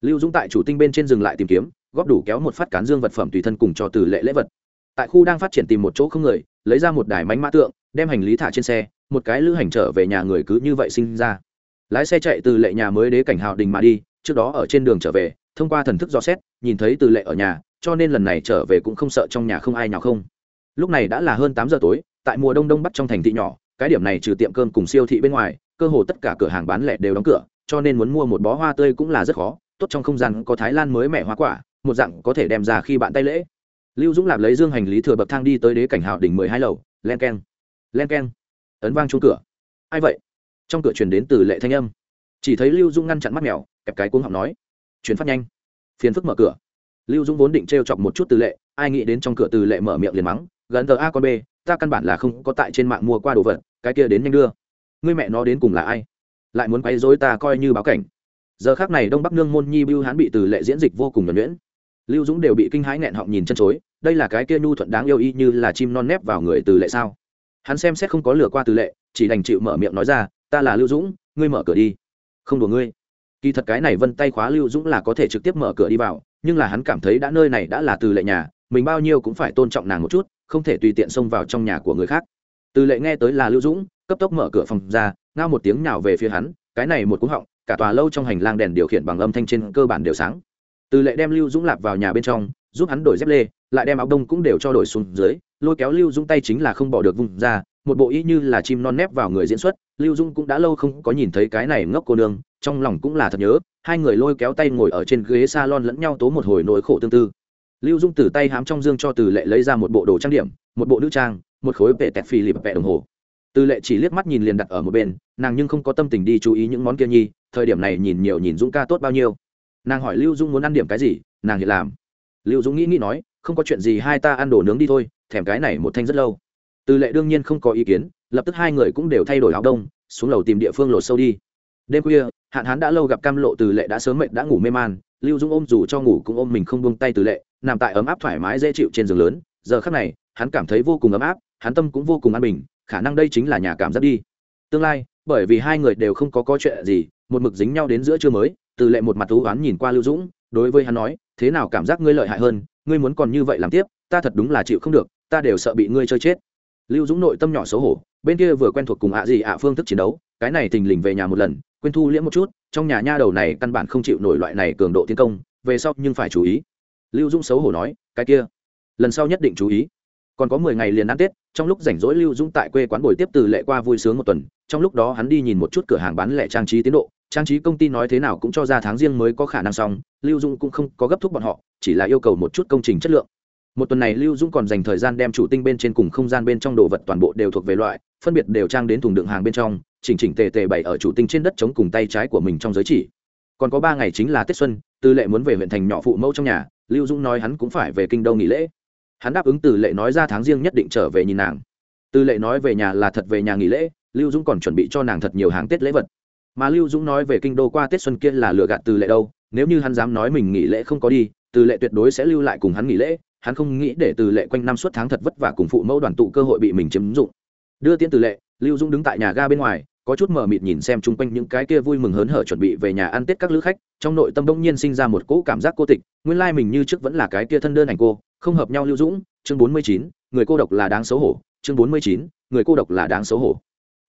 Lưu dũng tại chủ tinh bên trên dừng lại tìm kiếm, góp đủ kéo một phát cán dương vật phẩm tùy thân cùng cho từ lệ lễ vật tại khu đang phát triển tìm một chỗ không người, lấy ra một đài mánh mã tượng, đem hành lý thả trên xe, một cái lữ hành trở về nhà người cứ như vậy sinh ra. Lái xe chạy từ lệ nhà mới đế cảnh hào đình mà đi, trước đó ở trên đường trở về, thông qua thần thức dò xét, nhìn thấy từ lệ ở nhà, cho nên lần này trở về cũng không sợ trong nhà không ai nào không. Lúc này đã là hơn tám giờ tối, tại mùa đông đông bắc trong thành thị nhỏ, cái điểm này trừ tiệm cơm cùng siêu thị bên ngoài, cơ hồ tất cả cửa hàng bán lẻ đều đóng cửa, cho nên muốn mua một bó hoa tươi cũng là rất khó, tốt trong không gian có thái lan mới mẻ hoa quả, một dạng có thể đem ra khi bạn tay lễ lưu dũng lạp lấy dương hành lý thừa bậc thang đi tới đế cảnh hào đỉnh mười hai lầu, len k e n len k e n ấn vang chung cửa. Ai vậy? Trong cửa truyền đến từ lệ thanh âm. Chỉ thấy lưu dũng ngăn chặn mắt mèo, kẹp cái cuống học nói chuyến phát nhanh. Phiền phức mở cửa. Lưu dũng vốn định t r e o chọc một chút từ lệ, ai nghĩ đến trong cửa từ lệ mở miệng liền mắng, gần tờ a con b, ta căn bản là không có tại trên mạng mua qua đồ vật, cái kia đến nhanh đưa. Ngươi mẹ nó đến cùng là ai? Lại muốn quấy dối ta coi như báo cảnh. Giờ khác này đông bắc nương môn nhi bưu hán bị từ lệ diễn dịch vô cùng nhuẩn nhuyễn lưu dũng đều bị kinh hãi nghẹn họng nhìn chân chối, đây là cái kia nhu thuận đáng yêu y như là chim non nép vào người từ lệ sao? Hắn xem xét không có lừa qua từ lệ, chỉ đành chịu mở miệng nói ra, ta là lưu dũng, ngươi mở cửa đi. Không đùa ngươi. Kỳ thật cái này vân tay khóa lưu dũng là có thể trực tiếp mở cửa đi vào, nhưng là hắn cảm thấy đã nơi này đã là từ lệ nhà, mình bao nhiêu cũng phải tôn trọng nàng một chút, không thể tùy tiện xông vào trong nhà của người khác. Từ lệ nghe tới là lưu dũng, cấp tốc mở cửa phòng ra, ngao một tiếng nào về phía hắn, cái này một cú họng, cả tòa lâu trong hành lang đèn điều khiển bằng âm thanh trên cơ bản đều sáng từ lệ đem lưu dũng lạp vào nhà bên trong giúp hắn đổi dép lê lại đem áo đông cũng đều cho đổi xuống dưới lôi kéo lưu dũng tay chính là không bỏ được vùng ra một bộ ý như là chim non nép vào người diễn xuất lưu dung cũng đã lâu không có nhìn thấy cái này ngốc cô nương trong lòng cũng là thật nhớ hai người lôi kéo tay ngồi ở trên ghế s a lon lẫn nhau tố một hồi nỗi khổ tương tư lưu dung từ tay hám trong dương cho từ lệ lấy ra một bộ đồ trang điểm một bộ nữ trang một khối vệ tẹt phi lịp vẹ đồng hồ từ lệ chỉ liếc mắt nhìn liền đặt ở một bên nàng nhưng không có tâm tình đi chú ý những món kia nhi thời điểm này nhìn nhiều nhìn dũng ca tốt bao nhiêu nàng hỏi lưu dung muốn ăn điểm cái gì, nàng hiện làm. Lưu dung nghĩ nghĩ nói, không có chuyện gì, hai ta ăn đồ nướng đi thôi, thèm cái này một thanh rất lâu. Từ lệ đương nhiên không có ý kiến, lập tức hai người cũng đều thay đổi áo đông, xuống lầu tìm địa phương lột sâu đi. Đêm khuya, hạn hán đã lâu gặp cam lộ từ lệ đã sớm mệt đã ngủ mê man, lưu dung ôm dù cho ngủ cũng ôm mình không buông tay từ lệ, nằm tại ấm áp thoải mái dễ chịu trên giường lớn, giờ khắc này, hắn cảm thấy vô cùng ấm áp, hắn tâm cũng vô cùng an bình, khả năng đây chính là nhà cảm giác đi. Tương lai, bởi vì hai người đều không có có chuyện gì, một mực dính nhau đến giữa trưa mới từ lệ một mặt thú oán nhìn qua lưu dũng, đối với hắn nói, thế nào cảm giác ngươi lợi hại hơn? Ngươi muốn còn như vậy làm tiếp, ta thật đúng là chịu không được, ta đều sợ bị ngươi chơi chết. Lưu dũng nội tâm nhỏ xấu hổ, bên kia vừa quen thuộc cùng ạ gì ạ phương thức chiến đấu, cái này thình lình về nhà một lần, quên thu liễm một chút, trong nhà nha đầu này căn bản không chịu nổi loại này cường độ tiến công, về sau nhưng phải chú ý. Lưu dũng xấu hổ nói, cái kia, lần sau nhất định chú ý. Còn có mười ngày liền ăn tết, trong lúc rảnh rỗi lưu dũng tại quê quán buổi tiếp từ lệ qua vui sướng một tuần, trong lúc đó hắn đi nhìn một chút cửa hàng bán lẻ trang trí tiến độ trang trí công ty nói thế nào cũng cho ra tháng riêng mới có khả năng xong, lưu dung cũng không có gấp thúc bọn họ, chỉ là yêu cầu một chút công trình chất lượng. Một tuần này lưu dung còn dành thời gian đem chủ tinh bên trên cùng không gian bên trong đồ vật toàn bộ đều thuộc về loại, phân biệt đều trang đến thùng đựng hàng bên trong, chỉnh chỉnh tề tề bày ở chủ tinh trên đất chống cùng tay trái của mình trong giới chỉ. Còn có ba ngày chính là tết xuân, tư lệ muốn về huyện thành nhỏ phụ mẫu trong nhà, lưu dung nói hắn cũng phải về kinh đô nghỉ lễ. Hắn đáp ứng từ lệ nói ra tháng riêng nhất định trở về nhìn nàng. Tư lệ nói về nhà là thật về nhà nghỉ lễ, lưu dung còn chuẩn bị cho nàng thật nhiều hàng tết lễ vật mà lưu dũng nói về kinh đô qua tết xuân kia là lừa gạt từ lệ đâu, nếu như hắn dám nói mình nghỉ lễ không có đi, từ lệ tuyệt đối sẽ lưu lại cùng hắn nghỉ lễ, hắn không nghĩ để từ lệ quanh năm suốt tháng thật vất vả cùng phụ mẫu đoàn tụ cơ hội bị mình chiếm dụng. Đưa tiễn từ lệ, lưu dũng đứng tại nhà ga bên ngoài, có chút mờ mịt nhìn xem chung quanh những cái kia vui mừng hớn hở chuẩn bị về nhà ăn tết các lữ khách, trong nội tâm đông nhiên sinh ra một cỗ cảm giác cô tịch, nguyên lai mình như trước vẫn là cái kia thân đơn ảnh cô, không hợp nhau lưu dũng, chương bốn mươi chín, người cô độc là đáng xấu hổ, chương bốn mươi chín, người cô độc là đáng xấu hổ.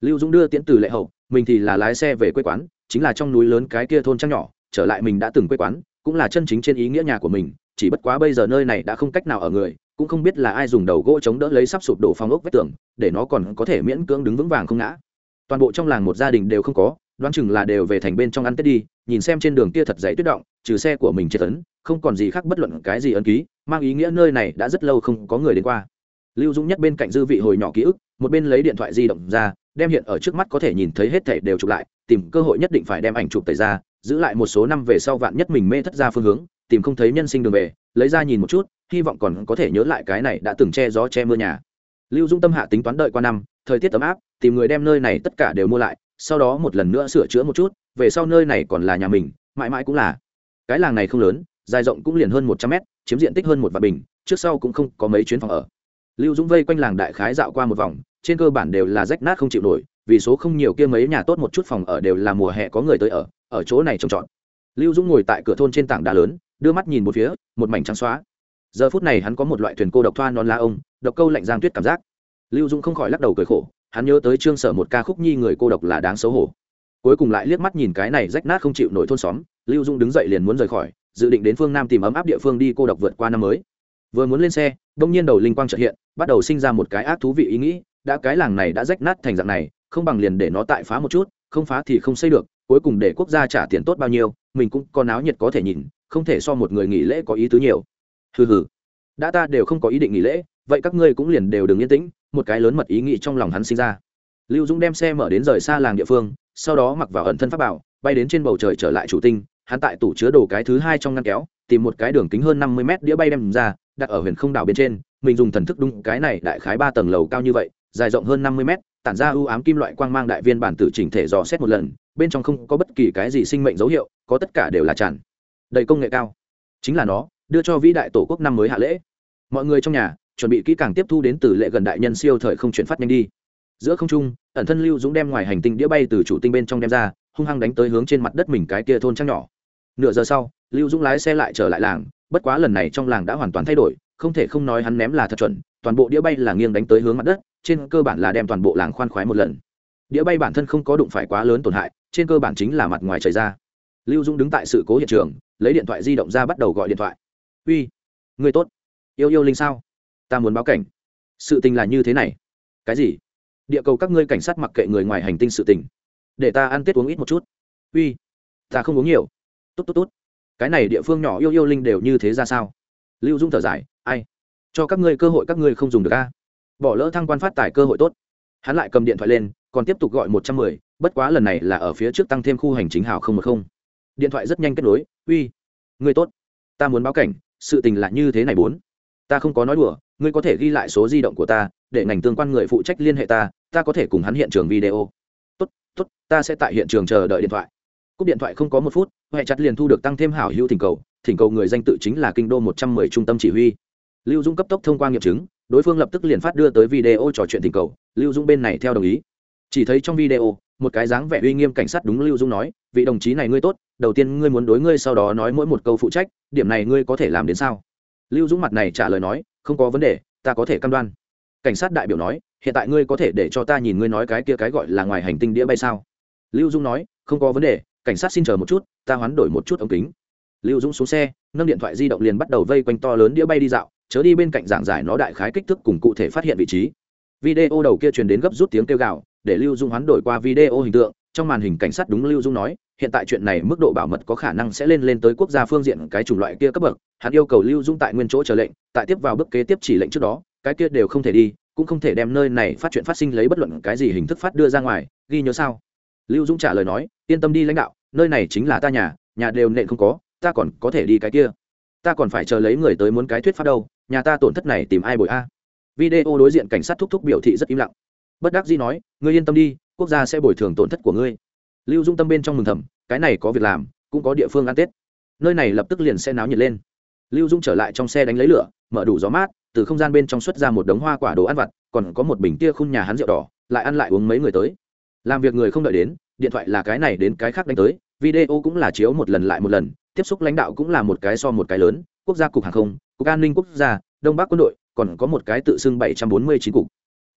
Lưu dũng đưa tiễn từ lệ hậu mình thì là lái xe về quê quán, chính là trong núi lớn cái kia thôn trang nhỏ, trở lại mình đã từng quê quán, cũng là chân chính trên ý nghĩa nhà của mình, chỉ bất quá bây giờ nơi này đã không cách nào ở người, cũng không biết là ai dùng đầu gỗ chống đỡ lấy sắp sụp đổ phong ốc vách tường, để nó còn có thể miễn cưỡng đứng vững vàng không ngã. Toàn bộ trong làng một gia đình đều không có, đoán chừng là đều về thành bên trong ăn tết đi, nhìn xem trên đường kia thật dày tuyết động, trừ xe của mình chết tấn không còn gì khác bất luận cái gì ấn ký, mang ý nghĩa nơi này đã rất lâu không có người đến qua. Lưu dũng nhất bên cạnh dư vị hồi nhỏ ký ức, một bên lấy điện thoại di động ra đem hiện ở trước mắt có thể nhìn thấy hết thảy đều chụp lại, tìm cơ hội nhất định phải đem ảnh chụp tẩy ra, giữ lại một số năm về sau vạn nhất mình mê thất ra phương hướng, tìm không thấy nhân sinh đường về, lấy ra nhìn một chút, hy vọng còn có thể nhớ lại cái này đã từng che gió che mưa nhà. Lưu dung tâm hạ tính toán đợi qua năm, thời tiết ấm áp, tìm người đem nơi này tất cả đều mua lại, sau đó một lần nữa sửa chữa một chút, về sau nơi này còn là nhà mình, mãi mãi cũng là. Cái làng này không lớn, dài rộng cũng liền hơn một trăm mét, chiếm diện tích hơn một vạn bình, trước sau cũng không có mấy chuyến phòng ở. Lưu dũng vây quanh làng đại khái dạo qua một vòng trên cơ bản đều là rách nát không chịu nổi, vì số không nhiều kia mấy nhà tốt một chút phòng ở đều là mùa hè có người tới ở ở chỗ này trồng trọt. Lưu dũng ngồi tại cửa thôn trên tảng đá lớn, đưa mắt nhìn một phía, một mảnh trắng xóa. Giờ phút này hắn có một loại thuyền cô độc thoa non la ông, độc câu lạnh giang tuyết cảm giác. Lưu dũng không khỏi lắc đầu cười khổ, hắn nhớ tới trương sở một ca khúc nhi người cô độc là đáng xấu hổ. Cuối cùng lại liếc mắt nhìn cái này rách nát không chịu nổi thôn xóm, lưu dũng đứng dậy liền muốn rời khỏi, dự định đến phương nam tìm ấm áp địa phương đi cô độc vượt qua năm mới. Vừa muốn lên xe, đông nhiên đầu linh quang trợ hiện, bắt đầu sinh ra một cái ác thú vị ý nghĩ đã cái làng này đã rách nát thành dạng này, không bằng liền để nó tại phá một chút, không phá thì không xây được, cuối cùng để quốc gia trả tiền tốt bao nhiêu, mình cũng có náo nhiệt có thể nhìn, không thể so một người nghỉ lễ có ý tứ nhiều. Hừ hừ. Đã ta đều không có ý định nghỉ lễ, vậy các ngươi cũng liền đều đừng yên tĩnh, một cái lớn mật ý nghĩ trong lòng hắn sinh ra. Lưu dũng đem xe mở đến rời xa làng địa phương, sau đó mặc vào ẩn thân pháp bảo, bay đến trên bầu trời trở lại chủ tinh, hắn tại tủ chứa đồ cái thứ hai trong ngăn kéo, tìm một cái đường kính hơn năm mươi mét đĩa bay đem ra, đặt ở huyền không đảo bên trên, mình dùng thần thức đúng cái này đại khái ba tầng lầu cao như vậy dài rộng hơn năm mươi mét, tản ra ưu ám kim loại quang mang đại viên bản tử chỉnh thể dò xét một lần, bên trong không có bất kỳ cái gì sinh mệnh dấu hiệu, có tất cả đều là tràn đầy công nghệ cao. Chính là nó, đưa cho vĩ đại tổ quốc năm mới hạ lễ. Mọi người trong nhà, chuẩn bị kỹ càng tiếp thu đến từ lệ gần đại nhân siêu thời không chuyển phát nhanh đi. Giữa không trung, ẩn thân lưu dũng đem ngoài hành tinh đĩa bay từ chủ tinh bên trong đem ra, hung hăng đánh tới hướng trên mặt đất mình cái kia thôn trăng nhỏ. Nửa giờ sau, lưu dũng lái xe lại trở lại làng, bất quá lần này trong làng đã hoàn toàn thay đổi không thể không nói hắn ném là thật chuẩn, toàn bộ đĩa bay là nghiêng đánh tới hướng mặt đất, trên cơ bản là đem toàn bộ làng khoan khoái một lần. Đĩa bay bản thân không có đụng phải quá lớn tổn hại, trên cơ bản chính là mặt ngoài chảy ra. Lưu dũng đứng tại sự cố hiện trường, lấy điện thoại di động ra bắt đầu gọi điện thoại. Uy, người tốt. Yêu yêu linh sao? Ta muốn báo cảnh. Sự tình là như thế này. Cái gì? Địa cầu các ngươi cảnh sát mặc kệ người ngoài hành tinh sự tình. Để ta ăn tết uống ít một chút. Uy, ta không uống nhiều. Tốt tốt tốt. Cái này địa phương nhỏ yêu yêu linh đều như thế ra sao? Lưu dung thở dài, ai? Cho các ngươi cơ hội các ngươi không dùng được a? Bỏ lỡ thăng quan phát tài cơ hội tốt. Hắn lại cầm điện thoại lên, còn tiếp tục gọi một trăm mười, bất quá lần này là ở phía trước tăng thêm khu hành chính hào không một không. Điện thoại rất nhanh kết nối, uy, ngươi tốt. Ta muốn báo cảnh, sự tình là như thế này bốn. Ta không có nói đùa, ngươi có thể ghi lại số di động của ta, để ngành tương quan người phụ trách liên hệ ta ta có thể cùng hắn hiện trường video. Tốt tốt, ta sẽ tại hiện trường chờ đợi điện thoại. Cúp điện thoại không có một phút huệ chặt liền thu được tăng thêm hảo hữu thỉnh cầu thỉnh cầu người danh tự chính là kinh đô một trăm mười trung tâm chỉ huy. Lưu dung cấp tốc thông qua nghiệm chứng, đối phương lập tức liền phát đưa tới video trò chuyện thỉnh cầu. Lưu dung bên này theo đồng ý. Chỉ thấy trong video, một cái dáng vẻ uy nghiêm cảnh sát đúng lưu dung nói, vị đồng chí này ngươi tốt, đầu tiên ngươi muốn đối ngươi sau đó nói mỗi một câu phụ trách, điểm này ngươi có thể làm đến sao? Lưu dũng mặt này trả lời nói, không có vấn đề, ta có thể cam đoan. Cảnh sát đại biểu nói, hiện tại ngươi có thể để cho ta nhìn ngươi nói cái kia cái gọi là ngoài hành tinh đĩa bay sao? Lưu dung nói, không có vấn đề, cảnh sát xin chờ một chút, ta hoán đổi một chút ống kính lưu dũng xuống xe, nâng điện thoại di động liền bắt đầu vây quanh to lớn đĩa bay đi dạo, chớ đi bên cạnh giảng giải nó đại khái kích thước cùng cụ thể phát hiện vị trí. Video đầu kia truyền đến gấp rút tiếng kêu gào, để lưu dung hoán đổi qua video hình tượng, trong màn hình cảnh sát đúng lưu dung nói, hiện tại chuyện này mức độ bảo mật có khả năng sẽ lên lên tới quốc gia phương diện cái chủng loại kia cấp bậc, hắn yêu cầu lưu dung tại nguyên chỗ chờ lệnh, tại tiếp vào bước kế tiếp chỉ lệnh trước đó, cái kia đều không thể đi, cũng không thể đem nơi này phát chuyện phát sinh lấy bất luận cái gì hình thức phát đưa ra ngoài, ghi nhớ sao? Lưu dung trả lời nói, yên tâm đi lãnh đạo, nơi này chính là ta nhà nhà đều nện không có ta còn có thể đi cái kia. Ta còn phải chờ lấy người tới muốn cái thuyết pháp đâu, nhà ta tổn thất này tìm ai bồi a? Video đối diện cảnh sát thúc thúc biểu thị rất im lặng. Bất đắc dĩ nói, ngươi yên tâm đi, quốc gia sẽ bồi thường tổn thất của ngươi. Lưu dung tâm bên trong mừng thầm, cái này có việc làm, cũng có địa phương ăn tết. Nơi này lập tức liền sẽ náo nhiệt lên. Lưu dung trở lại trong xe đánh lấy lửa, mở đủ gió mát, từ không gian bên trong xuất ra một đống hoa quả đồ ăn vặt, còn có một bình tia khung nhà hắn rượu đỏ, lại ăn lại uống mấy người tới. Làm việc người không đợi đến, điện thoại là cái này đến cái khác đánh tới video cũng là chiếu một lần lại một lần, tiếp xúc lãnh đạo cũng là một cái so một cái lớn, quốc gia cục hàng không, cục an ninh quốc gia, đông bắc quân đội, còn có một cái tự xưng bảy trăm bốn mươi chín cục.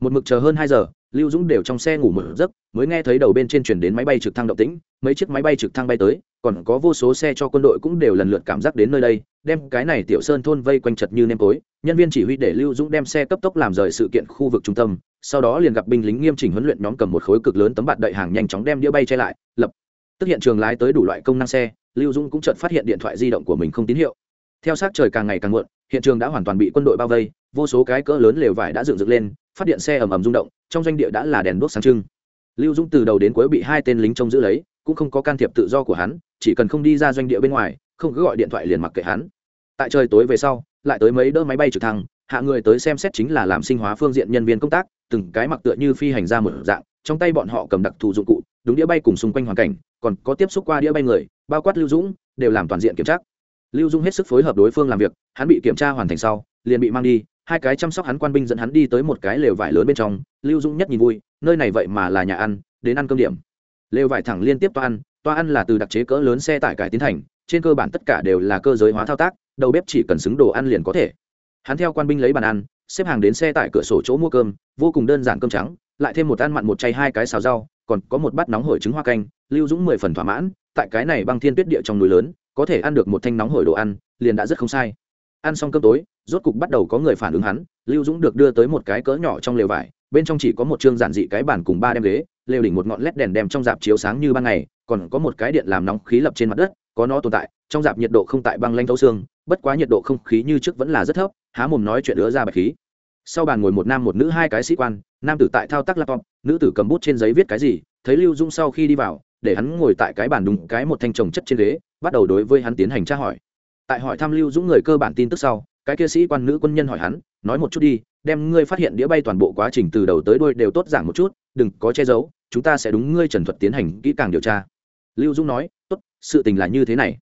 Một mực chờ hơn hai giờ, lưu dũng đều trong xe ngủ một giấc, mới nghe thấy đầu bên trên chuyển đến máy bay trực thăng động tĩnh, mấy chiếc máy bay trực thăng bay tới, còn có vô số xe cho quân đội cũng đều lần lượt cảm giác đến nơi đây, đem cái này tiểu sơn thôn vây quanh chật như nêm tối, nhân viên chỉ huy để lưu dũng đem xe cấp tốc làm rời sự kiện khu vực trung tâm, sau đó liền gặp binh lính nghiêm chỉnh huấn luyện nhóm cầm một khối cực lớn tấm bạt đậy hàng nhanh chóng đem đĩa bay che lại, lập tức hiện trường lái tới đủ loại công năng xe, lưu dũng cũng chợt phát hiện điện thoại di động của mình không tín hiệu. Theo sát trời càng ngày càng muộn, hiện trường đã hoàn toàn bị quân đội bao vây, vô số cái cỡ lớn lều vải đã dựng dựng lên, phát điện xe ầm ầm rung động, trong doanh địa đã là đèn đuốc sáng trưng. Lưu dũng từ đầu đến cuối bị hai tên lính trông giữ lấy, cũng không có can thiệp tự do của hắn, chỉ cần không đi ra doanh địa bên ngoài, không cứ gọi điện thoại liền mặc kệ hắn. Tại trời tối về sau, lại tới mấy đỡ máy bay trực thăng, hạ người tới xem xét chính là làm sinh hóa phương diện nhân viên công tác, từng cái mặc tựa như phi hành ra một dạng trong tay bọn họ cầm đặc thù dụng cụ, đúng đĩa bay cùng xung quanh hoàn cảnh, còn có tiếp xúc qua đĩa bay người, bao quát lưu dũng, đều làm toàn diện kiểm tra. Lưu dung hết sức phối hợp đối phương làm việc, hắn bị kiểm tra hoàn thành sau, liền bị mang đi, hai cái chăm sóc hắn quan binh dẫn hắn đi tới một cái lều vải lớn bên trong, lưu dung nhất nhìn vui, nơi này vậy mà là nhà ăn, đến ăn cơm điểm. Lều vải thẳng liên tiếp toa ăn toa ăn là từ đặc chế cỡ lớn xe tải cải tiến thành, trên cơ bản tất cả đều là cơ giới hóa thao tác, đầu bếp chỉ cần xứng đồ ăn liền có thể. Hắn theo quan binh lấy bàn ăn, xếp hàng đến xe tải cửa sổ chỗ mua cơm, vô cùng đơn giản cơm trắng lại thêm một ăn mặn một chay hai cái xào rau, còn có một bát nóng hổi trứng hoa canh, lưu dũng mười phần thỏa mãn, tại cái này băng thiên tuyết địa trong núi lớn, có thể ăn được một thanh nóng hổi đồ ăn, liền đã rất không sai. Ăn xong cơm tối, rốt cục bắt đầu có người phản ứng hắn, lưu dũng được đưa tới một cái cỡ nhỏ trong lều vải, bên trong chỉ có một chương giản dị cái bàn cùng ba đem ghế, lều đỉnh một ngọn led đèn đem trong dạp chiếu sáng như ban ngày, còn có một cái điện làm nóng khí lập trên mặt đất, có nó tồn tại, trong dạp nhiệt độ không tại băng lanh thấu xương, bất quá nhiệt độ không khí như trước vẫn là rất thấp, há mồm nói chuyện ứa ra bạch khí. Sau bàn ngồi một nam một nữ hai cái sĩ quan nam tử tại thao tác laptop, nữ tử cầm bút trên giấy viết cái gì, thấy lưu dung sau khi đi vào, để hắn ngồi tại cái bàn đúng cái một thanh trồng chất trên ghế, bắt đầu đối với hắn tiến hành tra hỏi. Tại hỏi thăm lưu dũng người cơ bản tin tức sau, cái kia sĩ quan nữ quân nhân hỏi hắn, nói một chút đi, đem ngươi phát hiện đĩa bay toàn bộ quá trình từ đầu tới đuôi đều tốt giảng một chút, đừng có che giấu, chúng ta sẽ đúng ngươi trần thuật tiến hành kỹ càng điều tra. Lưu dũng nói, tốt, sự tình là như thế này.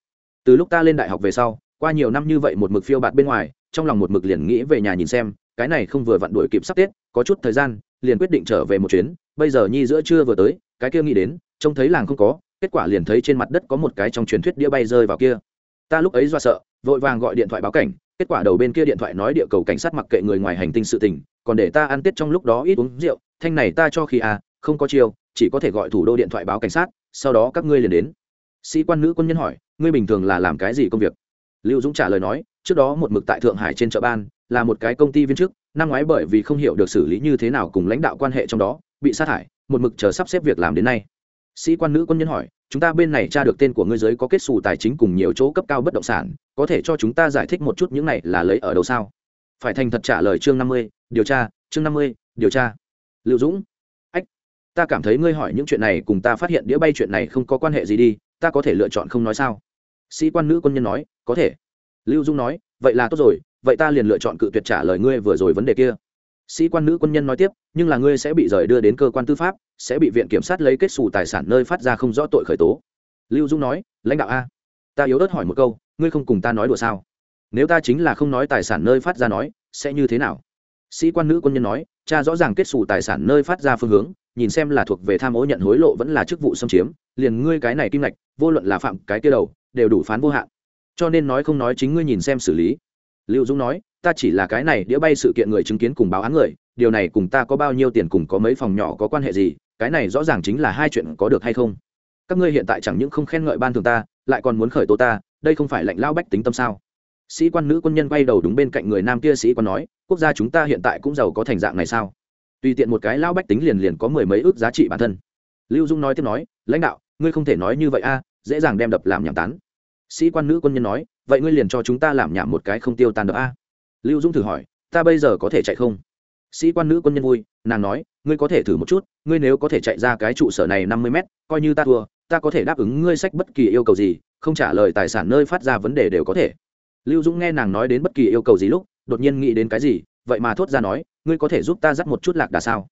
Từ lúc ta lên đại học về sau, qua nhiều năm như vậy một mực phiêu bạt bên ngoài, trong lòng một mực liền nghĩ về nhà nhìn xem, cái này không vừa vặn đuổi kịp sắp tết, có chút thời gian liền quyết định trở về một chuyến, bây giờ nhi giữa trưa vừa tới, cái kia nghĩ đến, trông thấy làng không có, kết quả liền thấy trên mặt đất có một cái trong truyền thuyết đĩa bay rơi vào kia. Ta lúc ấy do sợ, vội vàng gọi điện thoại báo cảnh, kết quả đầu bên kia điện thoại nói địa cầu cảnh sát mặc kệ người ngoài hành tinh sự tình, còn để ta ăn tết trong lúc đó ít uống rượu, thanh này ta cho khi à không có chiêu, chỉ có thể gọi thủ đô điện thoại báo cảnh sát, sau đó các ngươi liền đến. Sĩ quan nữ quân nhân hỏi, ngươi bình thường là làm cái gì công việc? Lưu dũng trả lời nói trước đó một mực tại thượng hải trên chợ ban, là một cái công ty viên chức, năm ngoái bởi vì không hiểu được xử lý như thế nào cùng lãnh đạo quan hệ trong đó, bị sát hại một mực chờ sắp xếp việc làm đến nay. Sĩ quan nữ quân nhân hỏi, chúng ta bên này tra được tên của ngươi giới có kết xù tài chính cùng nhiều chỗ cấp cao bất động sản, có thể cho chúng ta giải thích một chút những này là lấy ở đâu sao? Phải thành thật trả lời chương năm mươi, điều tra, chương năm mươi, điều tra. Liệu dũng, ách, ta cảm thấy ngươi hỏi những chuyện này cùng ta phát hiện đĩa bay chuyện này không có quan hệ gì đi, ta có thể lựa chọn không nói sao? Sĩ quan nữ quân nhân nói, có thể lưu dung nói, vậy là tốt rồi, vậy ta liền lựa chọn cự tuyệt trả lời ngươi vừa rồi vấn đề kia. Sĩ quan nữ quân nhân nói tiếp, nhưng là ngươi sẽ bị rời đưa đến cơ quan tư pháp, sẽ bị viện kiểm sát lấy kết xù tài sản nơi phát ra không rõ tội khởi tố. Lưu dung nói, lãnh đạo a, ta yếu ớt hỏi một câu, ngươi không cùng ta nói đùa sao? Nếu ta chính là không nói tài sản nơi phát ra nói, sẽ như thế nào? Sĩ quan nữ quân nhân nói, cha rõ ràng kết xù tài sản nơi phát ra phương hướng, nhìn xem là thuộc về tham ô nhận hối lộ vẫn là chức vụ xâm chiếm, liền ngươi cái này kim ngạch, vô luận là phạm cái kia đầu, đều đủ phán vô hạn cho nên nói không nói chính ngươi nhìn xem xử lý. Lưu Dung nói, ta chỉ là cái này đĩa bay sự kiện người chứng kiến cùng báo án người, điều này cùng ta có bao nhiêu tiền cùng có mấy phòng nhỏ có quan hệ gì, cái này rõ ràng chính là hai chuyện có được hay không. Các ngươi hiện tại chẳng những không khen ngợi ban thường ta, lại còn muốn khởi tố ta, đây không phải lệnh lao bách tính tâm sao? Sĩ quan nữ quân nhân quay đầu đúng bên cạnh người nam kia sĩ quan nói, quốc gia chúng ta hiện tại cũng giàu có thành dạng này sao? Tùy tiện một cái lao bách tính liền liền có mười mấy ước giá trị bản thân. Lưu dung nói tiếp nói, lãnh đạo, ngươi không thể nói như vậy a, dễ dàng đem đập làm nhảm tán sĩ quan nữ quân nhân nói, vậy ngươi liền cho chúng ta làm nhảm một cái không tiêu tan được a? Lưu dung thử hỏi, ta bây giờ có thể chạy không? Sĩ quan nữ quân nhân vui, nàng nói, ngươi có thể thử một chút, ngươi nếu có thể chạy ra cái trụ sở này năm mươi mét, coi như ta thua, ta có thể đáp ứng ngươi sách bất kỳ yêu cầu gì, không trả lời tài sản nơi phát ra vấn đề đều có thể. Lưu dũng nghe nàng nói đến bất kỳ yêu cầu gì lúc, đột nhiên nghĩ đến cái gì, vậy mà thốt ra nói, ngươi có thể giúp ta dắt một chút lạc đà sao?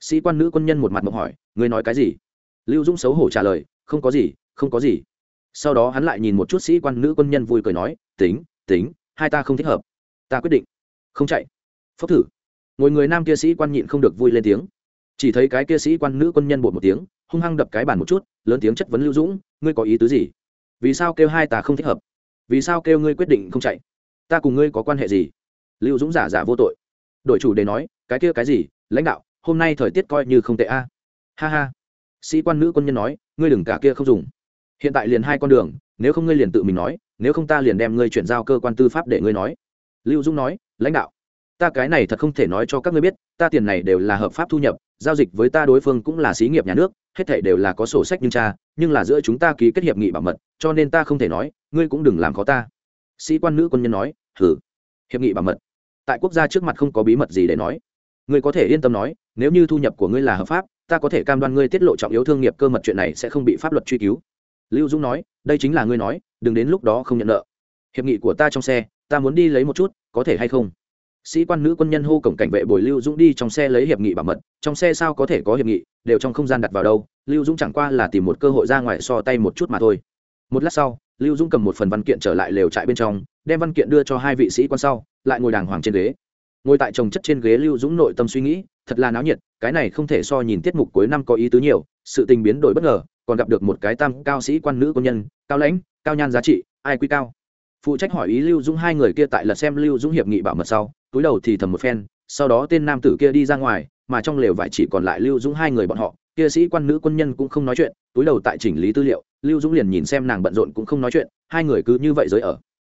Sĩ quan nữ quân nhân một mặt mộng hỏi, ngươi nói cái gì? Lưu dũng xấu hổ trả lời, không có gì, không có gì sau đó hắn lại nhìn một chút sĩ quan nữ quân nhân vui cười nói, tính tính, hai ta không thích hợp. Ta quyết định. Không chạy. Phốc thử. Ngồi người nam kia sĩ quan nhịn không được vui lên tiếng. Chỉ thấy cái kia sĩ quan nữ quân nhân bột một tiếng, hung hăng đập cái bàn một chút, lớn tiếng chất vấn lưu dũng, ngươi có ý tứ gì? Vì sao kêu hai ta không thích hợp? Vì sao kêu ngươi quyết định không chạy? Ta cùng ngươi có quan hệ gì? Lưu dũng giả giả vô tội. Đội chủ đề nói, cái kia cái gì? Lãnh đạo, hôm nay thời tiết coi như không tệ a. Ha ha. Sĩ quan nữ quân nhân nói, ngươi đừng cả kia không dùng hiện tại liền hai con đường, nếu không ngươi liền tự mình nói, nếu không ta liền đem ngươi chuyển giao cơ quan tư pháp để ngươi nói. Lưu dũng nói, lãnh đạo, ta cái này thật không thể nói cho các ngươi biết, ta tiền này đều là hợp pháp thu nhập, giao dịch với ta đối phương cũng là xí nghiệp nhà nước, hết thể đều là có sổ sách nhưng cha, nhưng là giữa chúng ta ký kết hiệp nghị bảo mật, cho nên ta không thể nói, ngươi cũng đừng làm khó ta. Sĩ quan nữ quân nhân nói thử hiệp nghị bảo mật, tại quốc gia trước mặt không có bí mật gì để nói. Ngươi có thể yên tâm nói, nếu như thu nhập của ngươi là hợp pháp, ta có thể cam đoan ngươi tiết lộ trọng yếu thương nghiệp cơ mật chuyện này sẽ không bị pháp luật truy cứu lưu dũng nói, đây chính là ngươi nói, đừng đến lúc đó không nhận nợ. Hiệp nghị của ta trong xe, ta muốn đi lấy một chút, có thể hay không? Sĩ quan nữ quân nhân hô cổng cảnh vệ bồi lưu dũng đi trong xe lấy hiệp nghị bảo mật, trong xe sao có thể có hiệp nghị, đều trong không gian đặt vào đâu, lưu dũng chẳng qua là tìm một cơ hội ra ngoài so tay một chút mà thôi. Một lát sau, lưu dũng cầm một phần văn kiện trở lại lều trại bên trong, đem văn kiện đưa cho hai vị sĩ quan sau, lại ngồi đàng hoàng trên ghế. Ngồi tại trồng chất trên ghế lưu dũng nội tâm suy nghĩ, thật là náo nhiệt, cái này không thể so nhìn tiết mục cuối năm có ý tứ nhiều, sự tình biến đổi bất ngờ còn gặp được một cái tam cao sĩ quan nữ quân nhân, cao lãnh, cao nhan giá trị, ai quy cao. Phụ trách hỏi ý lưu dũng hai người kia tại lật xem lưu dũng hiệp nghị bảo mật sau, túi đầu thì thầm một phen, sau đó tên nam tử kia đi ra ngoài, mà trong lều vải chỉ còn lại lưu dũng hai người bọn họ, kia sĩ quan nữ quân nhân cũng không nói chuyện, túi đầu tại chỉnh lý tư liệu, lưu dũng liền nhìn xem nàng bận rộn cũng không nói chuyện, hai người cứ như vậy giới ở.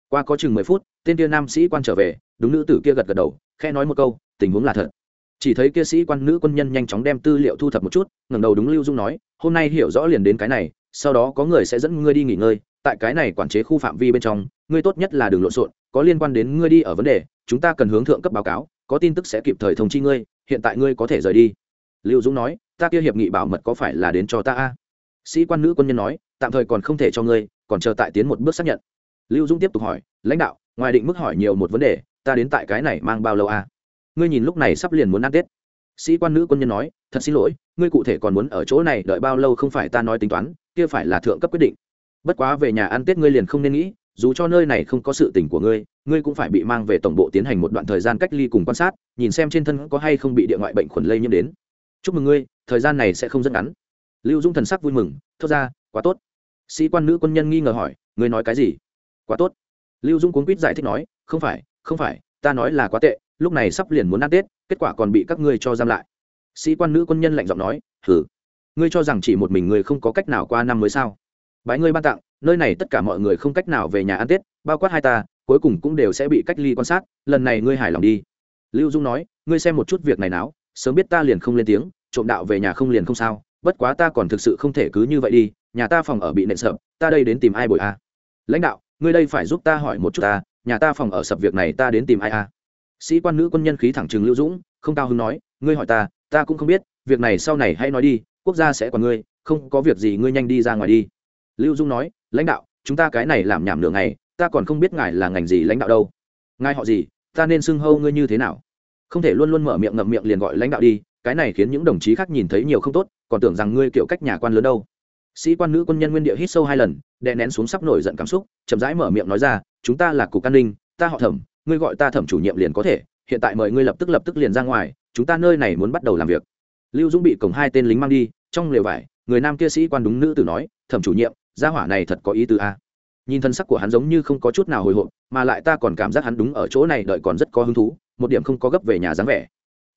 Qua có chừng mười phút, tên kia nam sĩ quan trở về, đúng nữ tử kia gật gật đầu khe nói một câu, tình huống là thật chỉ thấy kia sĩ quan nữ quân nhân nhanh chóng đem tư liệu thu thập một chút, ngẩng đầu đúng lưu dung nói, hôm nay hiểu rõ liền đến cái này, sau đó có người sẽ dẫn ngươi đi nghỉ ngơi, tại cái này quản chế khu phạm vi bên trong, ngươi tốt nhất là đừng lộn xộn, có liên quan đến ngươi đi ở vấn đề, chúng ta cần hướng thượng cấp báo cáo, có tin tức sẽ kịp thời thông chi ngươi, hiện tại ngươi có thể rời đi. Lưu dũng nói, ta kia hiệp nghị bảo mật có phải là đến cho ta a? Sĩ quan nữ quân nhân nói, tạm thời còn không thể cho ngươi, còn chờ tại tiến một bước xác nhận. Lưu dũng tiếp tục hỏi, lãnh đạo, ngoài định mức hỏi nhiều một vấn đề, ta đến tại cái này mang bao lâu a? Ngươi nhìn lúc này sắp liền muốn ăn tết. Sĩ quan nữ quân nhân nói, thật xin lỗi, ngươi cụ thể còn muốn ở chỗ này đợi bao lâu không phải ta nói tính toán, kia phải là thượng cấp quyết định. Bất quá về nhà ăn tết ngươi liền không nên nghĩ, dù cho nơi này không có sự tình của ngươi ngươi cũng phải bị mang về tổng bộ tiến hành một đoạn thời gian cách ly cùng quan sát, nhìn xem trên thân có hay không bị địa ngoại bệnh khuẩn lây nhiễm đến. Chúc mừng ngươi, thời gian này sẽ không rất ngắn. Lưu dung thần sắc vui mừng, thốt ra, quá tốt. Sĩ quan nữ quân nhân nghi ngờ hỏi, ngươi nói cái gì? Quá tốt. Lưu dung cuốn quýt giải thích nói, không phải không phải, ta nói là quá tệ lúc này sắp liền muốn ăn tết, kết quả còn bị các ngươi cho giam lại sĩ quan nữ quân nhân lạnh giọng nói thử ngươi cho rằng chỉ một mình ngươi không có cách nào qua năm mới sao bái ngươi ban tặng, nơi này tất cả mọi người không cách nào về nhà ăn tết, bao quát hai ta, cuối cùng cũng đều sẽ bị cách ly quan sát, lần này ngươi hài lòng đi lưu dung nói, ngươi xem một chút việc này nào sớm biết ta liền không lên tiếng, trộm đạo về nhà không liền không sao, bất quá ta còn thực sự không thể cứ như vậy đi, nhà ta phòng ở bị nện sập, ta đây đến tìm ai bồi a à? lãnh đạo, ngươi đây phải giúp ta hỏi một chút ta, nhà ta phòng ở sập việc này ta đến tìm ai a à? Sĩ quan nữ quân nhân khí thẳng trừng lưu dũng, không cao hứng nói, ngươi hỏi ta ta cũng không biết, việc này sau này hãy nói đi, quốc gia sẽ còn ngươi, không có việc gì ngươi nhanh đi ra ngoài đi. Lưu Dũng nói, lãnh đạo, chúng ta cái này làm nhảm nửa ngày, ta còn không biết ngài là ngành gì lãnh đạo đâu. Ngài họ gì, ta nên xưng hâu ngươi như thế nào? Không thể luôn luôn mở miệng ngậm miệng liền gọi lãnh đạo đi, cái này khiến những đồng chí khác nhìn thấy nhiều không tốt, còn tưởng rằng ngươi kiểu cách nhà quan lớn đâu. Sĩ quan nữ quân nhân nguyên địa hít sâu hai lần, đè nén xuống sắp nổi giận cảm xúc, chậm rãi mở miệng nói ra, chúng ta là cục an ninh, ta họ thẩm ngươi gọi ta thẩm chủ nhiệm liền có thể, hiện tại mời ngươi lập tức lập tức liền ra ngoài, chúng ta nơi này muốn bắt đầu làm việc. Lưu dũng bị cổng hai tên lính mang đi, trong lều vải, người nam kia sĩ quan đúng nữ tử nói, thẩm chủ nhiệm, gia hỏa này thật có ý tứ a. Nhìn thân sắc của hắn giống như không có chút nào hồi hộp, mà lại ta còn cảm giác hắn đúng ở chỗ này đợi còn rất có hứng thú, một điểm không có gấp về nhà dáng vẻ.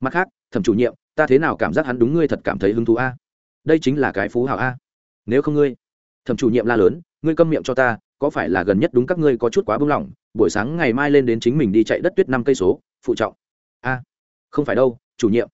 Mặt khác, thẩm chủ nhiệm, ta thế nào cảm giác hắn đúng ngươi thật cảm thấy hứng thú a? Đây chính là cái phú hảo a. Nếu không ngươi, thẩm chủ nhiệm la lớn, ngươi câm miệng cho ta, có phải là gần nhất đúng các ngươi có chút quá bưng lỏng buổi sáng ngày mai lên đến chính mình đi chạy đất tuyết năm cây số, phụ trọng. A, không phải đâu, chủ nhiệm.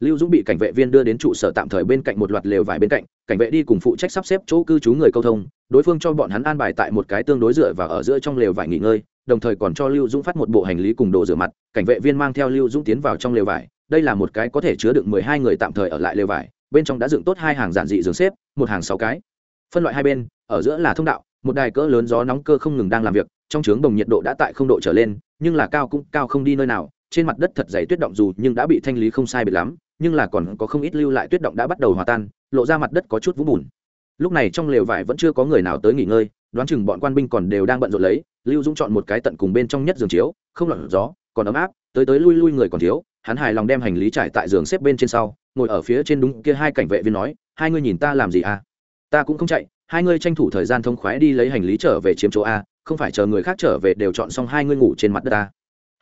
Lưu dũng bị cảnh vệ viên đưa đến trụ sở tạm thời bên cạnh một loạt lều vải bên cạnh, cảnh vệ đi cùng phụ trách sắp xếp chỗ cư trú người câu thông, đối phương cho bọn hắn an bài tại một cái tương đối dựa và ở giữa trong lều vải nghỉ ngơi, đồng thời còn cho lưu dũng phát một bộ hành lý cùng đồ rửa mặt, cảnh vệ viên mang theo lưu dũng tiến vào trong lều vải, đây là một cái có thể chứa được mười hai người tạm thời ở lại lều vải, bên trong đã dựng tốt hai hàng giản dị giường xếp, một hàng sáu cái. Phân loại hai bên, ở giữa là thông đạo một đài cỡ lớn gió nóng cơ không ngừng đang làm việc, trong trướng bồng nhiệt độ đã tại không độ trở lên, nhưng là cao cũng cao không đi nơi nào, trên mặt đất thật dày tuyết động dù nhưng đã bị thanh lý không sai biệt lắm, nhưng là còn có không ít lưu lại tuyết động đã bắt đầu hòa tan, lộ ra mặt đất có chút vũng bùn. Lúc này trong lều vải vẫn chưa có người nào tới nghỉ ngơi, đoán chừng bọn quan binh còn đều đang bận rộn lấy, lưu dũng chọn một cái tận cùng bên trong nhất giường chiếu, không lọt gió, còn ấm áp, tới tới lui lui người còn thiếu, hắn hài lòng đem hành lý trải tại giường xếp bên trên sau, ngồi ở phía trên đúng kia hai cảnh vệ viên nói, hai ngươi nhìn ta làm gì à? Ta cũng không chạy hai ngươi tranh thủ thời gian thông khoái đi lấy hành lý trở về chiếm chỗ a, không phải chờ người khác trở về đều chọn xong hai ngươi ngủ trên mặt đất ta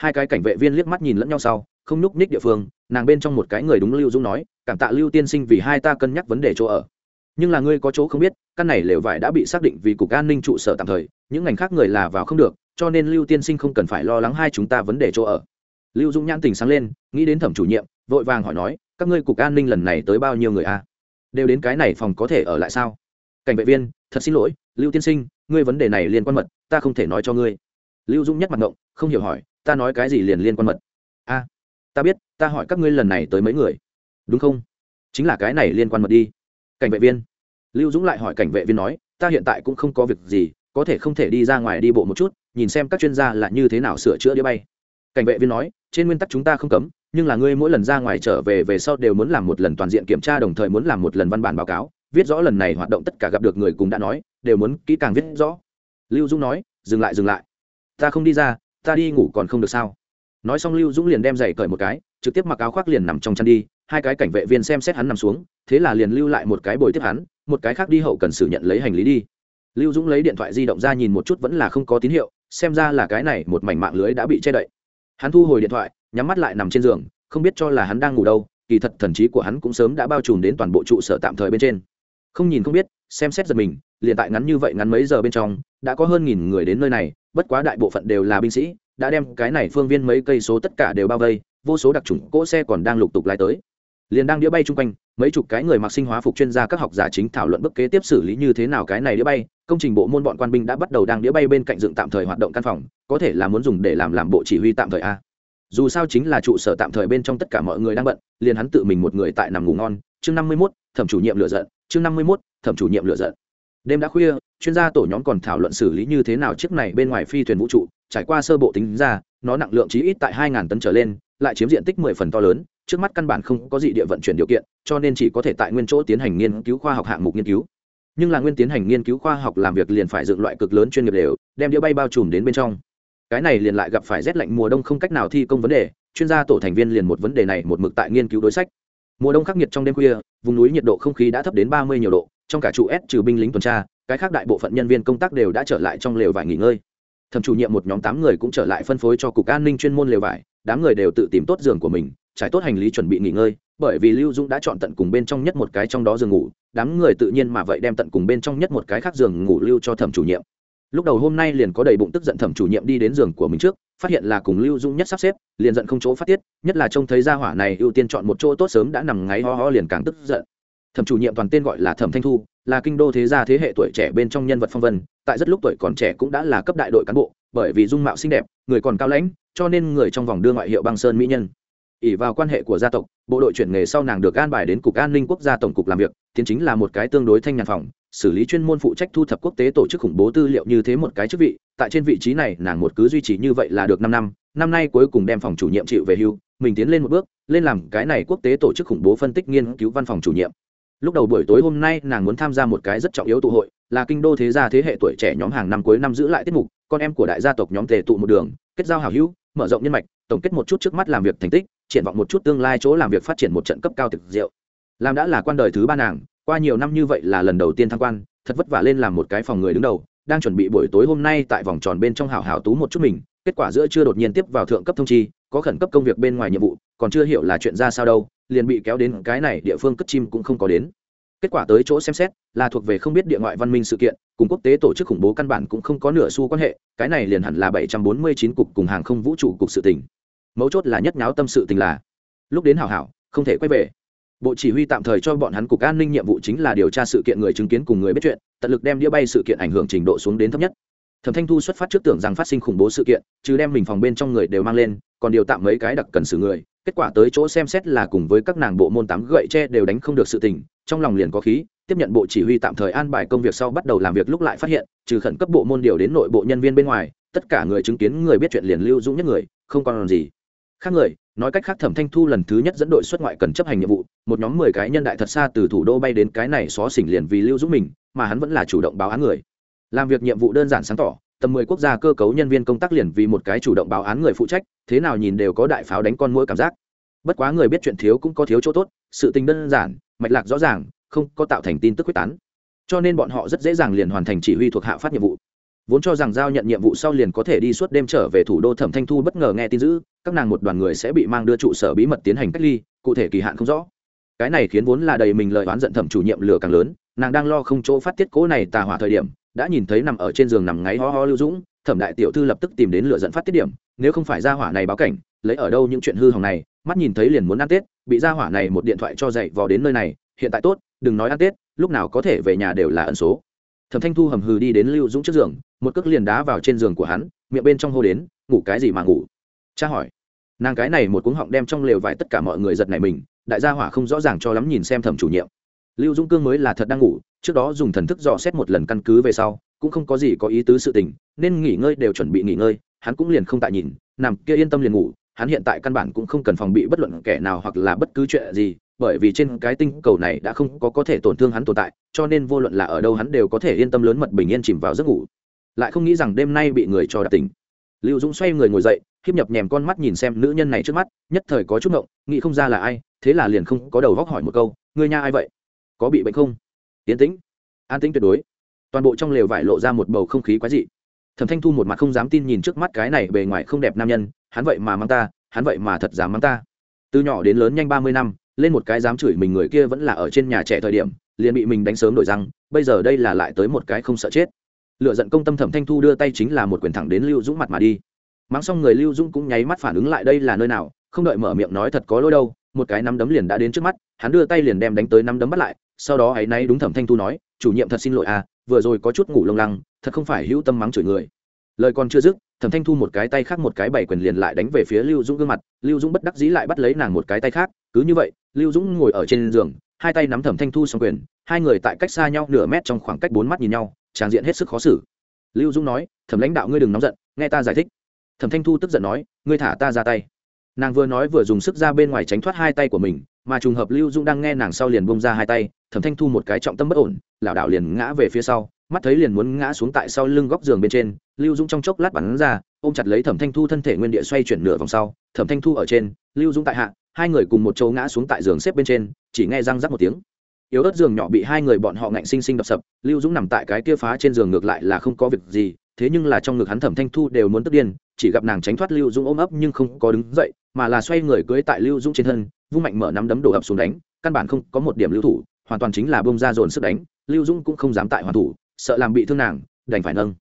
hai cái cảnh vệ viên liếc mắt nhìn lẫn nhau sau, không nhúc ních địa phương, nàng bên trong một cái người đúng lưu dũng nói, cảm tạ lưu tiên sinh vì hai ta cân nhắc vấn đề chỗ ở. Nhưng là ngươi có chỗ không biết, căn này lều vải đã bị xác định vì cục an ninh trụ sở tạm thời, những ngành khác người là vào không được, cho nên lưu tiên sinh không cần phải lo lắng hai chúng ta vấn đề chỗ ở. Lưu dũng nhãn tình sáng lên, nghĩ đến thẩm chủ nhiệm, vội vàng hỏi nói, các ngươi cục an ninh lần này tới bao nhiêu người a? Đều đến cái này phòng có thể ở lại sao? Cảnh vệ viên, thật xin lỗi, lưu tiên sinh, ngươi vấn đề này liên quan mật, ta không thể nói cho ngươi. Lưu dũng nhắc mặt ngộng, không hiểu hỏi, ta nói cái gì liền liên quan mật? A, ta biết, ta hỏi các ngươi lần này tới mấy người. Đúng không? Chính là cái này liên quan mật đi. Cảnh vệ viên. Lưu dũng lại hỏi cảnh vệ viên nói, ta hiện tại cũng không có việc gì, có thể không thể đi ra ngoài đi bộ một chút, nhìn xem các chuyên gia là như thế nào sửa chữa đĩa bay. Cảnh vệ viên nói, trên nguyên tắc chúng ta không cấm, nhưng là ngươi mỗi lần ra ngoài trở về về sau đều muốn làm một lần toàn diện kiểm tra, đồng thời muốn làm một lần văn bản báo cáo viết rõ lần này hoạt động tất cả gặp được người cùng đã nói, đều muốn kỹ càng viết rõ. Lưu dũng nói, dừng lại dừng lại. Ta không đi ra, ta đi ngủ còn không được sao? Nói xong lưu dũng liền đem giày cởi một cái, trực tiếp mặc áo khoác liền nằm trong chăn đi, hai cái cảnh vệ viên xem xét hắn nằm xuống, thế là liền lưu lại một cái bồi tiếp hắn, một cái khác đi hậu cần xử nhận lấy hành lý đi. Lưu dũng lấy điện thoại di động ra nhìn một chút vẫn là không có tín hiệu, xem ra là cái này một mảnh mạng lưới đã bị che đậy. Hắn thu hồi điện thoại, nhắm mắt lại nằm trên giường, không biết cho là hắn đang ngủ đâu, kỳ thật thần trí của hắn cũng sớm đã bao trùm đến toàn bộ trụ sở tạm thời bên trên không nhìn không biết, xem xét giật mình, liền tại ngắn như vậy ngắn mấy giờ bên trong, đã có hơn nghìn người đến nơi này, bất quá đại bộ phận đều là binh sĩ, đã đem cái này phương viên mấy cây số tất cả đều bao vây, vô số đặc trùng cỗ xe còn đang lục tục lái tới. Liền đang đĩa bay chung quanh, mấy chục cái người mặc sinh hóa phục chuyên gia các học giả chính thảo luận bức kế tiếp xử lý như thế nào cái này đĩa bay. Công trình bộ môn bọn quan binh đã bắt đầu đang đĩa bay bên cạnh dựng tạm thời hoạt động căn phòng, có thể là muốn dùng để làm làm bộ chỉ huy tạm thời a. Dù sao chính là trụ sở tạm thời bên trong tất cả mọi người đang bận, liền hắn tự mình một người tại nằm ngủ ngon. Chương năm mươi mốt, thẩm chủ nhiệm lựa giận chương năm mươi mốt, thẩm chủ nhiệm lựa giận. Đêm đã khuya, chuyên gia tổ nhóm còn thảo luận xử lý như thế nào chiếc này bên ngoài phi thuyền vũ trụ, trải qua sơ bộ tính ra, nó nặng lượng chí ít tại hai tấn trở lên, lại chiếm diện tích mười phần to lớn, trước mắt căn bản không có gì địa vận chuyển điều kiện, cho nên chỉ có thể tại nguyên chỗ tiến hành nghiên cứu khoa học hạng mục nghiên cứu. Nhưng là nguyên tiến hành nghiên cứu khoa học làm việc liền phải dựng loại cực lớn chuyên nghiệp đều, đem đĩa bay bao trùm đến bên trong. Cái này liền lại gặp phải rét lạnh mùa đông không cách nào thi công vấn đề, chuyên gia tổ thành viên liền một vấn đề này một mực tại nghiên cứu đối sách mùa đông khắc nghiệt trong đêm khuya, vùng núi nhiệt độ không khí đã thấp đến ba mươi nhiều độ, trong cả trụ s trừ binh lính tuần tra, cái khác đại bộ phận nhân viên công tác đều đã trở lại trong lều vải nghỉ ngơi. Thẩm chủ nhiệm một nhóm tám người cũng trở lại phân phối cho cục an ninh chuyên môn lều vải, đám người đều tự tìm tốt giường của mình, trải tốt hành lý chuẩn bị nghỉ ngơi, bởi vì lưu dũng đã chọn tận cùng bên trong nhất một cái trong đó giường ngủ, đám người tự nhiên mà vậy đem tận cùng bên trong nhất một cái khác giường ngủ lưu cho thẩm chủ nhiệm lúc đầu hôm nay liền có đầy bụng tức giận thẩm chủ nhiệm đi đến giường của mình trước, phát hiện là cùng lưu dũng nhất sắp xếp, liền giận không chỗ phát tiết, nhất là trông thấy gia hỏa này ưu tiên chọn một chỗ tốt sớm đã nằm ngáy ho ho liền càng tức giận. Thẩm chủ nhiệm toàn tên gọi là thẩm thanh thu, là kinh đô thế gia thế hệ tuổi trẻ bên trong nhân vật phong vân, tại rất lúc tuổi còn trẻ cũng đã là cấp đại đội cán bộ, bởi vì dung mạo xinh đẹp, người còn cao lãnh, cho nên người trong vòng đưa ngoại hiệu băng sơn mỹ nhân. Ỉ vào quan hệ của gia tộc, bộ đội chuyển nghề sau nàng được an bài đến cục an ninh quốc gia tổng cục làm việc, tiến chính là một cái tương đối thanh nhàn phòng xử lý chuyên môn phụ trách thu thập quốc tế tổ chức khủng bố tư liệu như thế một cái chức vị, tại trên vị trí này, nàng một cứ duy trì như vậy là được năm năm năm nay cuối cùng đem phòng chủ nhiệm chịu về hưu, mình tiến lên một bước, lên làm cái này quốc tế tổ chức khủng bố phân tích nghiên cứu văn phòng chủ nhiệm. Lúc đầu buổi tối hôm nay, nàng muốn tham gia một cái rất trọng yếu tụ hội, là kinh đô thế gia thế hệ tuổi trẻ nhóm hàng năm cuối năm giữ lại tiết mục, con em của đại gia tộc nhóm tề tụ một đường, kết giao hảo hữu, mở rộng nhân mạch, tổng kết một chút trước mắt làm việc thành tích, triển vọng một chút tương lai chỗ làm việc phát triển một trận cấp cao thực diệu. Làm đã là quan đời thứ ba nàng qua nhiều năm như vậy là lần đầu tiên thăng quan, thật vất vả lên làm một cái phòng người đứng đầu, đang chuẩn bị buổi tối hôm nay tại vòng tròn bên trong hảo hảo tú một chút mình, kết quả giữa chưa đột nhiên tiếp vào thượng cấp thông chi, có khẩn cấp công việc bên ngoài nhiệm vụ, còn chưa hiểu là chuyện ra sao đâu, liền bị kéo đến cái này địa phương cất chim cũng không có đến. Kết quả tới chỗ xem xét, là thuộc về không biết địa ngoại văn minh sự kiện, cùng quốc tế tổ chức khủng bố căn bản cũng không có nửa xu quan hệ, cái này liền hẳn là bảy trăm bốn mươi chín cục cùng hàng không vũ trụ cục sự tình. Mấu chốt là nhất nháo tâm sự tình là, lúc đến hảo hảo, không thể quay về bộ chỉ huy tạm thời cho bọn hắn cục an ninh nhiệm vụ chính là điều tra sự kiện người chứng kiến cùng người biết chuyện, tận lực đem đĩa bay sự kiện ảnh hưởng trình độ xuống đến thấp nhất. Thẩm thanh thu xuất phát trước tưởng rằng phát sinh khủng bố sự kiện, chứ đem mình phòng bên trong người đều mang lên, còn điều tạm mấy cái đặc cần xử người, kết quả tới chỗ xem xét là cùng với các nàng bộ môn tám gậy tre đều đánh không được sự tình, trong lòng liền có khí, tiếp nhận bộ chỉ huy tạm thời an bài công việc sau bắt đầu làm việc lúc lại phát hiện, trừ khẩn cấp bộ môn điều đến nội bộ nhân viên bên ngoài, tất cả người chứng kiến người biết chuyện liền lưu dũng nhất người, không còn làm gì. Khác người nói cách khác thẩm thanh thu lần thứ nhất dẫn đội xuất ngoại cần chấp hành nhiệm vụ, một nhóm mười cái nhân đại thật xa từ thủ đô bay đến cái này xó xỉnh liền vì lưu dũng mình, mà hắn vẫn là chủ động báo án người. Làm việc nhiệm vụ đơn giản sáng tỏ, tầm mười quốc gia cơ cấu nhân viên công tác liền vì một cái chủ động báo án người phụ trách, thế nào nhìn đều có đại pháo đánh con mỗi cảm giác. Bất quá người biết chuyện thiếu cũng có thiếu chỗ tốt, sự tình đơn giản, mạch lạc rõ ràng, không có tạo thành tin tức quyết tán. Cho nên bọn họ rất dễ dàng liền hoàn thành chỉ huy thuộc hạ phát nhiệm vụ vốn cho rằng giao nhận nhiệm vụ sau liền có thể đi suốt đêm trở về thủ đô thẩm thanh thu bất ngờ nghe tin dữ, các nàng một đoàn người sẽ bị mang đưa trụ sở bí mật tiến hành cách ly, cụ thể kỳ hạn không rõ. Cái này khiến vốn là đầy mình lời oán giận thẩm chủ nhiệm lửa càng lớn, nàng đang lo không chỗ phát tiết cố này tà hỏa thời điểm, đã nhìn thấy nằm ở trên giường nằm ngáy ho ho lưu dũng, thẩm đại tiểu thư lập tức tìm đến lửa dẫn phát tiết điểm, nếu không phải ra hỏa này báo cảnh, lấy ở đâu những chuyện hư hỏng này, mắt nhìn thấy liền muốn ăn tết, bị ra hỏa này một điện thoại cho dậy vò đến nơi này, hiện tại tốt, đừng nói ăn tết, lúc nào có thể về nhà đều là ẩn số thẩm thanh thu hầm hừ đi đến lưu dũng trước giường, một cước liền đá vào trên giường của hắn, miệng bên trong hô đến, ngủ cái gì mà ngủ? Cha hỏi. Nàng cái này một cuống họng đem trong lều vải tất cả mọi người giật này mình, đại gia hỏa không rõ ràng cho lắm nhìn xem thẩm chủ nhiệm. Lưu dũng cương mới là thật đang ngủ, trước đó dùng thần thức dò xét một lần căn cứ về sau, cũng không có gì có ý tứ sự tình, nên nghỉ ngơi đều chuẩn bị nghỉ ngơi, hắn cũng liền không tại nhìn, nằm kia yên tâm liền ngủ, hắn hiện tại căn bản cũng không cần phòng bị bất luận kẻ nào hoặc là bất cứ chuyện gì bởi vì trên cái tinh cầu này đã không có có thể tổn thương hắn tồn tại, cho nên vô luận là ở đâu hắn đều có thể yên tâm lớn mật bình yên chìm vào giấc ngủ. Lại không nghĩ rằng đêm nay bị người cho đặc tỉnh. Lưu dũng xoay người ngồi dậy, khiếp nhập nhèm con mắt nhìn xem nữ nhân này trước mắt, nhất thời có chút ngộng, nghĩ không ra là ai, thế là liền không có đầu góc hỏi một câu người nhà ai vậy? Có bị bệnh không? Yến tĩnh. An tĩnh tuyệt đối. Toàn bộ trong lều vải lộ ra một bầu không khí quái dị. Thẩm thanh thu một mặt không dám tin nhìn trước mắt cái này bề ngoài không đẹp nam nhân, hắn vậy mà mang ta, hắn vậy mà thật dám mang ta. Từ nhỏ đến lớn nhanh ba mươi năm lên một cái dám chửi mình người kia vẫn là ở trên nhà trẻ thời điểm, liền bị mình đánh sớm đổi răng, bây giờ đây là lại tới một cái không sợ chết. Lựa giận công tâm thẩm thanh thu đưa tay chính là một quyền thẳng đến lưu dũng mặt mà đi. Mắng xong người lưu dũng cũng nháy mắt phản ứng lại đây là nơi nào, không đợi mở miệng nói thật có lỗi đâu, một cái nắm đấm liền đã đến trước mắt, hắn đưa tay liền đem đánh tới nắm đấm bắt lại, sau đó hãy nay đúng thẩm thanh thu nói, chủ nhiệm thật xin lỗi à vừa rồi có chút ngủ lông lăng, thật không phải hữu tâm mắng chửi người. Lời còn chưa dứt, thẩm thanh thu một cái tay khác một cái bảy quyền liền lại đánh về phía lưu dũng gương mặt, lưu dũng bất đắc dĩ lại bắt lấy nàng một cái tay khác cứ như vậy, lưu dũng ngồi ở trên giường, hai tay nắm thẩm thanh thu xong quyền, hai người tại cách xa nhau nửa mét trong khoảng cách bốn mắt nhìn nhau tràng diện hết sức khó xử. Lưu dũng nói, thẩm lãnh đạo ngươi đừng nóng giận, nghe ta giải thích. Thẩm thanh thu tức giận nói, ngươi thả ta ra tay. Nàng vừa nói vừa dùng sức ra bên ngoài tránh thoát hai tay của mình, mà trùng hợp lưu dũng đang nghe nàng sau liền bông ra hai tay, thẩm thanh thu một cái trọng tâm bất ổn, lảo đảo liền ngã về phía sau, mắt thấy liền muốn ngã xuống tại sau lưng góc giường bên trên, lưu dũng trong chốc lát bắn ra, ôm chặt lấy thẩm thanh thu thân thể nguyên địa xoay chuyển nửa vòng sau, thẩm thanh thu ở trên, lưu dũng tại hạ hai người cùng một chỗ ngã xuống tại giường xếp bên trên, chỉ nghe răng rắc một tiếng. Yếu ớt giường nhỏ bị hai người bọn họ ngạnh sinh sinh đập sập, lưu dũng nằm tại cái kia phá trên giường ngược lại là không có việc gì, thế nhưng là trong ngực hắn thẩm thanh thu đều muốn tức điên, chỉ gặp nàng tránh thoát lưu dũng ôm ấp nhưng không có đứng dậy, mà là xoay người cưới tại lưu dũng trên thân, vung mạnh mở nắm đấm đổ ập xuống đánh, căn bản không có một điểm lưu thủ, hoàn toàn chính là bông ra dồn sức đánh, lưu dũng cũng không dám tại hoàn thủ, sợ làm bị thương nàng, đành phải nâng.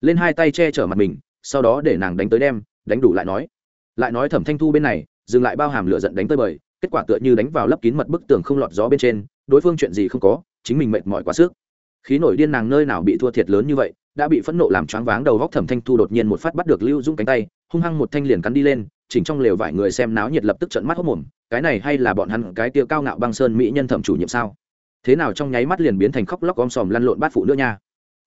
Lên hai tay che chở mặt mình, sau đó để nàng đánh tới đem, đánh đủ lại nói. Lại nói thẩm thanh thu bên này dừng lại bao hàm lửa giận đánh tới bời, kết quả tựa như đánh vào lấp kín mật bức tường không lọt gió bên trên, đối phương chuyện gì không có, chính mình mệt mỏi quá sức. Khí nổi điên nàng nơi nào bị thua thiệt lớn như vậy, đã bị phẫn nộ làm choáng váng đầu góc thẩm thanh thu đột nhiên một phát bắt được lưu dũng cánh tay, hung hăng một thanh liền cắn đi lên, chỉnh trong lều vải người xem náo nhiệt lập tức trận mắt hốc mồm, cái này hay là bọn hắn cái tia cao ngạo băng sơn mỹ nhân thẩm chủ nhiệm sao? Thế nào trong nháy mắt liền biến thành khóc lóc om sòm lăn lộn bát phụ nữa nha.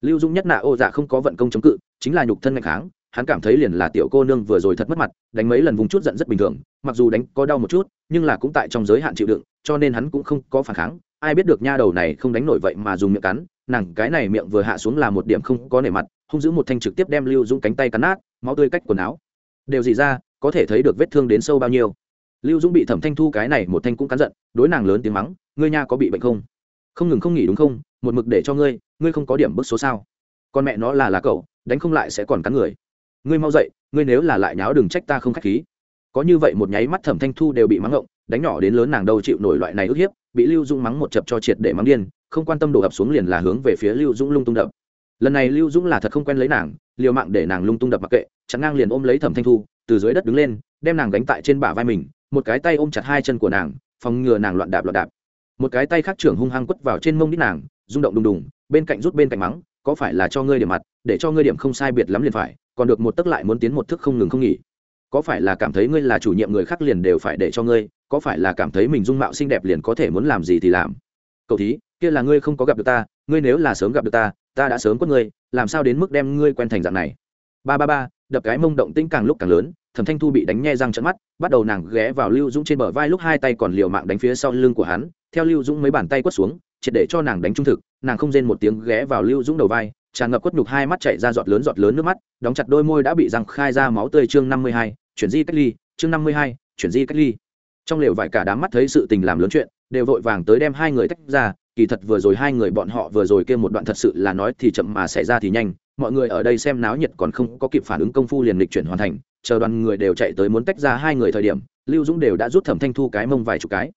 Lưu dũng nhất nạ ô dạ không có vận công chống cự, chính là nhục thân mạnh kháng hắn cảm thấy liền là tiểu cô nương vừa rồi thật mất mặt, đánh mấy lần vùng chút giận rất bình thường, mặc dù đánh có đau một chút, nhưng là cũng tại trong giới hạn chịu đựng, cho nên hắn cũng không có phản kháng. Ai biết được nha đầu này không đánh nổi vậy mà dùng miệng cắn, nàng cái này miệng vừa hạ xuống là một điểm không có nể mặt, hung giữ một thanh trực tiếp đem lưu dũng cánh tay cắn nát, máu tươi cách quần áo. Đều gì ra, có thể thấy được vết thương đến sâu bao nhiêu. Lưu dũng bị thẩm thanh thu cái này một thanh cũng cắn giận, đối nàng lớn tiếng mắng, ngươi nha có bị bệnh không? Không ngừng không nghỉ đúng không? Một mực để cho ngươi ngươi không có điểm bức số sao? Con mẹ nó là là cậu, đánh không lại sẽ còn cắn người ngươi mau dậy, ngươi nếu là lại nháo đừng trách ta không k h á c h khí. Có như vậy một nháy mắt thẩm thanh thu đều bị mắng ngộng, đánh nhỏ đến lớn nàng đâu chịu nổi loại này ức hiếp, bị lưu dũng mắng một chập cho triệt để mắng điên, không quan tâm đổ ập xuống liền là hướng về phía lưu dũng lung tung đập. Lần này lưu dũng là thật không quen lấy nàng, liều mạng để nàng lung tung đập mặc kệ, chặn ngang liền ôm lấy thẩm thanh thu, từ dưới đất đứng lên, đem nàng đánh tại trên bả vai mình, một cái tay ôm chặt hai chân của nàng, phòng ngừa nàng loạn đạp loạn đạp. Một cái tay khác trưởng hung hăng quất vào trên mông đít nàng, rung động đùng đùng, bên cạnh rút bên cạnh mắng, có phải là cho ngươi điểm mặt, để cho ngươi điểm không sai biệt lắm liền phải còn được một tức lại muốn tiến một thức không ngừng không nghỉ. Có phải là cảm thấy ngươi là chủ nhiệm người khác liền đều phải để cho ngươi, có phải là cảm thấy mình dung mạo xinh đẹp liền có thể muốn làm gì thì làm? Cậu thí, kia là ngươi không có gặp được ta, ngươi nếu là sớm gặp được ta ta đã sớm quất ngươi, làm sao đến mức đem ngươi quen thành dạng này? Ba ba ba, đập cái mông động tĩnh càng lúc càng lớn, thẩm thanh thu bị đánh nhe răng trận mắt, bắt đầu nàng ghé vào lưu dũng trên bờ vai lúc hai tay còn liều mạng đánh phía sau lưng của hắn, theo lưu dũng mấy bàn tay quất xuống, triệt để cho nàng đánh trung thực, nàng không rên một tiếng ghé vào lưu dũng đầu vai tràn ngập quất nhục hai mắt chảy ra giọt lớn giọt lớn nước mắt, đóng chặt đôi môi đã bị răng khai ra máu tươi chương năm mươi hai, chuyển di cách ly, chương năm mươi hai, chuyển di cách ly. Trong lều vải cả đám mắt thấy sự tình làm lớn chuyện, đều vội vàng tới đem hai người tách ra, kỳ thật vừa rồi hai người bọn họ vừa rồi kêu một đoạn thật sự là nói thì chậm mà xảy ra thì nhanh, mọi người ở đây xem náo nhiệt còn không có kịp phản ứng công phu liền lịch chuyển hoàn thành, chờ đoàn người đều chạy tới muốn tách ra hai người thời điểm, lưu dũng đều đã rút thẩm thanh thu cái mông vài chục cái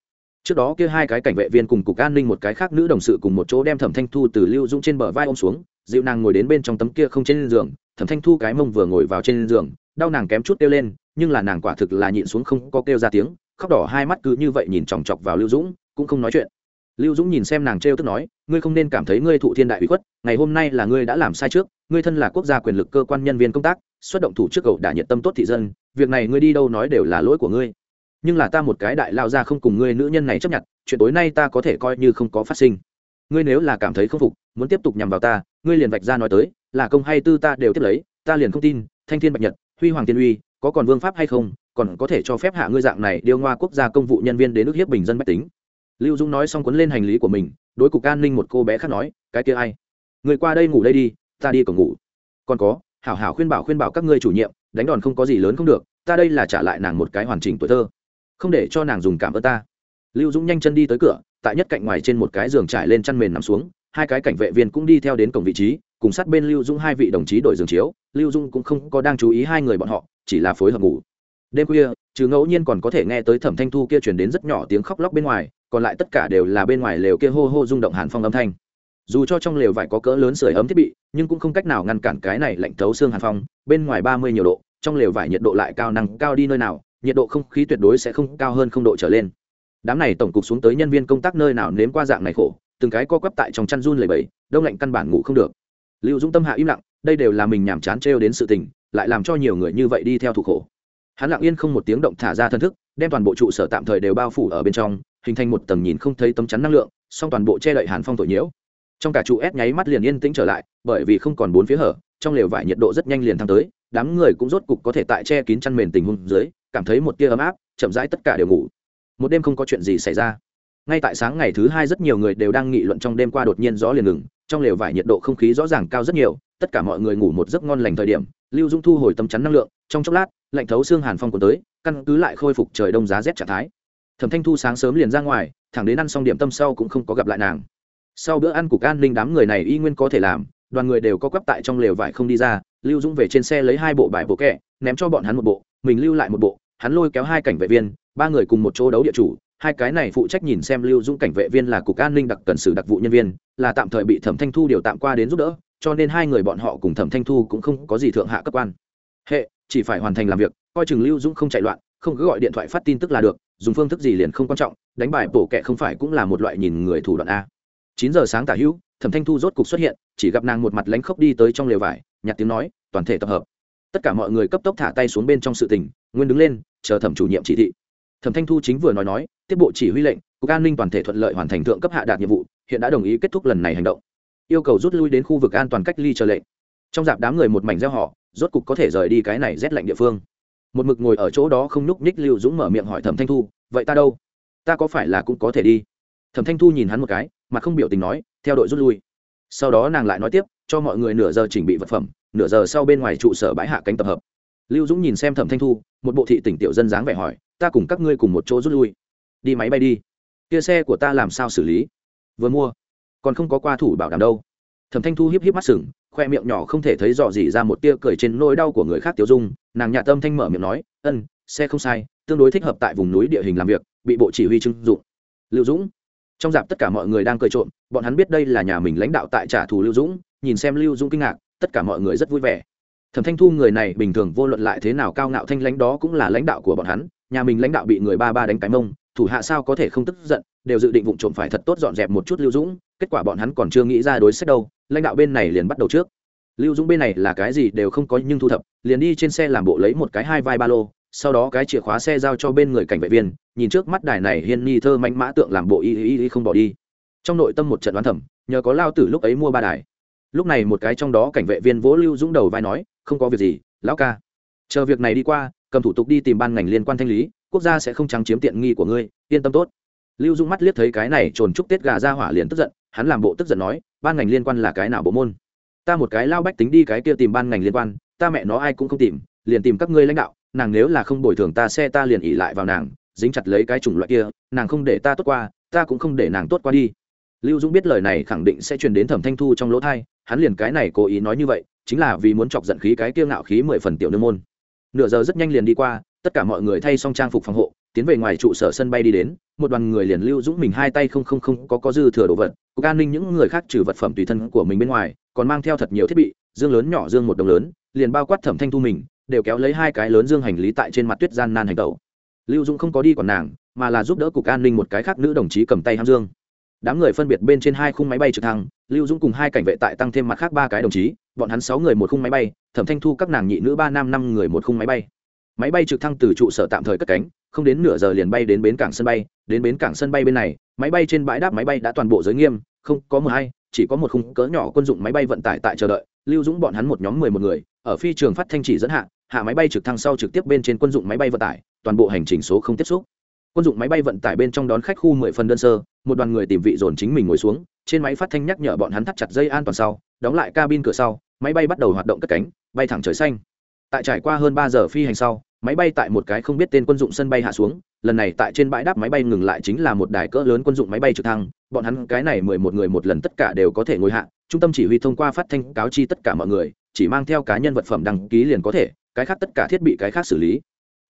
trước đó kia hai cái cảnh vệ viên cùng cục an ninh một cái khác nữ đồng sự cùng một chỗ đem thẩm thanh thu từ lưu dũng trên bờ vai ôm xuống, dịu nàng ngồi đến bên trong tấm kia không trên giường, thẩm thanh thu cái mông vừa ngồi vào trên giường, đau nàng kém chút kêu lên, nhưng là nàng quả thực là nhịn xuống không có kêu ra tiếng, khóc đỏ hai mắt cứ như vậy nhìn chòng chọc vào lưu dũng, cũng không nói chuyện. Lưu dũng nhìn xem nàng trêu tức nói, ngươi không nên cảm thấy ngươi thụ thiên đại ủy khuất, ngày hôm nay là ngươi đã làm sai trước, ngươi thân là quốc gia quyền lực cơ quan nhân viên công tác, xuất động thủ trước cậu đã nhiệt tâm tốt thị dân, việc này ngươi đi đâu nói đều là lỗi của ngươi nhưng là ta một cái đại lao ra không cùng ngươi nữ nhân này chấp nhận, chuyện tối nay ta có thể coi như không có phát sinh. Ngươi nếu là cảm thấy không phục, muốn tiếp tục nhằm vào ta, ngươi liền vạch ra nói tới, là công hay tư ta đều tiếp lấy, ta liền không tin, thanh thiên bạch nhật, huy hoàng tiên uy, có còn vương pháp hay không, còn có thể cho phép hạ ngươi dạng này điêu ngoa quốc gia công vụ nhân viên đến nước hiếp bình dân bách tính. Lưu dũng nói xong quấn lên hành lý của mình, đối cục an ninh một cô bé khác nói, cái kia ai? Người qua đây ngủ đây đi, ta đi còn ngủ. Còn có, hảo hảo khuyên bảo khuyên bảo các ngươi chủ nhiệm, đánh đòn không có gì lớn không được, ta đây là trả lại nàng một cái hoàn chỉnh tuổi thơ không để cho nàng dùng cảm ơn ta. Lưu dũng nhanh chân đi tới cửa, tại nhất cạnh ngoài trên một cái giường trải lên chăn mền nằm xuống, hai cái cảnh vệ viên cũng đi theo đến cổng vị trí, cùng sát bên lưu dũng hai vị đồng chí đổi giường chiếu. Lưu dũng cũng không có đang chú ý hai người bọn họ, chỉ là phối hợp ngủ. Đêm khuya, trừ ngẫu nhiên còn có thể nghe tới thẩm thanh thu kia chuyển đến rất nhỏ tiếng khóc lóc bên ngoài, còn lại tất cả đều là bên ngoài lều kia hô hô rung động hàn phong âm thanh. Dù cho trong lều vải có cỡ lớn sưởi ấm thiết bị, nhưng cũng không cách nào ngăn cản cái này lạnh thấu xương hàn phong, bên ngoài ba mươi nhiều độ, trong lều vải nhiệt độ lại cao năng cao đi nơi nào nhiệt độ không khí tuyệt đối sẽ không cao hơn không độ trở lên. Đám này tổng cục xuống tới nhân viên công tác nơi nào nếm qua dạng này khổ, từng cái co quắp tại trong chăn run lầy bẫy đông lạnh căn bản ngủ không được. Lưu dũng tâm hạ im lặng, đây đều là mình nhàm chán trêu đến sự tình, lại làm cho nhiều người như vậy đi theo thủ khổ. Hắn lặng yên không một tiếng động thả ra thân thức, đem toàn bộ trụ sở tạm thời đều bao phủ ở bên trong, hình thành một tầng nhìn không thấy tấm chắn năng lượng, song toàn bộ che đậy hàn phong tội nhiễu. Trong cả trụ ép nháy mắt liền yên tĩnh trở lại, bởi vì không còn bốn phía hở, trong lều vải nhiệt độ rất nhanh liền thăng tới, đám người cũng rốt cục có thể tại che kín chăn mền tình huống dưới cảm thấy một tia ấm áp, chậm rãi tất cả đều ngủ. Một đêm không có chuyện gì xảy ra. Ngay tại sáng ngày thứ hai rất nhiều người đều đang nghị luận trong đêm qua đột nhiên gió liền ngừng, trong lều vải nhiệt độ không khí rõ ràng cao rất nhiều, tất cả mọi người ngủ một giấc ngon lành thời điểm, lưu dung thu hồi tâm chắn năng lượng, trong chốc lát, lạnh thấu xương hàn phong cuốn tới, căn cứ lại khôi phục trời đông giá rét trạng thái. Thẩm thanh thu sáng sớm liền ra ngoài, thẳng đến ăn xong điểm tâm sau cũng không có gặp lại nàng. Sau bữa ăn cục an ninh đám người này y nguyên có thể làm, đoàn người đều có quắp tại trong lều vải không đi ra, lưu dũng về trên xe lấy hai bộ bài bộ kẹ, ném cho bọn hắn một bộ mình lưu lại một bộ, hắn lôi kéo hai cảnh vệ viên, ba người cùng một chỗ đấu địa chủ, hai cái này phụ trách nhìn xem lưu dũng cảnh vệ viên là cục an ninh đặc cần sử đặc vụ nhân viên, là tạm thời bị thẩm thanh thu điều tạm qua đến giúp đỡ, cho nên hai người bọn họ cùng thẩm thanh thu cũng không có gì thượng hạ cấp quan. Hệ, chỉ phải hoàn thành làm việc, coi chừng lưu dũng không chạy loạn, không cứ gọi điện thoại phát tin tức là được, dùng phương thức gì liền không quan trọng, đánh bài bổ kẹ không phải cũng là một loại nhìn người thủ đoạn a. Chín giờ sáng tả hữu, thẩm thanh thu rốt cục xuất hiện, chỉ gặp nàng một mặt lánh khóc đi tới trong lều vải, nhặt tiếng nói, toàn thể tập hợp tất cả mọi người cấp tốc thả tay xuống bên trong sự tình, nguyên đứng lên, chờ thẩm chủ nhiệm chỉ thị. Thẩm thanh thu chính vừa nói nói, tiếp bộ chỉ huy lệnh, cục an ninh toàn thể thuận lợi hoàn thành thượng cấp hạ đạt nhiệm vụ, hiện đã đồng ý kết thúc lần này hành động. Yêu cầu rút lui đến khu vực an toàn cách ly chờ lệnh. Trong dạp đám người một mảnh gieo họ, rốt cục có thể rời đi cái này rét lạnh địa phương. Một mực ngồi ở chỗ đó không nhúc nhích lưu dũng mở miệng hỏi thẩm thanh thu, vậy ta đâu? Ta có phải là cũng có thể đi? Thẩm thanh thu nhìn hắn một cái, mà không biểu tình nói, theo đội rút lui. Sau đó nàng lại nói tiếp, cho mọi người nửa giờ chỉnh bị vật phẩm nửa giờ sau bên ngoài trụ sở bãi hạ cánh tập hợp. Lưu dũng nhìn xem thẩm thanh thu, một bộ thị tỉnh tiểu dân dáng vẻ hỏi, ta cùng các ngươi cùng một chỗ rút lui. Đi máy bay đi. Kia xe của ta làm sao xử lý? Vừa mua. Còn không có qua thủ bảo đảm đâu. Thẩm thanh thu híp híp mắt sừng, khoe miệng nhỏ không thể thấy dò gì ra một tia cười trên nỗi đau của người khác tiêu dung. Nàng nhà tâm thanh mở miệng nói, ân, xe không sai, tương đối thích hợp tại vùng núi địa hình làm việc, bị bộ chỉ huy trưng dụng. Lưu dũng. Trong dạp tất cả mọi người đang cười trộm, bọn hắn biết đây là nhà mình lãnh đạo tại trả thù lưu dũng, nhìn xem lưu dũng kinh ngạc tất cả mọi người rất vui vẻ. Thẩm thanh thu người này bình thường vô luận lại thế nào cao ngạo thanh lãnh đó cũng là lãnh đạo của bọn hắn, nhà mình lãnh đạo bị người ba ba đánh cái mông, thủ hạ sao có thể không tức giận, đều dự định vụ trộm phải thật tốt dọn dẹp một chút lưu dũng, kết quả bọn hắn còn chưa nghĩ ra đối sách đâu, lãnh đạo bên này liền bắt đầu trước. Lưu dũng bên này là cái gì đều không có nhưng thu thập, liền đi trên xe làm bộ lấy một cái hai vai ba lô, sau đó cái chìa khóa xe giao cho bên người cảnh vệ viên, nhìn trước mắt đài này hiên ni thơ mạnh mã tượng làm bộ y y y không bỏ đi. Trong nội tâm một trận đoán thẩm nhờ có lao tử lúc ấy mua ba đài lúc này một cái trong đó cảnh vệ viên vỗ lưu dũng đầu vai nói, không có việc gì, lão ca. Chờ việc này đi qua, cầm thủ tục đi tìm ban ngành liên quan thanh lý, quốc gia sẽ không trắng chiếm tiện nghi của ngươi, yên tâm tốt. Lưu dũng mắt liếc thấy cái này trồn chúc tết gà ra hỏa liền tức giận, hắn làm bộ tức giận nói, ban ngành liên quan là cái nào bộ môn? Ta một cái lao bách tính đi cái kia tìm ban ngành liên quan, ta mẹ nó ai cũng không tìm, liền tìm các ngươi lãnh đạo, nàng nếu là không bồi thường ta xe ta liền ỉ lại vào nàng, dính chặt lấy cái chủng loại kia, nàng không để ta tốt qua, ta cũng không để nàng tốt qua đi lưu dũng biết lời này khẳng định sẽ truyền đến thẩm thanh thu trong lỗ thai hắn liền cái này cố ý nói như vậy, chính là vì muốn chọc giận khí cái kia ngạo khí mười phần tiểu nương môn. Nửa giờ rất nhanh liền đi qua, tất cả mọi người thay xong trang phục phòng hộ, tiến về ngoài trụ sở sân bay đi đến, một đoàn người liền lưu dũng mình hai tay không không không có có dư thừa đồ vật, cục an ninh những người khác trừ vật phẩm tùy thân của mình bên ngoài, còn mang theo thật nhiều thiết bị, dương lớn nhỏ dương một đồng lớn, liền bao quát thẩm thanh thu mình, đều kéo lấy hai cái lớn dương hành lý tại trên mặt tuyết gian nan hành tẩu. Lưu dũng không có đi còn nàng, mà là giúp đỡ cục an ninh một cái khác nữ đồng chí cầm tay ham dương đám người phân biệt bên trên hai khung máy bay trực thăng, lưu dũng cùng hai cảnh vệ tại tăng thêm mặt khác ba cái đồng chí, bọn hắn sáu người một khung máy bay, thẩm thanh thu các nàng nhị nữ ba nam năm người một khung máy bay. Máy bay trực thăng từ trụ sở tạm thời cất cánh, không đến nửa giờ liền bay đến bến cảng sân bay, đến bến cảng sân bay bên này, máy bay trên bãi đáp máy bay đã toàn bộ giới nghiêm, không có một hay, chỉ có một khung cỡ nhỏ quân dụng máy bay vận tải tại chờ đợi, lưu dũng bọn hắn một nhóm mười một người, ở phi trường phát thanh chỉ dẫn hạ hạ máy bay trực thăng sau trực tiếp bên trên quân dụng máy bay vận tải, toàn bộ hành trình số không tiếp xúc. Quân dụng máy bay vận tải bên trong đón khách khu mười phần đơn sơ một đoàn người tìm vị dồn chính mình ngồi xuống, trên máy phát thanh nhắc nhở bọn hắn thắt chặt dây an toàn sau, đóng lại cabin cửa sau, máy bay bắt đầu hoạt động cất cánh, bay thẳng trời xanh. Tại trải qua hơn ba giờ phi hành sau, máy bay tại một cái không biết tên quân dụng sân bay hạ xuống, lần này tại trên bãi đáp máy bay ngừng lại chính là một đài cỡ lớn quân dụng máy bay trực thăng, bọn hắn cái này mười một người một lần tất cả đều có thể ngồi hạ, trung tâm chỉ huy thông qua phát thanh cáo chi tất cả mọi người, chỉ mang theo cá nhân vật phẩm đăng ký liền có thể, cái khác tất cả thiết bị cái khác xử lý.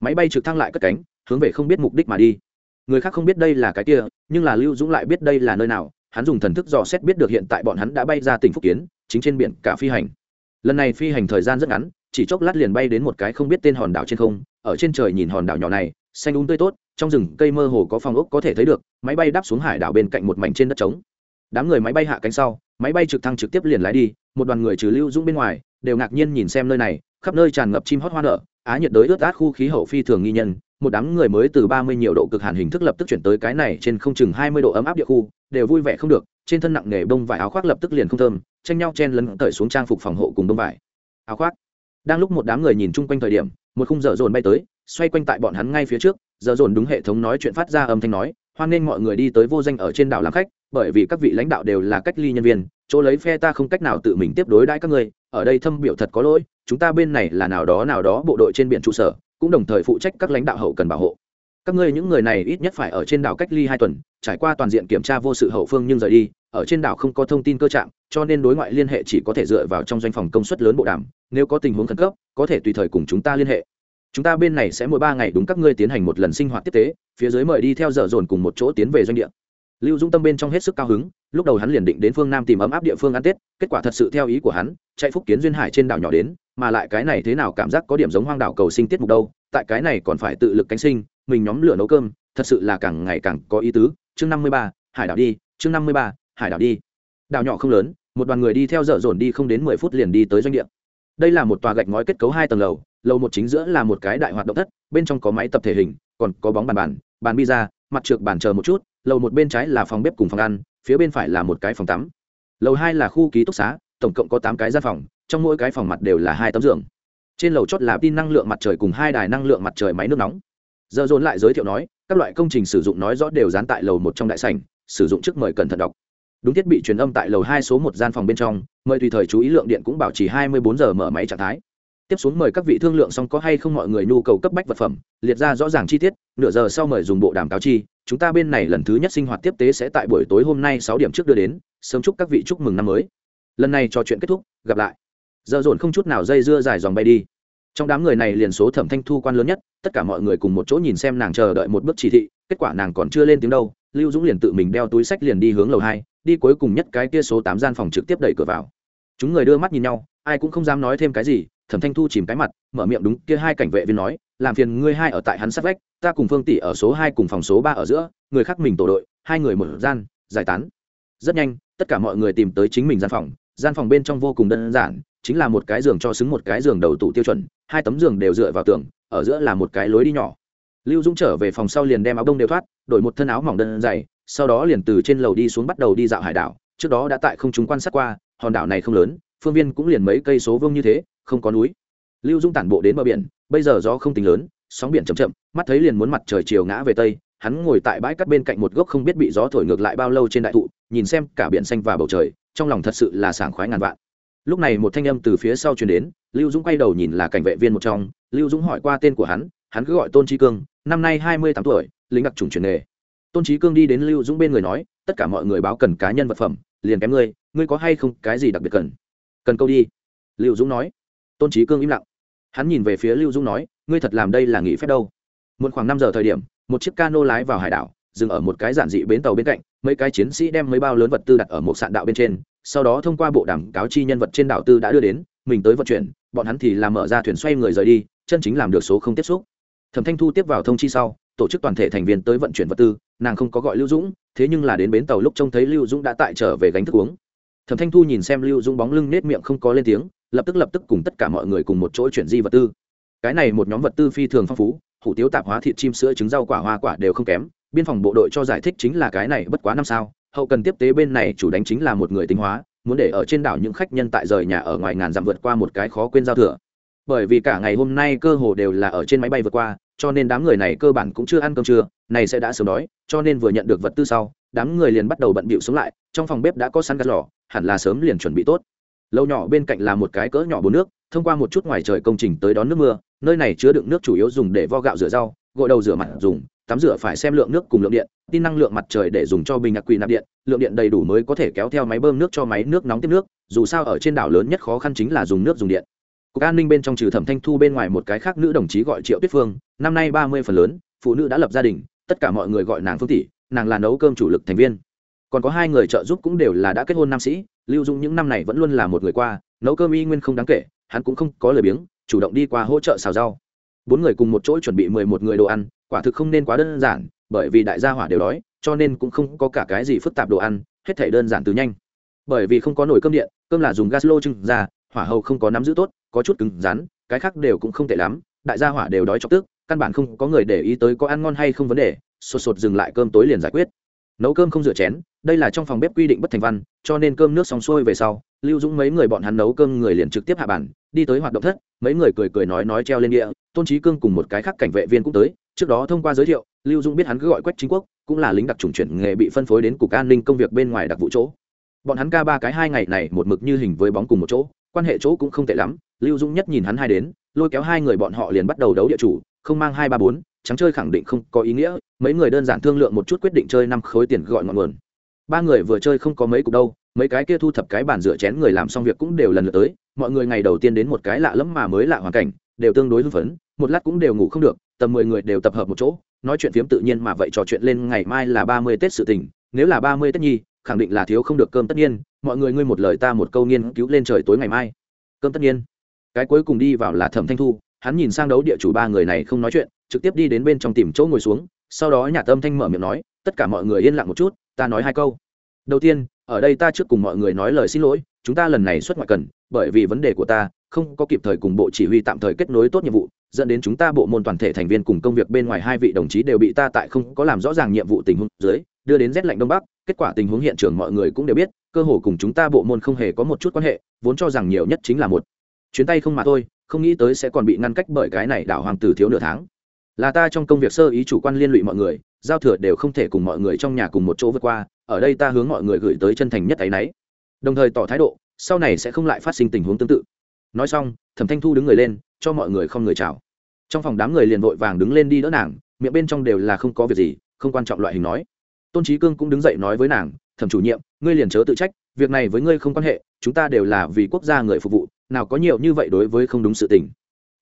Máy bay trực thăng lại cất cánh, hướng về không biết mục đích mà đi người khác không biết đây là cái kia, nhưng là lưu dũng lại biết đây là nơi nào. Hắn dùng thần thức dò xét biết được hiện tại bọn hắn đã bay ra tỉnh phúc kiến, chính trên biển cả phi hành. Lần này phi hành thời gian rất ngắn, chỉ chốc lát liền bay đến một cái không biết tên hòn đảo trên không. Ở trên trời nhìn hòn đảo nhỏ này, xanh đúng um tươi tốt, trong rừng cây mơ hồ có phòng ốc có thể thấy được, máy bay đáp xuống hải đảo bên cạnh một mảnh trên đất trống. Đám người máy bay hạ cánh sau, máy bay trực thăng trực tiếp liền lái đi, một đoàn người trừ lưu dũng bên ngoài, đều ngạc nhiên nhìn xem nơi này, khắp nơi tràn ngập chim hót hoa nở á nhiệt đới ướt át khu khí hậu phi thường nghi nhân, một đám người mới từ ba mươi nhiều độ cực hàn hình thức lập tức chuyển tới cái này trên không chừng hai mươi độ ấm áp địa khu, đều vui vẻ không được, trên thân nặng nghề bông vải áo khoác lập tức liền không thơm, tranh nhau chen lấn tởi xuống trang phục phòng hộ cùng bông vải. Áo khoác. Đang lúc một đám người nhìn chung quanh thời điểm, một khung dở dồn bay tới, xoay quanh tại bọn hắn ngay phía trước dở dồn đúng hệ thống nói chuyện phát ra âm thanh nói, hoan nghênh mọi người đi tới vô danh ở trên đảo làm khách bởi vì các vị lãnh đạo đều là cách ly nhân viên, chỗ lấy phe ta không cách nào tự mình tiếp đối đãi các ngươi, ở đây thâm biểu thật có lỗi, chúng ta bên này là nào đó nào đó bộ đội trên biển trụ sở, cũng đồng thời phụ trách các lãnh đạo hậu cần bảo hộ. Các ngươi những người này ít nhất phải ở trên đảo cách ly hai tuần, trải qua toàn diện kiểm tra vô sự hậu phương nhưng rời đi, ở trên đảo không có thông tin cơ trạng, cho nên đối ngoại liên hệ chỉ có thể dựa vào trong doanh phòng công suất lớn bộ đàm, nếu có tình huống khẩn cấp, có thể tùy thời cùng chúng ta liên hệ. Chúng ta bên này sẽ mỗi ba ngày đúng các ngươi tiến hành một lần sinh hoạt tiếp tế, phía dưới mời đi theo giờ dồn cùng một chỗ tiến về doanh địa lưu dũng tâm bên trong hết sức cao hứng lúc đầu hắn liền định đến phương nam tìm ấm áp địa phương ăn tết kết quả thật sự theo ý của hắn chạy phúc kiến duyên hải trên đảo nhỏ đến mà lại cái này thế nào cảm giác có điểm giống hoang đảo cầu sinh tiết mục đâu tại cái này còn phải tự lực cánh sinh mình nhóm lửa nấu cơm thật sự là càng ngày càng có ý tứ. Chương năm mươi ba hải đảo đi chương năm mươi ba hải đảo đi. Đảo nhỏ không lớn một đoàn người đi theo dở dồn đi không đến mười phút liền đi tới doanh địa. Đây là một tòa gạch ngói kết cấu hai tầng lầu lầu một chính giữa là một cái đại hoạt động thất bên trong có máy tập thể hình còn có bóng bàn bàn bàn bi ra, mặt trượt bàn chờ một chút lầu một bên trái là phòng bếp cùng phòng ăn, phía bên phải là một cái phòng tắm. Lầu hai là khu ký túc xá, tổng cộng có tám cái gian phòng, trong mỗi cái phòng mặt đều là hai tấm giường. Trên lầu chót là tin năng lượng mặt trời cùng hai đài năng lượng mặt trời máy nước nóng. Giờ dồn lại giới thiệu nói, các loại công trình sử dụng nói rõ đều dán tại lầu một trong đại sảnh, sử dụng trước mời cẩn thận đọc. Đúng thiết bị truyền âm tại lầu hai số một gian phòng bên trong, mời tùy thời chú ý lượng điện cũng bảo trì hai mươi bốn giờ mở máy trạng thái. Tiếp xuống mời các vị thương lượng xong có hay không mọi người nhu cầu cấp bách vật phẩm, liệt ra rõ ràng chi tiết, nửa giờ sau mời dùng bộ đàm cáo chi chúng ta bên này lần thứ nhất sinh hoạt tiếp tế sẽ tại buổi tối hôm nay sáu điểm trước đưa đến, sớm chúc các vị chúc mừng năm mới. Lần này trò chuyện kết thúc, gặp lại. Giờ dồn không chút nào dây dưa dài dòng bay đi. Trong đám người này liền số thẩm thanh thu quan lớn nhất, tất cả mọi người cùng một chỗ nhìn xem nàng chờ đợi một bước chỉ thị, kết quả nàng còn chưa lên tiếng đâu, lưu dũng liền tự mình đeo túi sách liền đi hướng lầu hai, đi cuối cùng nhất cái kia số tám gian phòng trực tiếp đẩy cửa vào. Chúng người đưa mắt nhìn nhau, ai cũng không dám nói thêm cái gì, thẩm thanh thu chìm cái mặt, mở miệng đúng, kia hai cảnh vệ viên nói làm phiền ngươi hai ở tại hắn sát vách, ta cùng phương tỷ ở số hai cùng phòng số ba ở giữa, người khác mình tổ đội, hai người một gian, giải tán. Rất nhanh, tất cả mọi người tìm tới chính mình gian phòng gian phòng bên trong vô cùng đơn giản, chính là một cái giường cho xứng một cái giường đầu tủ tiêu chuẩn, hai tấm giường đều dựa vào tường, ở giữa là một cái lối đi nhỏ. Lưu dũng trở về phòng sau liền đem áo đông đều thoát, đổi một thân áo mỏng đơn dày sau đó liền từ trên lầu đi xuống bắt đầu đi dạo hải đảo, trước đó đã tại không chúng quan sát qua, hòn đảo này không lớn, phương viên cũng liền mấy cây số vương như thế, không có núi lưu dung tản bộ đến bờ biển, bây giờ gió không tính lớn, sóng biển chậm chậm, mắt thấy liền muốn mặt trời chiều ngã về tây, hắn ngồi tại bãi cát bên cạnh một gốc không biết bị gió thổi ngược lại bao lâu trên đại thụ, nhìn xem cả biển xanh và bầu trời, trong lòng thật sự là sảng khoái ngàn vạn. Lúc này một thanh âm từ phía sau truyền đến, lưu dũng quay đầu nhìn là cảnh vệ viên một trong, lưu dũng hỏi qua tên của hắn hắn cứ gọi tôn trí cương, năm nay hai mươi tám tuổi, lính đặc trùng truyền nghề. Tôn trí cương đi đến lưu dũng bên người nói, tất cả mọi người báo cần cá nhân vật phẩm, liền kém ngươi ngươi có hay không cái gì đặc biệt cần? Cần câu đi. Lưu dũng nói. Tôn trí cương im lặng hắn nhìn về phía lưu Dung nói, ngươi thật làm đây là nghỉ phép đâu? Một khoảng năm giờ thời điểm, một chiếc cano lái vào hải đảo, dừng ở một cái giản dị bến tàu bên cạnh, mấy cái chiến sĩ đem mấy bao lớn vật tư đặt ở một sạn đạo bên trên, sau đó thông qua bộ đàm cáo chi nhân vật trên đảo tư đã đưa đến, mình tới vận chuyển, bọn hắn thì làm mở ra thuyền xoay người rời đi, chân chính làm được số không tiếp xúc. Thẩm thanh thu tiếp vào thông chi sau, tổ chức toàn thể thành viên tới vận chuyển vật tư, nàng không có gọi lưu dũng, thế nhưng là đến bến tàu lúc trông thấy lưu dũng đã tại trở về gánh thức uống. Thẩm thanh thu nhìn xem lưu dũng bóng lưng nết miệng không có lên tiếng lập tức lập tức cùng tất cả mọi người cùng một chỗ chuyển di vật tư. Cái này một nhóm vật tư phi thường phong phú, hủ tiếu tạp hóa thịt chim sữa trứng rau quả hoa quả đều không kém. Biên phòng bộ đội cho giải thích chính là cái này bất quá năm sao, hậu cần tiếp tế bên này chủ đánh chính là một người tính hóa, muốn để ở trên đảo những khách nhân tại rời nhà ở ngoài ngàn dặm vượt qua một cái khó quên giao thừa. Bởi vì cả ngày hôm nay cơ hồ đều là ở trên máy bay vượt qua, cho nên đám người này cơ bản cũng chưa ăn cơm trưa, này sẽ đã sớm đói, cho nên vừa nhận được vật tư sau, đám người liền bắt đầu bận bịu sống lại, trong phòng bếp đã có săn gắt lò, hẳn là sớm liền chuẩn bị tốt lâu nhỏ bên cạnh là một cái cỡ nhỏ bồn nước, thông qua một chút ngoài trời công trình tới đón nước mưa, nơi này chứa đựng nước chủ yếu dùng để vo gạo rửa rau, gội đầu rửa mặt dùng, tắm rửa phải xem lượng nước cùng lượng điện, tin năng lượng mặt trời để dùng cho bình ngạc quỳ nạp điện, lượng điện đầy đủ mới có thể kéo theo máy bơm nước cho máy nước nóng tiếp nước, dù sao ở trên đảo lớn nhất khó khăn chính là dùng nước dùng điện. Cục an ninh bên trong trừ thẩm thanh thu bên ngoài một cái khác nữ đồng chí gọi triệu tuyết phương, năm nay ba mươi phần lớn, phụ nữ đã lập gia đình, tất cả mọi người gọi nàng phương tỷ, nàng là nấu cơm chủ lực thành viên còn có hai người trợ giúp cũng đều là đã kết hôn nam sĩ, lưu dung những năm này vẫn luôn là một người qua, nấu cơm y nguyên không đáng kể, hắn cũng không có lời biếng, chủ động đi qua hỗ trợ xào rau. Bốn người cùng một chỗ chuẩn bị mười một người đồ ăn, quả thực không nên quá đơn giản, bởi vì đại gia hỏa đều đói, cho nên cũng không có cả cái gì phức tạp đồ ăn, hết thể đơn giản từ nhanh. Bởi vì không có nồi cơm điện, cơm là dùng gas lô trưng ra, hỏa hầu không có nắm giữ tốt, có chút cứng rắn, cái khác đều cũng không tệ lắm, đại gia hỏa đều đói chọc tức, căn bản không có người để ý tới có ăn ngon hay không vấn đề, sột sột dừng lại cơm tối liền giải quyết. Nấu cơm không rửa chén đây là trong phòng bếp quy định bất thành văn, cho nên cơm nước xong xuôi về sau, lưu dũng mấy người bọn hắn nấu cơm người liền trực tiếp hạ bản đi tới hoạt động thất, mấy người cười cười nói nói treo lên địa, tôn trí cương cùng một cái khác cảnh vệ viên cũng tới, trước đó thông qua giới thiệu, lưu dũng biết hắn cứ gọi quách chính quốc, cũng là lính đặc trùng chuyển nghề bị phân phối đến cục an ninh công việc bên ngoài đặc vụ chỗ. Bọn hắn ca ba cái hai ngày này một mực như hình với bóng cùng một chỗ, quan hệ chỗ cũng không tệ lắm, lưu dũng nhất nhìn hắn hai đến, lôi kéo hai người bọn họ liền bắt đầu đấu địa chủ, không mang hai ba bốn, trắng chơi khẳng định không có ý nghĩa, mấy người đơn giản thương lượng một chút quyết định chơi năm khối tiền gọi ngọn nguồn ba người vừa chơi không có mấy cục đâu, mấy cái kia thu thập cái bàn rửa chén người làm xong việc cũng đều lần lượt tới, mọi người ngày đầu tiên đến một cái lạ lẫm mà mới lạ hoàn cảnh, đều tương đối hưng phấn, một lát cũng đều ngủ không được, tầm mười người đều tập hợp một chỗ, nói chuyện phiếm tự nhiên mà vậy trò chuyện lên ngày mai là ba mươi tết sự tình, nếu là ba mươi tết nhi, khẳng định là thiếu không được cơm tất nhiên, mọi người ngươi một lời ta một câu nghiên cứu lên trời tối ngày mai. Cơm tất nhiên. Cái cuối cùng đi vào là thẩm thanh thu, hắn nhìn sang đấu địa chủ ba người này không nói chuyện, trực tiếp đi đến bên trong tìm chỗ ngồi xuống, sau đó nhà tâm thanh mở miệng nói, tất cả mọi người yên lặng một chút ta nói hai câu. Đầu tiên, ở đây ta trước cùng mọi người nói lời xin lỗi, chúng ta lần này xuất ngoại cần, bởi vì vấn đề của ta, không có kịp thời cùng bộ chỉ huy tạm thời kết nối tốt nhiệm vụ, dẫn đến chúng ta bộ môn toàn thể thành viên cùng công việc bên ngoài hai vị đồng chí đều bị ta tại không có làm rõ ràng nhiệm vụ tình huống dưới, đưa đến rét lạnh đông bắc, kết quả tình huống hiện trường mọi người cũng đều biết, cơ hồ cùng chúng ta bộ môn không hề có một chút quan hệ, vốn cho rằng nhiều nhất chính là một chuyến tay không mà thôi, không nghĩ tới sẽ còn bị ngăn cách bởi cái này đảo hoàng tử thiếu nửa tháng. Là ta trong công việc sơ ý chủ quan liên lụy mọi người giao thừa đều không thể cùng mọi người trong nhà cùng một chỗ vượt qua, ở đây ta hướng mọi người gửi tới chân thành nhất ấy nấy đồng thời tỏ thái độ, sau này sẽ không lại phát sinh tình huống tương tự. Nói xong, thẩm thanh thu đứng người lên, cho mọi người không người chào. Trong phòng đám người liền vội vàng đứng lên đi đỡ nàng, miệng bên trong đều là không có việc gì, không quan trọng loại hình nói. Tôn trí cương cũng đứng dậy nói với nàng, thẩm chủ nhiệm, ngươi liền chớ tự trách, việc này với ngươi không quan hệ, chúng ta đều là vì quốc gia người phục vụ, nào có nhiều như vậy đối với không đúng sự tình.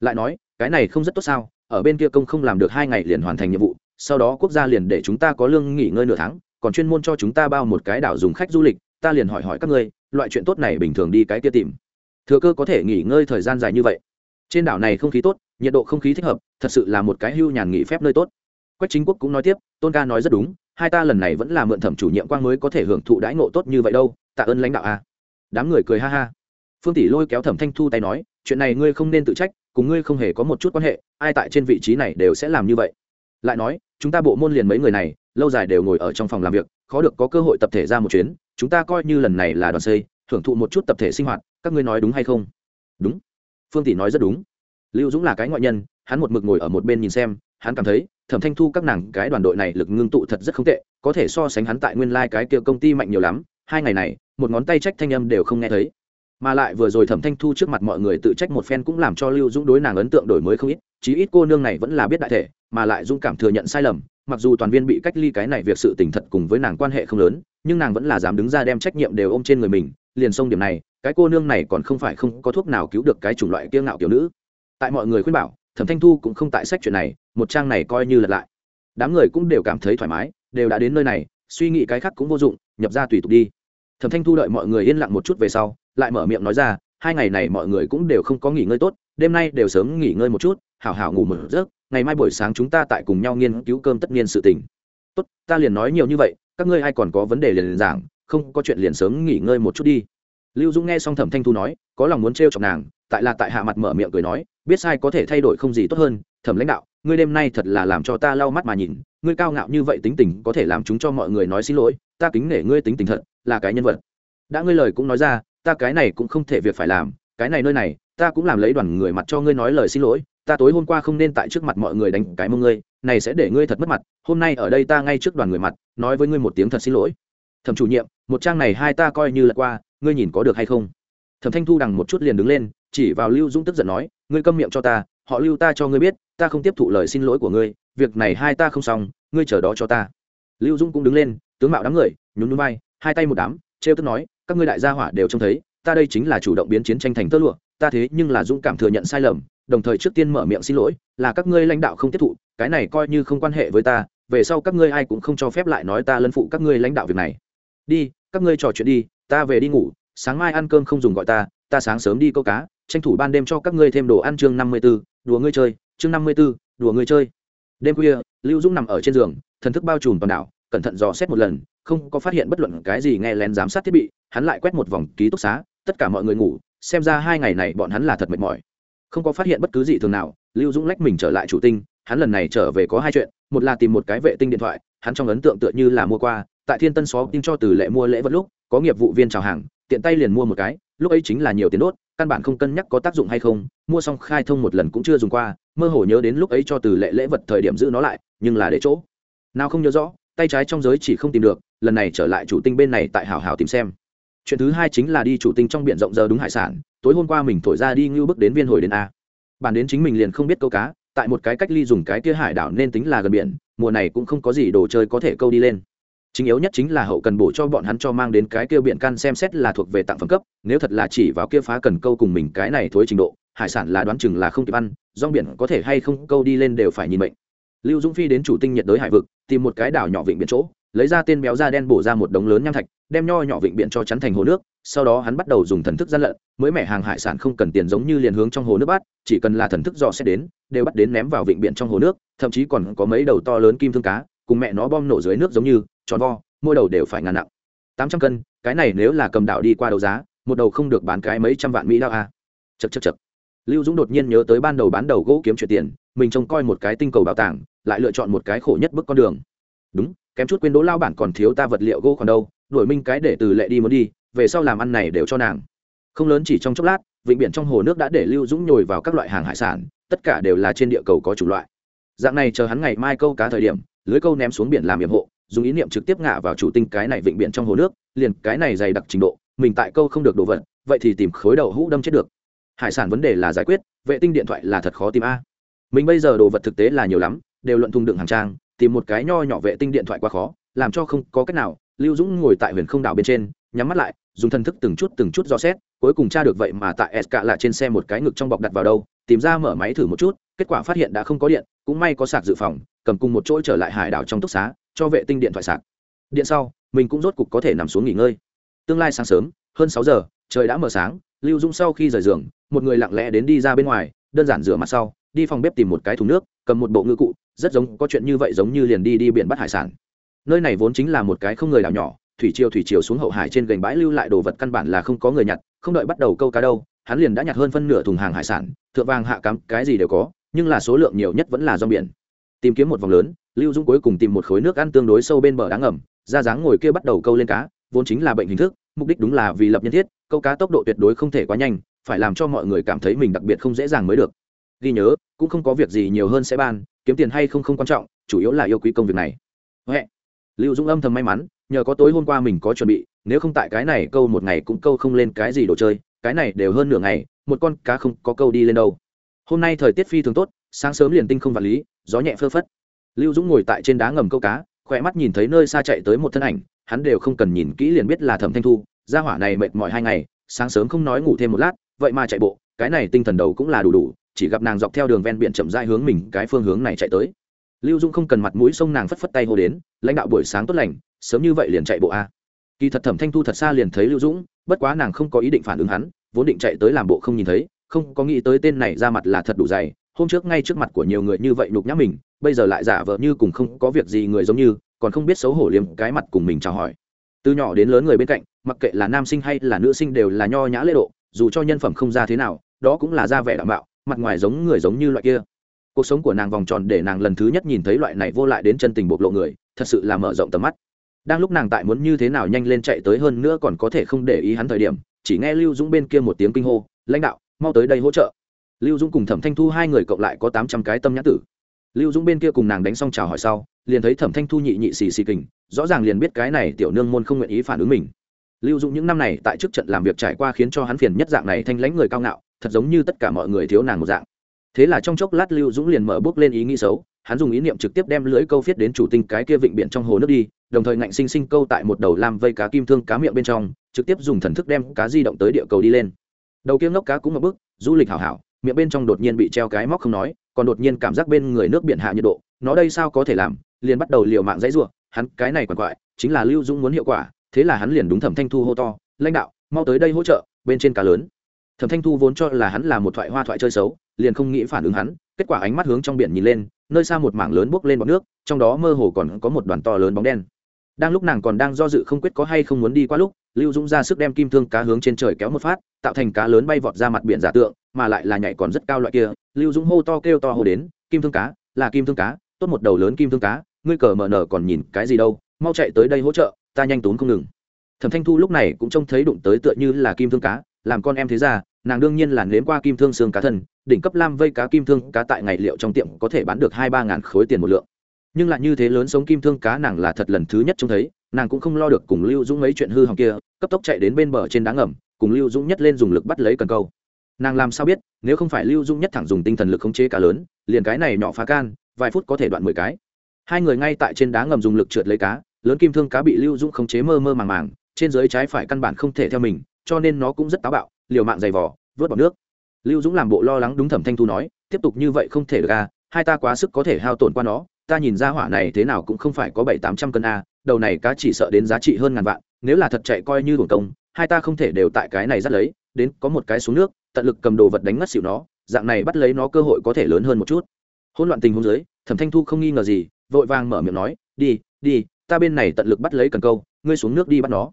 Lại nói, cái này không rất tốt sao, ở bên kia công không làm được hai ngày liền hoàn thành nhiệm vụ sau đó quốc gia liền để chúng ta có lương nghỉ ngơi nửa tháng, còn chuyên môn cho chúng ta bao một cái đảo dùng khách du lịch, ta liền hỏi hỏi các ngươi, loại chuyện tốt này bình thường đi cái kia tìm. Thừa cơ có thể nghỉ ngơi thời gian dài như vậy. Trên đảo này không khí tốt, nhiệt độ không khí thích hợp, thật sự là một cái hưu nhàn nghỉ phép nơi tốt. Quách chính quốc cũng nói tiếp, tôn ca nói rất đúng, hai ta lần này vẫn là mượn thẩm chủ nhiệm quang mới có thể hưởng thụ đãi ngộ tốt như vậy đâu, tạ ơn lãnh đạo a. Đám người cười ha ha. Phương tỷ lôi kéo thẩm thanh thu tay nói, chuyện này ngươi không nên tự trách, cùng ngươi không hề có một chút quan hệ, ai tại trên vị trí này đều sẽ làm như vậy. Lại nói chúng ta bộ môn liền mấy người này, lâu dài đều ngồi ở trong phòng làm việc, khó được có cơ hội tập thể ra một chuyến, chúng ta coi như lần này là đoàn xây, thưởng thụ một chút tập thể sinh hoạt, các ngươi nói đúng hay không? Đúng. Phương tỷ nói rất đúng. Lưu dũng là cái ngoại nhân, hắn một mực ngồi ở một bên nhìn xem, hắn cảm thấy, thẩm thanh thu các nàng cái đoàn đội này lực ngưng tụ thật rất không tệ, có thể so sánh hắn tại nguyên lai、like、cái kia công ty mạnh nhiều lắm, hai ngày này, một ngón tay trách thanh âm đều không nghe thấy mà lại vừa rồi thẩm thanh thu trước mặt mọi người tự trách một phen cũng làm cho lưu dũng đối nàng ấn tượng đổi mới không ít, chí ít cô nương này vẫn là biết đại thể, mà lại dũng cảm thừa nhận sai lầm, mặc dù toàn viên bị cách ly cái này việc sự tình thật cùng với nàng quan hệ không lớn, nhưng nàng vẫn là dám đứng ra đem trách nhiệm đều ôm trên người mình, liền xông điểm này, cái cô nương này còn không phải không có thuốc nào cứu được cái chủng loại kiêng ngạo kiểu nữ. Tại mọi người khuyên bảo, thẩm thanh thu cũng không tại sách chuyện này, một trang này coi như lật lại. Đám người cũng đều cảm thấy thoải mái, đều đã đến nơi này, suy nghĩ cái khác cũng vô dụng, nhập ra tùy tục đi. Thẩm thanh thu đợi mọi người yên lặng một chút về sau lại mở miệng nói ra hai ngày này mọi người cũng đều không có nghỉ ngơi tốt đêm nay đều sớm nghỉ ngơi một chút hảo hảo ngủ một giấc ngày mai buổi sáng chúng ta tại cùng nhau nghiên cứu cơm tất niên sự tình. Tốt ta liền nói nhiều như vậy các ngươi ai còn có vấn đề liền, liền giảng không có chuyện liền sớm nghỉ ngơi một chút đi. Lưu dũng nghe xong thẩm thanh thu nói có lòng muốn t chọc nàng tại là tại hạ mặt mở miệng cười nói biết sai có thể thay đổi không gì tốt hơn thẩm lãnh đạo ngươi đêm nay thật là làm cho ta lau mắt mà nhìn ngươi cao ngạo như vậy tính tình có thể làm chúng cho mọi người nói xin lỗi ta kính nể ngươi tính tình thật là cái nhân vật. Đã ngươi lời cũng nói ra ta cái này cũng không thể việc phải làm, cái này nơi này, ta cũng làm lấy đoàn người mặt cho ngươi nói lời xin lỗi, ta tối hôm qua không nên tại trước mặt mọi người đánh cái mông ngươi, này sẽ để ngươi thật mất mặt, hôm nay ở đây ta ngay trước đoàn người mặt, nói với ngươi một tiếng thật xin lỗi. Thẩm chủ nhiệm, một trang này hai ta coi như là qua, ngươi nhìn có được hay không? Thẩm thanh thu đằng một chút liền đứng lên, chỉ vào lưu dũng tức giận nói, ngươi câm miệng cho ta, họ lưu ta cho ngươi biết, ta không tiếp thụ lời xin lỗi của ngươi, việc này hai ta không xong, ngươi chờ đó cho ta. Lưu dũng cũng đứng lên, tướng mạo đám người, nhún núi bay hai tay một đám trêu tức nói, các ngươi đại gia hỏa đều trông thấy, ta đây chính là chủ động biến chiến tranh thành tơ lụa, ta thế nhưng là dũng cảm thừa nhận sai lầm, đồng thời trước tiên mở miệng xin lỗi, là các ngươi lãnh đạo không tiếp thụ, cái này coi như không quan hệ với ta, về sau các ngươi ai cũng không cho phép lại nói ta lân phụ các ngươi lãnh đạo việc này. Đi, các ngươi trò chuyện đi, ta về đi ngủ, sáng mai ăn cơm không dùng gọi ta ta sáng sớm đi câu cá, tranh thủ ban đêm cho các ngươi thêm đồ ăn chương năm mươi b ố đùa ngươi chơi, chương năm mươi b ố đùa ngươi chơi. Đêm khuya, lưu dũng nằm ở trên giường, thần thức bao trùm toàn đảo, cẩn thận dò xét một lần không có phát hiện bất luận cái gì nghe lén giám sát thiết bị, hắn lại quét một vòng ký túc xá, tất cả mọi người ngủ, xem ra hai ngày này bọn hắn là thật mệt mỏi. Không có phát hiện bất cứ gì thường nào, lưu dũng lách mình trở lại chủ tinh, hắn lần này trở về có hai chuyện, một là tìm một cái vệ tinh điện thoại, hắn trong ấn tượng tựa như là mua qua, tại thiên tân xó tin cho từ lệ mua lễ vật lúc, có nghiệp vụ viên chào hàng, tiện tay liền mua một cái, lúc ấy chính là nhiều tiền đốt, căn bản không cân nhắc có tác dụng hay không, mua xong khai thông một lần cũng chưa dùng qua, mơ hồ nhớ đến lúc ấy cho từ lệ lễ vật thời điểm giữ nó lại, nhưng là để chỗ. Nào không nhớ rõ, tay trái trong giới chỉ không tìm được lần này trở lại chủ tinh bên này tại hảo hảo tìm xem. Chuyện thứ hai chính là đi chủ tinh trong biển rộng giờ đúng hải sản, tối hôm qua mình thổi ra đi ngưu bước đến viên hồi đến a. Bản đến chính mình liền không biết câu cá, tại một cái cách ly dùng cái kia hải đảo nên tính là gần biển, mùa này cũng không có gì đồ chơi có thể câu đi lên. Chính yếu nhất chính là hậu cần bổ cho bọn hắn cho mang đến cái kia biển can xem xét là thuộc về tặng phẩm cấp, nếu thật là chỉ vào kia phá cần câu cùng mình cái này thối trình độ, hải sản là đoán chừng là không kịp ăn, rong biển có thể hay không câu đi lên đều phải nhìn mệnh. Lưu dũng phi đến chủ tinh nhiệt đới hải vực, tìm một cái đảo nhỏ vịnh biển chỗ lấy ra tên béo da đen bổ ra một đống lớn nham thạch, đem nho nhỏ vịnh biển cho chắn thành hồ nước, sau đó hắn bắt đầu dùng thần thức gian lận, mới mẻ hàng hải sản không cần tiền giống như liền hướng trong hồ nước bắt, chỉ cần là thần thức dò xét đến, đều bắt đến ném vào vịnh biển trong hồ nước, thậm chí còn có mấy đầu to lớn kim thương cá, cùng mẹ nó bom nổ dưới nước giống như, tròn vo, mỗi đầu đều phải ngàn nặng. Tám trăm cân, cái này nếu là cầm đảo đi qua đấu giá, một đầu không được bán cái mấy trăm vạn mỹ lao a à. chật chật chật lưu dũng đột nhiên nhớ tới ban đầu bán đầu gỗ kiếm chuyện tiền, mình trông coi một cái tinh cầu bảo tàng, lại lựa chọn một cái khổ nhất bước con đường. Đúng kém chút quên đỗ lao bản còn thiếu ta vật liệu gỗ còn đâu đổi minh cái để từ lệ đi muốn đi, về sau làm ăn này đều cho nàng. Không lớn chỉ trong chốc lát, vịnh biển trong hồ nước đã để lưu dũng nhồi vào các loại hàng hải sản, tất cả đều là trên địa cầu có chủ loại. Dạng này chờ hắn ngày mai câu cá thời điểm, lưới câu ném xuống biển làm nhiệm hộ, dùng ý niệm trực tiếp ngã vào chủ tinh cái này vịnh biển trong hồ nước, liền cái này dày đặc trình độ, mình tại câu không được đồ vật, vậy thì tìm khối đầu hũ đâm chết được. Hải sản vấn đề là giải quyết, vệ tinh điện thoại là thật khó tìm a. Mình bây giờ đồ vật thực tế là nhiều lắm, đều luận thùng đựng hàng trang tìm một cái nho nhỏ vệ tinh điện thoại quá khó, làm cho không có cách nào. Lưu dũng ngồi tại huyền không đảo bên trên, nhắm mắt lại, dùng thân thức từng chút từng chút dò xét, cuối cùng tra được vậy mà tại s cả là trên xe một cái ngực trong bọc đặt vào đâu, tìm ra mở máy thử một chút, kết quả phát hiện đã không có điện, cũng may có sạc dự phòng, cầm cùng một chỗ trở lại hải đảo trong túc xá, cho vệ tinh điện thoại sạc. Điện sau, mình cũng rốt cục có thể nằm xuống nghỉ ngơi. Tương lai sáng sớm, hơn sáu giờ, trời đã mờ sáng, lưu dũng sau khi rời giường, một người lặng lẽ đến đi ra bên ngoài, đơn giản rửa mặt sau, đi phòng bếp tìm một cái thùng nước, cầm một bộ ngư cụ rất giống, có chuyện như vậy giống như liền đi đi biển bắt hải sản. Nơi này vốn chính là một cái không người đảo nhỏ, thủy triều thủy triều xuống hậu hải trên gành bãi lưu lại đồ vật căn bản là không có người nhặt, không đợi bắt đầu câu cá đâu, hắn liền đã nhặt hơn phân nửa thùng hàng hải sản, thượng vàng hạ cắm cái gì đều có, nhưng là số lượng nhiều nhất vẫn là do biển. Tìm kiếm một vòng lớn, lưu dũng cuối cùng tìm một khối nước ăn tương đối sâu bên bờ đá ngầm, ra dáng ngồi kia bắt đầu câu lên cá, vốn chính là bệnh hình thức, mục đích đúng là vì lập nhân thiết, câu cá tốc độ tuyệt đối không thể quá nhanh, phải làm cho mọi người cảm thấy mình đặc biệt không dễ dàng mới được. Ghi nhớ, cũng không có việc gì nhiều hơn sẽ ban kiếm tiền hay không không quan trọng, chủ yếu là yêu quý công việc này. Huệ. lưu dũng âm thầm may mắn, nhờ có tối hôm qua mình có chuẩn bị, nếu không tại cái này câu một ngày cũng câu không lên cái gì đồ chơi, cái này đều hơn nửa ngày, một con cá không có câu đi lên đâu. Hôm nay thời tiết phi thường tốt, sáng sớm liền tinh không vật lý, gió nhẹ phơ phất. Lưu dũng ngồi tại trên đá ngầm câu cá, khỏe mắt nhìn thấy nơi xa chạy tới một thân ảnh, hắn đều không cần nhìn kỹ liền biết là thẩm thanh thu, gia hỏa này mệt mỏi hai ngày, sáng sớm không nói ngủ thêm một lát, vậy mà chạy bộ, cái này tinh thần đầu cũng là đủ đủ chỉ gặp nàng dọc theo đường ven biển chậm rãi hướng mình cái phương hướng này chạy tới. Lưu dung không cần mặt mũi sông nàng phất phất tay hô đến, lãnh đạo buổi sáng tốt lành, sớm như vậy liền chạy bộ a. Kỳ thật thẩm thanh thu thật xa liền thấy lưu dũng bất quá nàng không có ý định phản ứng hắn, vốn định chạy tới làm bộ không nhìn thấy, không có nghĩ tới tên này ra mặt là thật đủ dày, hôm trước ngay trước mặt của nhiều người như vậy nhục nhã mình, bây giờ lại giả vờ như cùng không có việc gì người giống như, còn không biết xấu hổ liếm cái mặt cùng mình chào hỏi. Từ nhỏ đến lớn người bên cạnh, mặc kệ là nam sinh hay là nữ sinh đều là nho nhã lễ độ, dù cho nhân phẩm không ra thế nào, đó cũng là ra vẻ đảm bảo mặt ngoài giống người giống như loại kia. Cuộc sống của nàng vòng tròn để nàng lần thứ nhất nhìn thấy loại này vô lại đến chân tình bộc lộ người, thật sự là mở rộng tầm mắt. Đang lúc nàng tại muốn như thế nào nhanh lên chạy tới hơn nữa còn có thể không để ý hắn thời điểm, chỉ nghe lưu dũng bên kia một tiếng kinh hô, lãnh đạo, mau tới đây hỗ trợ. Lưu dũng cùng thẩm thanh thu hai người cộng lại có tám trăm cái tâm nhãn tử. Lưu dũng bên kia cùng nàng đánh xong chào hỏi sau, liền thấy thẩm thanh thu nhị nhị xì xì kình, rõ ràng liền biết cái này tiểu nương môn không nguyện ý phản ứng mình. Lưu dũng những năm này tại trước trận làm việc trải qua khiến cho hắn phiền nhất dạng này thanh lãnh người cao ngạo thật giống như tất cả mọi người thiếu nàng một dạng. Thế là trong chốc lát lưu dũng liền mở bước lên ý nghĩ xấu, hắn dùng ý niệm trực tiếp đem lưới câu viết đến chủ tinh cái kia vịnh biển trong hồ nước đi, đồng thời ngạnh sinh sinh câu tại một đầu lam vây cá kim thương cá miệng bên trong, trực tiếp dùng thần thức đem cá di động tới địa cầu đi lên. Đầu kia ngốc cá cũng một bước, du lịch hảo hảo, miệng bên trong đột nhiên bị treo cái móc không nói, còn đột nhiên cảm giác bên người nước biển hạ nhiệt độ, nó đây sao có thể làm, liền bắt đầu liều mạng dãy ruộng, hắn cái này quằn quại, chính là lưu dũng muốn hiệu quả, thế là hắn liền đúng thẩm thanh thu hô to, lãnh đạo, mau tới đây hỗ trợ, bên trên cá lớn thẩm thanh thu vốn cho là hắn là một thoại hoa thoại chơi xấu, liền không nghĩ phản ứng hắn, kết quả ánh mắt hướng trong biển nhìn lên, nơi xa một mảng lớn bốc lên bọt nước, trong đó mơ hồ còn có một đoàn to lớn bóng đen. Đang lúc nàng còn đang do dự không quyết có hay không muốn đi qua lúc, lưu dũng ra sức đem kim thương cá hướng trên trời kéo một phát, tạo thành cá lớn bay vọt ra mặt biển giả tượng, mà lại là nhảy còn rất cao loại kia. Lưu dũng hô to kêu to hô đến, kim thương cá, là kim thương cá, tốt một đầu lớn kim thương cá, ngươi cờ mờ nở còn nhìn cái gì đâu, mau chạy tới đây hỗ trợ, ta nhanh tốn không ngừng. Thẩm thanh thu lúc này cũng trông thấy đụng tới tựa như là kim thương cá làm con em thế ra nàng đương nhiên là nếm qua kim thương xương cá thân, đỉnh cấp lam vây cá kim thương cá tại ngày liệu trong tiệm có thể bán được hai ba ngàn khối tiền một lượng. Nhưng lại như thế lớn sống kim thương cá nàng là thật lần thứ nhất trông thấy, nàng cũng không lo được cùng lưu dũng mấy chuyện hư hỏng kia, cấp tốc chạy đến bên bờ trên đá ngầm, cùng lưu dũng nhất lên dùng lực bắt lấy cần câu. Nàng làm sao biết, nếu không phải lưu dũng nhất thẳng dùng tinh thần lực khống chế cá lớn, liền cái này nhỏ phá can, vài phút có thể đoạn mười cái. Hai người ngay tại trên đá ngầm dùng lực trượt lấy cá, lớn kim thương cá bị lưu dũng khống chế mơ mơ màng màng, trên dưới trái phải căn bản không thể theo mình cho nên nó cũng rất táo bạo, liều mạng dày vỏ vớt bọt nước. Lưu dũng làm bộ lo lắng đúng thẩm thanh thu nói, tiếp tục như vậy không thể được à hai ta quá sức có thể hao tổn qua nó, ta nhìn ra hỏa này thế nào cũng không phải có bảy tám trăm cân a đầu này cá chỉ sợ đến giá trị hơn ngàn vạn, nếu là thật chạy coi như hưởng công, hai ta không thể đều tại cái này dắt lấy, đến có một cái xuống nước, tận lực cầm đồ vật đánh ngất xịu nó, dạng này bắt lấy nó cơ hội có thể lớn hơn một chút. Hỗn loạn tình huống dưới, thẩm thanh thu không nghi ngờ gì, vội vàng mở miệng nói, đi đi, ta bên này tận lực bắt lấy cần câu, ngươi xuống nước đi bắt nó.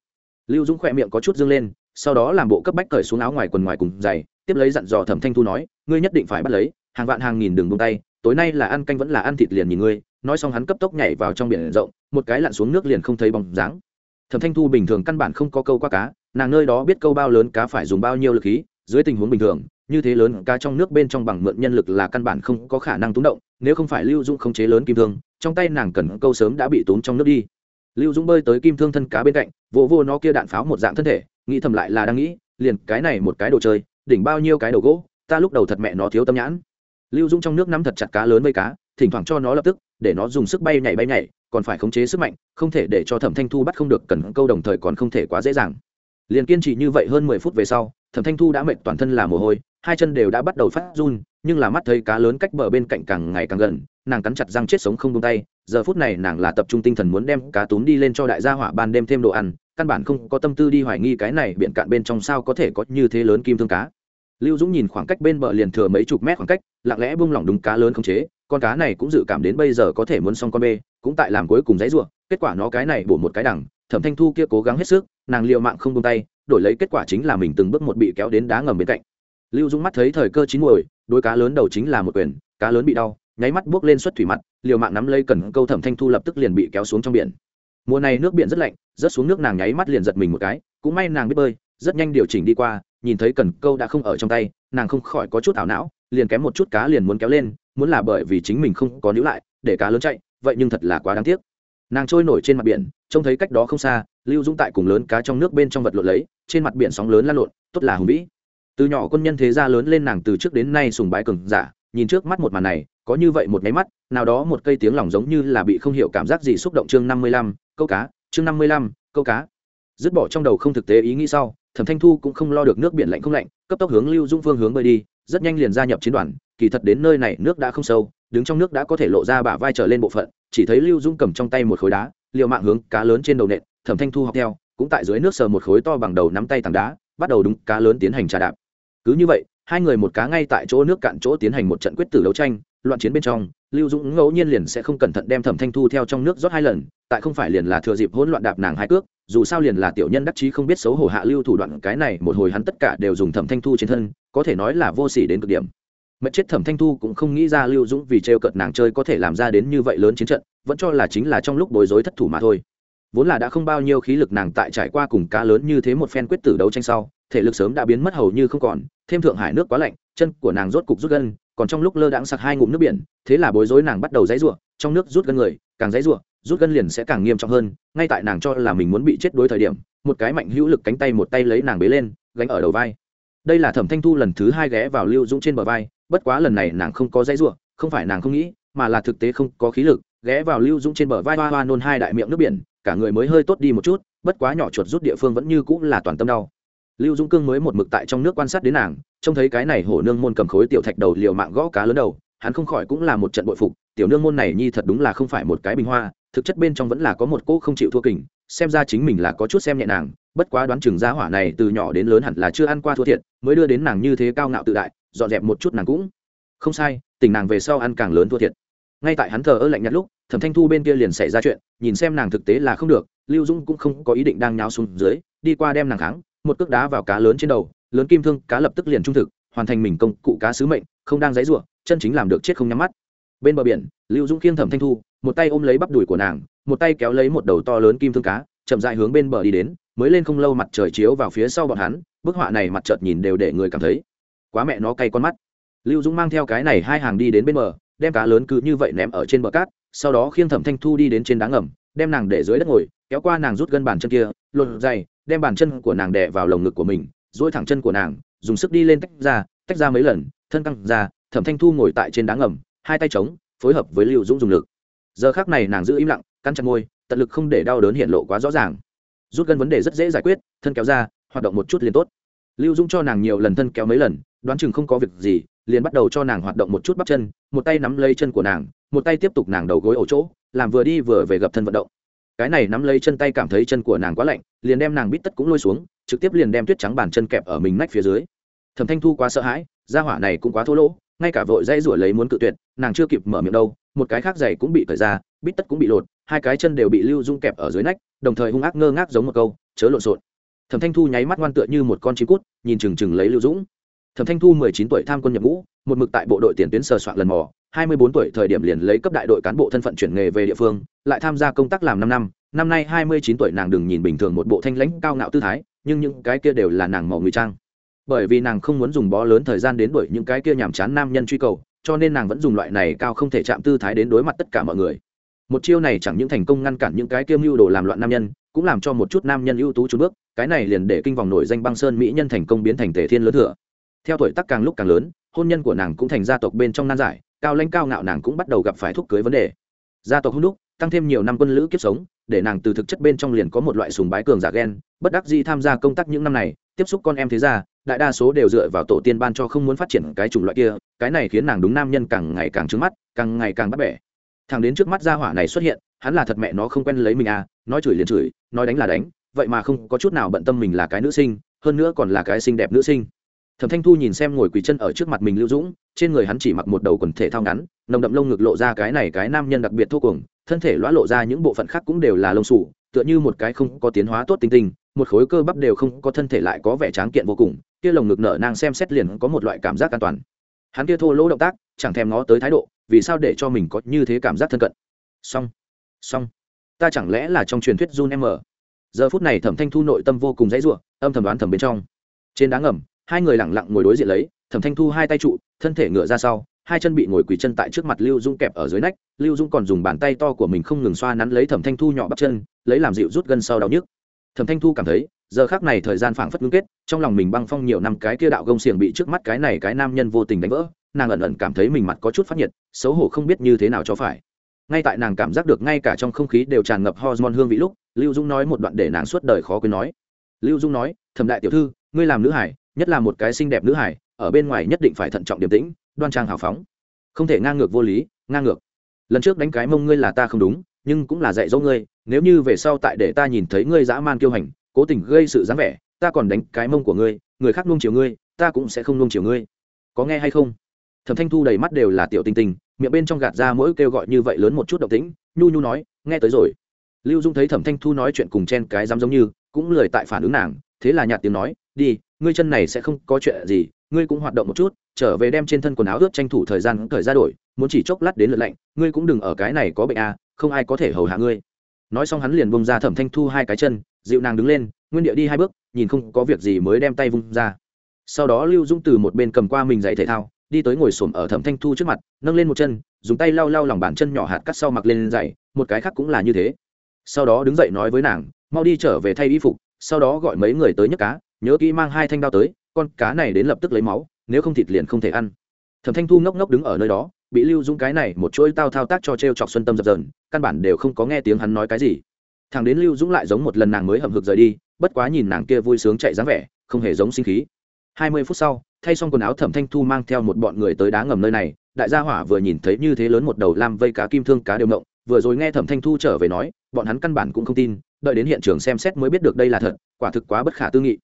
Lưu dũng khỏe miệng có chút dâng lên sau đó làm bộ cấp bách cởi xuống áo ngoài quần ngoài cùng giày, tiếp lấy dặn dò thẩm thanh thu nói, ngươi nhất định phải bắt lấy, hàng vạn hàng nghìn đường bông tay, tối nay là ăn canh vẫn là ăn thịt liền nhìn ngươi. Nói xong hắn cấp tốc nhảy vào trong biển rộng, một cái lặn xuống nước liền không thấy bóng dáng. Thẩm thanh thu bình thường căn bản không có câu qua cá, nàng nơi đó biết câu bao lớn cá phải dùng bao nhiêu lực khí, dưới tình huống bình thường, như thế lớn cá trong nước bên trong bằng mượn nhân lực là căn bản không có khả năng túng động, nếu không phải lưu dũng khống chế lớn kim thương, trong tay nàng cần câu sớm đã bị tốn trong nước đi. Lưu dũng bơi tới kim thương thân cá bên cạnh, vỗ vô nó kia đạn pháo một dạng thân thể nghĩ thầm lại là đang nghĩ, liền cái này một cái đồ chơi, đỉnh bao nhiêu cái đầu gỗ, ta lúc đầu thật mẹ nó thiếu tâm nhãn. Lưu dũng trong nước nắm thật chặt cá lớn với cá, thỉnh thoảng cho nó lập tức, để nó dùng sức bay nhảy bay nhảy, còn phải khống chế sức mạnh, không thể để cho thẩm thanh thu bắt không được cần câu đồng thời còn không thể quá dễ dàng. Liền kiên trì như vậy hơn mười phút về sau, thẩm thanh thu đã mệt toàn thân là mồ hôi, hai chân đều đã bắt đầu phát run, nhưng là mắt thấy cá lớn cách bờ bên cạnh càng ngày càng gần, nàng cắn chặt răng chết sống không tung tay, giờ phút này nàng là tập trung tinh thần muốn đem cá túm đi lên cho đại gia hỏa ban đêm thêm đồ ăn căn bản không có tâm tư đi hoài nghi cái này biển cạn bên trong sao có thể có như thế lớn kim thương cá. Lưu dũng nhìn khoảng cách bên bờ liền thừa mấy chục mét khoảng cách, lặng lẽ bung lỏng đúng cá lớn không chế, con cá này cũng dự cảm đến bây giờ có thể muốn xong con bê, cũng tại làm cuối cùng dãy ruộng, kết quả nó cái này bổ một cái đằng, thẩm thanh thu kia cố gắng hết sức, nàng liều mạng không buông tay, đổi lấy kết quả chính là mình từng bước một bị kéo đến đá ngầm bên cạnh. Lưu dũng mắt thấy thời cơ chín muồi đôi cá lớn đầu chính là một quyền, cá lớn bị đau, nháy mắt buốc lên xuất thủy mặt, liều mạng nắm lấy cần câu thẩm thanh thu lập tức liền bị kéo xuống trong biển mùa này nước biển rất lạnh, rớt xuống nước nàng nháy mắt liền giật mình một cái, cũng may nàng biết bơi, rất nhanh điều chỉnh đi qua, nhìn thấy cần câu đã không ở trong tay, nàng không khỏi có chút ảo não, liền kém một chút cá liền muốn kéo lên, muốn là bởi vì chính mình không có níu lại, để cá lớn chạy, vậy nhưng thật là quá đáng tiếc. Nàng trôi nổi trên mặt biển, trông thấy cách đó không xa, lưu dũng tại cùng lớn cá trong nước bên trong vật lộn lấy, trên mặt biển sóng lớn lan lộn, tốt là hùng vĩ. Từ nhỏ quân nhân thế gia lớn lên nàng từ trước đến nay sùng bái cường giả, nhìn trước mắt một màn này có như vậy một máy mắt, nào đó một cây tiếng lòng giống như là bị không hiểu cảm giác gì xúc động chương năm mươi lăm, câu cá, chương năm mươi lăm, câu cá. Dứt bỏ trong đầu không thực tế ý nghĩ sau, thẩm thanh thu cũng không lo được nước biển lạnh không lạnh, cấp tốc hướng lưu dung phương hướng bơi đi, rất nhanh liền gia nhập chiến đoàn, kỳ thật đến nơi này nước đã không sâu, đứng trong nước đã có thể lộ ra bả vai trở lên bộ phận, chỉ thấy lưu dung cầm trong tay một khối đá, liều mạng hướng cá lớn trên đầu nện, thẩm thanh thu học theo, cũng tại dưới nước sờ một khối to bằng đầu nắm tay tảng đá, bắt đầu đúng cá lớn tiến hành trà đạp. Cứ như vậy hai người một cá ngay tại chỗ nước cạn chỗ tiến hành một trận quyết tử đấu tranh, loạn chiến bên trong, lưu dũng ngẫu nhiên liền sẽ không cẩn thận đem thẩm thanh thu theo trong nước rót hai lần, tại không phải liền là thừa dịp hỗn loạn đạp nàng hai cước, dù sao liền là tiểu nhân đắc chí không biết xấu hổ hạ lưu thủ đoạn, cái này một hồi hắn tất cả đều dùng thẩm thanh thu trên thân, có thể nói là vô sỉ đến cực điểm. Mệt chết thẩm thanh thu cũng không nghĩ ra lưu dũng vì trêu cợt nàng chơi có thể làm ra đến như vậy lớn chiến trận, vẫn cho là chính là trong lúc bối rối thất thủ mà thôi. Vốn là đã không bao nhiêu khí lực nàng tại trải qua cùng cá lớn như thế một phen quyết tử đấu tranh sau thể lực sớm đã biến mất hầu như không còn, thêm thượng hải nước quá lạnh, chân của nàng rốt cục rút gân, còn trong lúc lơ đãng sặc hai ngụm nước biển, thế là bối rối nàng bắt đầu dãy ruộng trong nước rút gân người, càng dãy ruộng rút gân liền sẽ càng nghiêm trọng hơn, ngay tại nàng cho là mình muốn bị chết đối thời điểm, một cái mạnh hữu lực cánh tay một tay lấy nàng bế lên, gánh ở đầu vai. Đây là thẩm thanh thu lần thứ hai ghé vào lưu dũng trên bờ vai, bất quá lần này nàng không có dãy ruộng không phải nàng không nghĩ, mà là thực tế không có khí lực, ghé vào lưu dũng trên bờ vai hoa hoa nôn hai đại miệng nước biển, cả người mới hơi tốt đi một chút, bất quá nhỏ chuột rút địa phương vẫn như cũng là toàn tâm đau lưu dũng cương mới một mực tại trong nước quan sát đến nàng, trông thấy cái này hổ nương môn cầm khối tiểu thạch đầu liều mạng gõ cá lớn đầu, hắn không khỏi cũng là một trận bội phục, tiểu nương môn này nhi thật đúng là không phải một cái bình hoa, thực chất bên trong vẫn là có một cô không chịu thua kình, xem ra chính mình là có chút xem nhẹ nàng, bất quá đoán chừng gia hỏa này từ nhỏ đến lớn hẳn là chưa ăn qua thua thiệt, mới đưa đến nàng như thế cao ngạo tự đại, dọn dẹp một chút nàng cũng không sai, tình nàng về sau ăn càng lớn thua thiệt. Ngay tại hắn thờ ơ lạnh nhạt lúc, thẩm thanh thu bên kia liền xảy ra chuyện, nhìn xem nàng thực tế là không được, lưu dung cũng không có ý định đang nháo xuống dưới, đi qua đem nàng kháng một cước đá vào cá lớn trên đầu, lớn kim thương cá lập tức liền trung thực, hoàn thành mình công cụ cá sứ mệnh, không đang dãy ruộng chân chính làm được chết không nhắm mắt. Bên bờ biển, lưu dung khiêng thẩm thanh thu, một tay ôm lấy bắp đùi của nàng, một tay kéo lấy một đầu to lớn kim thương cá, chậm dại hướng bên bờ đi đến, mới lên không lâu mặt trời chiếu vào phía sau bọn hắn, bức họa này mặt chợt nhìn đều để người cảm thấy, quá mẹ nó cay con mắt. Lưu dũng mang theo cái này hai hàng đi đến bên bờ, đem cá lớn cứ như vậy ném ở trên bờ cát, sau đó khiêng thẩm thanh thu đi đến trên đá ngầm, đem nàng để dưới đất ngồi, kéo qua nàng rút gân bàn chân kia, lột dày đem bàn chân của nàng đè vào lồng ngực của mình dỗi thẳng chân của nàng, dùng sức đi lên tách ra tách ra mấy lần, thân căng ra, thẩm thanh thu ngồi tại trên đá ngầm, hai tay trống phối hợp với lưu dũng dùng lực. Giờ khác này nàng giữ im lặng căn chặt môi, tận lực không để đau đớn hiện lộ quá rõ ràng. Rút gân vấn đề rất dễ giải quyết, thân kéo ra, hoạt động một chút liền tốt. Lưu dũng cho nàng nhiều lần thân kéo mấy lần, đoán chừng không có việc gì, liền bắt đầu cho nàng hoạt động một chút bắp chân, một tay nắm lấy chân của nàng, một tay tiếp tục nàng đầu gối ổ chỗ, làm vừa đi vừa về gập thân vận động cái này nắm lấy chân tay cảm thấy chân của nàng quá lạnh, liền đem nàng bít tất cũng lôi xuống, trực tiếp liền đem tuyết trắng bàn chân kẹp ở mình nách phía dưới. Thẩm thanh thu quá sợ hãi, gia hỏa này cũng quá thô lỗ, ngay cả vội dây rủa lấy muốn cự tuyệt, nàng chưa kịp mở miệng đâu, một cái khác giày cũng bị cởi ra, bít tất cũng bị lột, hai cái chân đều bị lưu dung kẹp ở dưới nách, đồng thời hung ác ngơ ngác giống một câu, chớ lộn xộn. Thẩm thanh thu nháy mắt ngoan tựa như một con chim cút, nhìn chừng chừng lấy lưu dũng. Thẩm thanh thu mười chín tuổi tham quân nhập ngũ một mực tại bộ đội tiền tuyến sờ soạn lần mò, hai mươi bốn tuổi thời điểm liền lấy cấp đại đội cán bộ thân phận chuyển nghề về địa phương, lại tham gia công tác làm năm năm. Năm nay hai mươi chín tuổi nàng đừng nhìn bình thường một bộ thanh lãnh cao ngạo tư thái, nhưng những cái kia đều là nàng màu ngụy trang. Bởi vì nàng không muốn dùng bó lớn thời gian đến đuổi những cái kia nhàm chán nam nhân truy cầu, cho nên nàng vẫn dùng loại này cao không thể chạm tư thái đến đối mặt tất cả mọi người. Một chiêu này chẳng những thành công ngăn cản những cái kiêm mưu đồ làm loạn nam nhân, cũng làm cho một chút nam nhân ưu tú trốn bước, cái này liền để kinh vòng nổi danh băng sơn mỹ nhân thành công biến thành tề thiên lớn thừa theo tuổi tác càng lúc càng lớn, hôn nhân của nàng cũng thành gia tộc bên trong nan giải, cao lãnh cao ngạo nàng cũng bắt đầu gặp phải thúc cưới vấn đề. Gia tộc hung đúc, tăng thêm nhiều năm quân lữ kiếp sống, để nàng từ thực chất bên trong liền có một loại sùng bái cường giả ghen, bất đắc dĩ tham gia công tác những năm này, tiếp xúc con em thế gia, đại đa số đều dựa vào tổ tiên ban cho không muốn phát triển cái chủng loại kia, cái này khiến nàng đúng nam nhân càng ngày càng trứng mắt, càng ngày càng bắt bẻ. Thằng đến trước mắt gia hỏa này xuất hiện, hắn là thật mẹ nó không quen lấy mình à nói chửi liền chửi, nói đánh là đánh, vậy mà không có chút nào bận tâm mình là cái nữ sinh, hơn nữa còn là cái xinh đẹp nữ sinh thẩm thanh thu nhìn xem ngồi quỳ chân ở trước mặt mình lưu dũng, trên người hắn chỉ mặc một đầu quần thể thao ngắn, nồng đậm lông ngực lộ ra cái này cái nam nhân đặc biệt thô cuồng, thân thể lõa lộ ra những bộ phận khác cũng đều là lông sủ tựa như một cái không có tiến hóa tốt tinh tinh, một khối cơ bắp đều không có thân thể lại có vẻ tráng kiện vô cùng, kia lồng ngực nở nang xem xét liền có một loại cảm giác an toàn. Hắn kia thô lỗ động tác, chẳng thèm ngó tới thái độ, vì sao để cho mình có như thế cảm giác thân cận? Song song ta chẳng lẽ là trong truyền thuyết jun m? Giờ phút này thẩm thanh thu nội tâm vô cùng dãy ruộng âm thầm đoán thầm bên trong. Trên đá ngầm hai người lẳng lặng ngồi đối diện lấy, thẩm thanh thu hai tay trụ, thân thể ngựa ra sau, hai chân bị ngồi quỳ chân tại trước mặt lưu dung kẹp ở dưới nách. Lưu dung còn dùng bàn tay to của mình không ngừng xoa nắn lấy thẩm thanh thu nhỏ bắp chân, lấy làm dịu rút gân sau đau nhức. Thẩm thanh thu cảm thấy, giờ khác này thời gian phảng phất ngưng kết, trong lòng mình băng phong nhiều năm cái kia đạo gông xiềng bị trước mắt cái này cái nam nhân vô tình đánh vỡ, nàng ẩn ẩn cảm thấy mình mặt có chút phát nhiệt, xấu hổ không biết như thế nào cho phải. Ngay tại nàng cảm giác được ngay cả trong không khí đều tràn ngập hormone hương vị lúc, lưu dung nói một đoạn để nàng suốt đời khó quên nói. Lưu dung nói, thẩm đại tiểu thư, ngươi làm nữ hải nhất là một cái xinh đẹp nữ hải, ở bên ngoài nhất định phải thận trọng điềm tĩnh, đoan trang hào phóng. Không thể ngang ngược vô lý, ngang ngược. Lần trước đánh cái mông ngươi là ta không đúng, nhưng cũng là dạy dỗ ngươi, nếu như về sau tại để ta nhìn thấy ngươi dã man kiêu hành, cố tình gây sự dáng vẻ, ta còn đánh cái mông của ngươi, người khác nung chiều ngươi, ta cũng sẽ không nung chiều ngươi. Có nghe hay không? Thẩm thanh thu đầy mắt đều là tiểu tinh tinh, miệng bên trong gạt ra mỗi kêu gọi như vậy lớn một chút động tĩnh, nhu nhu nói, nghe tới rồi. Lưu dung thấy thẩm thanh thu nói chuyện cùng chen cái dám giống như, cũng lười tại phản ứng nàng thế là nhạt tiếng nói, đi, ngươi chân này sẽ không có chuyện gì, ngươi cũng hoạt động một chút, trở về đem trên thân quần áo ướt tranh thủ thời gian thời ra đổi, muốn chỉ chốc lát đến lượt lạnh, ngươi cũng đừng ở cái này có bệnh à không ai có thể hầu hạ ngươi. Nói xong hắn liền bông ra thẩm thanh thu hai cái chân, dịu nàng đứng lên, nguyên địa đi hai bước, nhìn không có việc gì mới đem tay vung ra. Sau đó lưu dung từ một bên cầm qua mình giày thể thao, đi tới ngồi xổm ở thẩm thanh thu trước mặt, nâng lên một chân, dùng tay lau lau lòng bàn chân nhỏ hạt cắt sau mặc lên giày một cái khác cũng là như thế. Sau đó đứng dậy nói với nàng, mau đi trở về thay y phục sau đó gọi mấy người tới nhấc cá, nhớ kỹ mang hai thanh đao tới, con cá này đến lập tức lấy máu, nếu không thịt liền không thể ăn. Thẩm thanh thu ngốc ngốc đứng ở nơi đó, bị lưu dung cái này một chuỗi tao thao tác cho t r e o chọc xuân tâm dập dờn, căn bản đều không có nghe tiếng hắn nói cái gì. Thằng đến lưu dũng lại giống một lần nàng mới hậm hực rời đi, bất quá nhìn nàng kia vui sướng chạy dáng vẻ, không hề giống sinh khí. Hai mươi phút sau, thay xong quần áo thẩm thanh thu mang theo một bọn người tới đá ngầm nơi này, đại gia hỏa vừa nhìn thấy như thế lớn một đầu lam vây cá kim thương cá đều mộng vừa rồi nghe thẩm thanh thu trở về nói, bọn hắn căn bản cũng không tin đợi đến hiện trường xem xét mới biết được đây là thật, quả thực quá bất khả tư nghị.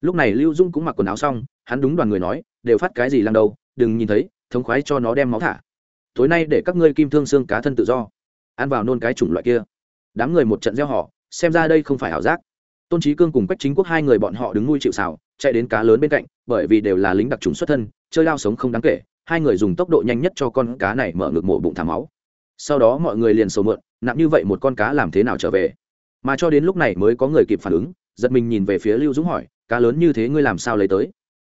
Lúc này lưu dung cũng mặc quần áo xong, hắn đúng đoàn người nói, đều phát cái gì lăng đâu, đừng nhìn thấy, thống khoái cho nó đem máu thả. Tối nay để các ngươi kim thương xương cá thân tự do, ăn vào nôn cái chủng loại kia. Đám người một trận gieo họ, xem ra đây không phải ảo giác. Tôn trí cương cùng quách chính quốc hai người bọn họ đứng nuôi chịu xào chạy đến cá lớn bên cạnh, bởi vì đều là lính đặc trùng xuất thân, chơi lao sống không đáng kể, hai người dùng tốc độ nhanh nhất cho con cá này mở ngực mổ bụng thả máu. Sau đó mọi người liền sầu mượn, nặng như vậy một con cá làm thế nào trở về? Mà cho đến lúc này mới có người kịp phản ứng, giật mình nhìn về phía lưu dũng hỏi, cá lớn như thế ngươi làm sao lấy tới?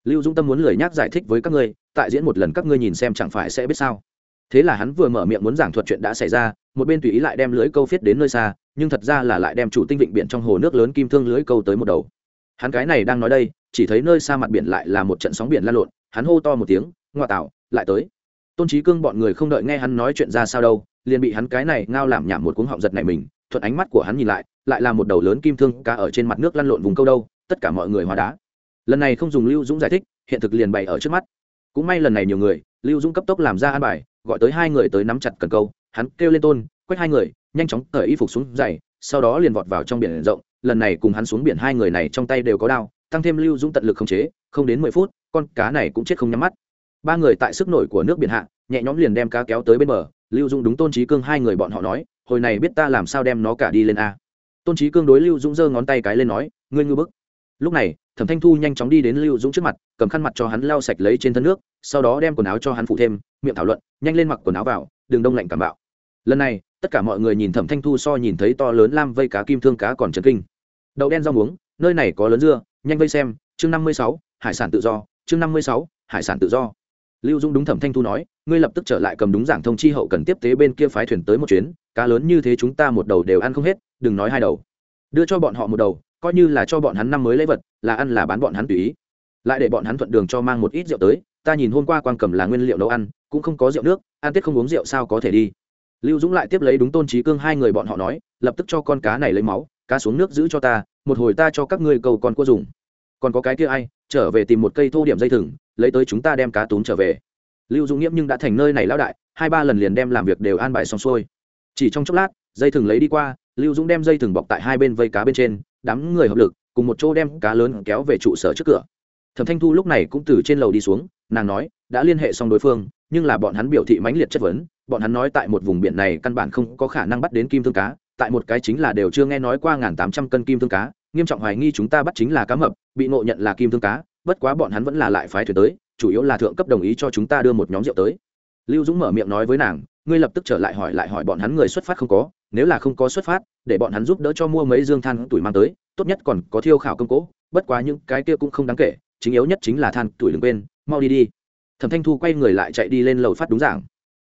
Lưu dũng tâm muốn lời nhắc giải thích với các ngươi, tại diễn một lần các ngươi nhìn xem chẳng phải sẽ biết sao. Thế là hắn vừa mở miệng muốn giảng thuật chuyện đã xảy ra, một bên tùy ý lại đem lưới câu phiết đến nơi xa, nhưng thật ra là lại đem chủ tinh vịnh biển trong hồ nước lớn kim thương lưới câu tới một đầu. Hắn cái này đang nói đây, chỉ thấy nơi xa mặt biển lại là một trận sóng biển lan lộn, hắn hô to một tiếng, ngoa tạo, lại tới. Tôn trí cương bọn người không đợi nghe hắn nói chuyện ra sao đâu, liền bị hắn cái này ngao làm nhảm một cuống họng giật này mình thuận ánh mắt của hắn nhìn lại lại là một đầu lớn kim thương cá ở trên mặt nước lăn lộn vùng câu đâu, tất cả mọi người hóa đá. Lần này không dùng lưu dũng giải thích, hiện thực liền bày ở trước mắt. Cũng may lần này nhiều người, lưu dũng cấp tốc làm ra an bài, gọi tới hai người tới nắm chặt cần câu, hắn kêu lên tôn, quét hai người, nhanh chóng cởi y phục xuống dày sau đó liền vọt vào trong biển rộng, lần này cùng hắn xuống biển hai người này trong tay đều có đao, tăng thêm lưu dũng tận lực khống chế, không đến mười phút, con cá này cũng chết không nhắm mắt. Ba người tại sức nổi của nước biển hạ, nhẹ nhõm liền đem cá kéo tới bên bờ, lưu dũng đúng tôn trí cương hai người bọn họ nói hồi này biết ta làm sao đem nó cả đi lên a. Tôn trí cương đối lưu dũng giơ ngón tay cái lên nói, ngươi ngư bức. Lúc này, thẩm thanh thu nhanh chóng đi đến lưu dũng trước mặt, cầm khăn mặt cho hắn lau sạch lấy trên thân nước, sau đó đem quần áo cho hắn phụ thêm, miệng thảo luận, nhanh lên mặc quần áo vào đường đông lạnh cảm bạo. Lần này, tất cả mọi người nhìn thẩm thanh thu so nhìn thấy to lớn lam vây cá, kim thương cá còn trần kinh. Đậu đen rau muống, nơi này có lớn dưa, nhanh vây xem, chương năm mươi sáu, hải sản tự do, chương năm mươi sáu, hải sản tự do. Lưu dung đúng thẩm thanh thu nói, ngươi lập tức trở lại cầm đúng giảng thông chi hậu cần tiếp tế bên kia phái thuyền tới một chuyến cá lớn như thế chúng ta một đầu đều ăn không hết, đừng nói hai đầu. Đưa cho bọn họ một đầu, coi như là cho bọn hắn năm mới lấy vật, là ăn là bán bọn hắn tùy ý. Lại để bọn hắn thuận đường cho mang một ít rượu tới, ta nhìn hôm qua quang cầm là nguyên liệu nấu ăn, cũng không có rượu nước, ăn tết không uống rượu sao có thể đi. Lưu dũng lại tiếp lấy đúng tôn trí cương hai người bọn họ nói, lập tức cho con cá này lấy máu, cá xuống nước giữ cho ta, một hồi ta cho các ngươi cầu con cua dùng. Còn có cái kia ai, trở về tìm một cây thô điểm dây thừng, lấy tới chúng ta đem cá túm trở về. Lưu dũng nghiễm nhưng đã thành nơi này lão đại, hai ba lần liền đem làm việc đều an bài xong xuôi chỉ trong chốc lát, dây thừng lấy đi qua, lưu dũng đem dây thừng bọc tại hai bên vây cá bên trên, đám người hợp lực, cùng một chỗ đem cá lớn kéo về trụ sở trước cửa. Thẩm thanh thu lúc này cũng từ trên lầu đi xuống, nàng nói, đã liên hệ xong đối phương, nhưng là bọn hắn biểu thị mãnh liệt chất vấn, bọn hắn nói tại một vùng biển này căn bản không có khả năng bắt đến kim thương cá, tại một cái chính là đều chưa nghe nói qua ngàn tám trăm cân kim thương cá, nghiêm trọng hoài nghi chúng ta bắt chính là cá mập, bị ngộ nhận là kim thương cá, bất quá bọn hắn vẫn là lại phái thuyền tới, chủ yếu là thượng cấp đồng ý cho chúng ta đưa một nhóm rượu tới. Lưu dũng mở miệng nói với nàng ngươi lập tức trở lại hỏi lại hỏi bọn hắn người xuất phát không có, nếu là không có xuất phát, để bọn hắn giúp đỡ cho mua mấy dương than tuổi mang tới, tốt nhất còn có thiêu khảo công cố, bất quá những cái kia cũng không đáng kể, chính yếu nhất chính là than tuổi đừng quên, mau đi đi. Thẩm thanh thu quay người lại chạy đi lên lầu phát đúng giảng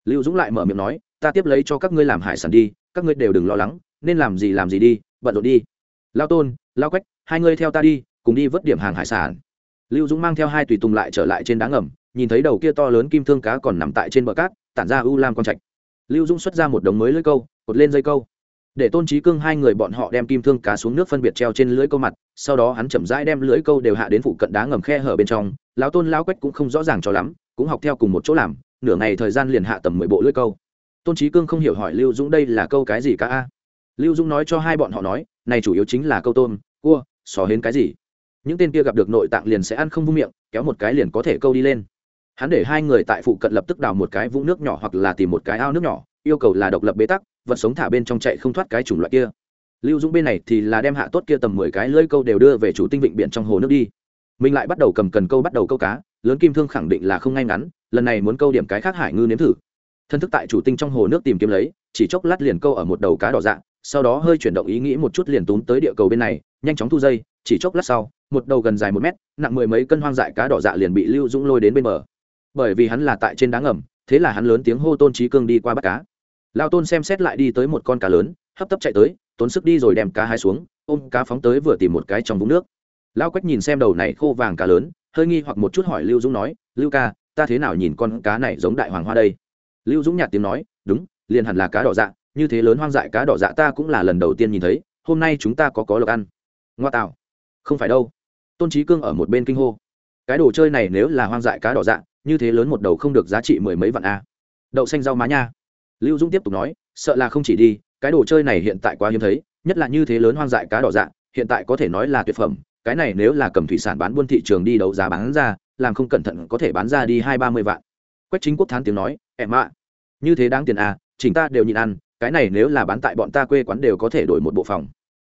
lưu dũng lại mở miệng nói, ta tiếp lấy cho các ngươi làm hải sản đi, các ngươi đều đừng lo lắng, nên làm gì làm gì đi, bận rộn đi. Lao tôn, lao quách, hai ngươi theo ta đi, cùng đi vớt điểm hàng hải sản. Lưu dũng mang theo hai tùy tùng lại trở lại trên đá ngầm, nhìn thấy đầu kia to lớn kim thương cá còn nằm tại trên bờ cát tản ra u lam con trạch. Lưu dũng xuất ra một đống mới lưới câu, cột lên dây câu. Để tôn trí cương hai người bọn họ đem kim thương cá xuống nước phân biệt treo trên lưỡi câu mặt, sau đó hắn chậm rãi đem lưỡi câu đều hạ đến phụ cận đá ngầm khe hở bên trong. Lão tôn lão quách cũng không rõ ràng cho lắm, cũng học theo cùng một chỗ làm, nửa ngày thời gian liền hạ tầm mười bộ lưỡi câu. Tôn trí cương không hiểu hỏi lưu dũng đây là câu cái gì cá a? Lưu dũng nói cho hai bọn họ nói, này chủ yếu chính là câu tôm, cua, sò hến cái gì? Những tên kia gặp được nội tạng liền sẽ ăn không vung miệng, kéo một cái liền có thể câu đi lên hắn để hai người tại phụ cận lập tức đào một cái vũng nước nhỏ hoặc là tìm một cái ao nước nhỏ, yêu cầu là độc lập bế tắc, vật sống thả bên trong chạy không thoát cái chủng loại kia. Lưu dũng bên này thì là đem hạ tốt kia tầm mười cái lơi câu đều đưa về chủ tinh vịnh biển trong hồ nước đi. Mình lại bắt đầu cầm cần câu bắt đầu câu cá, lớn kim thương khẳng định là không ngay ngắn, lần này muốn câu điểm cái khác hải ngư nếm thử. Thân thức tại chủ tinh trong hồ nước tìm kiếm lấy, chỉ chốc lát liền câu ở một đầu cá đỏ dạ sau đó hơi chuyển động ý nghĩ một chút liền túm tới địa cầu bên này, nhanh chóng thu dây, chỉ chốc lát sau, một đầu gần dài một mét, nặng mười mấy cân hoang dại cá đỏ dạ liền bị lưu dũng lôi đến bên bờ bởi vì hắn là tại trên đá ngầm, thế là hắn lớn tiếng hô tôn trí cương đi qua bắt cá. Lao tôn xem xét lại đi tới một con cá lớn, hấp tấp chạy tới, tốn sức đi rồi đem cá hai xuống, ôm cá phóng tới vừa tìm một cái trong vũng nước. Lao quách nhìn xem đầu này khô vàng cá lớn, hơi nghi hoặc một chút hỏi lưu dũng nói, lưu ca, ta thế nào nhìn con cá này giống đại hoàng hoa đây? Lưu dũng nhạt tiếng nói, đúng, liền hẳn là cá đỏ dạ như thế lớn hoang dại cá đỏ dạ ta cũng là lần đầu tiên nhìn thấy, hôm nay chúng ta có có lộc ăn. Ngoa tạo không phải đâu. Tôn trí cương ở một bên kinh hô. Cái đồ chơi này nếu là hoang dại cá đỏ dạ như thế lớn một đầu không được giá trị mười mấy vạn a. Đậu xanh rau má nha. Lưu dũng tiếp tục nói, sợ là không chỉ đi, cái đồ chơi này hiện tại quá hiếm thấy, nhất là như thế lớn hoang dại cá đỏ dạ hiện tại có thể nói là tuyệt phẩm, cái này nếu là cầm thủy sản bán buôn thị trường đi đấu giá bán ra, làm không cẩn thận có thể bán ra đi hai ba mươi vạn. Quách chính quốc thán tiếng nói em ạ như thế đáng tiền à chỉnh ta đều nhịn ăn, cái này nếu là bán tại bọn ta quê quán đều có thể đổi một bộ phòng.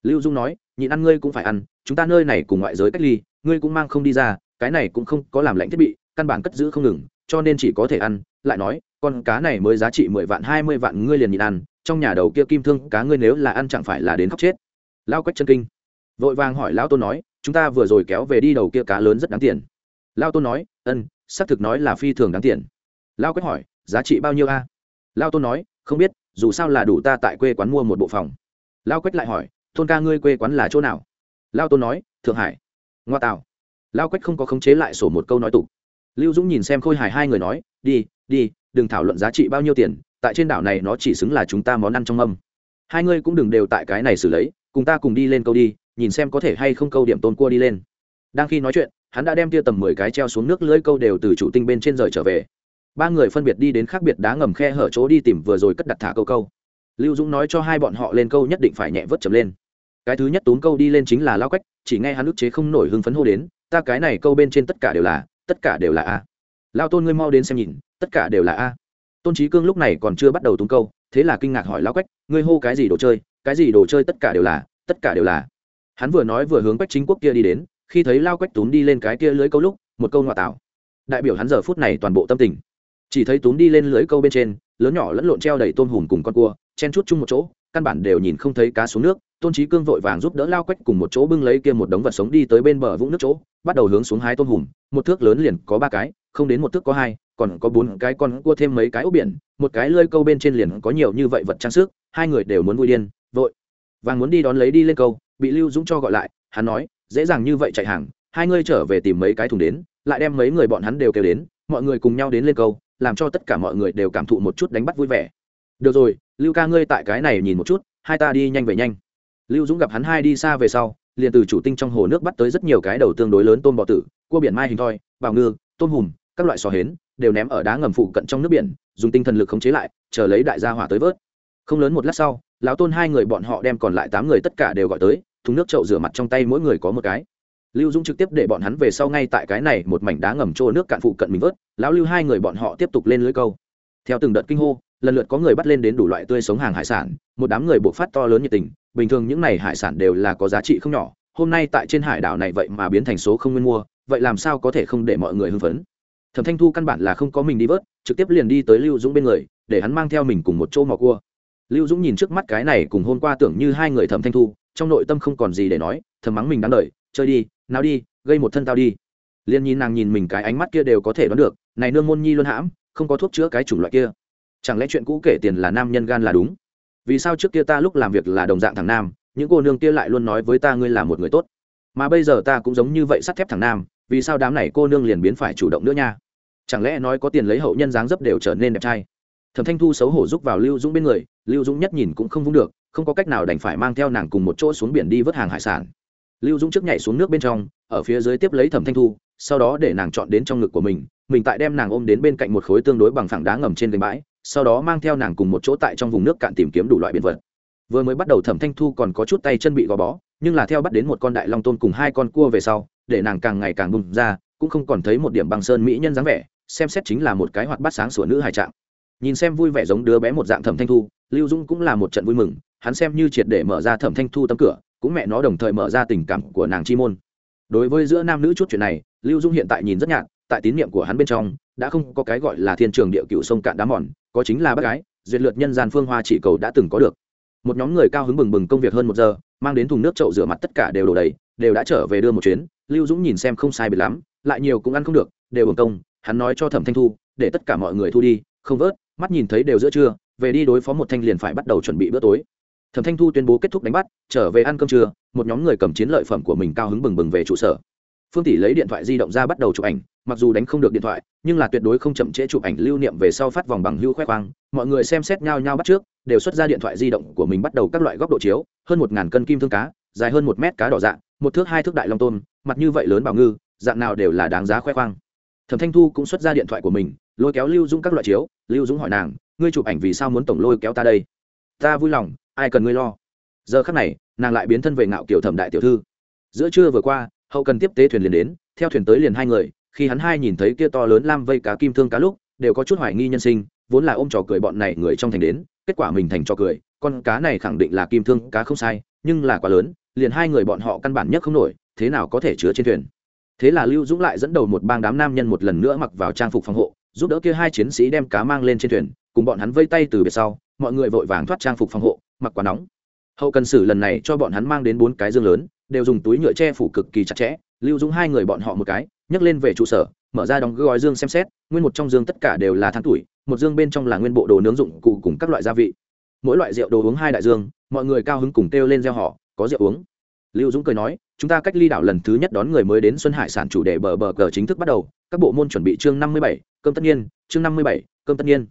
Lưu dung nói, nhịn ăn ngươi cũng phải ăn, chúng ta nơi này cùng ngoại giới cách ly, ngươi cũng mang không đi ra, cái này cũng không có làm lạnh thiết bị căn bản cất giữ không ngừng, cho nên chỉ có thể ăn. Lại nói, con cá này mới giá trị mười vạn, hai mươi vạn ngươi liền nhịn ăn, trong nhà đầu kia kim thương cá ngươi nếu là ăn chẳng phải là đến khóc chết. Lao quách chân kinh. Vội vàng hỏi lão tôn nói, chúng ta vừa rồi kéo về đi đầu kia cá lớn rất đáng tiền. Lao tôn nói ân xác thực nói là phi thường đáng tiền. Lao quách hỏi, giá trị bao nhiêu a? Lao tôn nói, không biết, dù sao là đủ ta tại quê quán mua một bộ phòng. Lao quách lại hỏi, tôn ca ngươi quê quán là chỗ nào? Lao tôn nói, thượng hải. Ngoa tạo lao quách không có khống chế lại sổ một câu nói tục lưu dũng nhìn xem khôi hài hai người nói, đi đi, đừng thảo luận giá trị bao nhiêu tiền, tại trên đảo này nó chỉ xứng là chúng ta món ăn trong âm. Hai ngươi cũng đừng đều tại cái này xử lấy, cùng ta cùng đi lên câu đi, nhìn xem có thể hay không câu điểm tôn cua đi lên. Đang khi nói chuyện, hắn đã đem tia tầm mười cái treo xuống nước lưỡi câu đều từ chủ tinh bên trên rời trở về. Ba người phân biệt đi đến khác biệt đá ngầm khe hở chỗ đi tìm vừa rồi cất đặt thả câu câu. Lưu dũng nói cho hai bọn họ lên câu nhất định phải nhẹ vớt chầm lên. Cái thứ nhất tốn câu đi lên chính là lao quách, chỉ nghe hắn ức chế không nổi hưng phấn hô đến, ta cái này câu bên trên tất cả đều là tất cả đều là a. Lao tôn ngươi mau đến xem nhìn, tất cả đều là a. Tôn trí cương lúc này còn chưa bắt đầu túng câu, thế là kinh ngạc hỏi lao quách, ngươi hô cái gì đồ chơi, cái gì đồ chơi tất cả đều là, tất cả đều là. Hắn vừa nói vừa hướng quách chính quốc kia đi đến, khi thấy lao quách túm đi lên cái kia lưới câu lúc, một câu ngoại tạo. Đại biểu hắn giờ phút này toàn bộ tâm tình. Chỉ thấy túm đi lên lưới câu bên trên, lớn nhỏ lẫn lộn treo đầy tôm hùm cùng con cua, chen chút chung một chỗ căn bản đều nhìn không thấy cá xuống nước, tôn trí cương vội vàng giúp đỡ lao quách cùng một chỗ bưng lấy kia một đống vật sống đi tới bên bờ vũng nước chỗ, bắt đầu hướng xuống hai tôm hùm, một thước lớn liền có ba cái, không đến một thước có hai, còn có bốn cái con cua thêm mấy cái ốc biển, một cái lơi câu bên trên liền có nhiều như vậy vật trang sức, hai người đều muốn vui điên, vội vàng muốn đi đón lấy đi lên câu, bị lưu dũng cho gọi lại, hắn nói, dễ dàng như vậy chạy hàng, hai ngươi trở về tìm mấy cái thùng đến, lại đem mấy người bọn hắn đều kêu đến, mọi người cùng nhau đến lên câu, làm cho tất cả mọi người đều cảm thụ một chút đánh bắt vui vẻ. Được rồi lưu ca ngươi tại cái này nhìn một chút, hai ta đi nhanh về nhanh. Lưu dũng gặp hắn hai đi xa về sau, liền từ chủ tinh trong hồ nước bắt tới rất nhiều cái đầu tương đối lớn tôm bọ tử, cua biển mai hình thoi, bào ngư, tôm hùm, các loại sò hến, đều ném ở đá ngầm phụ cận trong nước biển, dùng tinh thần lực khống chế lại, chờ lấy đại gia hỏa tới vớt. Không lớn một lát sau, lão tôn hai người bọn họ đem còn lại tám người tất cả đều gọi tới, thùng nước trậu rửa mặt trong tay mỗi người có một cái. Lưu dũng trực tiếp để bọn hắn về sau ngay tại cái này một mảnh đá ngầm trô nước cạn phụ cận mình vớt, lão lưu hai người bọn họ tiếp tục lên lưới câu. Theo từng đợt kinh hô lần lượt có người bắt lên đến đủ loại tươi sống hàng hải sản, một đám người buộc phát to lớn nhiệt tình, bình thường những này hải sản đều là có giá trị không nhỏ, hôm nay tại trên hải đảo này vậy mà biến thành số không nguyên mua, vậy làm sao có thể không để mọi người hưng phấn? Thẩm thanh thu căn bản là không có mình đi vớt, trực tiếp liền đi tới lưu dũng bên người, để hắn mang theo mình cùng một chỗ mò cua. Lưu dũng nhìn trước mắt cái này cùng hôm qua tưởng như hai người thẩm thanh thu, trong nội tâm không còn gì để nói, thầm mắng mình đáng đ chơi đi, nào đi, gây một thân tao đi. Liền nhìn nàng nhìn mình cái ánh mắt kia đều có thể đoán được, này nương môn nhi luôn hãm, không có thuốc chữa cái chủng loại kia chẳng lẽ chuyện cũ kể tiền là nam nhân gan là đúng? Vì sao trước kia ta lúc làm việc là đồng dạng thằng nam, những cô nương kia lại luôn nói với ta ngươi là một người tốt? Mà bây giờ ta cũng giống như vậy sắt thép thằng nam, vì sao đám này cô nương liền biến phải chủ động nữa nha? Chẳng lẽ nói có tiền lấy hậu nhân dáng dấp đều trở nên đẹp trai? Thẩm thanh thu xấu hổ rúc vào lưu dũng bên người, lưu dũng nhất nhìn cũng không vung được, không có cách nào đành phải mang theo nàng cùng một chỗ xuống biển đi vớt hàng hải sản. Lưu dũng trước nhảy xuống nước bên trong, ở phía dưới tiếp lấy thẩm thanh thu, sau đó để nàng chọn đến trong ngực của mình mình tại đem nàng ôm đến bên cạnh một khối tương đối bằng phẳng đá ngầm trên gành bãi sau đó mang theo nàng cùng một chỗ tại trong vùng nước cạn tìm kiếm đủ loại biển vật. Vừa mới bắt đầu thẩm thanh thu còn có chút tay chân bị gò bó, nhưng là theo bắt đến một con đại long tôm cùng hai con cua về sau, để nàng càng ngày càng bùng ra, cũng không còn thấy một điểm bằng sơn mỹ nhân dáng vẻ, xem xét chính là một cái hoạt bát sáng sủa nữ hài trạng. Nhìn xem vui vẻ giống đứa bé một dạng thẩm thanh thu, lưu dung cũng là một trận vui mừng, hắn xem như triệt để mở ra thẩm thanh thu tấm cửa, cũng mẹ nó đồng thời mở ra tình cảm của nàng chi môn. Đối với giữa nam nữ chút chuyện này, lưu dung hiện tại nhìn rất nhạt, tại tín nhiệm của hắn bên trong, đã không có cái gọi là thiên trường địa cựu sông cạn đá mòn có chính là bác gái, duyệt lượt nhân gian phương hoa chỉ cầu đã từng có được. Một nhóm người cao hứng bừng bừng công việc hơn một giờ, mang đến thùng nước chậu rửa mặt tất cả đều đổ đầy, đều đã trở về đưa một chuyến. Lưu dũng nhìn xem không sai biệt lắm, lại nhiều cũng ăn không được, đều hưởng công, hắn nói cho thẩm thanh thu, để tất cả mọi người thu đi, không vớt, mắt nhìn thấy đều giữa trưa, về đi đối phó một thanh liền phải bắt đầu chuẩn bị bữa tối. Thẩm thanh thu tuyên bố kết thúc đánh bắt, trở về ăn cơm trưa, một nhóm người cầm chiến lợi phẩm của mình cao hứng bừng bừng về trụ sở. Phương tỷ lấy điện thoại di động ra bắt đầu chụp ảnh mặc dù đánh không được điện thoại, nhưng là tuyệt đối không chậm trễ chụp ảnh lưu niệm về sau phát vòng bằng hưu khoe khoang, mọi người xem xét nhau nhau bắt trước, đều xuất ra điện thoại di động của mình bắt đầu các loại góc độ chiếu, hơn một ngàn cân kim thương cá, dài hơn một mét cá đỏ dạng, một thước hai thước đại long tôm, mặt như vậy lớn bảo ngư, dạng nào đều là đáng giá khoe khoang. Thẩm thanh thu cũng xuất ra điện thoại của mình, lôi kéo lưu dũng các loại chiếu, lưu dũng hỏi nàng, ngươi chụp ảnh vì sao muốn tổng lôi kéo ta đây? Ta vui lòng, ai cần ngươi lo. Giờ khắc này, nàng lại biến thân về ngạo kiểu thẩm đại tiểu thư. Giữa trưa vừa qua, hậu cần tiếp tế thuyền liền đến, theo thuyền tới liền hai người khi hắn hai nhìn thấy kia to lớn lam vây cá kim thương cá lúc, đều có chút hoài nghi nhân sinh, vốn là ôm trò cười bọn này người trong thành đến, kết quả mình thành trò cười, con cá này khẳng định là kim thương cá không sai, nhưng là quá lớn, liền hai người bọn họ căn bản nhất không nổi, thế nào có thể chứa trên thuyền. Thế là lưu dũng lại dẫn đầu một bang đám nam nhân một lần nữa mặc vào trang phục phòng hộ, giúp đỡ kia hai chiến sĩ đem cá mang lên trên thuyền, cùng bọn hắn vây tay từ biệt sau, mọi người vội vàng thoát trang phục phòng hộ, mặc quá nóng hậu cần sử lần này cho bọn hắn mang đến bốn cái dương lớn, đều dùng túi nhựa che phủ cực kỳ chặt chẽ, lưu dũng hai người bọn họ một cái nhấc lên về trụ sở, mở ra đóng gói dương xem xét, nguyên một trong dương tất cả đều là tháng tuổi, một dương bên trong là nguyên bộ đồ nướng dụng cụ cùng các loại gia vị. Mỗi loại rượu đồ uống hai đại dương, mọi người cao hứng cùng kêu lên gieo họ có rượu uống. Lưu dũng cười nói, chúng ta cách ly đảo lần thứ nhất đón người mới đến xuân hải sản chủ đề bờ bờ cờ chính thức bắt đầu, các bộ môn chuẩn bị chương năm mươi bảy, cơm tất nhiên chương năm mươi bảy, cơm tất nhiên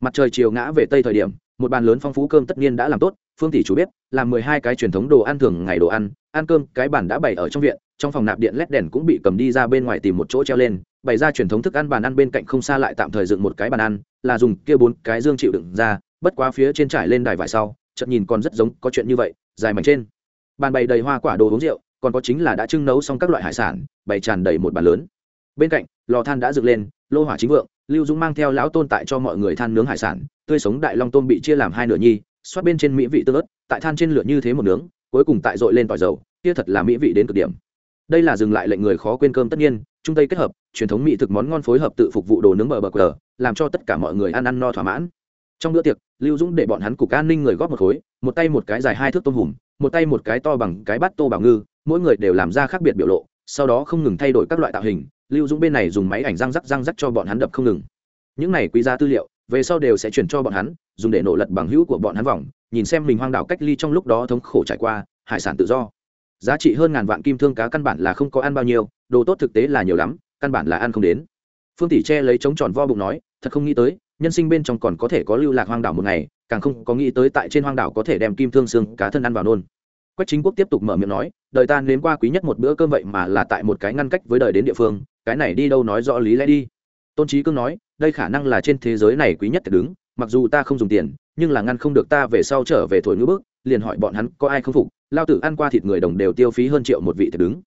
mặt trời chiều ngã về tây thời điểm, một bàn lớn phong phú cơm tất nhiên đã làm tốt, phương tỷ chủ bếp, làm mười hai cái truyền thống đồ ăn thường ngày đồ ăn ăn cơm, cái bàn đã bày ở trong viện, trong phòng nạp điện led đèn cũng bị cầm đi ra bên ngoài tìm một chỗ treo lên, bày ra truyền thống thức ăn bàn ăn bên cạnh không xa lại tạm thời dựng một cái bàn ăn, là dùng kia bốn cái dương chịu đựng ra, bất quá phía trên trải lên đài vải sau, chợt nhìn còn rất giống, có chuyện như vậy, dài mảnh trên. Bàn bày đầy hoa quả đồ uống rượu, còn có chính là đã trưng nấu xong các loại hải sản, bày tràn đầy một bàn lớn. Bên cạnh, lò than đã dựng lên, lô hỏa chính vượng, lưu dũng mang theo lão tôn tại cho mọi người than nướng hải sản, tươi sống đại long tôm bị chia làm hai nửa nhi, xoát bên trên mỹ vị tương ớt, tại than trên lửa như thế một nướng cuối cùng tại dội lên tỏi dầu, kia thật là mỹ vị đến cực điểm. Đây là dừng lại lệnh người khó quên cơm tất nhiên, trung tây kết hợp, truyền thống mỹ thực món ngon phối hợp tự phục vụ đồ nướng bờ bờ cờ làm cho tất cả mọi người ăn ăn no thỏa mãn. Trong bữa tiệc, lưu dũng để bọn hắn cục an ninh người góp một khối, một tay một cái dài hai thước tôm hùm, một tay một cái to bằng cái bát tô bảo ngư, mỗi người đều làm ra khác biệt biểu lộ, sau đó không ngừng thay đổi các loại tạo hình, lưu dũng bên này dùng máy ảnh răng rắc răng rắc cho bọn hắn đập không ngừng. Những này quý giá tư liệu về sau đều sẽ chuyển cho bọn hắn, dùng để nổ lật bằng hữu của bọn hắn vòng, nhìn xem mình hoang đảo cách ly trong lúc đó thống khổ trải qua, hải sản tự do. Giá trị hơn ngàn vạn kim thương cá căn bản là không có ăn bao nhiêu, đồ tốt thực tế là nhiều lắm, căn bản là ăn không đến. Phương tỷ che lấy trống tròn vo bụng nói, thật không nghĩ tới, nhân sinh bên trong còn có thể có lưu lạc hoang đảo một ngày, càng không có nghĩ tới tại trên hoang đảo có thể đem kim thương xương cá thân ăn vào nôn. Quách chính quốc tiếp tục mở miệng nói, đời ta nếm qua quý nhất một bữa cơm vậy mà là tại một cái ngăn cách với đời đến địa phương, cái này đi đâu nói rõ lý lẽ đi tôn trí cương nói, đây khả năng là trên thế giới này quý nhất thật đứng, mặc dù ta không dùng tiền, nhưng là ngăn không được ta về sau trở về thổi ngữ bước liền hỏi bọn hắn có ai không phục, lao tử ăn qua thịt người đồng đều tiêu phí hơn triệu một vị thật đứng.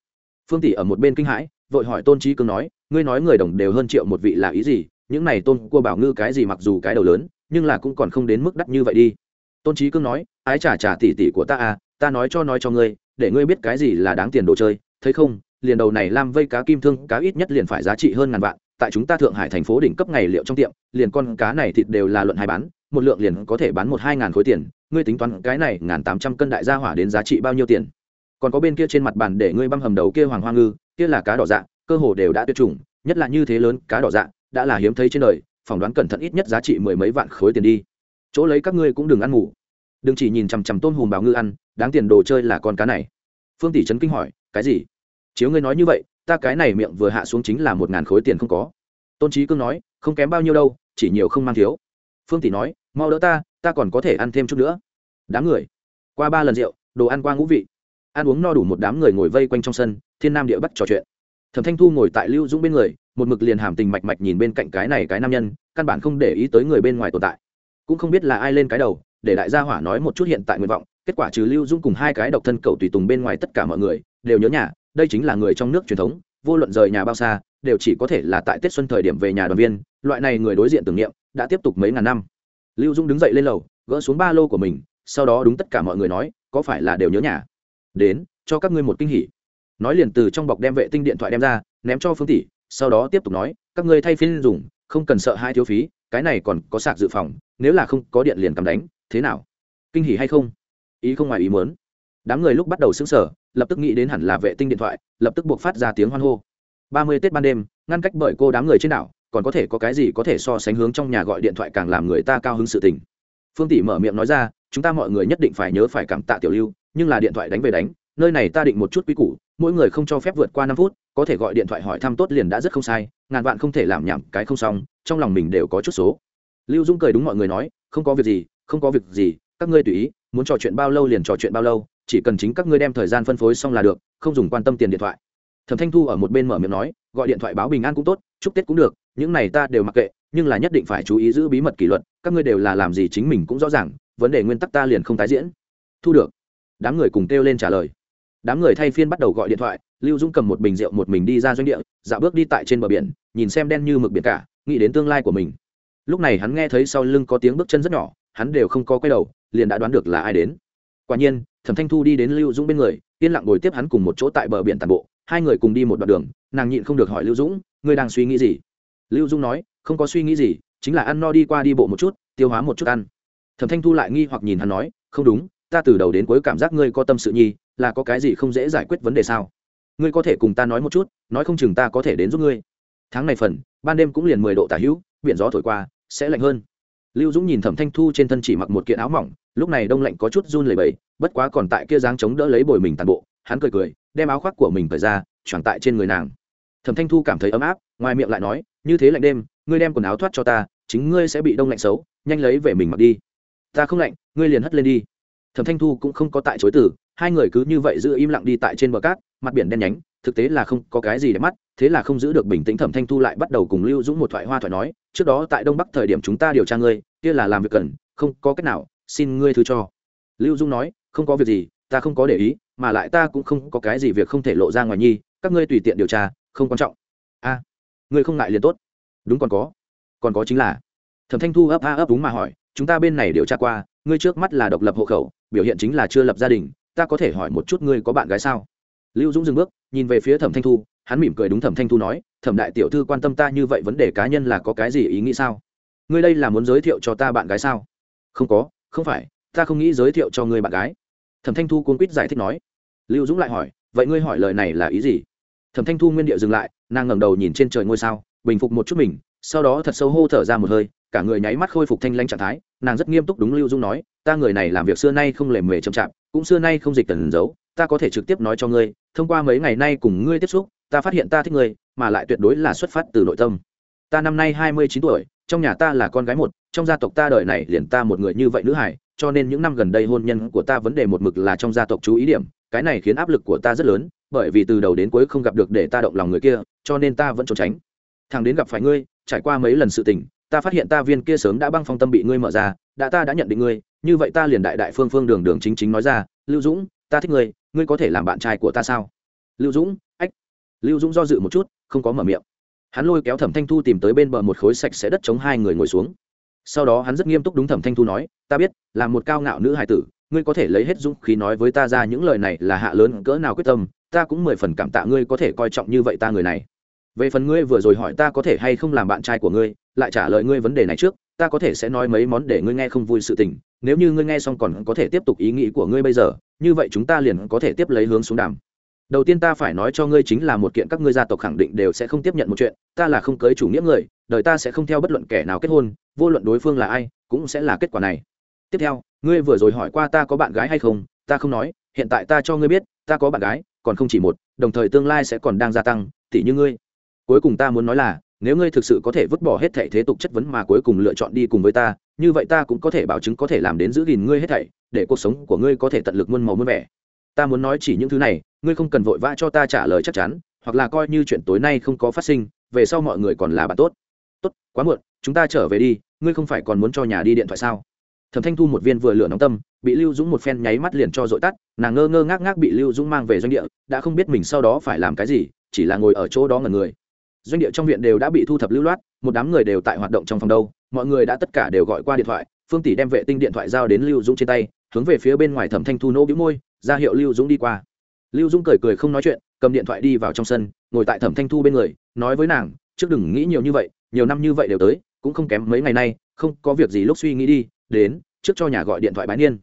Phương tỷ ở một bên kinh hãi, vội hỏi tôn trí cương nói, ngươi nói người đồng đều hơn triệu một vị là ý gì, những này tôn cua bảo ngư cái gì mặc dù cái đầu lớn, nhưng là cũng còn không đến mức đắt như vậy đi. Tôn trí cương nói, ái trả trả tỷ tỷ của ta à ta nói cho nói cho ngươi, để ngươi biết cái gì là đáng tiền đồ chơi, thấy không, liền đầu này lam vây cá kim thương, cá ít nhất liền phải giá trị hơn ngàn vạn tại chúng ta thượng hải thành phố đỉnh cấp ngày liệu trong tiệm, liền con cá này thịt đều là luận hai bán, một lượng liền có thể bán một hai ngàn khối tiền, ngươi tính toán cái này ngàn tám trăm cân đại gia hỏa đến giá trị bao nhiêu tiền? Còn có bên kia trên mặt bàn để ngươi băm hầm đầu kia hoàng hoa ngư, kia là cá đỏ dạ cơ hồ đều đã tuyệt chủng, nhất là như thế lớn cá đỏ dạ đã là hiếm thấy trên đời, phỏng đoán cẩn thận ít nhất giá trị mười mấy vạn khối tiền đi. Chỗ lấy các ngươi cũng đừng ăn ngủ. Đừng chỉ nhìn chằm chằm tôm hùm bào ngư ăn, đáng tiền đồ chơi là con cá này. Phương tỷ trấn kinh hỏi, cái gì? Chiếu ngươi nói như vậy ta cái này miệng vừa hạ xuống chính là một ngàn khối tiền không có. Tôn trí cương nói, không kém bao nhiêu đâu, chỉ nhiều không mang thiếu. Phương tỷ nói, mau đỡ ta ta còn có thể ăn thêm chút nữa. Đám người, qua ba lần rượu, đồ ăn qua ngũ vị. Ăn uống no đủ một đám người ngồi vây quanh trong sân, thiên nam địa bắc trò chuyện. Thẩm thanh thu ngồi tại lưu dũng bên người, một mực liền hàm tình mạch mạch nhìn bên cạnh cái này cái nam nhân, căn bản không để ý tới người bên ngoài tồn tại. Cũng không biết là ai lên cái đầu, để đại gia hỏa nói một chút hiện tại nguyện vọng, kết quả trừ lưu dũng cùng hai cái độc thân cậu tùy tùng bên ngoài tất cả mọi người, đều nhớ nhà đây chính là người trong nước truyền thống, vô luận rời nhà bao xa, đều chỉ có thể là tại tết xuân thời điểm về nhà đoàn viên, loại này người đối diện tưởng niệm, đã tiếp tục mấy ngàn năm. Lưu dũng đứng dậy lên lầu, gỡ xuống ba lô của mình, sau đó đúng tất cả mọi người nói, có phải là đều nhớ nhà? Đến, cho các ngươi một kinh hỉ. Nói liền từ trong bọc đem vệ tinh điện thoại đem ra, ném cho phương tỷ, sau đó tiếp tục nói, các ngươi thay phiên dùng, không cần sợ hai thiếu phí, cái này còn có sạc dự phòng, nếu là không có điện liền cầm đánh, thế nào? Kinh hỉ hay không? Ý không ngoài ý muốn đám người lúc bắt đầu xứng sở lập tức nghĩ đến hẳn là vệ tinh điện thoại, lập tức buộc phát ra tiếng hoan hô. Ba mươi tết ban đêm, ngăn cách bởi cô đám người trên đảo, còn có thể có cái gì có thể so sánh hướng trong nhà gọi điện thoại càng làm người ta cao hứng sự tình. Phương tỷ mở miệng nói ra, chúng ta mọi người nhất định phải nhớ phải cảm tạ tiểu lưu, nhưng là điện thoại đánh về đánh, nơi này ta định một chút quy củ, mỗi người không cho phép vượt qua năm phút, có thể gọi điện thoại hỏi thăm tốt liền đã rất không sai, ngàn vạn không thể làm nhảm, cái không xong, trong lòng mình đều có chút số. Lưu dung cười đúng mọi người nói, không có việc gì, không có việc gì, các ngươi tùy ý, muốn trò chuyện bao lâu liền trò chuyện bao lâu chỉ cần chính các ngươi đem thời gian phân phối xong là được, không dùng quan tâm tiền điện thoại. Thẩm thanh thu ở một bên mở miệng nói, gọi điện thoại báo bình an cũng tốt, chúc tết cũng được, những này ta đều mặc kệ, nhưng là nhất định phải chú ý giữ bí mật kỷ luật, các ngươi đều là làm gì chính mình cũng rõ ràng, vấn đề nguyên tắc ta liền không tái diễn. Thu được. Đám người cùng kêu lên trả lời. Đám người thay phiên bắt đầu gọi điện thoại, lưu dũng cầm một bình rượu một mình đi ra doanh địa dạo bước đi tại trên bờ biển, nhìn xem đen như mực biển cả, nghĩ đến tương lai của mình. Lúc này hắn nghe thấy sau lưng có tiếng bước chân rất nhỏ, hắn đều không có quay đầu, liền đã đoán được là ai đến. Quả nhiên thẩm thanh thu đi đến lưu dũng bên người, yên lặng ngồi tiếp hắn cùng một chỗ tại bờ biển tàn bộ, hai người cùng đi một đoạn đường, nàng nhịn không được hỏi lưu dũng, ngươi đang suy nghĩ gì? Lưu dũng nói, không có suy nghĩ gì, chính là ăn no đi qua đi bộ một chút, tiêu hóa một chút ăn. Thẩm thanh thu lại nghi hoặc nhìn hắn nói, không đúng, ta từ đầu đến cuối cảm giác ngươi có tâm sự nhi, là có cái gì không dễ giải quyết vấn đề sao? Ngươi có thể cùng ta nói một chút, nói không chừng ta có thể đến giúp ngươi. Tháng này phần, ban đêm cũng liền mười độ tả hữu, biển gió thổi qua, sẽ lạnh hơn. Lưu dũng nhìn thẩm thanh thu trên thân chỉ mặc một kiện áo mỏng lúc này đông lạnh có chút run lẩy bẩy, bất quá còn tại kia dáng chống đỡ lấy bồi mình tàn bộ hắn cười cười đem áo khoác của mình cởi ra choàng tại trên người nàng. Thẩm thanh thu cảm thấy ấm áp ngoài miệng lại nói như thế lạnh đêm ngươi đem quần áo thoát cho ta chính ngươi sẽ bị đông lạnh xấu nhanh lấy về mình mặc đi. Ta không lạnh ngươi liền hất lên đi. Thẩm thanh thu cũng không có tại chối từ hai người cứ như vậy giữ im lặng đi tại trên bờ cát mặt biển đen nhánh thực tế là không có cái gì để mắt thế là không giữ được bình tĩnh thẩm thanh thu lại bắt đầu cùng lưu dũng một thoại hoa thoại nói trước đó tại đông bắc thời điểm chúng ta điều tra ngươi kia là làm việc cần không có cách nào xin ngươi thứ cho. Lưu Dung nói, không có việc gì, ta không có để ý, mà lại ta cũng không có cái gì việc không thể lộ ra ngoài nhi, các ngươi tùy tiện điều tra, không quan trọng. A, ngươi không ngại liền tốt. Đúng còn có. Còn có chính là, thẩm thanh thu ấp a ấp đúng mà hỏi, chúng ta bên này điều tra qua, ngươi trước mắt là độc lập hộ khẩu, biểu hiện chính là chưa lập gia đình, ta có thể hỏi một chút ngươi có bạn gái sao? Lưu dũng dừng bước, nhìn về phía thẩm thanh thu, hắn mỉm cười đúng thẩm thanh thu nói, thẩm đại tiểu thư quan tâm ta như vậy vấn đề cá nhân là có cái gì ý nghĩ sao? Ngươi đây là muốn giới thiệu cho ta bạn gái sao? Không có không phải, ta không nghĩ giới thiệu cho ngươi bạn gái. Thẩm thanh thu cuốn quýt giải thích nói. Lưu dũng lại hỏi, vậy ngươi hỏi lời này là ý gì? Thẩm thanh thu nguyên điệu dừng lại, nàng ngẩng đầu nhìn trên trời ngôi sao, bình phục một chút mình, sau đó thật sâu hô thở ra một hơi, cả người nháy mắt khôi phục thanh lanh trạng thái, nàng rất nghiêm túc đúng lưu dung nói, ta người này làm việc xưa nay không lề mề chậm chạp, cũng xưa nay không dịch tần giấu ta có thể trực tiếp nói cho ngươi, thông qua mấy ngày nay cùng ngươi tiếp xúc, ta phát hiện ta thích ngươi, mà lại tuyệt đối là xuất phát từ nội tâm. Ta năm nay hai mươi chín tuổi trong nhà ta là con gái một, trong gia tộc ta đời này liền ta một người như vậy nữ hải, cho nên những năm gần đây hôn nhân của ta vấn đề một mực là trong gia tộc chú ý điểm, cái này khiến áp lực của ta rất lớn, bởi vì từ đầu đến cuối không gặp được để ta động lòng người kia, cho nên ta vẫn trốn tránh. Thằng đến gặp phải ngươi, trải qua mấy lần sự tình, ta phát hiện ta viên kia sớm đã băng phong tâm bị ngươi mở ra, đã ta đã nhận định ngươi, như vậy ta liền đại đại phương phương đường đường chính chính nói ra, lưu dũng, ta thích ngươi ngươi có thể làm bạn trai của ta sao? Lưu dũng, ách. Lưu dũng do dự một chút, không có mở miệng hắn lôi kéo thẩm thanh thu tìm tới bên bờ một khối sạch sẽ đất chống hai người ngồi xuống. Sau đó hắn rất nghiêm túc đúng thẩm thanh thu nói, ta biết, là một cao ngạo nữ hài tử, ngươi có thể lấy hết dũng khí nói với ta ra những lời này là hạ lớn cỡ nào quyết tâm, ta cũng mười phần cảm tạ ngươi có thể coi trọng như vậy ta người này. Về phần ngươi vừa rồi hỏi ta có thể hay không làm bạn trai của ngươi, lại trả lời ngươi vấn đề này trước, ta có thể sẽ nói mấy món để ngươi nghe không vui sự tình, nếu như ngươi nghe xong còn có thể tiếp tục ý nghĩ của ngươi bây giờ, như vậy chúng ta liền có thể tiếp lấy hướng xuống đàm đầu tiên ta phải nói cho ngươi chính là một kiện các ngươi gia tộc khẳng định đều sẽ không tiếp nhận một chuyện, ta là không cưới chủ nghĩa người, đời ta sẽ không theo bất luận kẻ nào kết hôn, vô luận đối phương là ai, cũng sẽ là kết quả này. Tiếp theo, ngươi vừa rồi hỏi qua ta có bạn gái hay không, ta không nói, hiện tại ta cho ngươi biết, ta có bạn gái, còn không chỉ một, đồng thời tương lai sẽ còn đang gia tăng, tỉ như ngươi. Cuối cùng ta muốn nói là, nếu ngươi thực sự có thể vứt bỏ hết thảy thế tục chất vấn mà cuối cùng lựa chọn đi cùng với ta, như vậy ta cũng có thể bảo chứng có thể làm đến giữ gìn ngươi hết thảy, để cuộc sống của ngươi có thể tận lực muôn màu muôn vẻ ta muốn nói chỉ những thứ này, ngươi không cần vội vã cho ta trả lời chắc chắn, hoặc là coi như chuyện tối nay không có phát sinh, về sau mọi người còn là bạn tốt. Tốt, quá muộn, chúng ta trở về đi, ngươi không phải còn muốn cho nhà đi điện thoại sao? Thẩm thanh thu một viên vừa lửa nóng tâm, bị lưu dũng một phen nháy mắt liền cho dội tắt, nàng ngơ ngơ ngác ngác bị lưu dũng mang về doanh địa, đã không biết mình sau đó phải làm cái gì, chỉ là ngồi ở chỗ đó ngần người. Doanh địa trong viện đều đã bị thu thập lưu loát, một đám người đều tại hoạt động trong phòng đâu, mọi người đã tất cả đều gọi qua điện thoại, phương tỷ đem vệ tinh điện thoại giao đến lưu dũng trên tay, hướng về phía bên ngoài thẩm thanh thu nỗ bĩu môi ra hiệu lưu dũng đi qua. Lưu dũng cười cười không nói chuyện, cầm điện thoại đi vào trong sân, ngồi tại thẩm thanh thu bên người, nói với nàng, trước đừng nghĩ nhiều như vậy, nhiều năm như vậy đều tới, cũng không kém mấy ngày nay, không có việc gì lúc suy nghĩ đi, đến, trước cho nhà gọi điện thoại bái niên.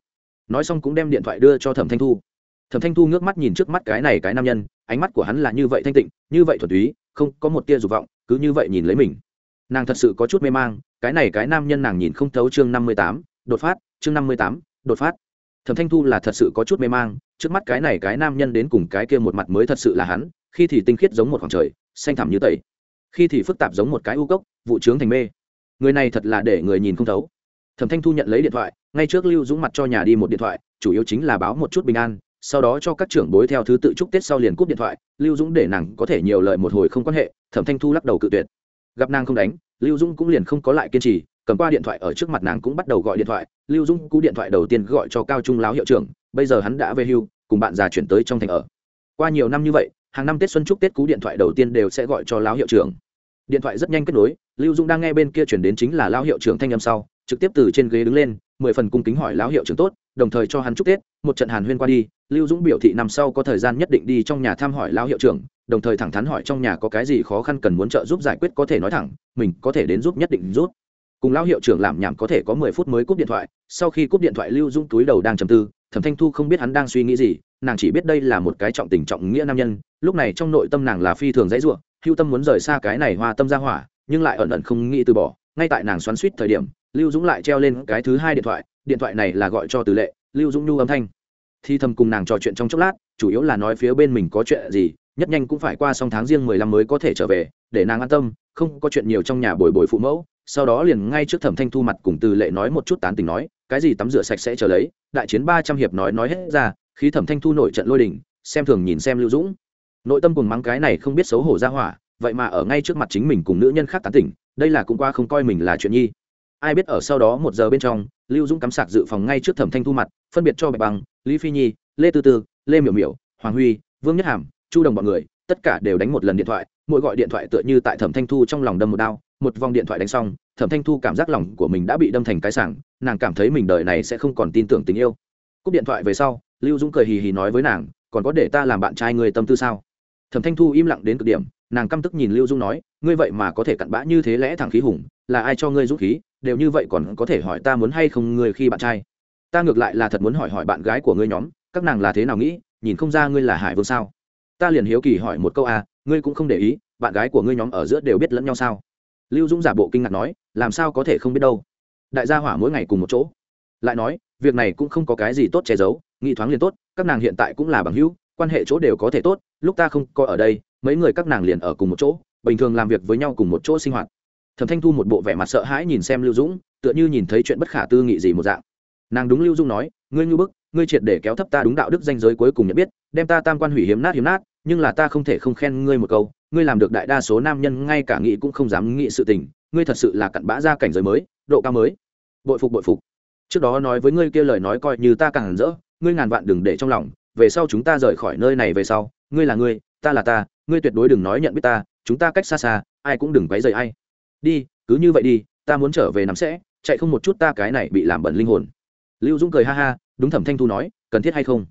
Nói xong cũng đem điện thoại đưa cho thẩm thanh thu. Thẩm thanh thu ngước mắt nhìn trước mắt cái này cái nam nhân, ánh mắt của hắn là như vậy thanh tịnh, như vậy thuần túy, không có một tia dục vọng, cứ như vậy nhìn lấy mình. Nàng thật sự có chút mê mang, cái này cái nam nhân nàng nhìn không thấu chương năm mươi tám, đột phát, chương năm mươi tám, đột phát thẩm thanh thu là thật sự có chút mê mang, trước mắt cái này cái nam nhân đến cùng cái kia một mặt mới thật sự là hắn, khi thì tinh khiết giống một khoảng trời, xanh thẳm như tẩy. Khi thì phức tạp giống một cái u cốc, vụ trướng thành mê. Người này thật là để người nhìn không thấu. Thẩm thanh thu nhận lấy điện thoại, ngay trước lưu dũng mặt cho nhà đi một điện thoại, chủ yếu chính là báo một chút bình an, sau đó cho các trưởng bối theo thứ tự chúc tết sau liền cúp điện thoại, lưu dũng để nàng có thể nhiều lời một hồi không quan hệ, thẩm thanh thu lắc đầu cự tuyệt. Gặp nàng không đánh, lưu dũng cũng liền không có lại kiên trì cầm qua điện thoại ở trước mặt nàng cũng bắt đầu gọi điện thoại, lưu dũng cú điện thoại đầu tiên gọi cho cao trung láo hiệu trưởng, bây giờ hắn đã về hưu, cùng bạn già chuyển tới trong thành ở. Qua nhiều năm như vậy, hàng năm tết xuân chúc tết cú điện thoại đầu tiên đều sẽ gọi cho lão hiệu trưởng. Điện thoại rất nhanh kết nối, lưu dũng đang nghe bên kia chuyển đến chính là lão hiệu trưởng thanh âm sau, trực tiếp từ trên ghế đứng lên, mười phần cung kính hỏi lão hiệu trưởng tốt, đồng thời cho hắn chúc tết, một trận hàn huyên qua đi, lưu dũng biểu thị năm sau có thời gian nhất định đi trong nhà thăm hỏi lão hiệu trưởng, đồng thời thẳng thắn hỏi trong nhà có cái gì khó khăn cần muốn trợ giúp giải quyết có thể nói thẳng, mình có thể đến giúp nhất định giúp cùng lão hiệu trưởng làm nhảm có thể có mười phút mới cúp điện thoại, sau khi cúp điện thoại lưu Dung túi đầu đang trầm tư, thẩm thanh thu không biết hắn đang suy nghĩ gì, nàng chỉ biết đây là một cái trọng tình trọng nghĩa nam nhân, lúc này trong nội tâm nàng là phi thường dãy ruộng, hưu tâm muốn rời xa cái này hoa tâm ra hỏa, nhưng lại ẩn ẩn không nghĩ từ bỏ, ngay tại nàng xoắn suýt thời điểm, lưu dũng lại treo lên cái thứ hai điện thoại điện thoại này là gọi cho từ lệ, lưu dũng nhu âm thanh. Thi thầm cùng nàng trò chuyện trong chốc lát, chủ yếu là nói phía bên mình có chuyện gì, nhất nhanh cũng phải qua xong tháng riêng mười lăm mới có thể trở về, để nàng an tâm, không có chuyện nhiều trong nhà bồi bồi phụ mẫu sau đó liền ngay trước thẩm thanh thu mặt cùng từ lệ nói một chút tán tình nói, cái gì tắm rửa sạch sẽ trở lấy, đại chiến ba trăm hiệp nói nói hết ra khi thẩm thanh thu nổi trận lôi đình, xem thường nhìn xem lưu dũng. Nội tâm cùng mắng cái này không biết xấu hổ ra hỏa, vậy mà ở ngay trước mặt chính mình cùng nữ nhân khác tán tỉnh, đây là cũng qua không coi mình là chuyện nhi. Ai biết ở sau đó một giờ bên trong, lưu dũng cắm sạc dự phòng ngay trước thẩm thanh thu mặt, phân biệt cho bạch bằng lý phi nhi, lê tư tư, lê miểu miểu, hoàng huy, vương nhất hàm, chu đồng b ọ n người, tất cả đều đánh một lần điện thoại, mỗi gọi điện thoại tựa như tại thẩm thanh thu trong lòng đâm một đao một vòng điện thoại đánh xong, thẩm thanh thu cảm giác lòng của mình đã bị đâm thành cái sảng, nàng cảm thấy mình đời này sẽ không còn tin tưởng tình yêu. Cúp điện thoại về sau, lưu dũng cười hì hì nói với nàng, còn có để ta làm bạn trai người tâm tư sao? Thẩm thanh thu im lặng đến cực điểm, nàng căm tức nhìn lưu dung nói, ngươi vậy mà có thể cặn bã như thế lẽ thẳng khí hùng, là ai cho ngươi dũng khí, đều như vậy còn có thể hỏi ta muốn hay không ngươi khi bạn trai? Ta ngược lại là thật muốn hỏi hỏi bạn gái của ngươi nhóm, các nàng là thế nào nghĩ, nhìn không ra ngươi là hải vương sao? Ta liền hiếu kỳ hỏi một câu à ngươi cũng không để ý, bạn gái của ngươi nhóm ở giữa đều biết lẫn nhau sao? Lưu dũng giả bộ kinh ngạc nói, làm sao có thể không biết đâu? Đại gia hỏa mỗi ngày cùng một chỗ. Lại nói, việc này cũng không có cái gì tốt che giấu nghĩ thoáng liền tốt, các nàng hiện tại cũng là bằng hữu, quan hệ chỗ đều có thể tốt, lúc ta không có ở đây, mấy người các nàng liền ở cùng một chỗ, bình thường làm việc với nhau cùng một chỗ sinh hoạt. Thẩm thanh thu một bộ vẻ mặt sợ hãi nhìn xem lưu dũng, tựa như nhìn thấy chuyện bất khả tư nghị gì một dạng. Nàng đúng lưu dung nói, ngươi ngưu bức, ngươi triệt để kéo thấp ta đúng đạo đức danh giới cuối cùng nhận biết, đem ta tam quan hủy hiếm nát hiếm nát, nhưng là ta không thể không khen ngươi một câu ngươi làm được đại đa số nam nhân ngay cả nghĩ cũng không dám nghĩ sự tình, ngươi thật sự là cặn bã ra cảnh giới mới, độ cao mới. Bội phục bội phục. Trước đó nói với ngươi kia lời nói coi như ta càng rỡ, ngươi ngàn vạn đừng để trong lòng, về sau chúng ta rời khỏi nơi này về sau, ngươi là ngươi, ta là ta, ngươi tuyệt đối đừng nói nhận biết ta, chúng ta cách xa xa, ai cũng đừng quấy rầy ai. Đi, cứ như vậy đi, ta muốn trở về nắm sẽ, chạy không một chút ta cái này bị làm bẩn linh hồn. Lưu dũng cười ha ha, đúng thẩm thanh thu nói, cần thiết hay không?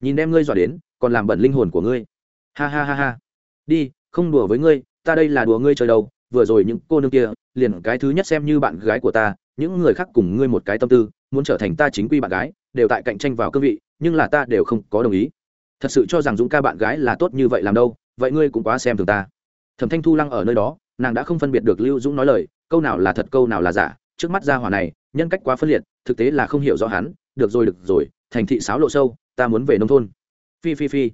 Nhìn đem ngươi dọa đến, còn làm bẩn linh hồn của ngươi. Ha ha ha ha. Đi không đùa với ngươi, ta đây là đùa ngươi chơi đâu, vừa rồi những cô nương kia, liền cái thứ nhất xem như bạn gái của ta, những người khác cùng ngươi một cái tâm tư, muốn trở thành ta chính quy bạn gái, đều tại cạnh tranh vào cương vị, nhưng là ta đều không có đồng ý. Thật sự cho rằng dũng ca bạn gái là tốt như vậy làm đâu, vậy ngươi cũng quá xem thường ta. Thẩm thanh thu lăng ở nơi đó, nàng đã không phân biệt được lưu dũng nói lời, câu nào là thật, câu nào là giả, trước mắt ra hỏa này, nhân cách quá phân liệt, thực tế là không hiểu rõ hắn, được rồi được rồi, thành thị sáo lộ sâu, ta muốn về nông thôn. Phi phi phi,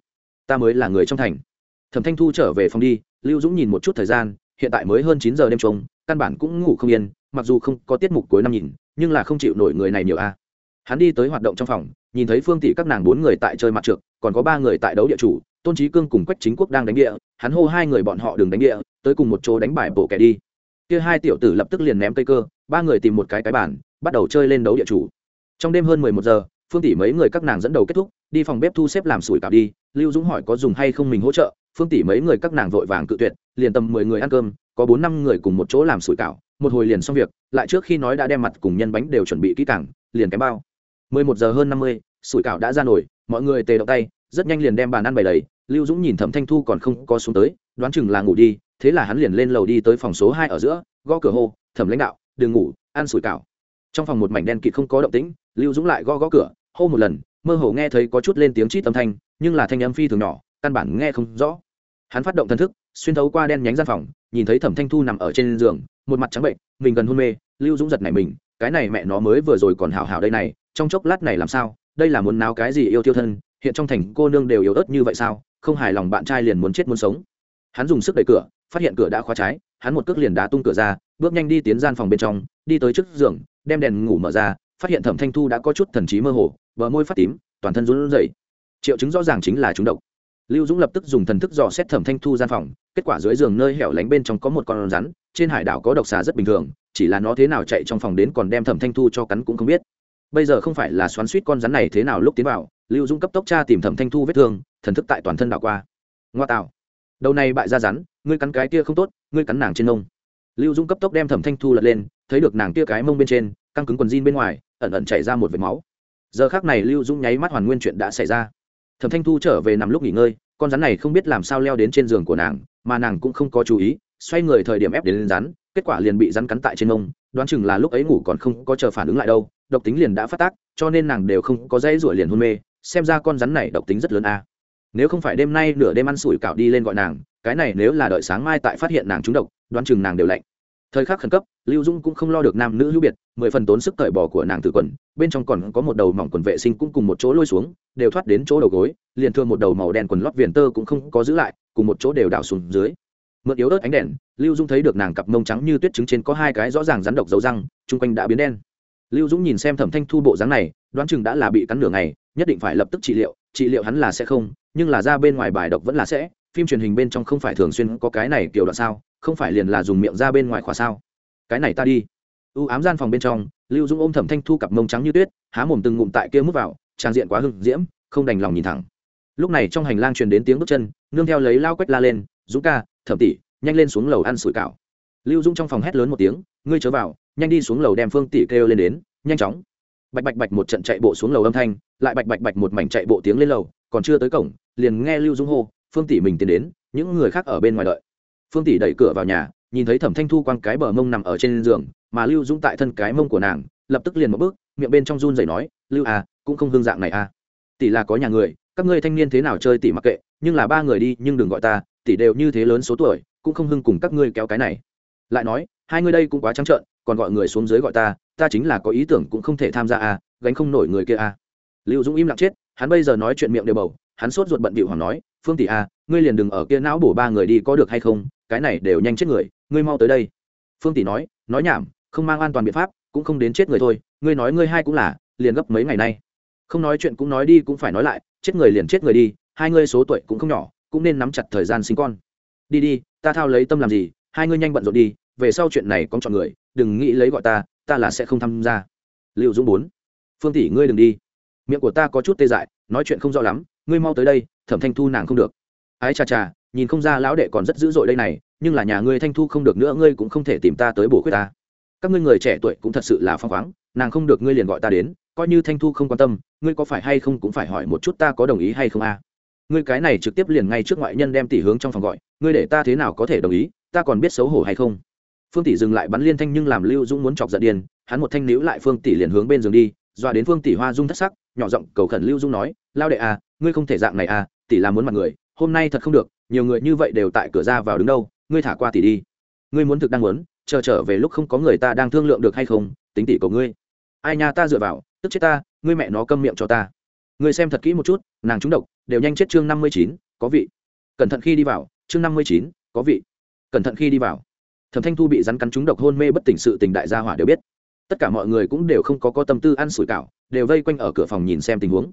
ta mới là người trong thành thẩm thanh thu trở về phòng đi, lưu dũng nhìn một chút thời gian, hiện tại mới hơn chín giờ đêm trống căn bản cũng ngủ không yên, mặc dù không có tiết mục cuối năm nhìn, nhưng là không chịu nổi người này nhiều a. Hắn đi tới hoạt động trong phòng, nhìn thấy phương tỷ các nàng bốn người tại chơi mặt trượt, còn có ba người tại đấu địa chủ, tôn trí cương cùng quách chính quốc đang đánh địa, hắn hô hai người bọn họ đừng đánh địa, tới cùng một chỗ đánh bài bổ kẻ đi. Kia hai tiểu tử lập tức liền ném cây cơ, ba người tìm một cái cái bản bắt đầu chơi lên đấu địa chủ. Trong đêm hơn mười một giờ, phương tỷ mấy người các nàng dẫn đầu kết thúc, đi phòng bếp thu xếp làm sủi cảo đi, lưu dũng hỏi có dùng hay không mình hỗ trợ phương tỷ mấy người các nàng vội vàng cự tuyệt, liền tầm mười người ăn cơm, có bốn năm người cùng một chỗ làm sủi cảo, một hồi liền xong việc, lại trước khi nói đã đem mặt cùng nhân bánh đều chuẩn bị kỹ càng, liền kém bao. Mười một giờ hơn năm mươi, sủi cảo đã ra nổi, mọi người tề động tay, rất nhanh liền đem bàn ăn bày đầy, lưu dũng nhìn thẩm thanh thu còn không có xuống tới, đoán chừng là ngủ đi, thế là hắn liền lên lầu đi tới phòng số hai ở giữa, gõ cửa hô, thẩm lãnh đạo, đừng ngủ, ăn sủi cảo. Trong phòng một mảnh đen kịt không có động tĩnh, lưu dũng lại gõ gõ cửa, hô một lần, mơ hồ nghe thấy có chút lên tiếng chít âm thanh, nhưng là thanh âm phi thường nhỏ căn bản nghe không rõ. Hắn phát động thân thức, xuyên thấu qua đen nhánh gian phòng, nhìn thấy thẩm thanh thu nằm ở trên giường, một mặt trắng bệnh, mình gần hôn mê, lưu dũng giật này mình, cái này mẹ nó mới vừa rồi còn hào hào đây này, trong chốc lát này làm sao, đây là muốn náo cái gì yêu tiêu thân, hiện trong thành cô nương đều yếu ớt như vậy sao, không hài lòng bạn trai liền muốn chết muốn sống. Hắn dùng sức đẩy cửa, phát hiện cửa đã khóa trái, hắn một cước liền đá tung cửa ra, bước nhanh đi tiến gian phòng bên trong, đi tới trước giường, đem đèn ngủ mở ra, phát hiện thẩm thanh thu đã có chút thần trí mơ hồ, bờ môi phát tím, toàn thân run rẩy. Triệu chứng rõ ràng chính là trúng độc lưu dũng lập tức dùng thần thức dò xét thẩm thanh thu gian phòng, kết quả dưới giường nơi hẻo lánh bên trong có một con rắn, trên hải đảo có độc xà rất bình thường, chỉ là nó thế nào chạy trong phòng đến còn đem thẩm thanh thu cho cắn cũng không biết. Bây giờ không phải là xoắn suýt con rắn này thế nào lúc tiến vào, lưu dũng cấp tốc tra tìm thẩm thanh thu vết thương, thần thức tại toàn thân đảo qua. Ngoa tạo. Đầu này bại ra rắn, ngươi cắn cái kia không tốt, ngươi cắn nàng trên mông. Lưu dũng cấp tốc đem thẩm thanh thu lật lên, thấy được nàng kia cái mông bên trên, căng cứng quần jean bên ngoài, ẩn ẩn chảy ra một vệt máu. Giờ khác này lưu dũng nháy mắt hoàn nguyên chuyện đã xảy ra thẩm thanh thu trở về nằm lúc nghỉ ngơi, con rắn này không biết làm sao leo đến trên giường của nàng, mà nàng cũng không có chú ý, xoay người thời điểm ép đến lên rắn, kết quả liền bị rắn cắn tại trên mông, đoán chừng là lúc ấy ngủ còn không có chờ phản ứng lại đâu, độc tính liền đã phát tác, cho nên nàng đều không có dây ruổi liền hôn mê, xem ra con rắn này độc tính rất lớn a. Nếu không phải đêm nay nửa đêm ăn sủi cảo đi lên gọi nàng, cái này nếu là đợi sáng mai tại phát hiện nàng trúng độc, đoán chừng nàng đều lạnh thời khắc khẩn cấp, lưu dung cũng không lo được nam nữ hữu biệt, mười phần tốn sức cởi bỏ của nàng tử quần, bên trong còn có một đầu mỏng quần vệ sinh cũng cùng một chỗ lôi xuống, đều thoát đến chỗ đầu gối, liền thương một đầu màu đen quần lót viền tơ cũng không có giữ lại, cùng một chỗ đều đảo xuống dưới. Mượn yếu ớt ánh đèn, lưu dung thấy được nàng cặp mông trắng như tuyết trứng trên có hai cái rõ ràng rắn độc dấu răng, chung quanh đã biến đen. Lưu dũng nhìn xem thẩm thanh thu bộ dáng này, đoán chừng đã là bị cắn nửa ngày, nhất định phải lập tức trị liệu trị liệu hắn là sẽ không, nhưng là ra bên ngoài bài độc vẫn là sẽ phim truyền hình bên trong không phải thường xuyên có cái này kiểu đoạn sao, không phải liền là dùng miệng ra bên ngoài khóa sao? Cái này ta đi. U ám gian phòng bên trong, lưu dũng ôm thẩm thanh thu cặp mông trắng như tuyết, há mồm từng ngụm tại kia mút vào, trang diện quá hưng diễm, không đành lòng nhìn thẳng. Lúc này trong hành lang truyền đến tiếng bước chân, nương theo lấy lao quách la lên, dũng ca, thẩm tỷ, nhanh lên xuống lầu ăn sủi cảo. Lưu dũng trong phòng hét lớn một tiếng, ngươi chớ vào, nhanh đi xuống lầu đem phương tỷ kêu lên đến, nhanh chóng. Bạch bạch bạch một trận chạy bộ xuống lầu âm thanh, lại bạch bạch bạch một mảnh chạy bộ tiếng lên lầu, còn chưa tới cổng, liền nghe lưu dũng hô phương tỷ mình tiến đến, những người khác ở bên ngoài đợi. Phương tỷ đẩy cửa vào nhà, nhìn thấy thẩm thanh thu quăng cái bờ mông nằm ở trên giường, mà lưu dũng tại thân cái mông của nàng, lập tức liền một bước, miệng bên trong run rẩy nói, lưu à cũng không hương dạng này à. Tỷ là có nhà người, các ngươi thanh niên thế nào chơi tỷ mặc kệ, nhưng là ba người đi, nhưng đừng gọi ta, tỷ đều như thế lớn số tuổi, cũng không hưng cùng các ngươi kéo cái này. Lại nói, hai ngươi đây cũng quá trắng trợn, còn gọi người xuống dưới gọi ta ta chính là có ý tưởng cũng không thể tham gia à gánh không nổi người kia à. Lưu dũng im lặng chết, hắn bây giờ nói chuyện miệng đều bầu hắn sốt ruột bận bịu hoàng nói, phương tỷ à ngươi liền đừng ở kia não bổ ba người đi có được hay không? Cái này đều nhanh chết người, ngươi mau tới đây. Phương tỷ nói nói nhảm, không mang an toàn biện pháp, cũng không đến chết người thôi, ngươi nói ngươi hai cũng là, liền gấp mấy ngày nay. Không nói chuyện cũng nói đi cũng phải nói lại, chết người liền chết người đi, hai ngươi số tuổi cũng không nhỏ, cũng nên nắm chặt thời gian sinh con. Đi đi, ta thao lấy tâm làm gì, hai ngươi nhanh bận rộn đi, về sau chuyện này có chọn người, đừng nghĩ lấy gọi ta ta là sẽ không tham gia. Liệu dũng bốn, phương tỷ, ngươi đừng đi. Miệng của ta có chút tê dại, nói chuyện không rõ lắm ngươi mau tới đây, thẩm thanh thu nàng không được. Ái chà chà, nhìn không ra lão đệ còn rất dữ dội đây này, nhưng là nhà ngươi thanh thu không được nữa, ngươi cũng không thể tìm ta tới bổ khuyết ta. Các ngươi người trẻ tuổi cũng thật sự là phăng khoáng, nàng không được ngươi liền gọi ta đến, coi như thanh thu không quan tâm, ngươi có phải hay không cũng phải hỏi một chút ta có đồng ý hay không a. Ngươi cái này trực tiếp liền ngay trước ngoại nhân đem tỷ hướng trong phòng gọi, ngươi để ta thế nào có thể đồng ý, ta còn biết xấu hổ hay không? Phương tỷ dừng lại bắn liên thanh nhưng làm lưu dũng muốn chọc giận điên, hắn một thanh níu lại phương tỷ liền hướng bên giường đi, dọa đến phương tỷ hoa dung thất sắc, nhỏ giọng cầu khẩn lưu Dung nói lao đệ à ngươi không thể dạng này à tỷ là muốn mặt người, hôm nay thật không được, nhiều người như vậy đều tại cửa ra vào đứng đâu, ngươi thả qua tỷ đi. Ngươi muốn thực đang muốn, chờ trở về lúc không có người ta đang thương lượng được hay không, tính tỷ của ngươi. Ai nha ta dựa vào, tức chết ta, ngươi mẹ nó câm miệng cho ta. Ngươi xem thật kỹ một chút, nàng trúng độc, đều nhanh chết chương năm mươi chín, có vị. Cẩn thận khi đi vào, chương năm mươi chín, có vị. Cẩn thận khi đi vào. Thẩm thanh thu bị rắn cắn trúng độc hôn mê bất tỉnh sự tình đại gia hỏa đều biết. Tất cả mọi người cũng đều không có có tâm tư ăn sủi cảo, đều vây quanh ở cửa phòng nhìn xem tình huống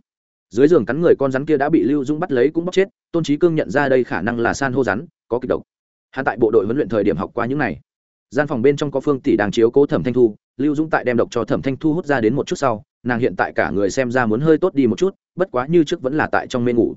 dưới giường cắn người con rắn kia đã bị lưu dũng bắt lấy cũng bóc chết, tôn trí cương nhận ra đây khả năng là san hô rắn, có kịch độc. Hạ tại bộ đội huấn luyện thời điểm học qua những này. Gian phòng bên trong có phương tỷ đang chiếu cố thẩm thanh thu, lưu dũng tại đem độc cho thẩm thanh thu hút ra đến một chút sau, nàng hiện tại cả người xem ra muốn hơi tốt đi một chút, bất quá như trước vẫn là tại trong mê ngủ.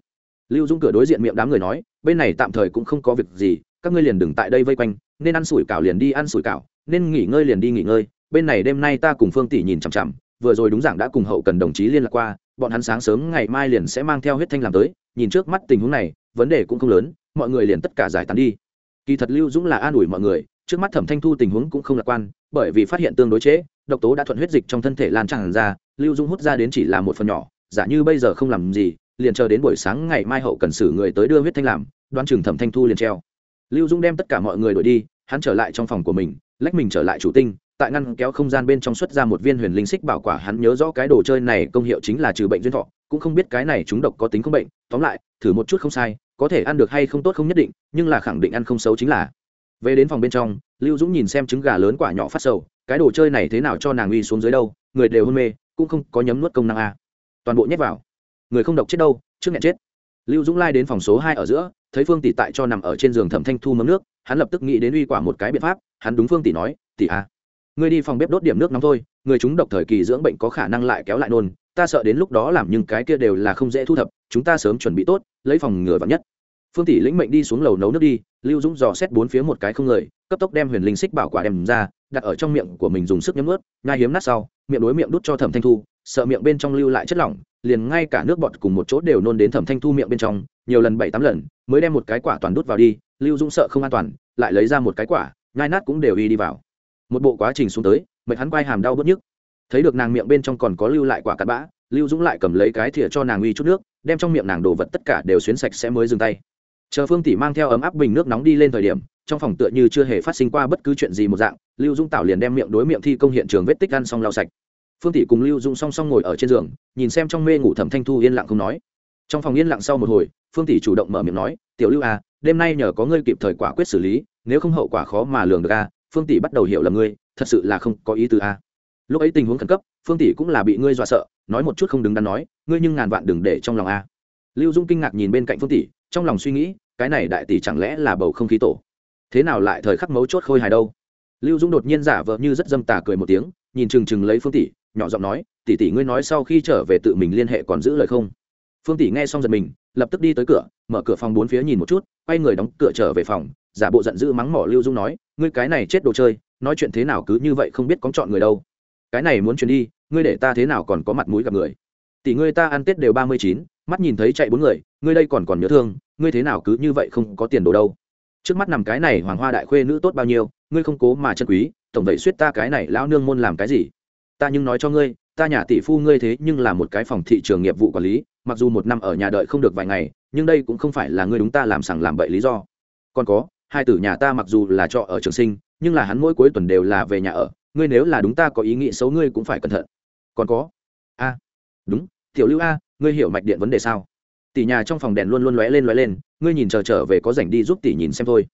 Lưu dũng cửa đối diện miệng đám người nói, bên này tạm thời cũng không có việc gì, các ngươi liền đừng tại đây vây quanh, nên ăn sủi cảo liền đi ăn sủi cảo, nên nghỉ ngơi liền đi nghỉ ngơi, bên này đêm nay ta cùng phương tỷ nhìn chằm chằm, vừa rồi đúng dạng đã cùng hậu cần đồng chí liên lạc qua bọn hắn sáng sớm ngày mai liền sẽ mang theo huyết thanh làm tới nhìn trước mắt tình huống này vấn đề cũng không lớn mọi người liền tất cả giải tán đi. Kỳ thật lưu dũng là an ủi mọi người trước mắt thẩm thanh thu tình huống cũng không lạc quan bởi vì phát hiện tương đối chế, độc tố đã thuận huyết dịch trong thân thể lan tràn ra lưu dũng hút ra đến chỉ là một phần nhỏ giả như bây giờ không làm gì liền chờ đến buổi sáng ngày mai hậu cần xử người tới đưa huyết thanh làm đoán chừng thẩm thanh thu liền treo. Lưu dũng đem tất cả mọi người đuổi đi hắn trở lại trong phòng của mình lách mình trở lại chủ tinh tại ngăn kéo không gian bên trong xuất ra một viên huyền linh xích bảo quả, hắn nhớ rõ cái đồ chơi này công hiệu chính là trừ bệnh duyên thọ, cũng không biết cái này chúng độc có tính không bệnh, tóm lại, thử một chút không sai, có thể ăn được hay không tốt không nhất định, nhưng là khẳng định ăn không xấu chính là. Về đến phòng bên trong, lưu dũng nhìn xem trứng gà lớn quả nhỏ phát sầu, cái đồ chơi này thế nào cho nàng uy xuống dưới đâu, người đều hôn mê, cũng không có nhấm nuốt công năng a. Toàn bộ nhét vào. Người không độc chết đâu, trước nghẹn chết. Lưu dũng lai đến phòng số hai ở giữa, thấy phương tỷ tại cho nằm ở trên giường thẩm thanh thu mấm nước, hắn lập tức nghĩ đến uy quả một cái biện pháp, hắn đúng phương tỷ nói, tỷ a ngươi đi phòng bếp đốt điểm nước nóng thôi, người chúng độc thời kỳ dưỡng bệnh có khả năng lại kéo lại nôn, ta sợ đến lúc đó làm nhưng cái kia đều là không dễ thu thập, chúng ta sớm chuẩn bị tốt, lấy phòng ngừa vắng nhất. Phương tỷ lĩnh mệnh đi xuống lầu nấu nước đi, lưu dũng dò xét bốn phía một cái không người, cấp tốc đem huyền linh xích bảo quả đem ra, đặt ở trong miệng của mình dùng sức nhấm ướt ngai hiếm nát sau, miệng đối miệng đút cho thẩm thanh thu, sợ miệng bên trong lưu lại chất lỏng, liền ngay cả nước bọt cùng một chỗ đều nôn đến thẩm thanh thu miệng bên trong, nhiều lần bảy tám lần, mới đem một cái quả toàn đút vào đi, lưu dũng sợ không an toàn, lại lấy ra một cái quả, nhai nát cũng đều y đi vào một bộ quá trình xuống tới, mệt hắn quay hàm đau bớt nhức. Thấy được nàng miệng bên trong còn có lưu lại quả cặn bã, lưu dũng lại cầm lấy cái thìa cho nàng uy chút nước, đem trong miệng nàng đồ vật tất cả đều xuyến sạch sẽ mới dừng tay. Chờ phương tỷ mang theo ấm áp bình nước nóng đi lên thời điểm, trong phòng tựa như chưa hề phát sinh qua bất cứ chuyện gì một dạng, lưu dũng tạo liền đem miệng đối miệng thi công hiện trường vết tích ăn xong lau sạch. Phương tỷ cùng lưu dũng song song ngồi ở trên giường, nhìn xem trong mê ngủ thẩm thanh thu yên lặng không nói. Trong phòng yên lặng sau một hồi, phương tỷ chủ động mở miệng nói, tiểu lưu à đêm nay nhờ có ngươi kịp thời quả quyết xử lý, nếu không hậu quả khó mà lường được à phương tỷ bắt đầu hiểu là ngươi, thật sự là không có ý tứ à lúc ấy tình huống khẩn cấp, phương tỷ cũng là bị ngươi dọa sợ, nói một chút không đứng đắn nói, ngươi nhưng ngàn vạn đừng để trong lòng à lưu dung kinh ngạc nhìn bên cạnh phương tỷ, trong lòng suy nghĩ, cái này đại tỷ chẳng lẽ là bầu không khí tổ? Thế nào lại thời khắc mấu chốt khôi hài đâu? Lưu dung đột nhiên giả vờ như rất dâm tà cười một tiếng, nhìn chừng chừng lấy phương tỷ, nhỏ giọng nói, tỷ tỷ ngươi nói sau khi trở về tự mình liên hệ còn giữ lời không? Phương tỷ nghe xong giật mình lập tức đi tới cửa, mở cửa phòng bốn phía nhìn một chút, quay người đóng cửa trở về phòng, giả bộ giận dữ mắng mỏ lưu dung nói, ngươi cái này chết đồ chơi, nói chuyện thế nào cứ như vậy không biết có chọn người đâu. Cái này muốn chuyển đi, ngươi để ta thế nào còn có mặt mũi gặp người. Tỷ ngươi ta ăn tết đều ba mươi chín, mắt nhìn thấy chạy bốn người, ngươi đây còn còn nhớ thương, ngươi thế nào cứ như vậy không có tiền đồ đâu. Trước mắt nằm cái này hoàng hoa đại khuê nữ tốt bao nhiêu, ngươi không cố mà chân quý, tổng vậy suýt ta cái này lão nương môn làm cái gì? Ta nhưng nói cho ngươi ta nhà tỷ phu ngươi thế nhưng là một cái phòng thị trường nghiệp vụ quản lý, mặc dù một năm ở nhà đợi không được vài ngày, nhưng đây cũng không phải là ngươi đúng ta làm sằng làm bậy lý do. Còn có, hai tử nhà ta mặc dù là trọ ở trường sinh, nhưng là hắn mỗi cuối tuần đều là về nhà ở, ngươi nếu là đúng ta có ý nghĩ xấu ngươi cũng phải cẩn thận. Còn có, a, đúng, tiểu lưu a, ngươi hiểu mạch điện vấn đề sao? Tỷ nhà trong phòng đèn luôn luôn lóe lên lóe lên, ngươi nhìn chờ trở về có rảnh đi giúp tỷ nhìn xem thôi.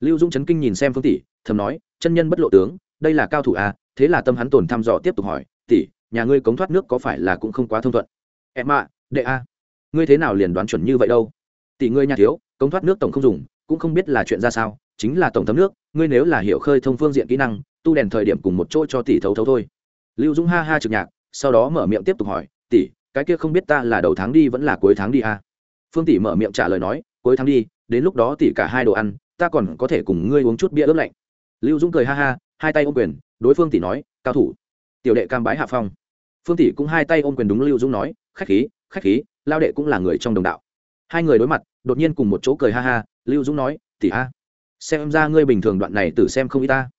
Lưu dũng chấn kinh nhìn xem phương tỷ, thầm nói, chân nhân bất lộ tướng, đây là cao thủ a, thế là tâm hắn tồn thăm dò tiếp tục hỏi, tỷ nhà ngươi cống thoát nước có phải là cũng không quá thông thuận? Em ạ đệ a. Ngươi thế nào liền đoán chuẩn như vậy đâu? Tỷ ngươi nhà thiếu, cống thoát nước tổng không dùng, cũng không biết là chuyện ra sao, chính là tổng thấm nước, ngươi nếu là hiểu khơi thông phương diện kỹ năng, tu đèn thời điểm cùng một chỗ cho tỷ thấu thấu thôi. Lưu dũng ha ha trực nhạc, sau đó mở miệng tiếp tục hỏi, tỷ, cái kia không biết ta là đầu tháng đi vẫn là cuối tháng đi à? phương tỷ mở miệng trả lời nói, cuối tháng đi, đến lúc đó tỷ cả hai đồ ăn, ta còn có thể cùng ngươi uống chút bia ướp lạnh. Lưu dũng cười ha ha, hai tay ôm quyền, đối phương tỷ nói, cao thủ tiểu đệ cam bái hạ phong. Phương tỷ cũng hai tay ôm quyền đúng lưu dũng nói, khách khí khách khí, lao đệ cũng là người trong đồng đạo. Hai người đối mặt, đột nhiên cùng một chỗ cười ha ha, lưu dũng nói, tỷ a, xem ra ngươi bình thường đoạn này tử xem không ít ta.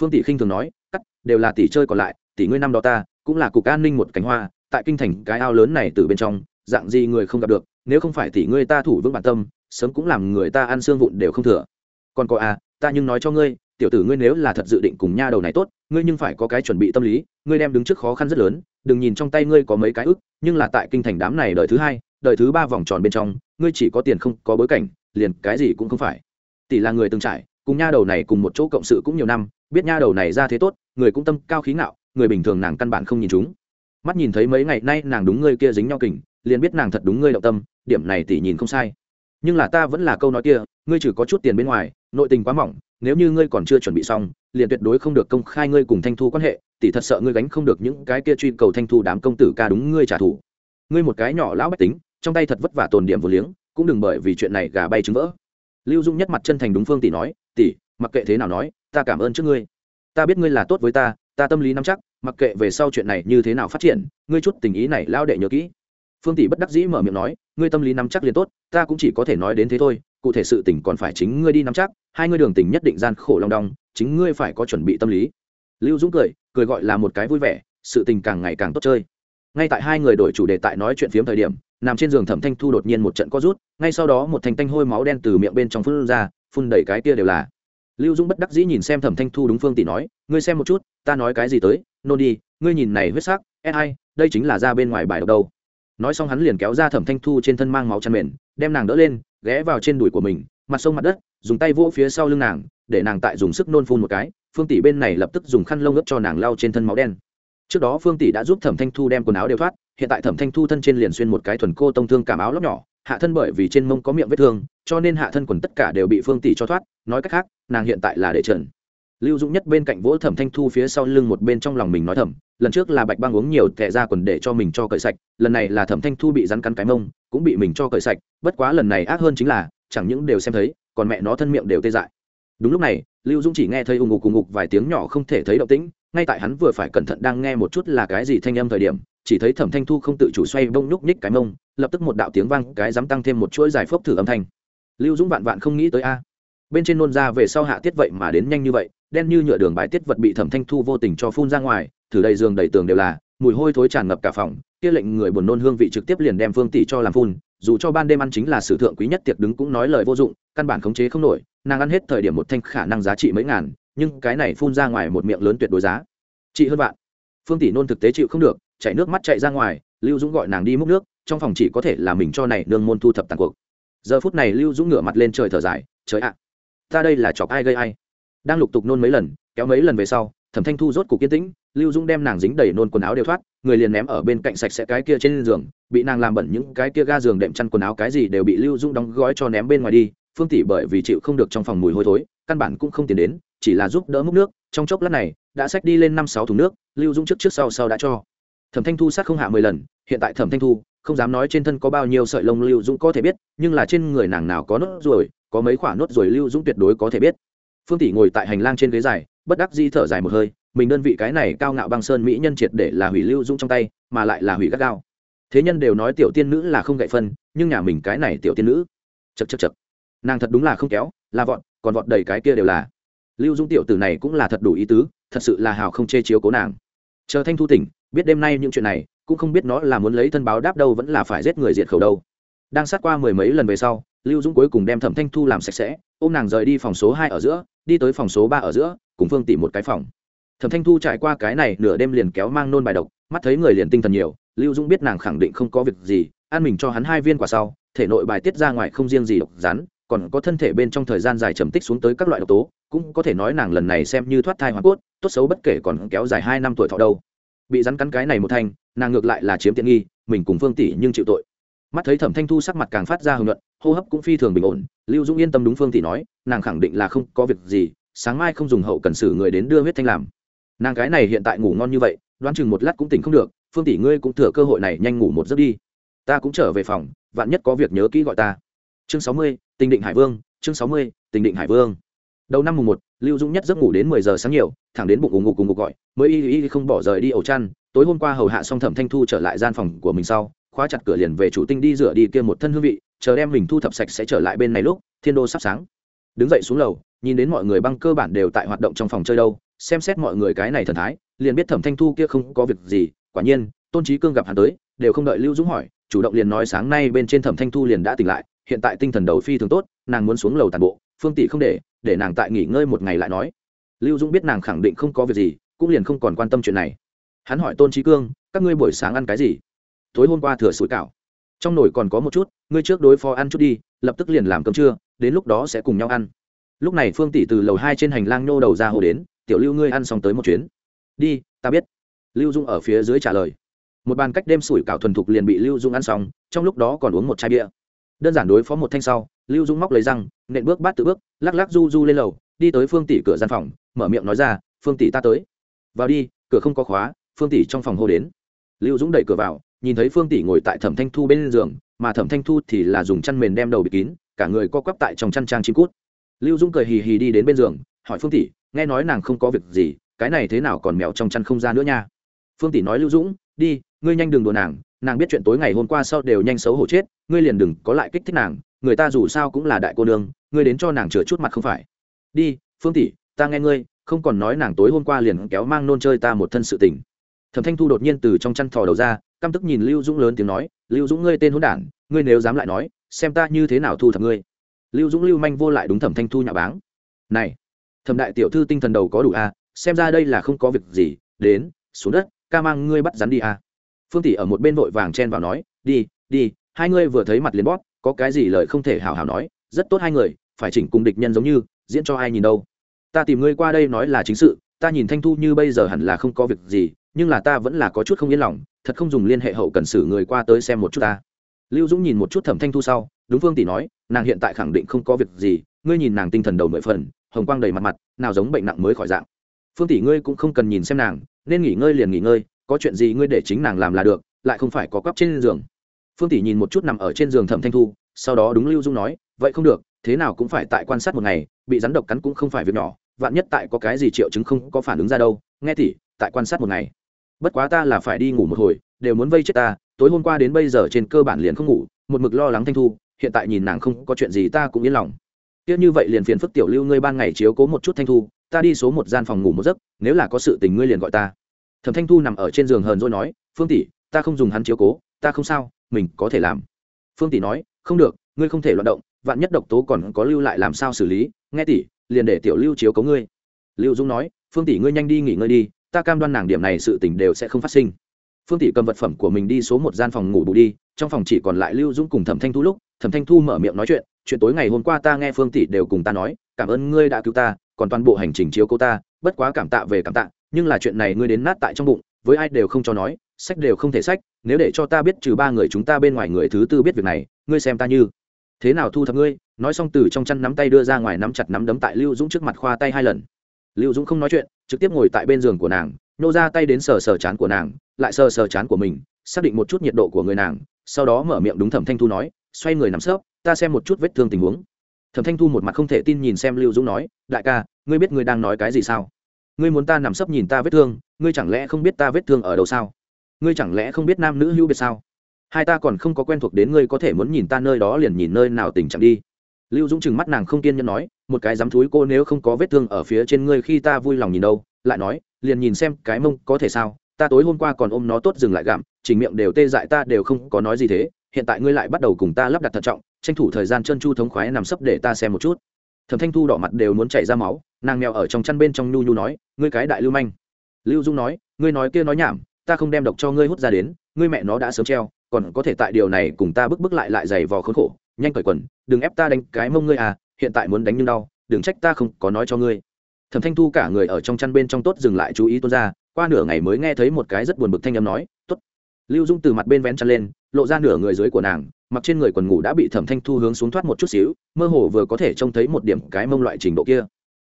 Phương tỷ khinh thường nói, cắt, đều là tỷ chơi còn lại, tỷ ngươi năm đó ta, cũng là cục an ninh một cánh hoa, tại kinh thành cái ao lớn này từ bên trong, dạng gì người không gặp được, nếu không phải tỷ ngươi ta thủ vững bản tâm, sớm cũng làm người ta ăn xương vụn đều không thừa. Còn có à ta nhưng nói cho ngươi tiểu tử ngươi nếu là thật dự định cùng nha đầu này tốt, ngươi nhưng phải có cái chuẩn bị tâm lý, ngươi đem đứng trước khó khăn rất lớn, đừng nhìn trong tay ngươi có mấy cái ức, nhưng là tại kinh thành đám này đời thứ hai, đời thứ ba vòng tròn bên trong, ngươi chỉ có tiền không có bối cảnh, liền cái gì cũng không phải. Tỷ là người từng trải, cùng nha đầu này cùng một chỗ cộng sự cũng nhiều năm, biết nha đầu này ra thế tốt, người cũng tâm cao khí ngạo, người bình thường nàng căn bản không nhìn chúng. Mắt nhìn thấy mấy ngày nay nàng đúng ngươi kia dính nhau kình, liền biết nàng thật đúng ngươi động tâm, điểm này tỷ nhìn không sai. Nhưng là ta vẫn là câu nói kia, ngươi chỉ có chút tiền bên ngoài, nội tình quá mỏng nếu như ngươi còn chưa chuẩn bị xong, liền tuyệt đối không được công khai ngươi cùng thanh thu quan hệ tỷ thật sợ ngươi gánh không được những cái kia truy cầu thanh thu đám công tử ca đúng ngươi trả thù. Ngươi một cái nhỏ lão bách tính, trong tay thật vất vả tồn điểm vô liếng, cũng đừng bởi vì chuyện này gà bay trứng vỡ. Lưu dung nhất mặt chân thành đúng phương tỷ nói, tỷ, mặc kệ thế nào nói, ta cảm ơn trước ngươi. Ta biết ngươi là tốt với ta ta tâm lý nắm chắc, mặc kệ về sau chuyện này như thế nào phát triển, ngươi chút tình ý này lao đệ nhớ kỹ. Phương tỷ bất đắc dĩ mở miệng nói, ngươi tâm lý nắm chắc liền tốt, ta cũng chỉ có thể nói đến thế thôi cụ thể sự tình còn phải chính ngươi đi nắm chắc, hai ngươi đường tình nhất định gian khổ long đong, chính ngươi phải có chuẩn bị tâm lý. Lưu dũng cười cười gọi là một cái vui vẻ, sự tình càng ngày càng tốt chơi. Ngay tại hai người đổi chủ đề tại nói chuyện phiếm thời điểm, nằm trên giường thẩm thanh thu đột nhiên một trận co rút, ngay sau đó một thành tanh hôi máu đen từ miệng bên trong phun ra, phun đầy cái kia đều là. Lưu dũng bất đắc dĩ nhìn xem thẩm thanh thu đúng phương tỷ nói, ngươi xem một chút, ta nói cái gì tới, nôn đi, ngươi nhìn này huyết sắc s hai, đây chính là ra bên ngoài bài độc đâu. Nói xong hắn liền kéo ra thẩm thanh thu trên thân mang máu chăn mền, đem nàng đỡ lên ghé vào trên đùi của mình, mặt sông mặt đất, dùng tay vỗ phía sau lưng nàng, để nàng tại dùng sức nôn phun một cái, phương tỷ bên này lập tức dùng khăn lông ướp cho nàng lau trên thân máu đen. Trước đó phương tỷ đã giúp thẩm thanh thu đem quần áo đều thoát, hiện tại thẩm thanh thu thân trên liền xuyên một cái thuần cô tông thương cảm áo lóc nhỏ, hạ thân bởi vì trên mông có miệng vết thương, cho nên hạ thân quần tất cả đều bị phương tỷ cho thoát, nói cách khác, nàng hiện tại là để trần lưu dũng nhất bên cạnh vỗ thẩm thanh thu phía sau lưng một bên trong lòng mình nói thầm lần trước là bạch băng uống nhiều tệ ra quần để cho mình cho cởi sạch, lần này là thẩm thanh thu bị rắn cắn cái mông, cũng bị mình cho cởi sạch, bất quá lần này ác hơn chính là, chẳng những đều xem thấy, còn mẹ nó thân miệng đều tê dại. Đúng lúc này, lưu dũng chỉ nghe thấy ùng ục ùng ục vài tiếng nhỏ không thể thấy động tĩnh, ngay tại hắn vừa phải cẩn thận đang nghe một chút là cái gì thanh âm thời điểm, chỉ thấy thẩm thanh thu không tự chủ xoay bông nhúc nhích cái mông, lập tức một đạo tiếng vang, cái dám tăng thêm một chuỗi dài phốc thử âm thanh. Lưu dũng vạn vạn không nghĩ tới a. Bên trên nôn ra về sau hạ tiết vậy mà đến nhanh như vậy đen như nhựa đường bài tiết vật bị thẩm thanh thu vô tình cho phun ra ngoài, thử đầy giường đầy tường đều là, mùi hôi thối tràn ngập cả phòng, kia lệnh người buồn nôn hương vị trực tiếp liền đem phương tỷ cho làm phun, dù cho ban đêm ăn chính là sử thượng quý nhất tiệc đứng cũng nói lời vô dụng, căn bản khống chế không nổi, nàng ăn hết thời điểm một thanh khả năng giá trị mấy ngàn, nhưng cái này phun ra ngoài một miệng lớn tuyệt đối giá. Trị hơn bạn. Phương tỷ nôn thực tế chịu không được, chảy nước mắt chạy ra ngoài, lưu dũng gọi nàng đi múc nước, trong phòng chỉ có thể là mình cho này nương môn thu thập tàn cuộc. Giờ phút này lưu dũng ngửa mặt lên trời thở dài, trời ạ, ta đây là chọc ai gây ai? Đang lục tục nôn mấy lần, kéo mấy lần về sau, thẩm thanh thu rốt cục kiên tĩnh, lưu dũng đem nàng dính đầy nôn quần áo đều thoát, người liền ném ở bên cạnh sạch sẽ cái kia trên giường, bị nàng làm bẩn những cái kia ga giường đệm chăn quần áo cái gì đều bị lưu dũng đóng gói cho ném bên ngoài đi, phương tỷ bởi vì chịu không được trong phòng mùi hôi thối, căn bản cũng không tiến đến, chỉ là giúp đỡ múc nước, trong chốc lát này, đã xách đi lên năm sáu thùng nước, lưu dũng trước trước sau sau đã cho. Thẩm thanh thu sát không hạ mười lần, hiện tại thẩm thanh thu, không dám nói trên thân có bao nhiêu sợi lông lưu dũng có thể biết, nhưng là trên người nàng nào có nốt ruồi, có mấy khoả nốt ruồi lưu dũng tuyệt đối có thể biết phương tỷ ngồi tại hành lang trên ghế dài, bất đắc di thở dài một hơi, mình đơn vị cái này cao ngạo băng sơn mỹ nhân triệt để là hủy lưu dũng trong tay, mà lại là hủy gắt gao. Thế nhân đều nói tiểu tiên nữ là không gậy phân, nhưng nhà mình cái này tiểu tiên nữ. Chật chật chật nàng thật đúng là không kéo, là vọt, còn vọt đầy cái kia đều là. Lưu dũng tiểu tử này cũng là thật đủ ý tứ, thật sự là hào không chê chiếu cố nàng. Chờ thanh thu tỉnh, biết đêm nay những chuyện này, cũng không biết nó là muốn lấy thân báo đáp đâu vẫn là phải giết người diệt khẩu đâu. Đang sát qua mười mấy lần về sau lưu dũng cuối cùng đem thẩm thanh thu làm sạch sẽ, ôm nàng rời đi phòng số hai ở giữa, đi tới phòng số ba ở giữa, cùng phương tỉ một cái phòng. Thẩm thanh thu trải qua cái này nửa đêm liền kéo mang nôn bài độc, mắt thấy người liền tinh thần nhiều, lưu dũng biết nàng khẳng định không có việc gì ăn mình cho hắn hai viên quả sau, thể nội bài tiết ra ngoài không riêng gì độc rắn, còn có thân thể bên trong thời gian dài trầm tích xuống tới các loại độc tố, cũng có thể nói nàng lần này xem như thoát thai hoa cốt, tốt xấu bất kể còn kéo dài hai năm tuổi thọ đâu. Bị rắn cắn cái này một thanh nàng ngược lại là chiếm tiện nghi, mình cùng phương tỷ nhưng chịu tội mắt thấy thẩm thanh thu sắc mặt càng phát ra hưởng luận, hô hấp cũng phi thường bình ổn. Lưu dũng yên tâm đúng phương tỷ nói, nàng khẳng định là không có việc gì, sáng mai không dùng hậu cần xử người đến đưa huyết thanh làm. Nàng cái này hiện tại ngủ ngon như vậy, đoán chừng một lát cũng tỉnh không được, phương tỷ ngươi cũng thừa cơ hội này nhanh ngủ một giấc đi. Ta cũng trở về phòng, vạn nhất có việc nhớ kỹ gọi ta. Chương sáu mươi, tình định hải vương, chương sáu mươi, tình định hải vương. Đầu năm mùng một, lưu dũng nhất giấc ngủ đến mười giờ sáng nhiều, thẳng đến bụng ngủ ngủ cùng ngủ gọi, mới y y không bỏ rời đi ổ chăn, tối hôm qua hầu hạ xong thẩm thanh thu trở lại gian phòng của mình sau khóa chặt cửa liền về chủ tinh đi rửa đi kia một thân hương vị, chờ đem mình thu thập sạch sẽ trở lại bên này lúc, thiên đô sắp sáng. Đứng dậy xuống lầu, nhìn đến mọi người băng cơ bản đều tại hoạt động trong phòng chơi đâu, xem xét mọi người cái này thần thái, liền biết thẩm thanh thu kia không có việc gì, quả nhiên, tôn trí cương gặp hắn tới, đều không đợi lưu dũng hỏi, chủ động liền nói sáng nay bên trên thẩm thanh thu liền đã tỉnh lại, hiện tại tinh thần đầu phi thường tốt, nàng muốn xuống lầu tàn bộ, phương tỷ không để để nàng tại nghỉ ngơi một ngày lại nói. Lưu dũng biết nàng khẳng định không có việc gì, cũng liền không còn quan tâm chuyện này. Hắn hỏi tôn trí cương, các ngươi buổi sáng ăn cái gì? Tối hôm qua thừa sủi cảo. Trong nồi còn có một chút, ngươi trước đối phó ăn chút đi, lập tức liền làm cơm trưa, đến lúc đó sẽ cùng nhau ăn. Lúc này phương tỷ từ lầu hai trên hành lang nhô đầu ra hồ đến, tiểu lưu ngươi ăn xong tới một chuyến. Đi, ta biết. Lưu dung ở phía dưới trả lời. Một bàn cách đêm sủi cảo thuần thục liền bị lưu dung ăn xong, trong lúc đó còn uống một chai bia. Đơn giản đối phó một thanh sau, lưu dung móc lấy răng, nện bước bát tự bước, lắc lắc du du lên lầu, đi tới phương tỷ cửa gian phòng, mở miệng nói ra, phương tỷ ta tới. Vào đi, cửa không có khóa, phương tỷ trong phòng hô đến. Lưu dũng đẩy cửa vào nhìn thấy phương tỷ ngồi tại thẩm thanh thu bên giường, mà thẩm thanh thu thì là dùng chăn mền đem đầu bịt kín, cả người co quắp tại trong chăn trang chim cút. Lưu dũng cười hì hì đi đến bên giường, hỏi phương tỷ, nghe nói nàng không có việc gì, cái này thế nào còn mèo trong chăn không ra nữa nha? Phương tỷ nói lưu dũng, đi, ngươi nhanh đừng đùa nàng nàng biết chuyện tối ngày hôm qua sau đều nhanh xấu hổ chết, ngươi liền đừng có lại kích thích nàng, người ta dù sao cũng là đại cô nương, ngươi đến cho nàng chừa chút mặt không phải. Đi, phương tỷ, ta nghe ngươi, không còn nói nàng tối hôm qua liền kéo mang nôn chơi ta một thân sự tình. Thẩm thanh thu đột nhiên từ trong chăn thò đầu ra căm tức nhìn lưu dũng lớn tiếng nói lưu dũng ngươi tên hôn đản ngươi nếu dám lại nói xem ta như thế nào thu thập ngươi. Lưu dũng lưu manh vô lại đúng thẩm thanh thu nhà báng. Này thẩm đại tiểu thư tinh thần đầu có đủ a à, xem ra đây là không có việc gì đến xuống đất ca mang ngươi bắt rắn đi a à. phương tỷ ở một bên vội vàng chen vào nói đi đi hai ngươi vừa thấy mặt liền bóp có cái gì lời không thể hào hào nói rất tốt hai người phải chỉnh cùng địch nhân giống như diễn cho ai nhìn đâu. Ta tìm ngươi qua đây nói là chính sự ta nhìn thanh thu như bây giờ hẳn là không có việc gì nhưng là ta vẫn là có chút không yên lòng thật không dùng liên hệ hậu cần xử người qua tới xem một chút ta. Lưu dũng nhìn một chút thẩm thanh thu sau, đúng phương tỷ nói, nàng hiện tại khẳng định không có việc gì, ngươi nhìn nàng tinh thần đầu mười phần, hồng quang đầy mặt mặt, nào giống bệnh nặng mới khỏi dạng. Phương tỷ ngươi cũng không cần nhìn xem nàng, nên nghỉ ngơi liền nghỉ ngơi, có chuyện gì ngươi để chính nàng làm là được, lại không phải có quắp trên giường. Phương tỷ nhìn một chút nằm ở trên giường thẩm thanh thu, sau đó đúng lưu dung nói, vậy không được, thế nào cũng phải tại quan sát một ngày, bị rắn độc cắn cũng không phải việc nhỏ, vạn nhất tại có cái gì triệu chứng không có phản ứng ra đâu, nghe tỷ, tại quan sát một ngày bất quá ta là phải đi ngủ một hồi, đều muốn vây chết ta, tối hôm qua đến bây giờ trên cơ bản liền không ngủ, một mực lo lắng thanh thu, hiện tại nhìn nàng không có chuyện gì ta cũng yên lòng. Tiếc như vậy liền phiền phức tiểu lưu ngươi ban ngày chiếu cố một chút thanh thu, ta đi số một gian phòng ngủ một giấc, nếu là có sự tình ngươi liền gọi ta. Thẩm thanh thu nằm ở trên giường hờn rồi nói, phương tỷ, ta không dùng hắn chiếu cố, ta không sao, mình có thể làm. Phương tỷ nói, không được, ngươi không thể loạt động, vạn nhất độc tố còn có lưu lại làm sao xử lý, nghe tỷ, liền để tiểu lưu chiếu cố ngươi. Lưu dung nói, phương tỷ ngươi nhanh đi nghỉ ngơi đi ta cam đoan nàng điểm này sự tình đều sẽ không phát sinh. Phương tỷ cầm vật phẩm của mình đi số một gian phòng ngủ bù đi, trong phòng chỉ còn lại lưu dũng cùng thẩm thanh thu lúc, thẩm thanh thu mở miệng nói chuyện chuyện tối ngày hôm qua ta nghe phương tỷ đều cùng ta nói, cảm ơn ngươi đã cứu ta, còn toàn bộ hành trình chiếu cô ta, bất quá cảm tạ về cảm tạ, nhưng là chuyện này ngươi đến nát tại trong bụng, với ai đều không cho nói, sách đều không thể sách, nếu để cho ta biết trừ ba người chúng ta bên ngoài người thứ tư biết việc này, ngươi xem ta như thế nào thu thập ngươi? Nói xong từ trong chăn nắm tay đưa ra ngoài nắm chặt nắm đấm tại lưu dũng trước mặt khoa tay hai lần. Lưu dũng không nói chuyện trực tiếp ngồi tại bên giường của nàng nô ra tay đến sờ sờ chán của nàng, lại sờ sờ chán của mình, xác định một chút nhiệt độ của người nàng, sau đó mở miệng đúng thẩm thanh thu nói, xoay người nằm sấp, ta xem một chút vết thương tình huống. Thẩm thanh thu một mặt không thể tin nhìn xem lưu dũng nói, đại ca, ngươi biết ngươi đang nói cái gì sao? Ngươi muốn ta nằm sấp nhìn ta vết thương, ngươi chẳng lẽ không biết ta vết thương ở đâu sao? Ngươi chẳng lẽ không biết nam nữ hữu biệt sao? Hai ta còn không có quen thuộc đến ngươi có thể muốn nhìn ta nơi đó liền nhìn nơi nào tình trạng đi lưu dũng chừng mắt nàng không kiên nhẫn nói, một cái dám thúi cô nếu không có vết thương ở phía trên ngươi khi ta vui lòng nhìn đâu. Lại nói, liền nhìn xem cái mông có thể sao, ta tối hôm qua còn ôm nó tốt dừng lại gặm, chỉnh miệng đều tê dại ta đều không có nói gì thế, hiện tại ngươi lại bắt đầu cùng ta lắp đặt thận trọng, tranh thủ thời gian chân chu thống khoái nằm sấp để ta xem một chút. Thẩm thanh thu đỏ mặt đều muốn chảy ra máu, nàng mèo ở trong chăn bên trong nhu nhu nói, ngươi cái đại lưu manh. Lưu dung nói, ngươi nói kia nói nhảm, ta không đem độc cho ngươi hút ra đến, ngươi mẹ nó đã sớm treo, còn có thể tại điều này cùng ta bức bức lại lại giày vò khốn khổ nhanh cởi quần, đừng ép ta đánh cái mông ngươi à hiện tại muốn đánh nhưng đau, đừng trách ta không có nói cho ngươi. Thẩm thanh thu cả người ở trong chăn bên trong tốt dừng lại chú ý tuôn ra, qua nửa ngày mới nghe thấy một cái rất buồn bực thanh âm nói, tốt. Lưu dung từ mặt bên vén chăn lên, lộ ra nửa người dưới của nàng, mặc trên người quần ngủ đã bị thẩm thanh thu hướng xuống thoát một chút xíu, mơ hồ vừa có thể trông thấy một điểm cái mông loại trình độ kia.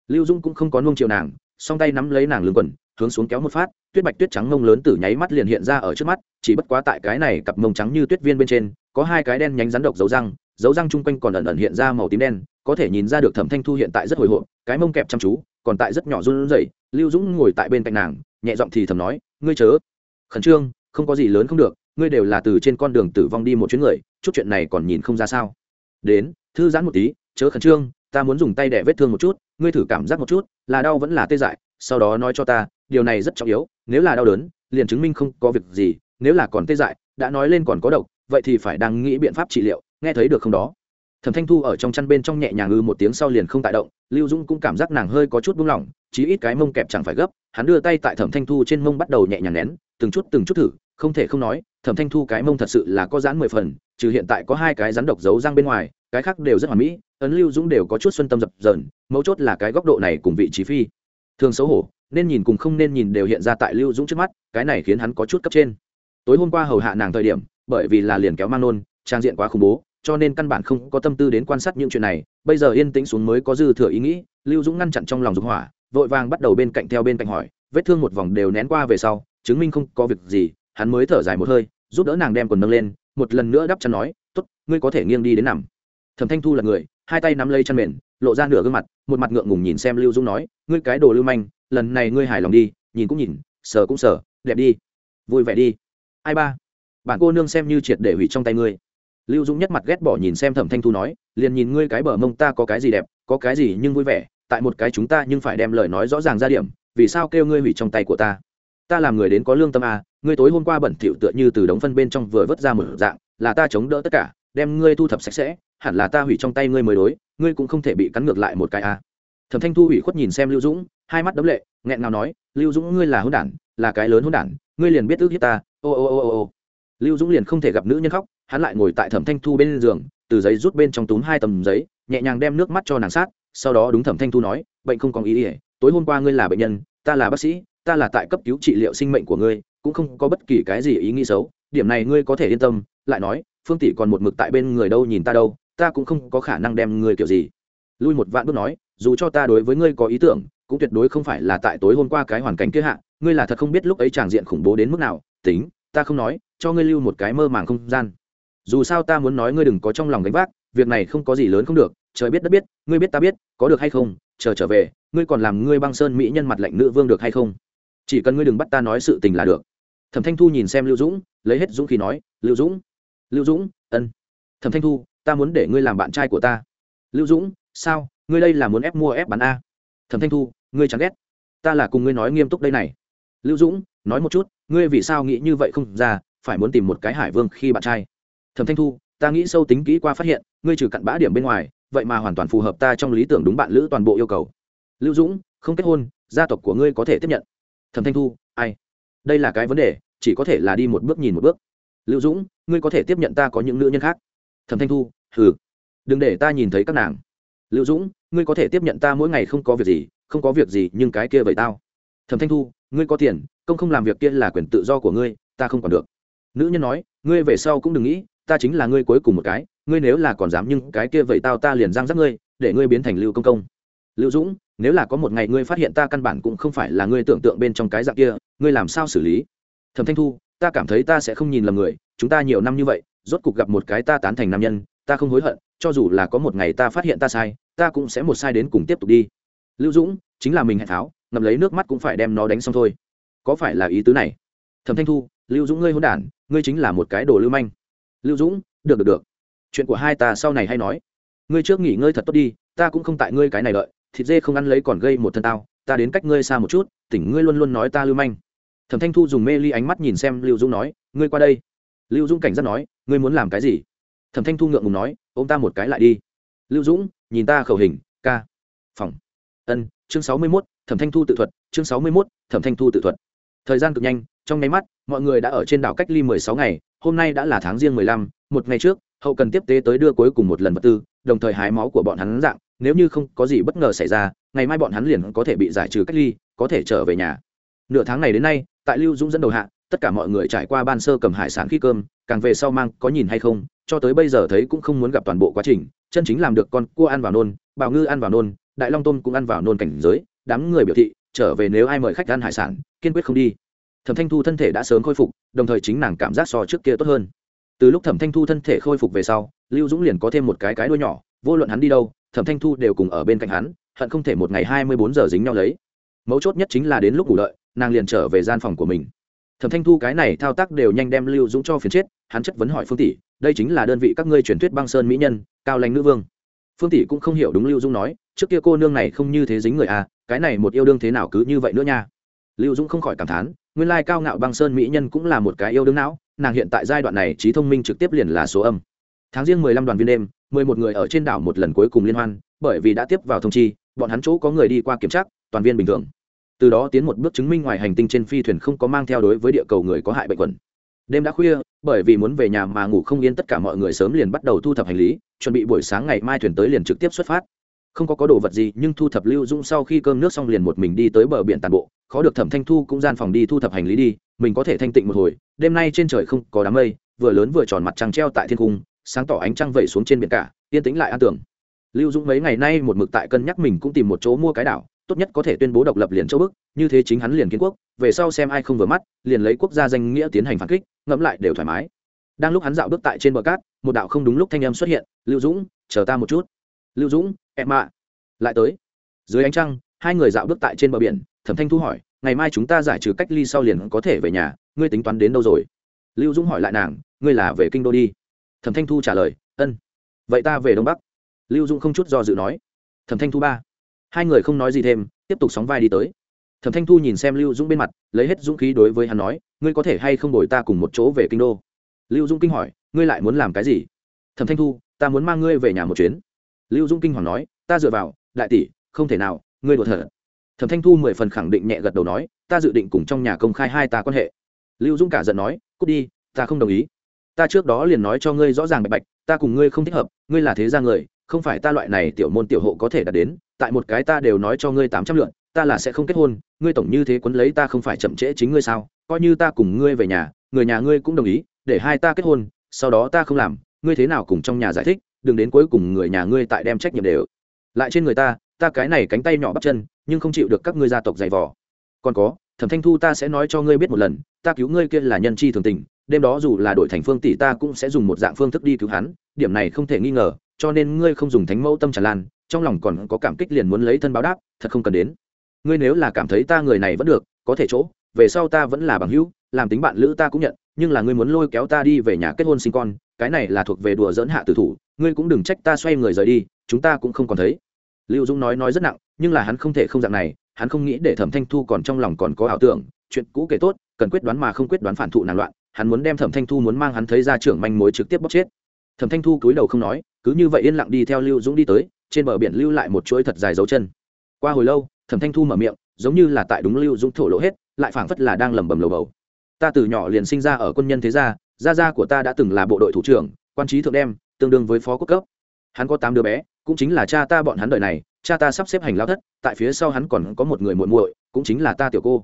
Lưu dung cũng không có nung chiều nàng, song tay nắm lấy nàng lưng quần, hướng xuống kéo một phát, tuyết bạch tuyết trắng mông lớn từ nháy mắt liền hiện ra ở trước mắt, chỉ bất quá tại cái này cặp mông trắng như tuyết viên bên trên, có hai cái đen nhánh rắn độc dấu răng dấu răng chung quanh còn ẩn ẩn hiện ra màu tím đen, có thể nhìn ra được thẩm thanh thu hiện tại rất hồi hộp, cái mông kẹp chăm chú, còn tại rất nhỏ run rẩy, lưu dũng ngồi tại bên cạnh nàng, nhẹ giọng thì thầm nói, ngươi chớ khẩn trương, không có gì lớn không được, ngươi đều là từ trên con đường tử vong đi một chuyến người, chút chuyện này còn nhìn không ra sao? Đến, thư giãn một tí, chớ khẩn trương, ta muốn dùng tay đẻ vết thương một chút, ngươi thử cảm giác một chút, là đau vẫn là tê dại, sau đó nói cho ta, điều này rất trọng yếu, nếu là đau đớn, liền chứng minh không có việc gì, nếu là còn tê dại, đã nói lên còn có độc, vậy thì phải đang nghĩ biện pháp trị liệu nghe thấy được không đó. Thẩm thanh thu ở trong chăn bên trong nhẹ nhàng ư một tiếng sau liền không tại động, lưu dũng cũng cảm giác nàng hơi có chút buông lỏng, chí ít cái mông kẹp chẳng phải gấp, hắn đưa tay tại thẩm thanh thu trên mông bắt đầu nhẹ nhàng nén, từng chút từng chút thử, không thể không nói, thẩm thanh thu cái mông thật sự là có dán mười phần, trừ hiện tại có hai cái rắn độc giấu răng bên ngoài, cái khác đều rất hoàn mỹ, ấn lưu dũng đều có chút xuân tâm dập dờn, mấu chốt là cái góc độ này cùng vị trí phi thường xấu hổ, nên nhìn cùng không nên nhìn đều hiện ra tại lưu dũng trước mắt, cái này khiến hắn có chút cấp trên. Tối hôm qua hầu hạ nàng thời điểm, bởi vì là liền kéo mang nôn, trang diện quá khủng bố cho nên căn bản không có tâm tư đến quan sát những chuyện này. Bây giờ yên tĩnh xuống mới có dư thừa ý nghĩ, lưu dũng ngăn chặn trong lòng dục hỏa, vội vàng bắt đầu bên cạnh theo bên cạnh hỏi, vết thương một vòng đều nén qua về sau, chứng minh không có việc gì, hắn mới thở dài một hơi, giúp đỡ nàng đem quần nâng lên, một lần nữa đắp chăn nói t ố t ngươi có thể nghiêng đi đến nằm. Thẩm thanh thu là người, hai tay nắm lấy chăn mền, lộ ra nửa gương mặt, một mặt ngượng ngùng nhìn xem lưu dũng nói, ngươi cái đồ lưu manh, lần này ngươi hài lòng đi, nhìn cũng nhìn, sờ cũng sờ, đẹp đi, vui vẻ đi. Ai ba, bạn cô nương xem như triệt để hủy trong tay ngươi lưu dũng nhất mặt ghét bỏ nhìn xem thẩm thanh thu nói liền nhìn ngươi cái bờ mông ta có cái gì đẹp có cái gì nhưng vui vẻ tại một cái chúng ta nhưng phải đem lời nói rõ ràng ra điểm vì sao kêu ngươi hủy trong tay của ta ta làm người đến có lương tâm à, ngươi tối hôm qua bẩn thỉu tựa như từ đống phân bên trong vừa vớt ra một dạng là ta chống đỡ tất cả đem ngươi thu thập sạch sẽ hẳn là ta hủy trong tay ngươi mới đối ngươi cũng không thể bị cắn ngược lại một cái à. thẩm thanh thu hủy khuất nhìn xem lưu dũng hai mắt đấm lệ nghẹn ngào nói lưu dũng ngươi là hôn đản là cái lớn hôn đản ngươi liền biết ước hiếp ta ô ô ô ô ô lưu dũng liền không thể gặp nữ nhân khóc hắn lại ngồi tại thẩm thanh thu bên giường, từ giấy rút bên trong túm hai tầm giấy, nhẹ nhàng đem nước mắt cho nàng sát, sau đó đúng thẩm thanh thu nói, bệnh không có ý ỉa tối hôm qua ngươi là bệnh nhân, ta là bác sĩ, ta là tại cấp cứu trị liệu sinh mệnh của ngươi, cũng không có bất kỳ cái gì ý nghĩ xấu, điểm này ngươi có thể yên tâm. Lại nói, phương tỷ còn một mực tại bên người đâu nhìn ta đâu, ta cũng không có khả năng đem ngươi kiểu gì. Lui một vạn bước nói, dù cho ta đối với ngươi có ý tưởng, cũng tuyệt đối không phải là tại tối hôm qua cái hoàn cảnh kia hạ, ngươi là thật không biết lúc ấy tràng diện khủng bố đến mức nào, tính, ta không nói, cho ngươi lưu một cái mơ màng không gian dù sao ta muốn nói ngươi đừng có trong lòng gánh vác, việc này không có gì lớn không được, trời biết đất biết, ngươi biết ta biết, có được hay không, chờ trở về, ngươi còn làm ngươi băng sơn mỹ nhân mặt lạnh nữ vương được hay không? Chỉ cần ngươi đừng bắt ta nói sự tình là được. Thẩm thanh thu nhìn xem lưu dũng, lấy hết dũng khí nói, lưu dũng lưu dũng, ân. Thẩm thanh thu, ta muốn để ngươi làm bạn trai của ta. Lưu dũng, sao? Ngươi đây là muốn ép mua ép bán a? Thẩm thanh thu, ngươi chẳng ghét. Ta là cùng ngươi nói nghiêm túc đây này. Lưu dũng, nói một chút, ngươi vì sao nghĩ như vậy không ra, phải muốn tìm một cái hải vương khi bạn trai thẩm thanh thu, ta nghĩ sâu tính kỹ qua phát hiện, ngươi trừ cặn bã điểm bên ngoài, vậy mà hoàn toàn phù hợp ta trong lý tưởng đúng bạn lữ toàn bộ yêu cầu. Lưu dũng, không kết hôn, gia tộc của ngươi có thể tiếp nhận. Thẩm thanh thu, ai? Đây là cái vấn đề, chỉ có thể là đi một bước nhìn một bước. Lưu dũng, ngươi có thể tiếp nhận ta có những nữ nhân khác. Thẩm thanh thu, hừ. Đừng để ta nhìn thấy các nàng. Lưu dũng, ngươi có thể tiếp nhận ta mỗi ngày không có việc gì, không có việc gì nhưng cái kia vậy tao. Thẩm thanh thu, ngươi có tiền, công không làm việc kia là quyền tự do của ngươi, ta không còn được. Nữ nhân nói, ngươi về sau cũng đừng nghĩ ta chính là ngươi cuối cùng một cái, ngươi nếu là còn dám nhưng cái kia vậy tao ta liền giang giác ngươi, để ngươi biến thành lưu công công. Lưu dũng, nếu là có một ngày ngươi phát hiện ta căn bản cũng không phải là ngươi tưởng tượng bên trong cái dạng kia, ngươi làm sao xử lý? Thẩm thanh thu, ta cảm thấy ta sẽ không nhìn lầm người, chúng ta nhiều năm như vậy, rốt cục gặp một cái ta tán thành nam nhân, ta không hối hận, cho dù là có một ngày ta phát hiện ta sai, ta cũng sẽ một sai đến cùng tiếp tục đi. Lưu dũng, chính là mình hẹn tháo, ngậm lấy nước mắt cũng phải đem nó đánh xong thôi. Có phải là ý tứ này? Thẩm thanh thu, lưu dũng ngươi hôn đản, ngươi chính là một cái đồ lưu manh lưu dũng, được được được. Chuyện của hai ta sau này hay nói. Ngươi trước nghỉ ngơi thật tốt đi, ta cũng không tại ngươi cái này đợi. Thịt dê không ăn lấy còn gây một thân tao. Ta đến cách ngươi xa một chút, tỉnh ngươi luôn luôn nói ta lưu manh. Thẩm thanh thu dùng mê ly ánh mắt nhìn xem lưu dũng nói, ngươi qua đây. Lưu dũng cảnh giác nói, ngươi muốn làm cái gì? Thẩm thanh thu ngượng ngùng nói ô m ta một cái lại đi. Lưu dũng, nhìn ta khẩu hình, ca. Phòng. Ân, chương sáu mươi mốt, thẩm thanh thu tự thuật, chương sáu mươi mốt, thẩm thanh thu tự thuật. Thời gian cực nhanh, trong nháy mắt, mọi người đã ở trên đảo cách ly mười sáu ngày hôm nay đã là tháng riêng mười lăm, một ngày trước, hậu cần tiếp tế tới đưa cuối cùng một lần vật tư, đồng thời hái máu của bọn hắn dạng, nếu như không có gì bất ngờ xảy ra, ngày mai bọn hắn liền có thể bị giải trừ cách ly, có thể trở về nhà. Nửa tháng này đến nay, tại lưu dũng dẫn đầu hạ, tất cả mọi người trải qua ban sơ cầm hải sản khi cơm, càng về sau mang, có nhìn hay không, cho tới bây giờ thấy cũng không muốn gặp toàn bộ quá trình, chân chính làm được con cua ăn vào nôn, bào ngư ăn vào nôn, đại long tôm cũng ăn vào nôn cảnh giới, đám người biểu thị, trở về nếu ai mời khách ăn hải sản, kiên quyết không đi thẩm thanh thu thân thể đã sớm khôi phục, đồng thời chính nàng cảm giác so trước kia tốt hơn. Từ lúc thẩm thanh thu thân thể khôi phục về sau, lưu dũng liền có thêm một cái cái đuôi nhỏ, vô luận hắn đi đâu, thẩm thanh thu đều cùng ở bên cạnh hắn, hận không thể một ngày hai mươi bốn giờ dính nhau lấy. Mấu chốt nhất chính là đến lúc ngủ đợi, nàng liền trở về gian phòng của mình. Thẩm thanh thu cái này thao tác đều nhanh đem lưu dũng cho phiền chết, hắn chất vấn hỏi phương tỷ, đây chính là đơn vị các ngươi truyền thuyết băng sơn mỹ nhân, cao lành nữ vương. Phương tỷ cũng không hiểu đúng lưu dũng nói, trước kia cô nương này không như thế dính người à cái này một yêu đương thế nào cứ như vậy nữa nha. Lưu dũng không khỏi cảm thán nguyên lai cao ngạo băng sơn mỹ nhân cũng là một cái yêu đương não, nàng hiện tại giai đoạn này trí thông minh trực tiếp liền là số âm. Tháng riêng mười lăm đoàn viên đêm, mười một người ở trên đảo một lần cuối cùng liên hoan, bởi vì đã tiếp vào thông chi, bọn hắn chỗ có người đi qua kiểm tra, toàn viên bình thường. Từ đó tiến một bước chứng minh ngoài hành tinh trên phi thuyền không có mang theo đối với địa cầu người có hại bệnh quẩn. Đêm đã khuya, bởi vì muốn về nhà mà ngủ không yên tất cả mọi người sớm liền bắt đầu thu thập hành lý, chuẩn bị buổi sáng ngày mai thuyền tới liền trực tiếp xuất phát không có có đồ vật gì, nhưng thu thập lưu dung sau khi cơm nước xong liền một mình đi tới bờ biển tàn bộ. Khó được thẩm thanh thu cũng gian phòng đi thu thập hành lý đi, mình có thể thanh tịnh một hồi. Đêm nay trên trời không có đám mây, vừa lớn vừa tròn mặt trăng treo tại thiên cung, sáng tỏ ánh trăng vẩy xuống trên biển cả, yên tĩnh lại an tưởng lưu dũng mấy ngày nay một mực tại cân nhắc mình cũng tìm một chỗ mua cái đảo, tốt nhất có thể tuyên bố độc lập liền châu bức, như thế chính hắn liền kiến quốc, về sau xem ai không vừa mắt, liền lấy quốc gia danh nghĩa tiến hành phản kích, ngẫm lại đều thoải mái. Đang lúc hắn dạo bước tại trên bờ cát, một đạo không đúng lúc thanh âm xuất hiện, lưu dũng, chờ ta một chút. Lưu dũng em ạ lại tới. Dưới ánh trăng, hai người dạo bước tại trên bờ biển, thẩm thanh thu hỏi, ngày mai chúng ta giải trừ cách ly sau liền có thể về nhà, ngươi tính toán đến đâu rồi? Lưu dũng hỏi lại nàng, ngươi là về kinh đô đi? Thẩm thanh thu trả lời, ân. Vậy ta về đông bắc. Lưu dũng không chút do dự nói. Thẩm thanh thu ba. Hai người không nói gì thêm, tiếp tục sóng vai đi tới. Thẩm thanh thu nhìn xem lưu dũng bên mặt, lấy hết dũng khí đối với hắn nói, ngươi có thể hay không đổi ta cùng một chỗ về kinh đô? Lưu dũng kinh hỏi, ngươi lại muốn làm cái gì? Thẩm thanh thu, ta muốn mang ngươi về nhà một chuyến lưu Dung kinh hoàng nói, ta dựa vào, đại tỷ, không thể nào, ngươi đùa thở thẩm thanh thu mười phần khẳng định nhẹ gật đầu nói, ta dự định cùng trong nhà công khai hai ta quan hệ. Lưu Dung cả giận nói, cút đi, ta không đồng ý. Ta trước đó liền nói cho ngươi rõ ràng bạch bạch, ta cùng ngươi không thích hợp, ngươi là thế gia người, không phải ta loại này tiểu môn tiểu hộ có thể đạt đến, tại một cái ta đều nói cho ngươi tám trăm lượn ta là sẽ không kết hôn, ngươi tổng như thế quấn lấy ta không phải chậm trễ chính ngươi sao? Coi như ta cùng ngươi về nhà, người nhà ngươi cũng đồng ý, để hai ta kết hôn, sau đó ta không làm, ngươi thế nào cùng trong nhà giải thích? Đừng đến cuối cùng người nhà ngươi tại đem trách nhiệm đều. Lại trên người ta ta cái này cánh tay nhỏ bắp chân, nhưng không chịu được các ngươi gia tộc dày vò. Còn có, thẩm thanh thu ta sẽ nói cho ngươi biết một lần, ta cứu ngươi kia là nhân chi thường tình, đêm đó dù là đổi thành phương tỷ ta cũng sẽ dùng một dạng phương thức đi cứu hắn, điểm này không thể nghi ngờ, cho nên ngươi không dùng thánh mẫu tâm tràn lan, trong lòng còn có cảm kích liền muốn lấy thân báo đáp, thật không cần đến. Ngươi nếu là cảm thấy ta người này vẫn được, có thể chỗ, về sau ta vẫn là bằng hữu, làm tính bạn lữ ta cũng nhận nhưng là ngươi muốn lôi kéo ta đi về nhà kết hôn sinh con, cái này là thuộc về đùa dỡn hạ tử thủ, ngươi cũng đừng trách ta xoay người rời đi, chúng ta cũng không còn thấy. Lưu dũng nói nói rất nặng, nhưng là hắn không thể không dạng này, hắn không nghĩ để thẩm thanh thu còn trong lòng còn có ảo tưởng, chuyện cũ kể tốt, cần quyết đoán mà không quyết đoán phản thụ nản loạn, hắn muốn đem thẩm thanh thu muốn mang hắn thấy ra trưởng manh mối trực tiếp bóc chết. Thẩm thanh thu cúi đầu không nói, cứ như vậy yên lặng đi theo lưu dũng đi tới, trên bờ biển lưu lại một chuỗi thật dài dấu chân. Qua hồi lâu, thẩm thanh thu mở miệng, giống như là tại đúng lưu dũng thổ lỗ hết, lại phảng phất là đang lẩm bẩm lầu bầu ta từ nhỏ liền sinh ra ở quân nhân thế gia gia gia của ta đã từng là bộ đội thủ trưởng, quan trí thượng đem tương đương với phó quốc cấp. Hắn có tám đứa bé, cũng chính là cha ta bọn hắn đời này, cha ta sắp xếp hành lao thất, tại phía sau hắn còn có một người muội muội, cũng chính là ta tiểu cô.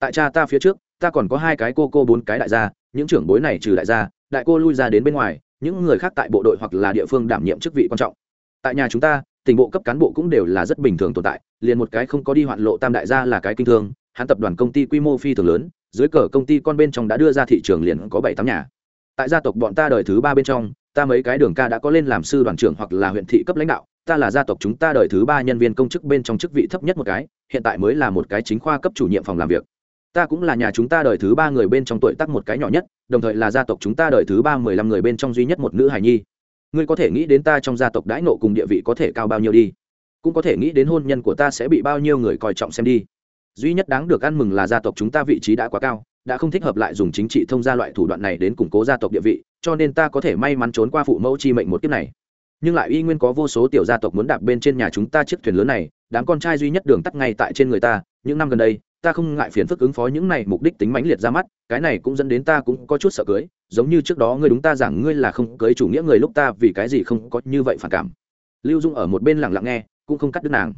Tại cha ta phía trước, ta còn có hai cái cô cô bốn cái đại gia, những trưởng bối này trừ đại gia, đại cô lui ra đến bên ngoài, những người khác tại bộ đội hoặc là địa phương đảm nhiệm chức vị quan trọng. Tại nhà chúng ta tỉnh bộ cấp cán bộ cũng đều là rất bình thường tồn tại, liền một cái không có đi hoạn lộ tam đại gia là cái kinh thương, hắn tập đoàn công ty quy mô phi thường lớn dưới cờ công ty con bên trong đã đưa ra thị trường liền có bảy tám nhà. Tại gia tộc bọn ta đời thứ ba bên trong, ta mấy cái đường ca đã có lên làm sư đoàn trưởng hoặc là huyện thị cấp lãnh đạo, ta là gia tộc chúng ta đời thứ ba nhân viên công chức bên trong chức vị thấp nhất một cái, hiện tại mới là một cái chính khoa cấp chủ nhiệm phòng làm việc. Ta cũng là nhà chúng ta đời thứ ba người bên trong tuổi tác một cái nhỏ nhất, đồng thời là gia tộc chúng ta đời thứ ba mười lăm người bên trong duy nhất một nữ hài nhi. Ngươi có thể nghĩ đến ta trong gia tộc đãi nộ cùng địa vị có thể cao bao nhiêu đi? Cũng có thể nghĩ đến hôn nhân của ta sẽ bị bao nhiêu người coi trọng xem đi duy nhất đáng được ăn mừng là gia tộc chúng ta vị trí đã quá cao, đã không thích hợp lại dùng chính trị thông gia loại thủ đoạn này đến củng cố gia tộc địa vị, cho nên ta có thể may mắn trốn qua phụ mẫu chi mệnh một kiếp này. Nhưng lại y nguyên có vô số tiểu gia tộc muốn đạp bên trên nhà chúng ta chiếc thuyền lớn này, đám con trai duy nhất đường tắt ngay tại trên người ta, những năm gần đây, ta không ngại phiền phức ứng phó những này mục đích tính mãnh liệt ra mắt, cái này cũng dẫn đến ta cũng có chút sợ cưới, giống như trước đó ngươi đúng ta rằng ngươi là không cưới chủ nghĩa người lúc ta vì cái gì không có như vậy phản cảm. Lưu dung ở một bên lặng lặng nghe, cũng không cắt đứt nàng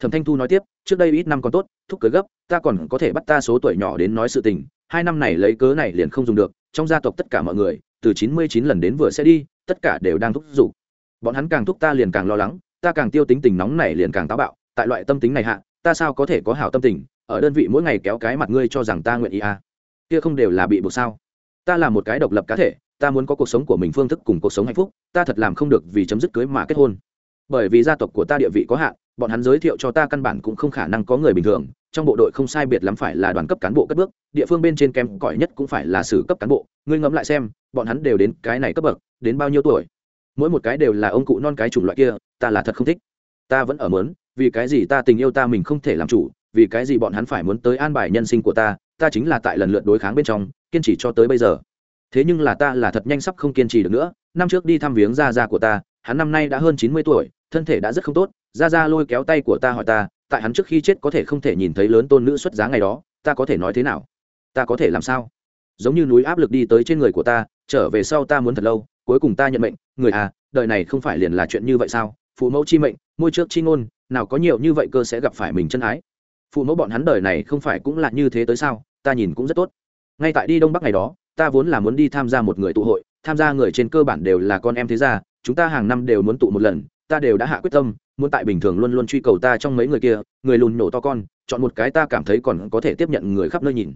thẩm thanh thu nói tiếp, trước đây ít năm còn tốt, thúc cưới gấp, ta còn có thể bắt ta số tuổi nhỏ đến nói sự tình, hai năm này lấy cớ này liền không dùng được, trong gia tộc tất cả mọi người, từ chín mươi chín lần đến vừa sẽ đi, tất cả đều đang thúc giục. Bọn hắn càng thúc ta liền càng lo lắng, ta càng tiêu tính tình nóng này liền càng táo bạo, tại loại tâm tính này hạ, ta sao có thể có hảo tâm tình, ở đơn vị mỗi ngày kéo cái mặt ngươi cho rằng ta nguyện ý à. kia không đều là bị buộc sao? Ta là một cái độc lập cá thể, ta muốn có cuộc sống của mình phương thức cùng cuộc sống hạnh phúc, ta thật làm không được vì chấm dứt cưới mà kết hôn. Bởi vì gia tộc của ta địa vị có hạn bọn hắn giới thiệu cho ta căn bản cũng không khả năng có người bình thường, trong bộ đội không sai biệt lắm phải là đoàn cấp cán bộ cất bước, địa phương bên trên kém cỏi nhất cũng phải là sử cấp cán bộ, ngươi ngẫm lại xem, bọn hắn đều đến cái này cấp bậc, đến bao nhiêu tuổi? Mỗi một cái đều là ông cụ non cái chủng loại kia, ta là thật không thích. Ta vẫn ở mớn, vì cái gì ta tình yêu ta mình không thể làm chủ, vì cái gì bọn hắn phải muốn tới an bài nhân sinh của ta ta chính là tại lần lượt đối kháng bên trong, kiên trì cho tới bây giờ. Thế nhưng là ta là thật nhanh sắp không kiên trì được nữa, năm trước đi thăm viếng gia gia của ta, hắn năm nay đã hơn chín mươi tuổi, thân thể đã rất không tốt ra Ra lôi kéo tay của ta hỏi ta, tại hắn trước khi chết có thể không thể nhìn thấy lớn tôn nữ xuất giá ngày đó, ta có thể nói thế nào? Ta có thể làm sao? Giống như núi áp lực đi tới trên người của ta, trở về sau ta muốn thật lâu, cuối cùng ta nhận mệnh, người à đời này không phải liền là chuyện như vậy sao? Phụ mẫu chi mệnh, môi trước chi ngôn, nào có nhiều như vậy cơ sẽ gặp phải mình chân ái. Phụ mẫu bọn hắn đời này không phải cũng là như thế tới sao? Ta nhìn cũng rất tốt. Ngay tại đi đông bắc ngày đó, ta vốn là muốn đi tham gia một người tụ hội, tham gia người trên cơ bản đều là con em thế gia, chúng ta hàng năm đều muốn tụ một lần, ta đều đã hạ quyết tâm muốn tại bình thường luôn luôn truy cầu ta trong mấy người kia, người lùn nổ to con, chọn một cái ta cảm thấy còn có thể tiếp nhận người khắp nơi nhìn.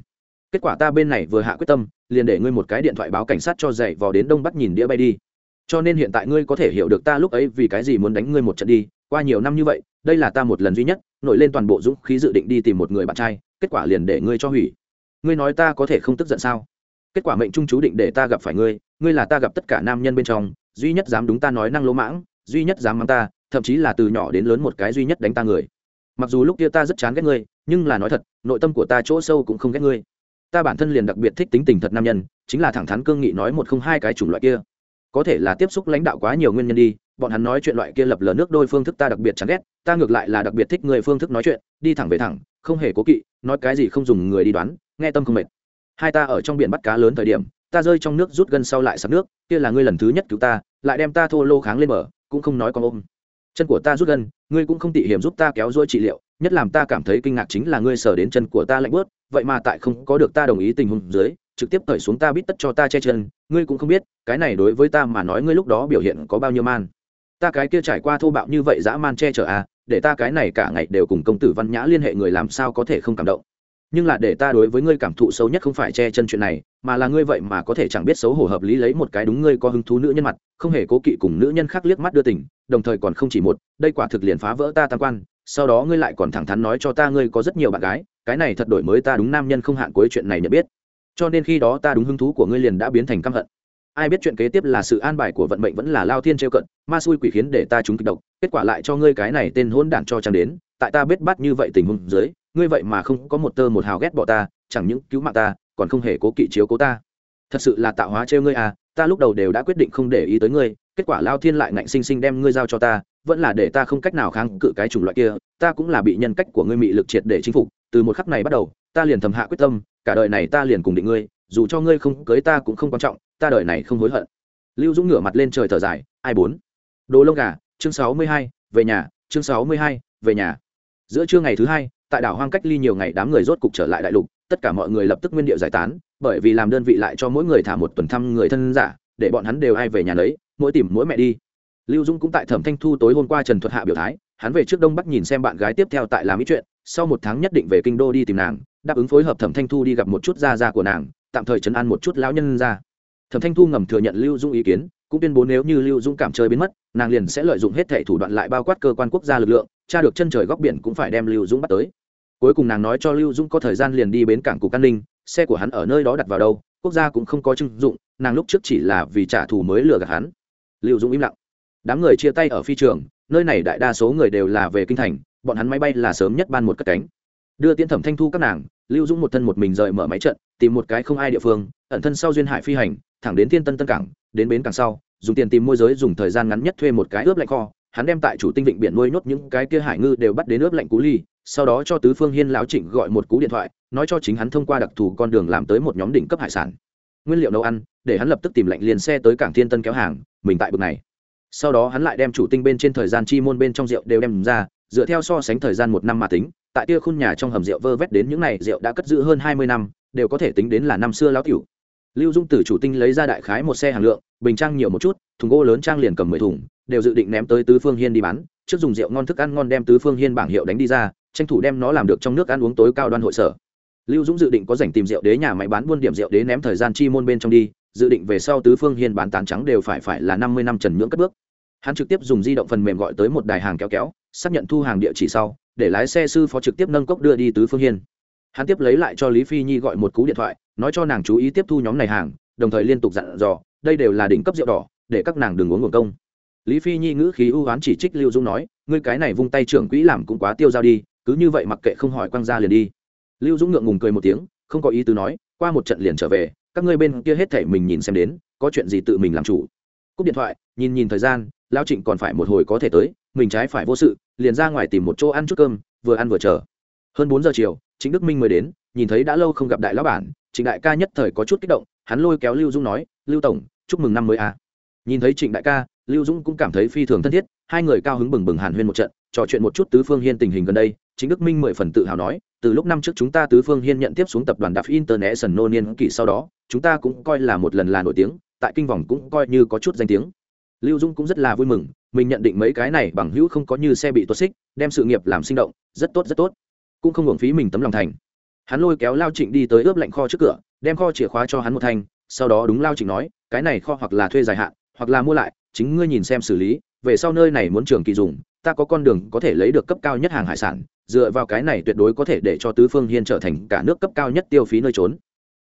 Kết quả ta bên này vừa hạ quyết tâm, liền để ngươi một cái điện thoại báo cảnh sát cho dậy vào đến đông bắc nhìn đĩa bay đi. Cho nên hiện tại ngươi có thể hiểu được ta lúc ấy vì cái gì muốn đánh ngươi một trận đi, qua nhiều năm như vậy, đây là ta một lần duy nhất, nổi lên toàn bộ dũng khí dự định đi tìm một người bạn trai, kết quả liền để ngươi cho hủy. Ngươi nói ta có thể không tức giận sao? Kết quả mệnh trung chú định để ta gặp phải ngươi ngươi là ta gặp tất cả nam nhân bên trong, duy nhất dám đúng ta nói năng lỗ mãng, duy nhất dám mắng ta thậm chí là từ nhỏ đến lớn một cái duy nhất đánh ta người. Mặc dù lúc kia ta rất chán ghét ngươi, nhưng là nói thật, nội tâm của ta chỗ sâu cũng không ghét ngươi. Ta bản thân liền đặc biệt thích tính tình thật nam nhân, chính là thẳng thắn cương nghị nói một không hai cái chủng loại kia. Có thể là tiếp xúc lãnh đạo quá nhiều nguyên nhân đi, bọn hắn nói chuyện loại kia lập lờ nước đôi phương thức ta đặc biệt chán ghét, ta ngược lại là đặc biệt thích người phương thức nói chuyện, đi thẳng về thẳng, không hề cố kỵ, nói cái gì không dùng người đi đoán, nghe tâm không mệt. Hai ta ở trong biển bắt cá lớn thời điểm, ta rơi trong nước rút gân sau lại sặc nước, kia là ngươi lần thứ nhất cứu ta, lại đem ta thô lô kháng lên mở cũng không nói con ôm chân của ta rút gân, ngươi cũng không tỉ hiểm giúp ta kéo dôi trị liệu, nhất làm ta cảm thấy kinh ngạc chính là ngươi sở đến chân của ta lạnh bớt vậy mà tại không có được ta đồng ý tình huống dưới, trực tiếp cởi xuống ta bít tất cho ta che chân, ngươi cũng không biết, cái này đối với ta mà nói ngươi lúc đó biểu hiện có bao nhiêu man. Ta cái kia trải qua thô bạo như vậy dã man che chở à để ta cái này cả ngày đều cùng công tử văn nhã liên hệ người làm sao có thể không cảm động nhưng là để ta đối với ngươi cảm thụ sâu nhất không phải che chân chuyện này, mà là ngươi vậy mà có thể chẳng biết xấu hổ hợp lý lấy một cái đúng ngươi có hứng thú nữ nhân mặt, không hề cố kỵ cùng nữ nhân khác liếc mắt đưa tình, đồng thời còn không chỉ một, đây quả thực liền phá vỡ ta tam quan, sau đó ngươi lại còn thẳng thắn nói cho ta ngươi có rất nhiều bạn gái, cái này thật đổi mới ta đúng nam nhân không hạn cuối chuyện này nhận biết. Cho nên khi đó ta đúng hứng thú của ngươi liền đã biến thành căm hận. Ai biết chuyện kế tiếp là sự an bài của vận mệnh vẫn là lao thiên trêu cận, ma xui quỷ khiến để ta trúng kịch độc, kết quả lại cho ngươi cái này tên hôn đản cho chẳng đến, tại ta biết bắt như vậy tình huống dưới ngươi vậy mà không có một tơ một hào ghét bỏ ta, chẳng những cứu mạng ta, còn không hề cố kỵ chiếu cố ta. Thật sự là tạo hóa trêu ngươi à ta lúc đầu đều đã quyết định không để ý tới ngươi, kết quả lao thiên lại ngạnh sinh sinh đem ngươi giao cho ta, vẫn là để ta không cách nào kháng cự cái chủng loại kia, ta cũng là bị nhân cách của ngươi mị lực triệt để chinh phục, từ một khắc này bắt đầu, ta liền thầm hạ quyết tâm, cả đời này ta liền cùng định ngươi, dù cho ngươi không cưới ta cũng không quan trọng, ta đời này không hối hận. Lưu dũng ngửa mặt lên trời thở dài, ai bốn? Đồ lông gà, chương sáu mươi hai, về nhà, chương sáu mươi hai, về nhà. Giữa trưa ngày thứ hai tại đảo hoang cách ly nhiều ngày đám người rốt cục trở lại đại lục, tất cả mọi người lập tức nguyên địa giải tán, bởi vì làm đơn vị lại cho mỗi người thả một tuần thăm người thân giả, để bọn hắn đều ai về nhà lấy, mỗi tìm mỗi mẹ đi. Lưu dung cũng tại thẩm thanh thu tối hôm qua trần thuật hạ biểu thái, hắn về trước đông bắc nhìn xem bạn gái tiếp theo tại làm ý chuyện, sau một tháng nhất định về kinh đô đi tìm nàng, đáp ứng phối hợp thẩm thanh thu đi gặp một chút gia gia của nàng, tạm thời chấn an một chút lão nhân ra. Thẩm thanh thu ngầm thừa nhận lưu dung ý kiến, cũng tuyên bố nếu như lưu dung cảm chơi biến mất, nàng liền sẽ lợi dụng hết thẻ thủ đoạn lại bao quát cơ quan quốc gia lực lượng, tra được chân trời góc biển cũng phải đem lưu dung bắt tới cuối cùng nàng nói cho lưu dung có thời gian liền đi bến cảng cục an ninh, xe của hắn ở nơi đó đặt vào đâu, quốc gia cũng không có chưng dụng, nàng lúc trước chỉ là vì trả thù mới lừa gạt hắn. Lưu dung im lặng. Đám người chia tay ở phi trường, nơi này đại đa số người đều là về kinh thành, bọn hắn máy bay là sớm nhất ban một cất cánh. Đưa tiễn thẩm thanh thu các nàng, lưu dũng một thân một mình rời mở máy trận, tìm một cái không ai địa phương, ẩn thân sau duyên hải phi hành, thẳng đến thiên tân tân cảng, đến bến cảng sau, dùng tiền tìm môi giới dùng thời gian ngắn nhất thuê một cái ướp lạnh kho, hắn đem tại chủ tinh vịnh biển nuôi nhốt những cái kia hải ngư đều bắt đến ướp lạnh cú ly sau đó cho tứ phương hiên lão trịnh gọi một cú điện thoại, nói cho chính hắn thông qua đặc thù con đường làm tới một nhóm đỉnh cấp hải sản nguyên liệu nấu ăn, để hắn lập tức tìm lạnh liền xe tới cảng thiên tân kéo hàng, mình tại bực này sau đó hắn lại đem chủ tinh bên trên thời gian chi môn bên trong rượu đều đem ra, dựa theo so sánh thời gian một năm mà tính, tại kia khung nhà trong hầm rượu vơ vét đến những này rượu đã cất giữ hơn hai mươi năm, đều có thể tính đến là năm xưa lão tiểu. lưu dung từ chủ tinh lấy ra đại khái một xe hàng lượng, bình trang nhiều một chút, thùng gỗ lớn trang liền cầm mười thùng, đều dự định ném tới tứ phương hiên đi bán, trước dùng rượu ngon thức ăn ngon đem tứ phương hiên bảng hiệu đánh đi ra tranh thủ đem nó làm được trong nước ăn uống tối cao đoan hội sở. Lưu dũng dự định có dành tìm rượu đế nhà máy bán buôn điểm rượu đế ném thời gian chi môn bên trong đi, dự định về sau tứ phương hiên bán tán trắng đều phải phải là năm mươi năm trần nhưỡng cất bước. Hắn trực tiếp dùng di động phần mềm gọi tới một đài hàng kéo kéo, xác nhận thu hàng địa chỉ sau, để lái xe sư phó trực tiếp nâng cốc đưa đi tứ phương hiên. Hắn tiếp lấy lại cho lý phi nhi gọi một cú điện thoại, nói cho nàng chú ý tiếp thu nhóm này hàng, đồng thời liên tục dặn dò, đây đều là đỉnh cấp rượu đỏ, để các nàng đừng uống nguồn công. Lý phi nhi ngữ khí ưu oán chỉ trích lưu dũng nói, ngươi cái này vung tay trưởng quỹ làm cũng quá tiêu dao đi cứ như vậy mặc kệ không hỏi quăng ra liền đi. Lưu dũng ngượng ngùng cười một tiếng, không có ý tứ nói, qua một trận liền trở về, các ngươi bên kia hết thể mình nhìn xem đến, có chuyện gì tự mình làm chủ. Cúp điện thoại, nhìn nhìn thời gian lao trịnh còn phải một hồi có thể tới, mình trái phải vô sự, liền ra ngoài tìm một chỗ ăn chút cơm, vừa ăn vừa chờ. Hơn bốn giờ chiều chính đức minh mới đến, nhìn thấy đã lâu không gặp đại lão bản, trịnh đại ca nhất thời có chút kích động, hắn lôi kéo lưu dũng nói, lưu tổng, chúc mừng năm mới à. nhìn thấy trịnh đại ca, lưu dũng cũng cảm thấy phi thường thân thiết, hai người cao hứng bừng bừng hàn huyên một trận trò chuyện một chút tứ phương hiên tình hình gần đây, chính đức minh mười phần tự hào nói, từ lúc năm trước chúng ta tứ phương hiên nhận tiếp xuống tập đoàn đạp international niên kỷ sau đó, chúng ta cũng coi là một lần là nổi tiếng, tại kinh vòng cũng coi như có chút danh tiếng. Lưu dung cũng rất là vui mừng, mình nhận định mấy cái này bằng hữu không có như xe bị tuột xích, đem sự nghiệp làm sinh động, rất tốt rất tốt. Cũng không hưởng phí mình tấm lòng thành. Hắn lôi kéo lao trịnh đi tới ướp lạnh kho trước cửa, đem kho chìa khóa cho hắn một thanh, sau đó đúng lao trịnh nói, cái này kho hoặc là thuê dài hạn, hoặc là mua lại, chính ngươi nhìn xem xử lý, về sau nơi này muốn trường kỳ dùng ta có con đường có thể lấy được cấp cao nhất hàng hải sản, dựa vào cái này tuyệt đối có thể để cho tứ phương hiên trở thành cả nước cấp cao nhất tiêu phí nơi trốn.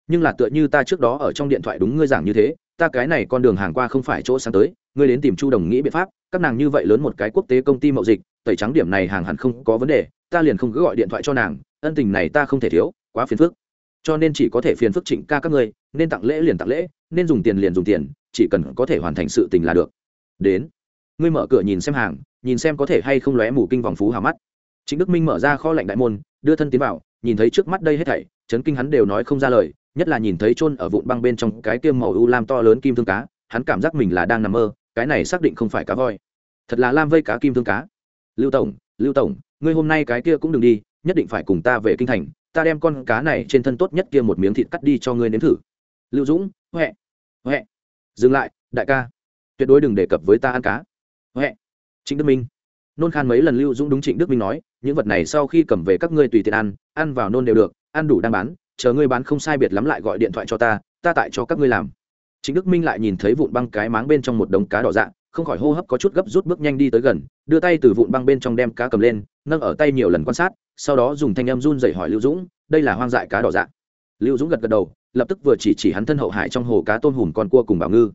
Nhưng là tựa như ta trước đó ở trong điện thoại đúng ngươi giảng như thế, ta cái này con đường hàng qua không phải chỗ sáng tới, ngươi đến tìm chu đồng nghĩ biện pháp, các nàng như vậy lớn một cái quốc tế công ty mậu dịch, tẩy trắng điểm này hàng hẳn không có vấn đề, ta liền không cứ gọi điện thoại cho nàng, ân tình này ta không thể thiếu, quá phiền phức. Cho nên chỉ có thể phiền phức trịnh ca các ngươi, nên tặng lễ liền tặng lễ, nên dùng tiền liền dùng tiền, chỉ cần có thể hoàn thành sự tình là được. Đến, ngươi mở cửa nhìn xem hàng nhìn xem có thể hay không lóe mù kinh vòng phú hào mắt. Chính đức minh mở ra kho lạnh đại môn, đưa thân tiến vào, nhìn thấy trước mắt đây hết thảy, chấn kinh hắn đều nói không ra lời, nhất là nhìn thấy chôn ở vụn băng bên trong cái tiêm màu u lam to lớn kim thương cá, hắn cảm giác mình là đang nằm mơ, cái này xác định không phải cá voi. Thật là lam vây cá kim thương cá. Lưu tổng lưu tổng, ngươi hôm nay cái kia cũng đừng đi, nhất định phải cùng ta về kinh thành, ta đem con cá này trên thân tốt nhất kia một miếng thịt cắt đi cho ngươi nếm thử. Lưu dũng, huệ huệ. Dừng lại, đại ca. Tuyệt đối đừng đề cập với ta ăn cá. Huệ trịnh đức minh. Nôn khan mấy lần lưu dũng đúng trịnh đức minh nói, những vật này sau khi cầm về các ngươi tùy tiện ăn ăn vào nôn đều được, ăn đủ đang bán, chờ ngươi bán không sai biệt lắm lại gọi điện thoại cho ta ta tại cho các ngươi làm. Trịnh đức minh lại nhìn thấy vụn băng cái máng bên trong một đống cá đỏ dạng không khỏi hô hấp có chút gấp rút bước nhanh đi tới gần, đưa tay từ vụn băng bên trong đem cá cầm lên, nâng ở tay nhiều lần quan sát, sau đó dùng thanh em run dậy hỏi lưu dũng, đây là hoang dại cá đỏ dạng lưu dũng gật gật đầu, lập tức vừa chỉ chỉ hắn thân hậu hải trong hồ cá tôm hùm con cua cùng bảo ngư.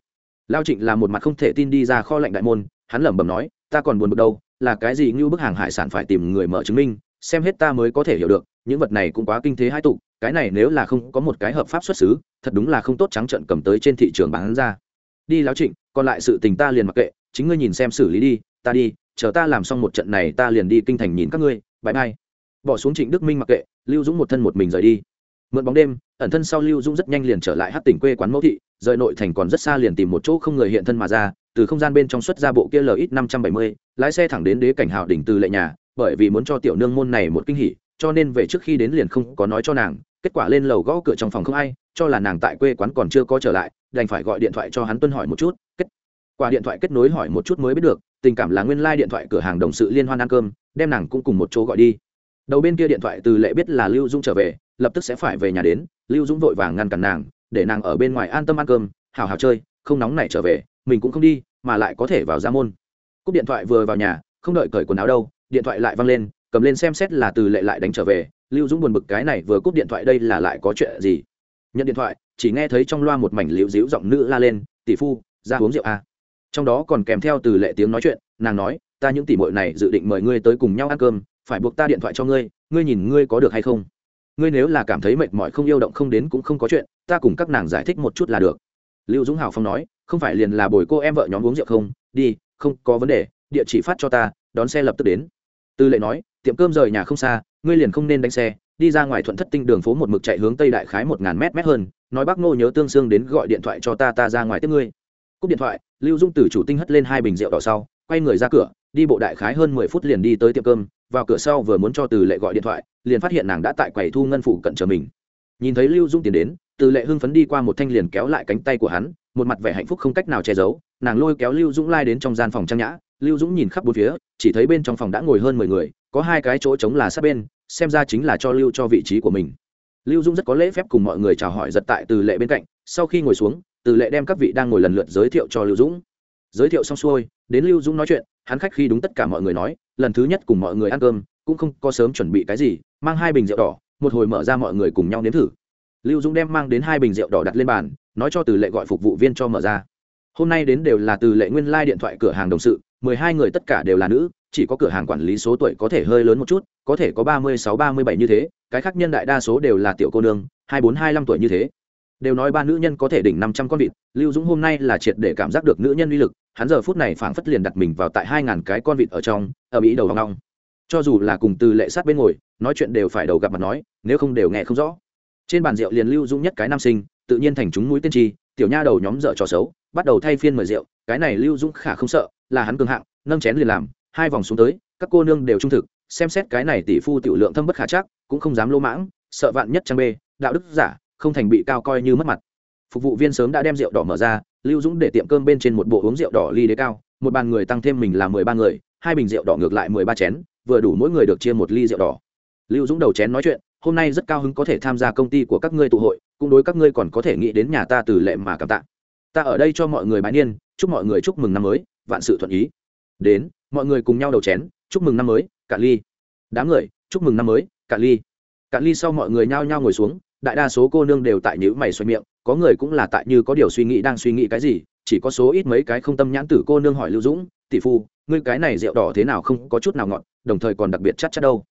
Lao trịnh là một mặt không thể tin đi ra kho lạnh đại môn, hắn lẩm bẩm nói ta còn buồn bực đâu, là cái gì như bức hàng hải sản phải tìm người mở chứng minh, xem hết ta mới có thể hiểu được, những vật này cũng quá kinh thế hai tụ, cái này nếu là không có một cái hợp pháp xuất xứ, thật đúng là không tốt trắng trận cầm tới trên thị trường bán ra. Đi láo trịnh, còn lại sự tình ta liền mặc kệ, chính ngươi nhìn xem xử lý đi, ta đi, chờ ta làm xong một trận này ta liền đi kinh thành nhìn các ngươi bãi bay bỏ xuống trịnh đức minh mặc kệ, lưu dũng một thân một mình rời đi. Mượn bóng đêm, ẩn thân sau lưu dũng rất nhanh liền trở lại hát tỉnh quê quán mẫu thị rời nội thành còn rất xa liền tìm một chỗ không người hiện thân mà ra, từ không gian bên trong xuất ra bộ kia lx năm trăm bảy mươi, lái xe thẳng đến đế cảnh hào đỉnh từ lệ nhà, bởi vì muốn cho tiểu nương môn này một kinh hỉ, cho nên về trước khi đến liền không có nói cho nàng, kết quả lên lầu gõ cửa trong phòng không ai, cho là nàng tại quê quán còn chưa có trở lại, đành phải gọi điện thoại cho hắn tuân hỏi một chút, kết quả điện thoại kết nối hỏi một chút mới biết được, tình cảm là nguyên lai、like、điện thoại cửa hàng đồng sự liên hoan ăn cơm, đem nàng cũng cùng một chỗ gọi đi. Đầu bên kia điện thoại từ lệ biết là lưu dũng trở về, lập tức sẽ phải về nhà đến, lưu dũng vội vàng ngăn cản nàng để nàng ở bên ngoài an tâm ăn cơm, hào hào chơi, không nóng này trở về, mình cũng không đi, mà lại có thể vào ra môn. Cúp điện thoại vừa vào nhà, không đợi cởi quần áo đâu, điện thoại lại văng lên, cầm lên xem xét là từ lệ lại đánh trở về. Lưu dũng buồn bực cái này vừa cúp điện thoại đây là lại có chuyện gì? Nhận điện thoại, chỉ nghe thấy trong loa một mảnh liễu dĩu giọng nữ la lên, tỷ phu, ra uống rượu a à. trong đó còn kèm theo từ lệ tiếng nói chuyện, nàng nói, ta những tỷ muội này dự định mời ngươi tới cùng nhau ăn cơm, phải buộc ta điện thoại cho ngươi ngươi nhìn ngươi có được hay không? Ngươi nếu là cảm thấy mệt mỏi không yêu động không đến cũng không có chuyện, ta cùng các nàng giải thích một chút là được. Lưu dũng hào phong nói, không phải liền là bồi cô em vợ nhóm uống rượu không? Đi, không có vấn đề, địa chỉ phát cho ta, đón xe lập tức đến. Tư lệ nói, tiệm cơm rời nhà không xa, ngươi liền không nên đánh xe, đi ra ngoài thuận thất tinh đường phố một mực chạy hướng tây đại khái một ngàn mét mét hơn, nói bác ngô nhớ tương xương đến gọi điện thoại cho ta ta ra ngoài tiếp ngươi. Cúp điện thoại, lưu dung từ chủ tinh hất lên hai bình rượu đỏ sau, quay người ra cửa đi bộ đại khái hơn mười phút liền đi tới tiệm cơm, vào cửa sau vừa muốn cho từ lệ gọi điện thoại, liền phát hiện nàng đã tại quầy thu ngân phụ cận chờ mình. Nhìn thấy lưu dung tiến đến, từ lệ hưng phấn đi qua một thanh liền kéo lại cánh tay của hắn, một mặt vẻ hạnh phúc không cách nào che giấu, nàng lôi kéo lưu dũng lai đến trong gian phòng trang nhã. Lưu dũng nhìn khắp bốn phía, chỉ thấy bên trong phòng đã ngồi hơn mười người, có hai cái chỗ trống là sát bên, xem ra chính là cho lưu cho vị trí của mình. Lưu dũng rất có lễ phép cùng mọi người chào hỏi giật tại từ lệ bên cạnh. Sau khi ngồi xuống, từ lệ đem các vị đang ngồi lần lượt giới thiệu cho lưu dũng. Giới thiệu xong xuôi đến lưu dũng nói chuyện, hắn khách khi đúng tất cả mọi người nói, lần thứ nhất cùng mọi người ăn cơm, cũng không có sớm chuẩn bị cái gì, mang hai bình rượu đỏ, một hồi mở ra mọi người cùng nhau nếm thử. Lưu dũng đem mang đến hai bình rượu đỏ đặt lên bàn, nói cho từ lệ gọi phục vụ viên cho mở ra. Hôm nay đến đều là từ lệ nguyên lai、like、điện thoại cửa hàng đồng sự, mười hai người tất cả đều là nữ, chỉ có cửa hàng quản lý số tuổi có thể hơi lớn một chút, có thể có ba mươi sáu, ba mươi bảy như thế, cái khác nhân đại đa số đều là tiểu cô nương, hai bốn, hai năm tuổi như thế đều nói ba nữ nhân có thể đỉnh năm trăm con vịt, lưu dũng hôm nay là triệt để cảm giác được nữ nhân uy lực, hắn giờ phút này phảng phất liền đặt mình vào tại hai ngàn cái con vịt ở trong ở mỹ đầu hoang long. Cho dù là cùng từ lệ sát bên ngồi, nói chuyện đều phải đầu gặp mặt nói, nếu không đều nghe không rõ. Trên bàn rượu liền lưu dũng nhất cái nam sinh, tự nhiên thành chúng mũi tiên tri tiểu nha đầu nhóm dở trò xấu, bắt đầu thay phiên mời rượu, cái này lưu dũng khả không sợ, là hắn cường hạng, nâng chén liền làm, hai vòng xuống tới, các cô nương đều trung thực, xem xét cái này tỷ phu tiểu lượng thâm bất khả chắc, cũng không dám lỗ mãng, sợ vạn nhất trang bê, đạo đức giả không thành bị cao coi như mất mặt. Phục vụ viên sớm đã đem rượu đỏ mở ra, lưu dũng để tiệm cơm bên trên một bộ uống rượu đỏ ly đế cao, một bàn người tăng thêm mình là mười ba người, hai bình rượu đỏ ngược lại mười ba chén, vừa đủ mỗi người được chia một ly rượu đỏ. Lưu dũng đầu chén nói chuyện, hôm nay rất cao hứng có thể tham gia công ty của các ngươi tụ hội, cũng đối các ngươi còn có thể nghĩ đến nhà ta từ lệ mà cảm tạ. Ta ở đây cho mọi người bái niên, chúc mọi người chúc mừng năm mới, vạn sự thuận ý. Đến, mọi người cùng nhau đầu chén, chúc mừng năm mới, cạn ly. Đám người, chúc mừng năm mới, cạn ly. Cạn ly sau mọi người nhao nhao ngồi xuống đại đa số cô nương đều tại nhữ mày xoay miệng, có người cũng là tại như có điều suy nghĩ đang suy nghĩ cái gì, chỉ có số ít mấy cái không tâm nhãn tử cô nương hỏi lưu dũng, tỷ phu, ngươi cái này rượu đỏ thế nào không có chút nào ngọt, đồng thời còn đặc biệt chắc chắc đâu?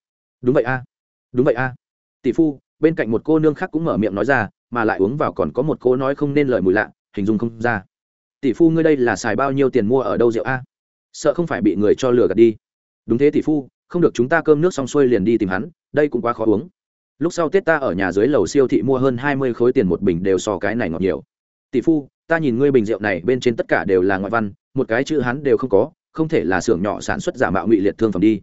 Đúng vậy a, đúng vậy a. Tỷ phu, bên cạnh một cô nương khác cũng mở miệng nói ra, mà lại uống vào còn có một cô nói không nên lời mùi lạ, hình dung không ra. Tỷ phu, ngươi đây là xài bao nhiêu tiền mua ở đâu rượu a? Sợ không phải bị người cho lừa gạt đi. Đúng thế, tỷ phu, không được chúng ta cơm nước xong xuôi liền đi tìm hắn, đây cũng quá khó uống lúc sau tết ta ở nhà dưới lầu siêu thị mua hơn hai mươi khối tiền một bình đều so cái này ngọt nhiều. Tỷ phu, ta nhìn ngươi bình rượu này bên trên tất cả đều là ngoại văn, một cái chữ hắn đều không có, không thể là xưởng nhỏ sản xuất giả mạo ngụy liệt thương phẩm đi.